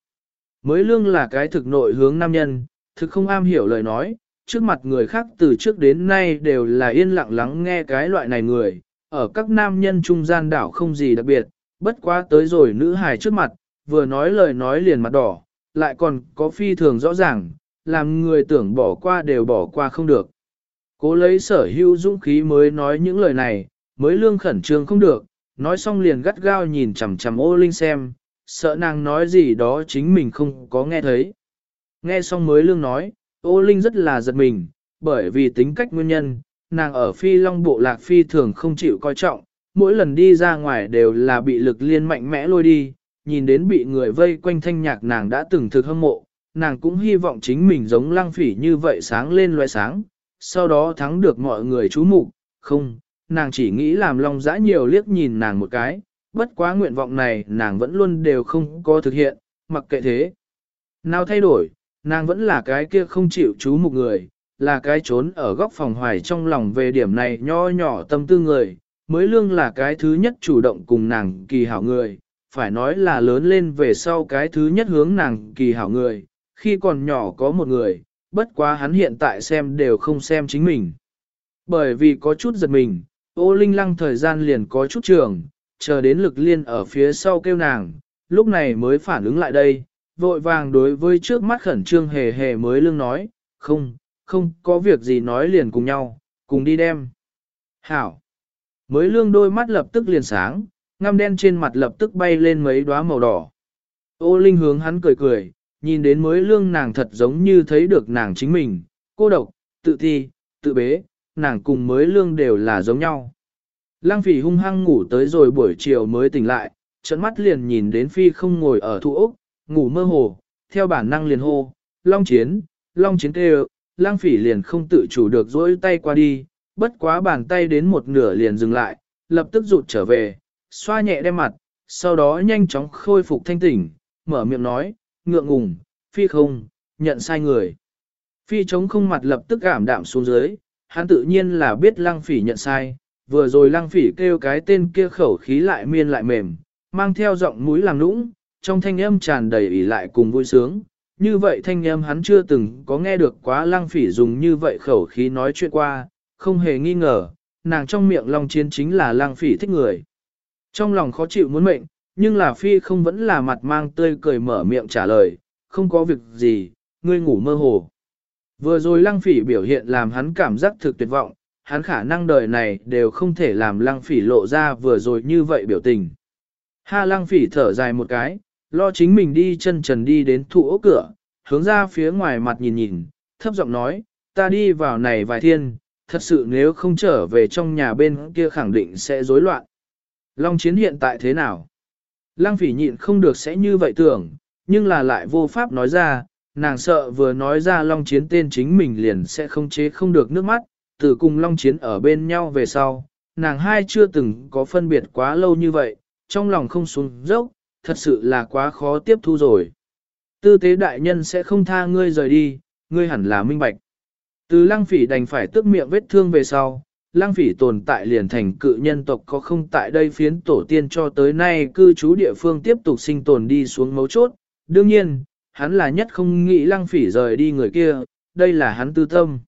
Mới lương là cái thực nội hướng nam nhân, thực không am hiểu lời nói, trước mặt người khác từ trước đến nay đều là yên lặng lắng nghe cái loại này người, ở các nam nhân trung gian đảo không gì đặc biệt, bất quá tới rồi nữ hài trước mặt, vừa nói lời nói liền mặt đỏ, lại còn có phi thường rõ ràng, làm người tưởng bỏ qua đều bỏ qua không được. Cố lấy sở hữu dũng khí mới nói những lời này, mới lương khẩn trương không được, nói xong liền gắt gao nhìn chằm chằm ô linh xem, sợ nàng nói gì đó chính mình không có nghe thấy. Nghe xong mới lương nói, ô linh rất là giật mình, bởi vì tính cách nguyên nhân, nàng ở phi long bộ lạc phi thường không chịu coi trọng, mỗi lần đi ra ngoài đều là bị lực liên mạnh mẽ lôi đi, nhìn đến bị người vây quanh thanh nhạc nàng đã từng thực hâm mộ, nàng cũng hy vọng chính mình giống lăng phỉ như vậy sáng lên loe sáng, sau đó thắng được mọi người chú mục không, nàng chỉ nghĩ làm long dã nhiều liếc nhìn nàng một cái, bất quá nguyện vọng này nàng vẫn luôn đều không có thực hiện, mặc kệ thế. Nào thay đổi, nàng vẫn là cái kia không chịu chú một người, là cái trốn ở góc phòng hoài trong lòng về điểm này nho nhỏ tâm tư người, mới lương là cái thứ nhất chủ động cùng nàng kỳ hảo người, phải nói là lớn lên về sau cái thứ nhất hướng nàng kỳ hảo người, khi còn nhỏ có một người, bất quá hắn hiện tại xem đều không xem chính mình. Bởi vì có chút giật mình, ô linh lăng thời gian liền có chút trường, chờ đến lực liên ở phía sau kêu nàng, lúc này mới phản ứng lại đây, vội vàng đối với trước mắt khẩn trương hề hề mới lương nói, không, không có việc gì nói liền cùng nhau, cùng đi đem. Hảo! Mới lương đôi mắt lập tức liền sáng, ngăm đen trên mặt lập tức bay lên mấy đóa màu đỏ. Ô Linh hướng hắn cười cười, nhìn đến mới lương nàng thật giống như thấy được nàng chính mình, cô độc, tự thi, tự bế, nàng cùng mới lương đều là giống nhau. Lăng phỉ hung hăng ngủ tới rồi buổi chiều mới tỉnh lại, trận mắt liền nhìn đến phi không ngồi ở thu ốc, ngủ mơ hồ, theo bản năng liền hô, long chiến, long chiến kêu, lăng phỉ liền không tự chủ được dỗi tay qua đi, bất quá bàn tay đến một nửa liền dừng lại, lập tức rụt trở về, xoa nhẹ đem mặt, sau đó nhanh chóng khôi phục thanh tỉnh, mở miệng nói, ngượng ngùng, phi không, nhận sai người. Phi chống không mặt lập tức ảm đạm xuống dưới, hắn tự nhiên là biết lăng phỉ nhận sai, vừa rồi lăng phỉ kêu cái tên kia khẩu khí lại miên lại mềm, mang theo giọng mũi làm nũng, trong thanh âm tràn đầy ỉ lại cùng vui sướng. Như vậy thanh âm hắn chưa từng có nghe được quá lăng phỉ dùng như vậy khẩu khí nói chuyện qua, không hề nghi ngờ, nàng trong miệng long chiến chính là lăng phỉ thích người. Trong lòng khó chịu muốn mệnh, nhưng là phi không vẫn là mặt mang tươi cười mở miệng trả lời, không có việc gì, ngươi ngủ mơ hồ. Vừa rồi lăng phỉ biểu hiện làm hắn cảm giác thực tuyệt vọng, hắn khả năng đời này đều không thể làm lăng phỉ lộ ra vừa rồi như vậy biểu tình. Ha lăng phỉ thở dài một cái, lo chính mình đi chân trần đi đến thụ ốc cửa, hướng ra phía ngoài mặt nhìn nhìn, thấp giọng nói, ta đi vào này vài thiên, thật sự nếu không trở về trong nhà bên kia khẳng định sẽ rối loạn. Long chiến hiện tại thế nào? Lăng phỉ nhịn không được sẽ như vậy tưởng, nhưng là lại vô pháp nói ra, nàng sợ vừa nói ra Long chiến tên chính mình liền sẽ không chế không được nước mắt, từ cùng Long chiến ở bên nhau về sau, nàng hai chưa từng có phân biệt quá lâu như vậy, trong lòng không xuống dốc, thật sự là quá khó tiếp thu rồi. Tư tế đại nhân sẽ không tha ngươi rời đi, ngươi hẳn là minh bạch. Từ lăng phỉ đành phải tức miệng vết thương về sau, lăng phỉ tồn tại liền thành cự nhân tộc có không tại đây phiến tổ tiên cho tới nay cư trú địa phương tiếp tục sinh tồn đi xuống mấu chốt. Đương nhiên, hắn là nhất không nghĩ lăng phỉ rời đi người kia, đây là hắn tư tâm.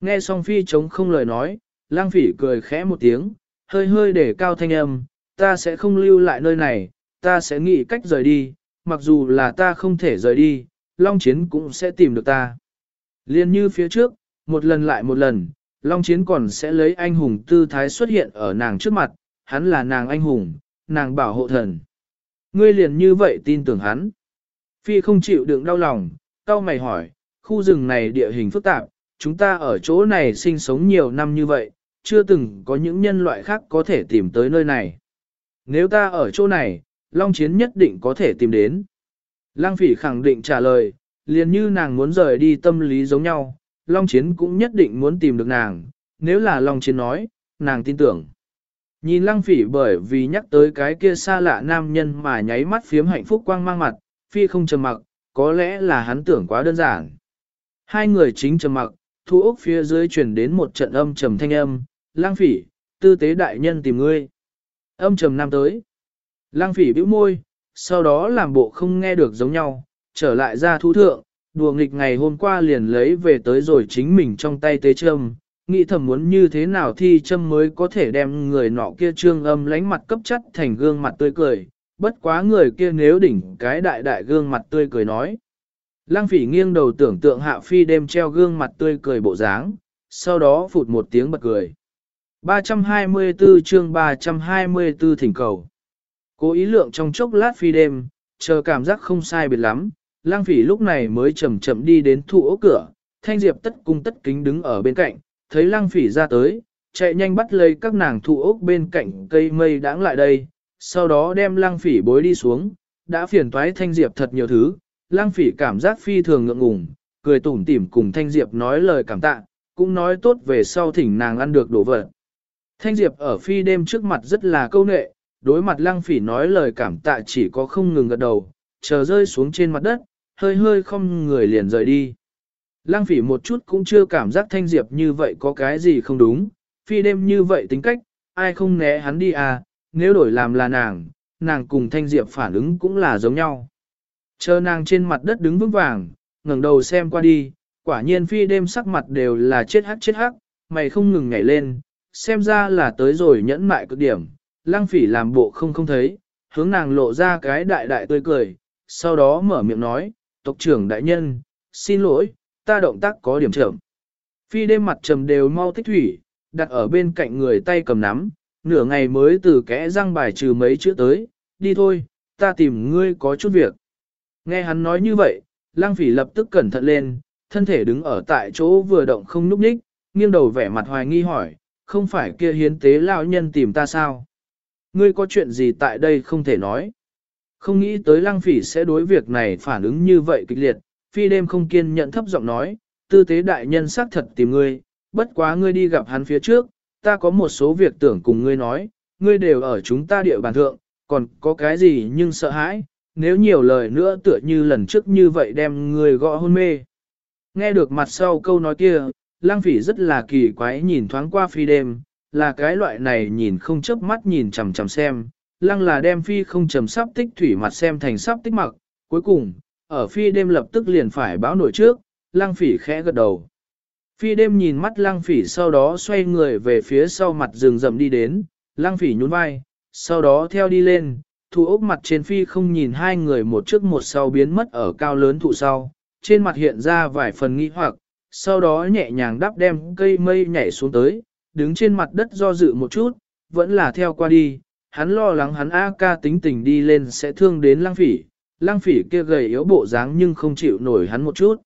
Nghe xong phi chống không lời nói, lăng phỉ cười khẽ một tiếng, hơi hơi để cao thanh âm, ta sẽ không lưu lại nơi này, ta sẽ nghĩ cách rời đi, mặc dù là ta không thể rời đi, Long Chiến cũng sẽ tìm được ta. Liên như phía trước, một lần lại một lần, Long Chiến còn sẽ lấy anh hùng tư thái xuất hiện ở nàng trước mặt, hắn là nàng anh hùng, nàng bảo hộ thần. Ngươi liền như vậy tin tưởng hắn. Phi không chịu đựng đau lòng, cao mày hỏi, khu rừng này địa hình phức tạp, chúng ta ở chỗ này sinh sống nhiều năm như vậy, chưa từng có những nhân loại khác có thể tìm tới nơi này. Nếu ta ở chỗ này, Long Chiến nhất định có thể tìm đến. Lăng Phỉ khẳng định trả lời, liền như nàng muốn rời đi tâm lý giống nhau, Long Chiến cũng nhất định muốn tìm được nàng, nếu là Long Chiến nói, nàng tin tưởng. Nhìn Lăng Phỉ bởi vì nhắc tới cái kia xa lạ nam nhân mà nháy mắt phiếm hạnh phúc quang mang mặt, Phi không trầm mặc, có lẽ là hắn tưởng quá đơn giản. Hai người chính trầm mặc, thu ốc phía dưới truyền đến một trận âm trầm thanh âm, Lang Phỉ, tư tế đại nhân tìm ngươi. Âm trầm nam tới. Lang Phỉ bĩu môi, sau đó làm bộ không nghe được giống nhau, trở lại ra thu thượng, đùa nghịch ngày hôm qua liền lấy về tới rồi chính mình trong tay tế châm, nghĩ thầm muốn như thế nào thi châm mới có thể đem người nọ kia trương âm lánh mặt cấp chất thành gương mặt tươi cười, bất quá người kia nếu đỉnh cái đại đại gương mặt tươi cười nói. Lăng phỉ nghiêng đầu tưởng tượng hạ phi đêm treo gương mặt tươi cười bộ dáng, sau đó phụt một tiếng bật cười. 324 chương 324 thỉnh cầu. Cố ý lượng trong chốc lát phi đêm, chờ cảm giác không sai biệt lắm, lang phỉ lúc này mới chậm chậm đi đến thụ ốc cửa, thanh diệp tất cung tất kính đứng ở bên cạnh, thấy lang phỉ ra tới, chạy nhanh bắt lấy các nàng thụ ốc bên cạnh cây mây đãng lại đây, sau đó đem lang phỉ bối đi xuống, đã phiền toái thanh diệp thật nhiều thứ, lang phỉ cảm giác phi thường ngượng ngùng, cười tủm tỉm cùng thanh diệp nói lời cảm tạ, cũng nói tốt về sau thỉnh nàng ăn được đồ vật. Thanh diệp ở phi đêm trước mặt rất là câu nệ, đối mặt lăng phỉ nói lời cảm tạ chỉ có không ngừng gật đầu, chờ rơi xuống trên mặt đất, hơi hơi không người liền rời đi. Lăng phỉ một chút cũng chưa cảm giác thanh diệp như vậy có cái gì không đúng, phi đêm như vậy tính cách, ai không né hắn đi à, nếu đổi làm là nàng, nàng cùng thanh diệp phản ứng cũng là giống nhau. Chờ nàng trên mặt đất đứng vững vàng, ngẩng đầu xem qua đi, quả nhiên phi đêm sắc mặt đều là chết hắc chết hắc, mày không ngừng nhảy lên, xem ra là tới rồi nhẫn mại cực điểm, lăng phỉ làm bộ không không thấy, hướng nàng lộ ra cái đại đại tươi cười, sau đó mở miệng nói, tộc trưởng đại nhân, xin lỗi, ta động tác có điểm chậm. Phi đêm mặt trầm đều mau tích thủy, đặt ở bên cạnh người tay cầm nắm, nửa ngày mới từ kẽ răng bài trừ mấy chữ tới, đi thôi, ta tìm ngươi có chút việc. Nghe hắn nói như vậy, Lang phỉ lập tức cẩn thận lên, thân thể đứng ở tại chỗ vừa động không núp ních, nghiêng đầu vẻ mặt hoài nghi hỏi, không phải kia hiến tế lão nhân tìm ta sao? Ngươi có chuyện gì tại đây không thể nói. Không nghĩ tới Lang phỉ sẽ đối việc này phản ứng như vậy kịch liệt, phi đêm không kiên nhận thấp giọng nói, tư tế đại nhân xác thật tìm ngươi, bất quá ngươi đi gặp hắn phía trước, ta có một số việc tưởng cùng ngươi nói, ngươi đều ở chúng ta địa bàn thượng, còn có cái gì nhưng sợ hãi, nếu nhiều lời nữa tựa như lần trước như vậy đem ngươi gõ hôn mê. Nghe được mặt sau câu nói kia, lang phỉ rất là kỳ quái nhìn thoáng qua phi đêm, là cái loại này nhìn không chớp mắt nhìn chằm chằm xem, lăng là đem phi không trầm sắp tích thủy mặt xem thành sắp tích mặc, cuối cùng, ở phi đêm lập tức liền phải báo nổi trước, Lang phỉ khẽ gật đầu. Phi đêm nhìn mắt lăng phỉ sau đó xoay người về phía sau mặt rừng rậm đi đến, lăng phỉ nhún vai, sau đó theo đi lên, thu ốc mặt trên phi không nhìn hai người một trước một sau biến mất ở cao lớn thụ sau, trên mặt hiện ra vài phần nghi hoặc, sau đó nhẹ nhàng đắp đem cây mây nhảy xuống tới, đứng trên mặt đất do dự một chút, vẫn là theo qua đi, hắn lo lắng hắn A ca tính tình đi lên sẽ thương đến lăng phỉ, lang phỉ kia gầy yếu bộ dáng nhưng không chịu nổi hắn một chút.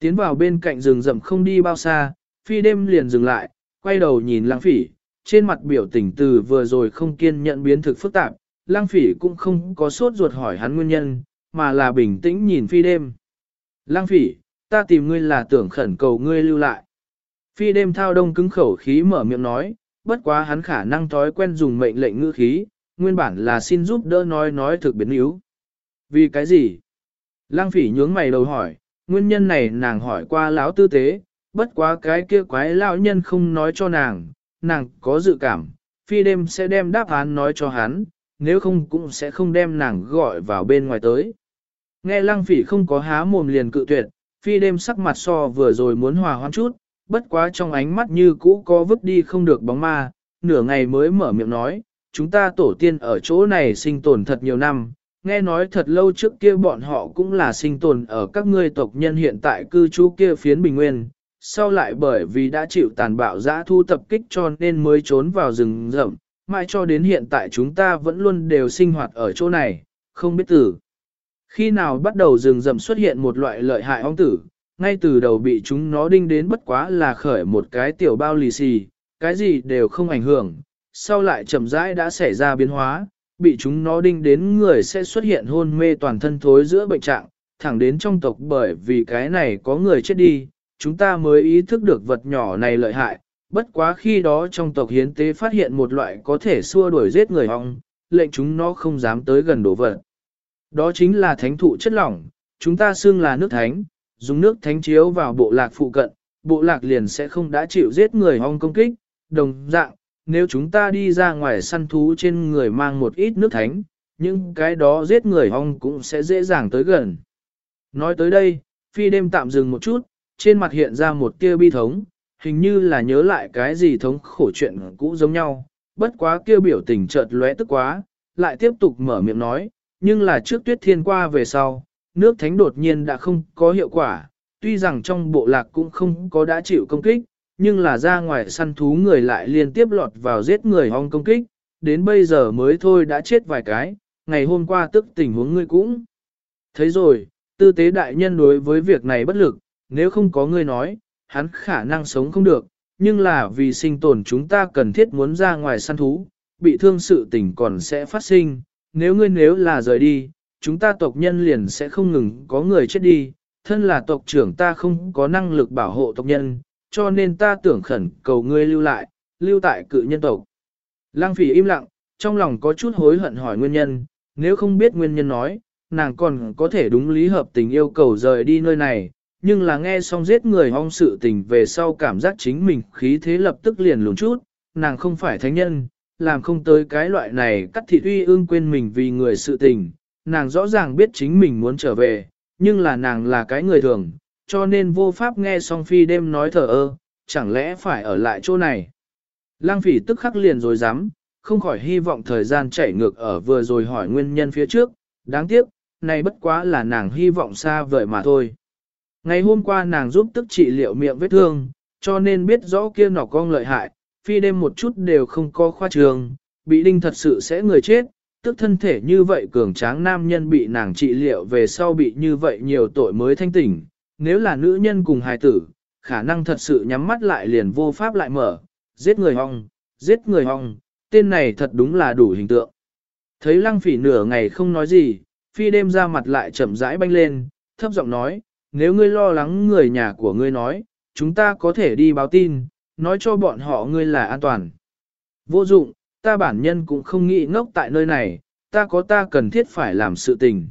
Tiến vào bên cạnh rừng rậm không đi bao xa, phi đêm liền dừng lại, quay đầu nhìn lang phỉ, trên mặt biểu tình từ vừa rồi không kiên nhận biến thực phức tạp, lang phỉ cũng không có sốt ruột hỏi hắn nguyên nhân, mà là bình tĩnh nhìn phi đêm. Lang phỉ, ta tìm ngươi là tưởng khẩn cầu ngươi lưu lại. Phi đêm thao đông cứng khẩu khí mở miệng nói, bất quá hắn khả năng thói quen dùng mệnh lệnh ngữ khí, nguyên bản là xin giúp đỡ nói nói thực biến yếu. Vì cái gì? Lang phỉ nhướng mày đầu hỏi, nguyên nhân này nàng hỏi qua lão tư tế, bất quá cái kia quái lão nhân không nói cho nàng, nàng có dự cảm, phi đêm sẽ đem đáp án nói cho hắn, nếu không cũng sẽ không đem nàng gọi vào bên ngoài tới. Nghe lăng phỉ không có há mồm liền cự tuyệt, phi đêm sắc mặt so vừa rồi muốn hòa hoãn chút, bất quá trong ánh mắt như cũ có vứt đi không được bóng ma, nửa ngày mới mở miệng nói, chúng ta tổ tiên ở chỗ này sinh tồn thật nhiều năm, nghe nói thật lâu trước kia bọn họ cũng là sinh tồn ở các ngươi tộc nhân hiện tại cư trú kia phiến bình nguyên, sau lại bởi vì đã chịu tàn bạo giã thu tập kích cho nên mới trốn vào rừng rậm, mãi cho đến hiện tại chúng ta vẫn luôn đều sinh hoạt ở chỗ này, không biết tử. Khi nào bắt đầu rừng rậm xuất hiện một loại lợi hại ong tử, ngay từ đầu bị chúng nó đinh đến bất quá là khởi một cái tiểu bao lì xì, cái gì đều không ảnh hưởng, sau lại chậm rãi đã xảy ra biến hóa, bị chúng nó đinh đến người sẽ xuất hiện hôn mê toàn thân thối giữa bệnh trạng, thẳng đến trong tộc bởi vì cái này có người chết đi, chúng ta mới ý thức được vật nhỏ này lợi hại, bất quá khi đó trong tộc hiến tế phát hiện một loại có thể xua đuổi giết người hong, lệnh chúng nó không dám tới gần đổ vật. Đó chính là thánh thụ chất lỏng, chúng ta xưng là nước thánh, dùng nước thánh chiếu vào bộ lạc phụ cận, bộ lạc liền sẽ không đã chịu giết người hong công kích, đồng dạng, nếu chúng ta đi ra ngoài săn thú trên người mang một ít nước thánh, nhưng cái đó giết người hong cũng sẽ dễ dàng tới gần. Nói tới đây, phi đêm tạm dừng một chút, trên mặt hiện ra một tia bi thống, hình như là nhớ lại cái gì thống khổ chuyện cũ giống nhau, bất quá kia biểu tình chợt lóe tức quá, lại tiếp tục mở miệng nói, nhưng là trước tuyết thiên qua về sau, nước thánh đột nhiên đã không có hiệu quả, tuy rằng trong bộ lạc cũng không có đã chịu công kích, nhưng là ra ngoài săn thú người lại liên tiếp lọt vào giết người hong công kích, đến bây giờ mới thôi đã chết vài cái, ngày hôm qua tức tình huống ngươi cũng. Thấy rồi, tư tế đại nhân đối với việc này bất lực, nếu không có ngươi nói, hắn khả năng sống không được, nhưng là vì sinh tồn chúng ta cần thiết muốn ra ngoài săn thú, bị thương sự tình còn sẽ phát sinh, nếu ngươi nếu là rời đi, chúng ta tộc nhân liền sẽ không ngừng có người chết đi, thân là tộc trưởng ta không có năng lực bảo hộ tộc nhân, cho nên ta tưởng khẩn cầu ngươi lưu lại, lưu tại cự nhân tộc. Lăng phỉ im lặng, trong lòng có chút hối hận hỏi nguyên nhân, nếu không biết nguyên nhân nói, nàng còn có thể đúng lý hợp tình yêu cầu rời đi nơi này, nhưng là nghe xong giết người hong sự tình về sau cảm giác chính mình khí thế lập tức liền lùn chút, nàng không phải thánh nhân, làm không tới cái loại này cắt thị uy ương quên mình vì người sự tình, nàng rõ ràng biết chính mình muốn trở về, nhưng là nàng là cái người thường, cho nên vô pháp nghe song phi đêm nói thở ơ, chẳng lẽ phải ở lại chỗ này. Lang phỉ tức khắc liền rồi dám, không khỏi hy vọng thời gian chảy ngược ở vừa rồi hỏi nguyên nhân phía trước, đáng tiếc, này bất quá là nàng hy vọng xa vời mà thôi. Ngày hôm qua nàng giúp tức trị liệu miệng vết thương, cho nên biết rõ kia nỏ con lợi hại, phi đêm một chút đều không có khoa trường, bị đinh thật sự sẽ người chết, tức thân thể như vậy cường tráng nam nhân bị nàng trị liệu về sau bị như vậy nhiều tội mới thanh tỉnh, nếu là nữ nhân cùng hài tử, khả năng thật sự nhắm mắt lại liền vô pháp lại mở, giết người hong, giết người hong, tên này thật đúng là đủ hình tượng. Thấy lăng phỉ nửa ngày không nói gì, phi đêm ra mặt lại chậm rãi banh lên, thấp giọng nói, nếu ngươi lo lắng người nhà của ngươi nói, chúng ta có thể đi báo tin, nói cho bọn họ ngươi là an toàn. Vô dụng, ta bản nhân cũng không nghĩ ngốc tại nơi này, ta có ta cần thiết phải làm sự tình.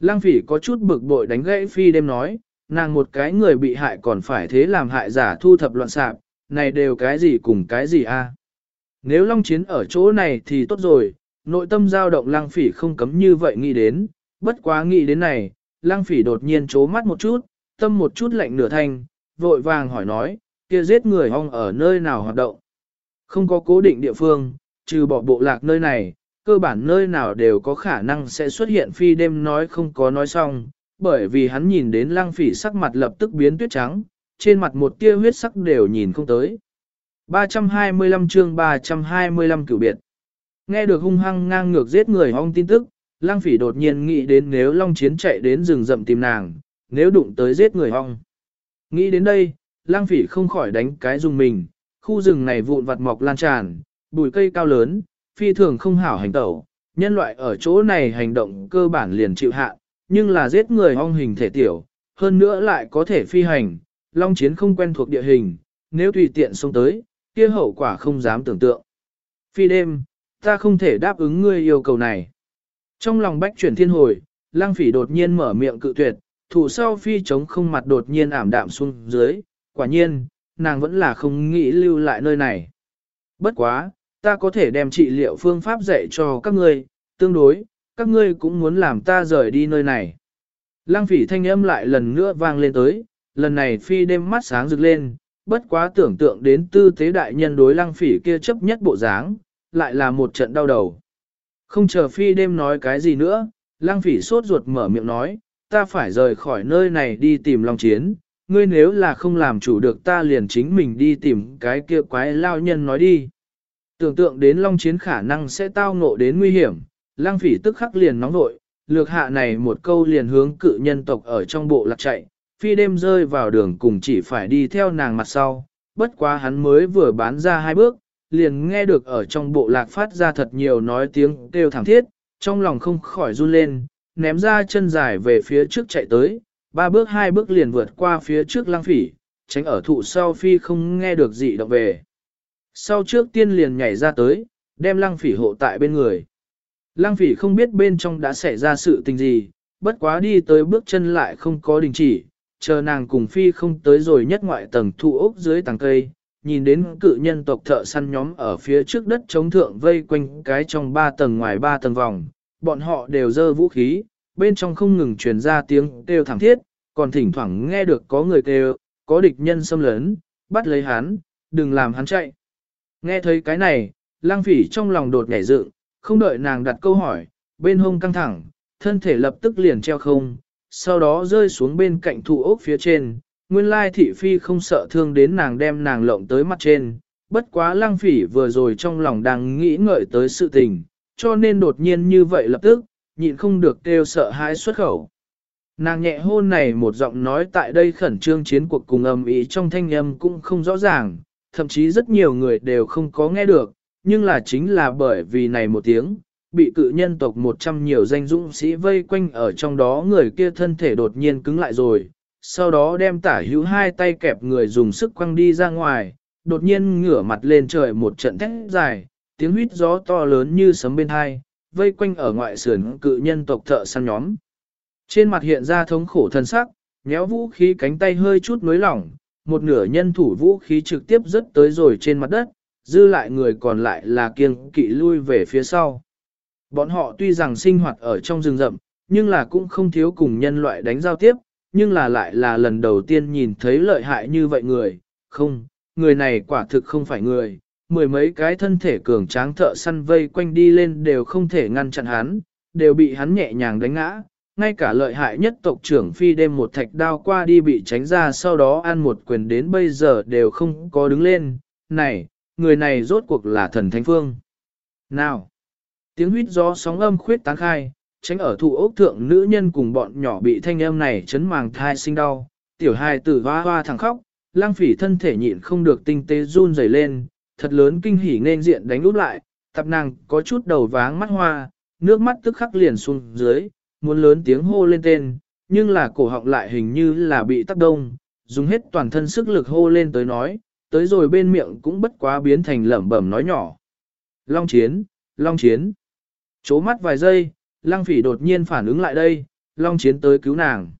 Lăng phỉ có chút bực bội đánh gãy phi đêm nói, nàng một cái người bị hại còn phải thế làm hại giả thu thập loạn sạp, này đều cái gì cùng cái gì a? Nếu Long Chiến ở chỗ này thì tốt rồi, nội tâm dao động Lang phỉ không cấm như vậy nghĩ đến, bất quá nghĩ đến này, Lang phỉ đột nhiên chố mắt một chút, tâm một chút lạnh nửa thanh, vội vàng hỏi nói, kia giết người hong ở nơi nào hoạt động. Không có cố định địa phương, trừ bỏ bộ lạc nơi này, cơ bản nơi nào đều có khả năng sẽ xuất hiện phi đêm nói không có nói xong, bởi vì hắn nhìn đến lăng phỉ sắc mặt lập tức biến tuyết trắng, trên mặt một tia huyết sắc đều nhìn không tới. 325 chương 325 cửu biệt. Nghe được hung hăng ngang ngược giết người hong tin tức, lang phỉ đột nhiên nghĩ đến nếu long chiến chạy đến rừng rậm tìm nàng, nếu đụng tới giết người hong. Nghĩ đến đây, lang phỉ không khỏi đánh cái dùng mình, khu rừng này vụn vặt mọc lan tràn, bụi cây cao lớn, phi thường không hảo hành tẩu, nhân loại ở chỗ này hành động cơ bản liền chịu hạn, nhưng là giết người ong hình thể tiểu, hơn nữa lại có thể phi hành, long chiến không quen thuộc địa hình, nếu tùy tiện xông tới, kia hậu quả không dám tưởng tượng. Phi đêm, ta không thể đáp ứng ngươi yêu cầu này. Trong lòng bách chuyển thiên hồi, lang phỉ đột nhiên mở miệng cự tuyệt, thủ sau phi chống không mặt đột nhiên ảm đạm xuống dưới, quả nhiên, nàng vẫn là không nghĩ lưu lại nơi này. Bất quá, ta có thể đem trị liệu phương pháp dạy cho các ngươi, tương đối, các ngươi cũng muốn làm ta rời đi nơi này. Lăng phỉ thanh âm lại lần nữa vang lên tới, lần này phi đêm mắt sáng rực lên, bất quá tưởng tượng đến tư thế đại nhân đối lăng phỉ kia chấp nhất bộ dáng, lại là một trận đau đầu. Không chờ phi đêm nói cái gì nữa, lăng phỉ sốt ruột mở miệng nói, ta phải rời khỏi nơi này đi tìm Long Chiến, ngươi nếu là không làm chủ được ta liền chính mình đi tìm cái kia quái lao nhân nói đi. Tưởng tượng đến Long Chiến khả năng sẽ tao ngộ đến nguy hiểm, lang phỉ tức khắc liền nóng nội, lược hạ này một câu liền hướng cự nhân tộc ở trong bộ lạc chạy, phi đêm rơi vào đường cùng chỉ phải đi theo nàng mặt sau, bất quá hắn mới vừa bán ra hai bước, liền nghe được ở trong bộ lạc phát ra thật nhiều nói tiếng kêu thảm thiết, trong lòng không khỏi run lên, ném ra chân dài về phía trước chạy tới, ba bước hai bước liền vượt qua phía trước lang phỉ, tránh ở thụ sau phi không nghe được gì động về. Sau trước tiên liền nhảy ra tới, đem lăng phỉ hộ tại bên người. Lăng phỉ không biết bên trong đã xảy ra sự tình gì, bất quá đi tới bước chân lại không có đình chỉ, chờ nàng cùng phi không tới rồi nhất ngoại tầng thụ ốc dưới tầng cây, nhìn đến cự nhân tộc thợ săn nhóm ở phía trước đất chống thượng vây quanh cái trong ba tầng ngoài ba tầng vòng, bọn họ đều dơ vũ khí, bên trong không ngừng truyền ra tiếng kêu thảm thiết, còn thỉnh thoảng nghe được có người kêu, có địch nhân xâm lấn, bắt lấy hắn, đừng làm hắn chạy. Nghe thấy cái này, lang phỉ trong lòng đột nhảy dựng, không đợi nàng đặt câu hỏi, bên hông căng thẳng, thân thể lập tức liền treo không, sau đó rơi xuống bên cạnh thụ ốc phía trên. Nguyên lai thị phi không sợ thương đến nàng đem nàng lộng tới mặt trên, bất quá lang phỉ vừa rồi trong lòng đang nghĩ ngợi tới sự tình, cho nên đột nhiên như vậy lập tức, nhịn không được kêu sợ hãi xuất khẩu. Nàng nhẹ hôn này một giọng nói tại đây khẩn trương chiến cuộc cùng âm ý trong thanh âm cũng không rõ ràng, thậm chí rất nhiều người đều không có nghe được, nhưng là chính là bởi vì này một tiếng, bị cự nhân tộc một trăm nhiều danh dũng sĩ vây quanh ở trong đó người kia thân thể đột nhiên cứng lại rồi, sau đó đem tả hữu hai tay kẹp người dùng sức quăng đi ra ngoài, đột nhiên ngửa mặt lên trời một trận thét dài, tiếng huyết gió to lớn như sấm bên hai, vây quanh ở ngoại sườn cự nhân tộc thợ săn nhóm. Trên mặt hiện ra thống khổ thân sắc, nhéo vũ khí cánh tay hơi chút nối lỏng, một nửa nhân thủ vũ khí trực tiếp rớt tới rồi trên mặt đất, dư lại người còn lại là kiêng kỵ lui về phía sau. Bọn họ tuy rằng sinh hoạt ở trong rừng rậm, nhưng là cũng không thiếu cùng nhân loại đánh giao tiếp, nhưng là lại là lần đầu tiên nhìn thấy lợi hại như vậy người, không, người này quả thực không phải người, mười mấy cái thân thể cường tráng thợ săn vây quanh đi lên đều không thể ngăn chặn hắn, đều bị hắn nhẹ nhàng đánh ngã, ngay cả lợi hại nhất tộc trưởng phi đem một thạch đao qua đi bị tránh ra sau đó ăn một quyền đến bây giờ đều không có đứng lên, này, người này rốt cuộc là thần thánh phương. Nào! Tiếng huyết gió sóng âm khuyết tán khai, tránh ở thụ ốc thượng nữ nhân cùng bọn nhỏ bị thanh âm này chấn màng thai sinh đau, tiểu hài tử hoa hoa thẳng khóc, lang phỉ thân thể nhịn không được tinh tế run rẩy lên, thật lớn kinh hỉ nên diện đánh úp lại, tập nàng có chút đầu váng mắt hoa, nước mắt tức khắc liền xuống dưới, muốn lớn tiếng hô lên tên, nhưng là cổ họng lại hình như là bị tắc đông, dùng hết toàn thân sức lực hô lên tới nói, tới rồi bên miệng cũng bất quá biến thành lẩm bẩm nói nhỏ. Long chiến, long chiến. Chố mắt vài giây, lang phỉ đột nhiên phản ứng lại đây, long chiến tới cứu nàng.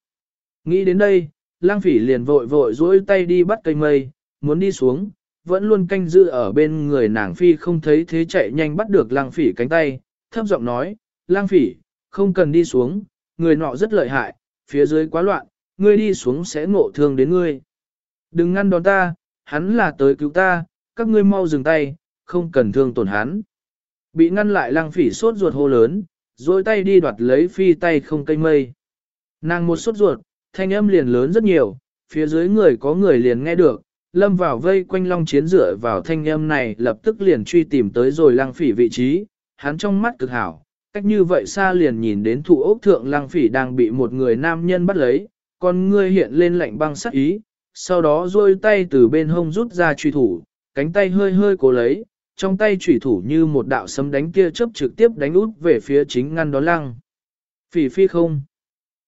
Nghĩ đến đây, lang phỉ liền vội vội dỗi tay đi bắt cây mây, muốn đi xuống, vẫn luôn canh giữ ở bên người nàng phi không thấy thế chạy nhanh bắt được lang phỉ cánh tay, thấp giọng nói, lang phỉ, không cần đi xuống, người nọ rất lợi hại, phía dưới quá loạn, ngươi đi xuống sẽ ngộ thương đến ngươi. Đừng ngăn đón ta, hắn là tới cứu ta, các ngươi mau dừng tay, không cần thương tổn hắn. Bị ngăn lại lăng phỉ sốt ruột hô lớn, rồi tay đi đoạt lấy phi tay không cây mây. Nàng một sốt ruột, thanh âm liền lớn rất nhiều, phía dưới người có người liền nghe được, lâm vào vây quanh long chiến rửa vào thanh âm này lập tức liền truy tìm tới rồi lăng phỉ vị trí, hắn trong mắt cực hảo, cách như vậy xa liền nhìn đến thủ ốc thượng lăng phỉ đang bị một người nam nhân bắt lấy, con ngươi hiện lên lạnh băng sắc ý, sau đó duỗi tay từ bên hông rút ra truy thủ, cánh tay hơi hơi cố lấy, trong tay truy thủ như một đạo sấm đánh kia chớp trực tiếp đánh út về phía chính ngăn đó lăng. Phỉ phi không.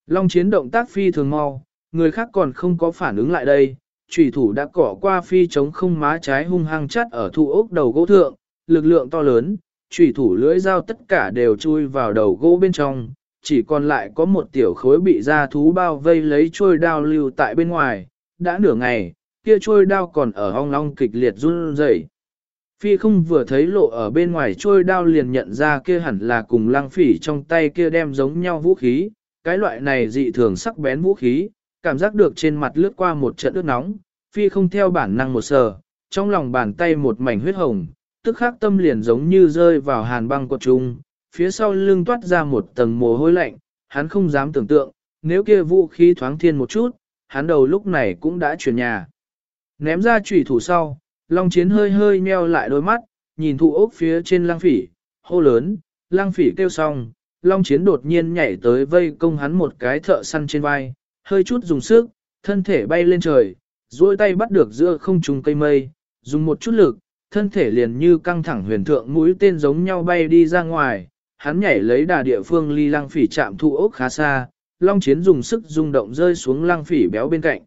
Long chiến động tác phi thường mau, người khác còn không có phản ứng lại đây, trùy thủ đã cỏ qua phi chống không má trái hung hăng chắt ở thụ ốc đầu gỗ thượng, lực lượng to lớn, trùy thủ lưỡi dao tất cả đều chui vào đầu gỗ bên trong, chỉ còn lại có một tiểu khối bị da thú bao vây lấy trôi đao lưu tại bên ngoài, đã nửa ngày, kia trôi đao còn ở hong long kịch liệt run rẩy. Phi không vừa thấy lộ ở bên ngoài trôi đao liền nhận ra kia hẳn là cùng lăng phỉ trong tay kia đem giống nhau vũ khí, cái loại này dị thường sắc bén vũ khí, cảm giác được trên mặt lướt qua một trận ướt nóng, phi không theo bản năng một sờ, trong lòng bàn tay một mảnh huyết hồng, tức khắc tâm liền giống như rơi vào hàn băng cột trung, phía sau lưng toát ra một tầng mồ hôi lạnh, hắn không dám tưởng tượng, nếu kia vũ khí thoáng thiên một chút, hắn đầu lúc này cũng đã chuyển nhà. Ném ra chủy thủ sau, Long Chiến hơi hơi meo lại đôi mắt, nhìn thụ ốc phía trên lang phỉ, hô lớn, lang phỉ kêu xong, Long Chiến đột nhiên nhảy tới vây công hắn một cái thợ săn trên vai, hơi chút dùng sức, thân thể bay lên trời, duỗi tay bắt được giữa không trùng cây mây, dùng một chút lực, thân thể liền như căng thẳng huyền thượng mũi tên giống nhau bay đi ra ngoài, hắn nhảy lấy đà địa phương ly Lang phỉ chạm thụ ốc khá xa, long chiến dùng sức rung động rơi xuống lăng phỉ béo bên cạnh.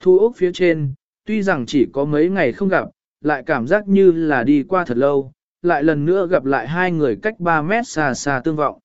Thu ốc phía trên, tuy rằng chỉ có mấy ngày không gặp, lại cảm giác như là đi qua thật lâu, lại lần nữa gặp lại hai người cách 3 mét xa xa tương vọng.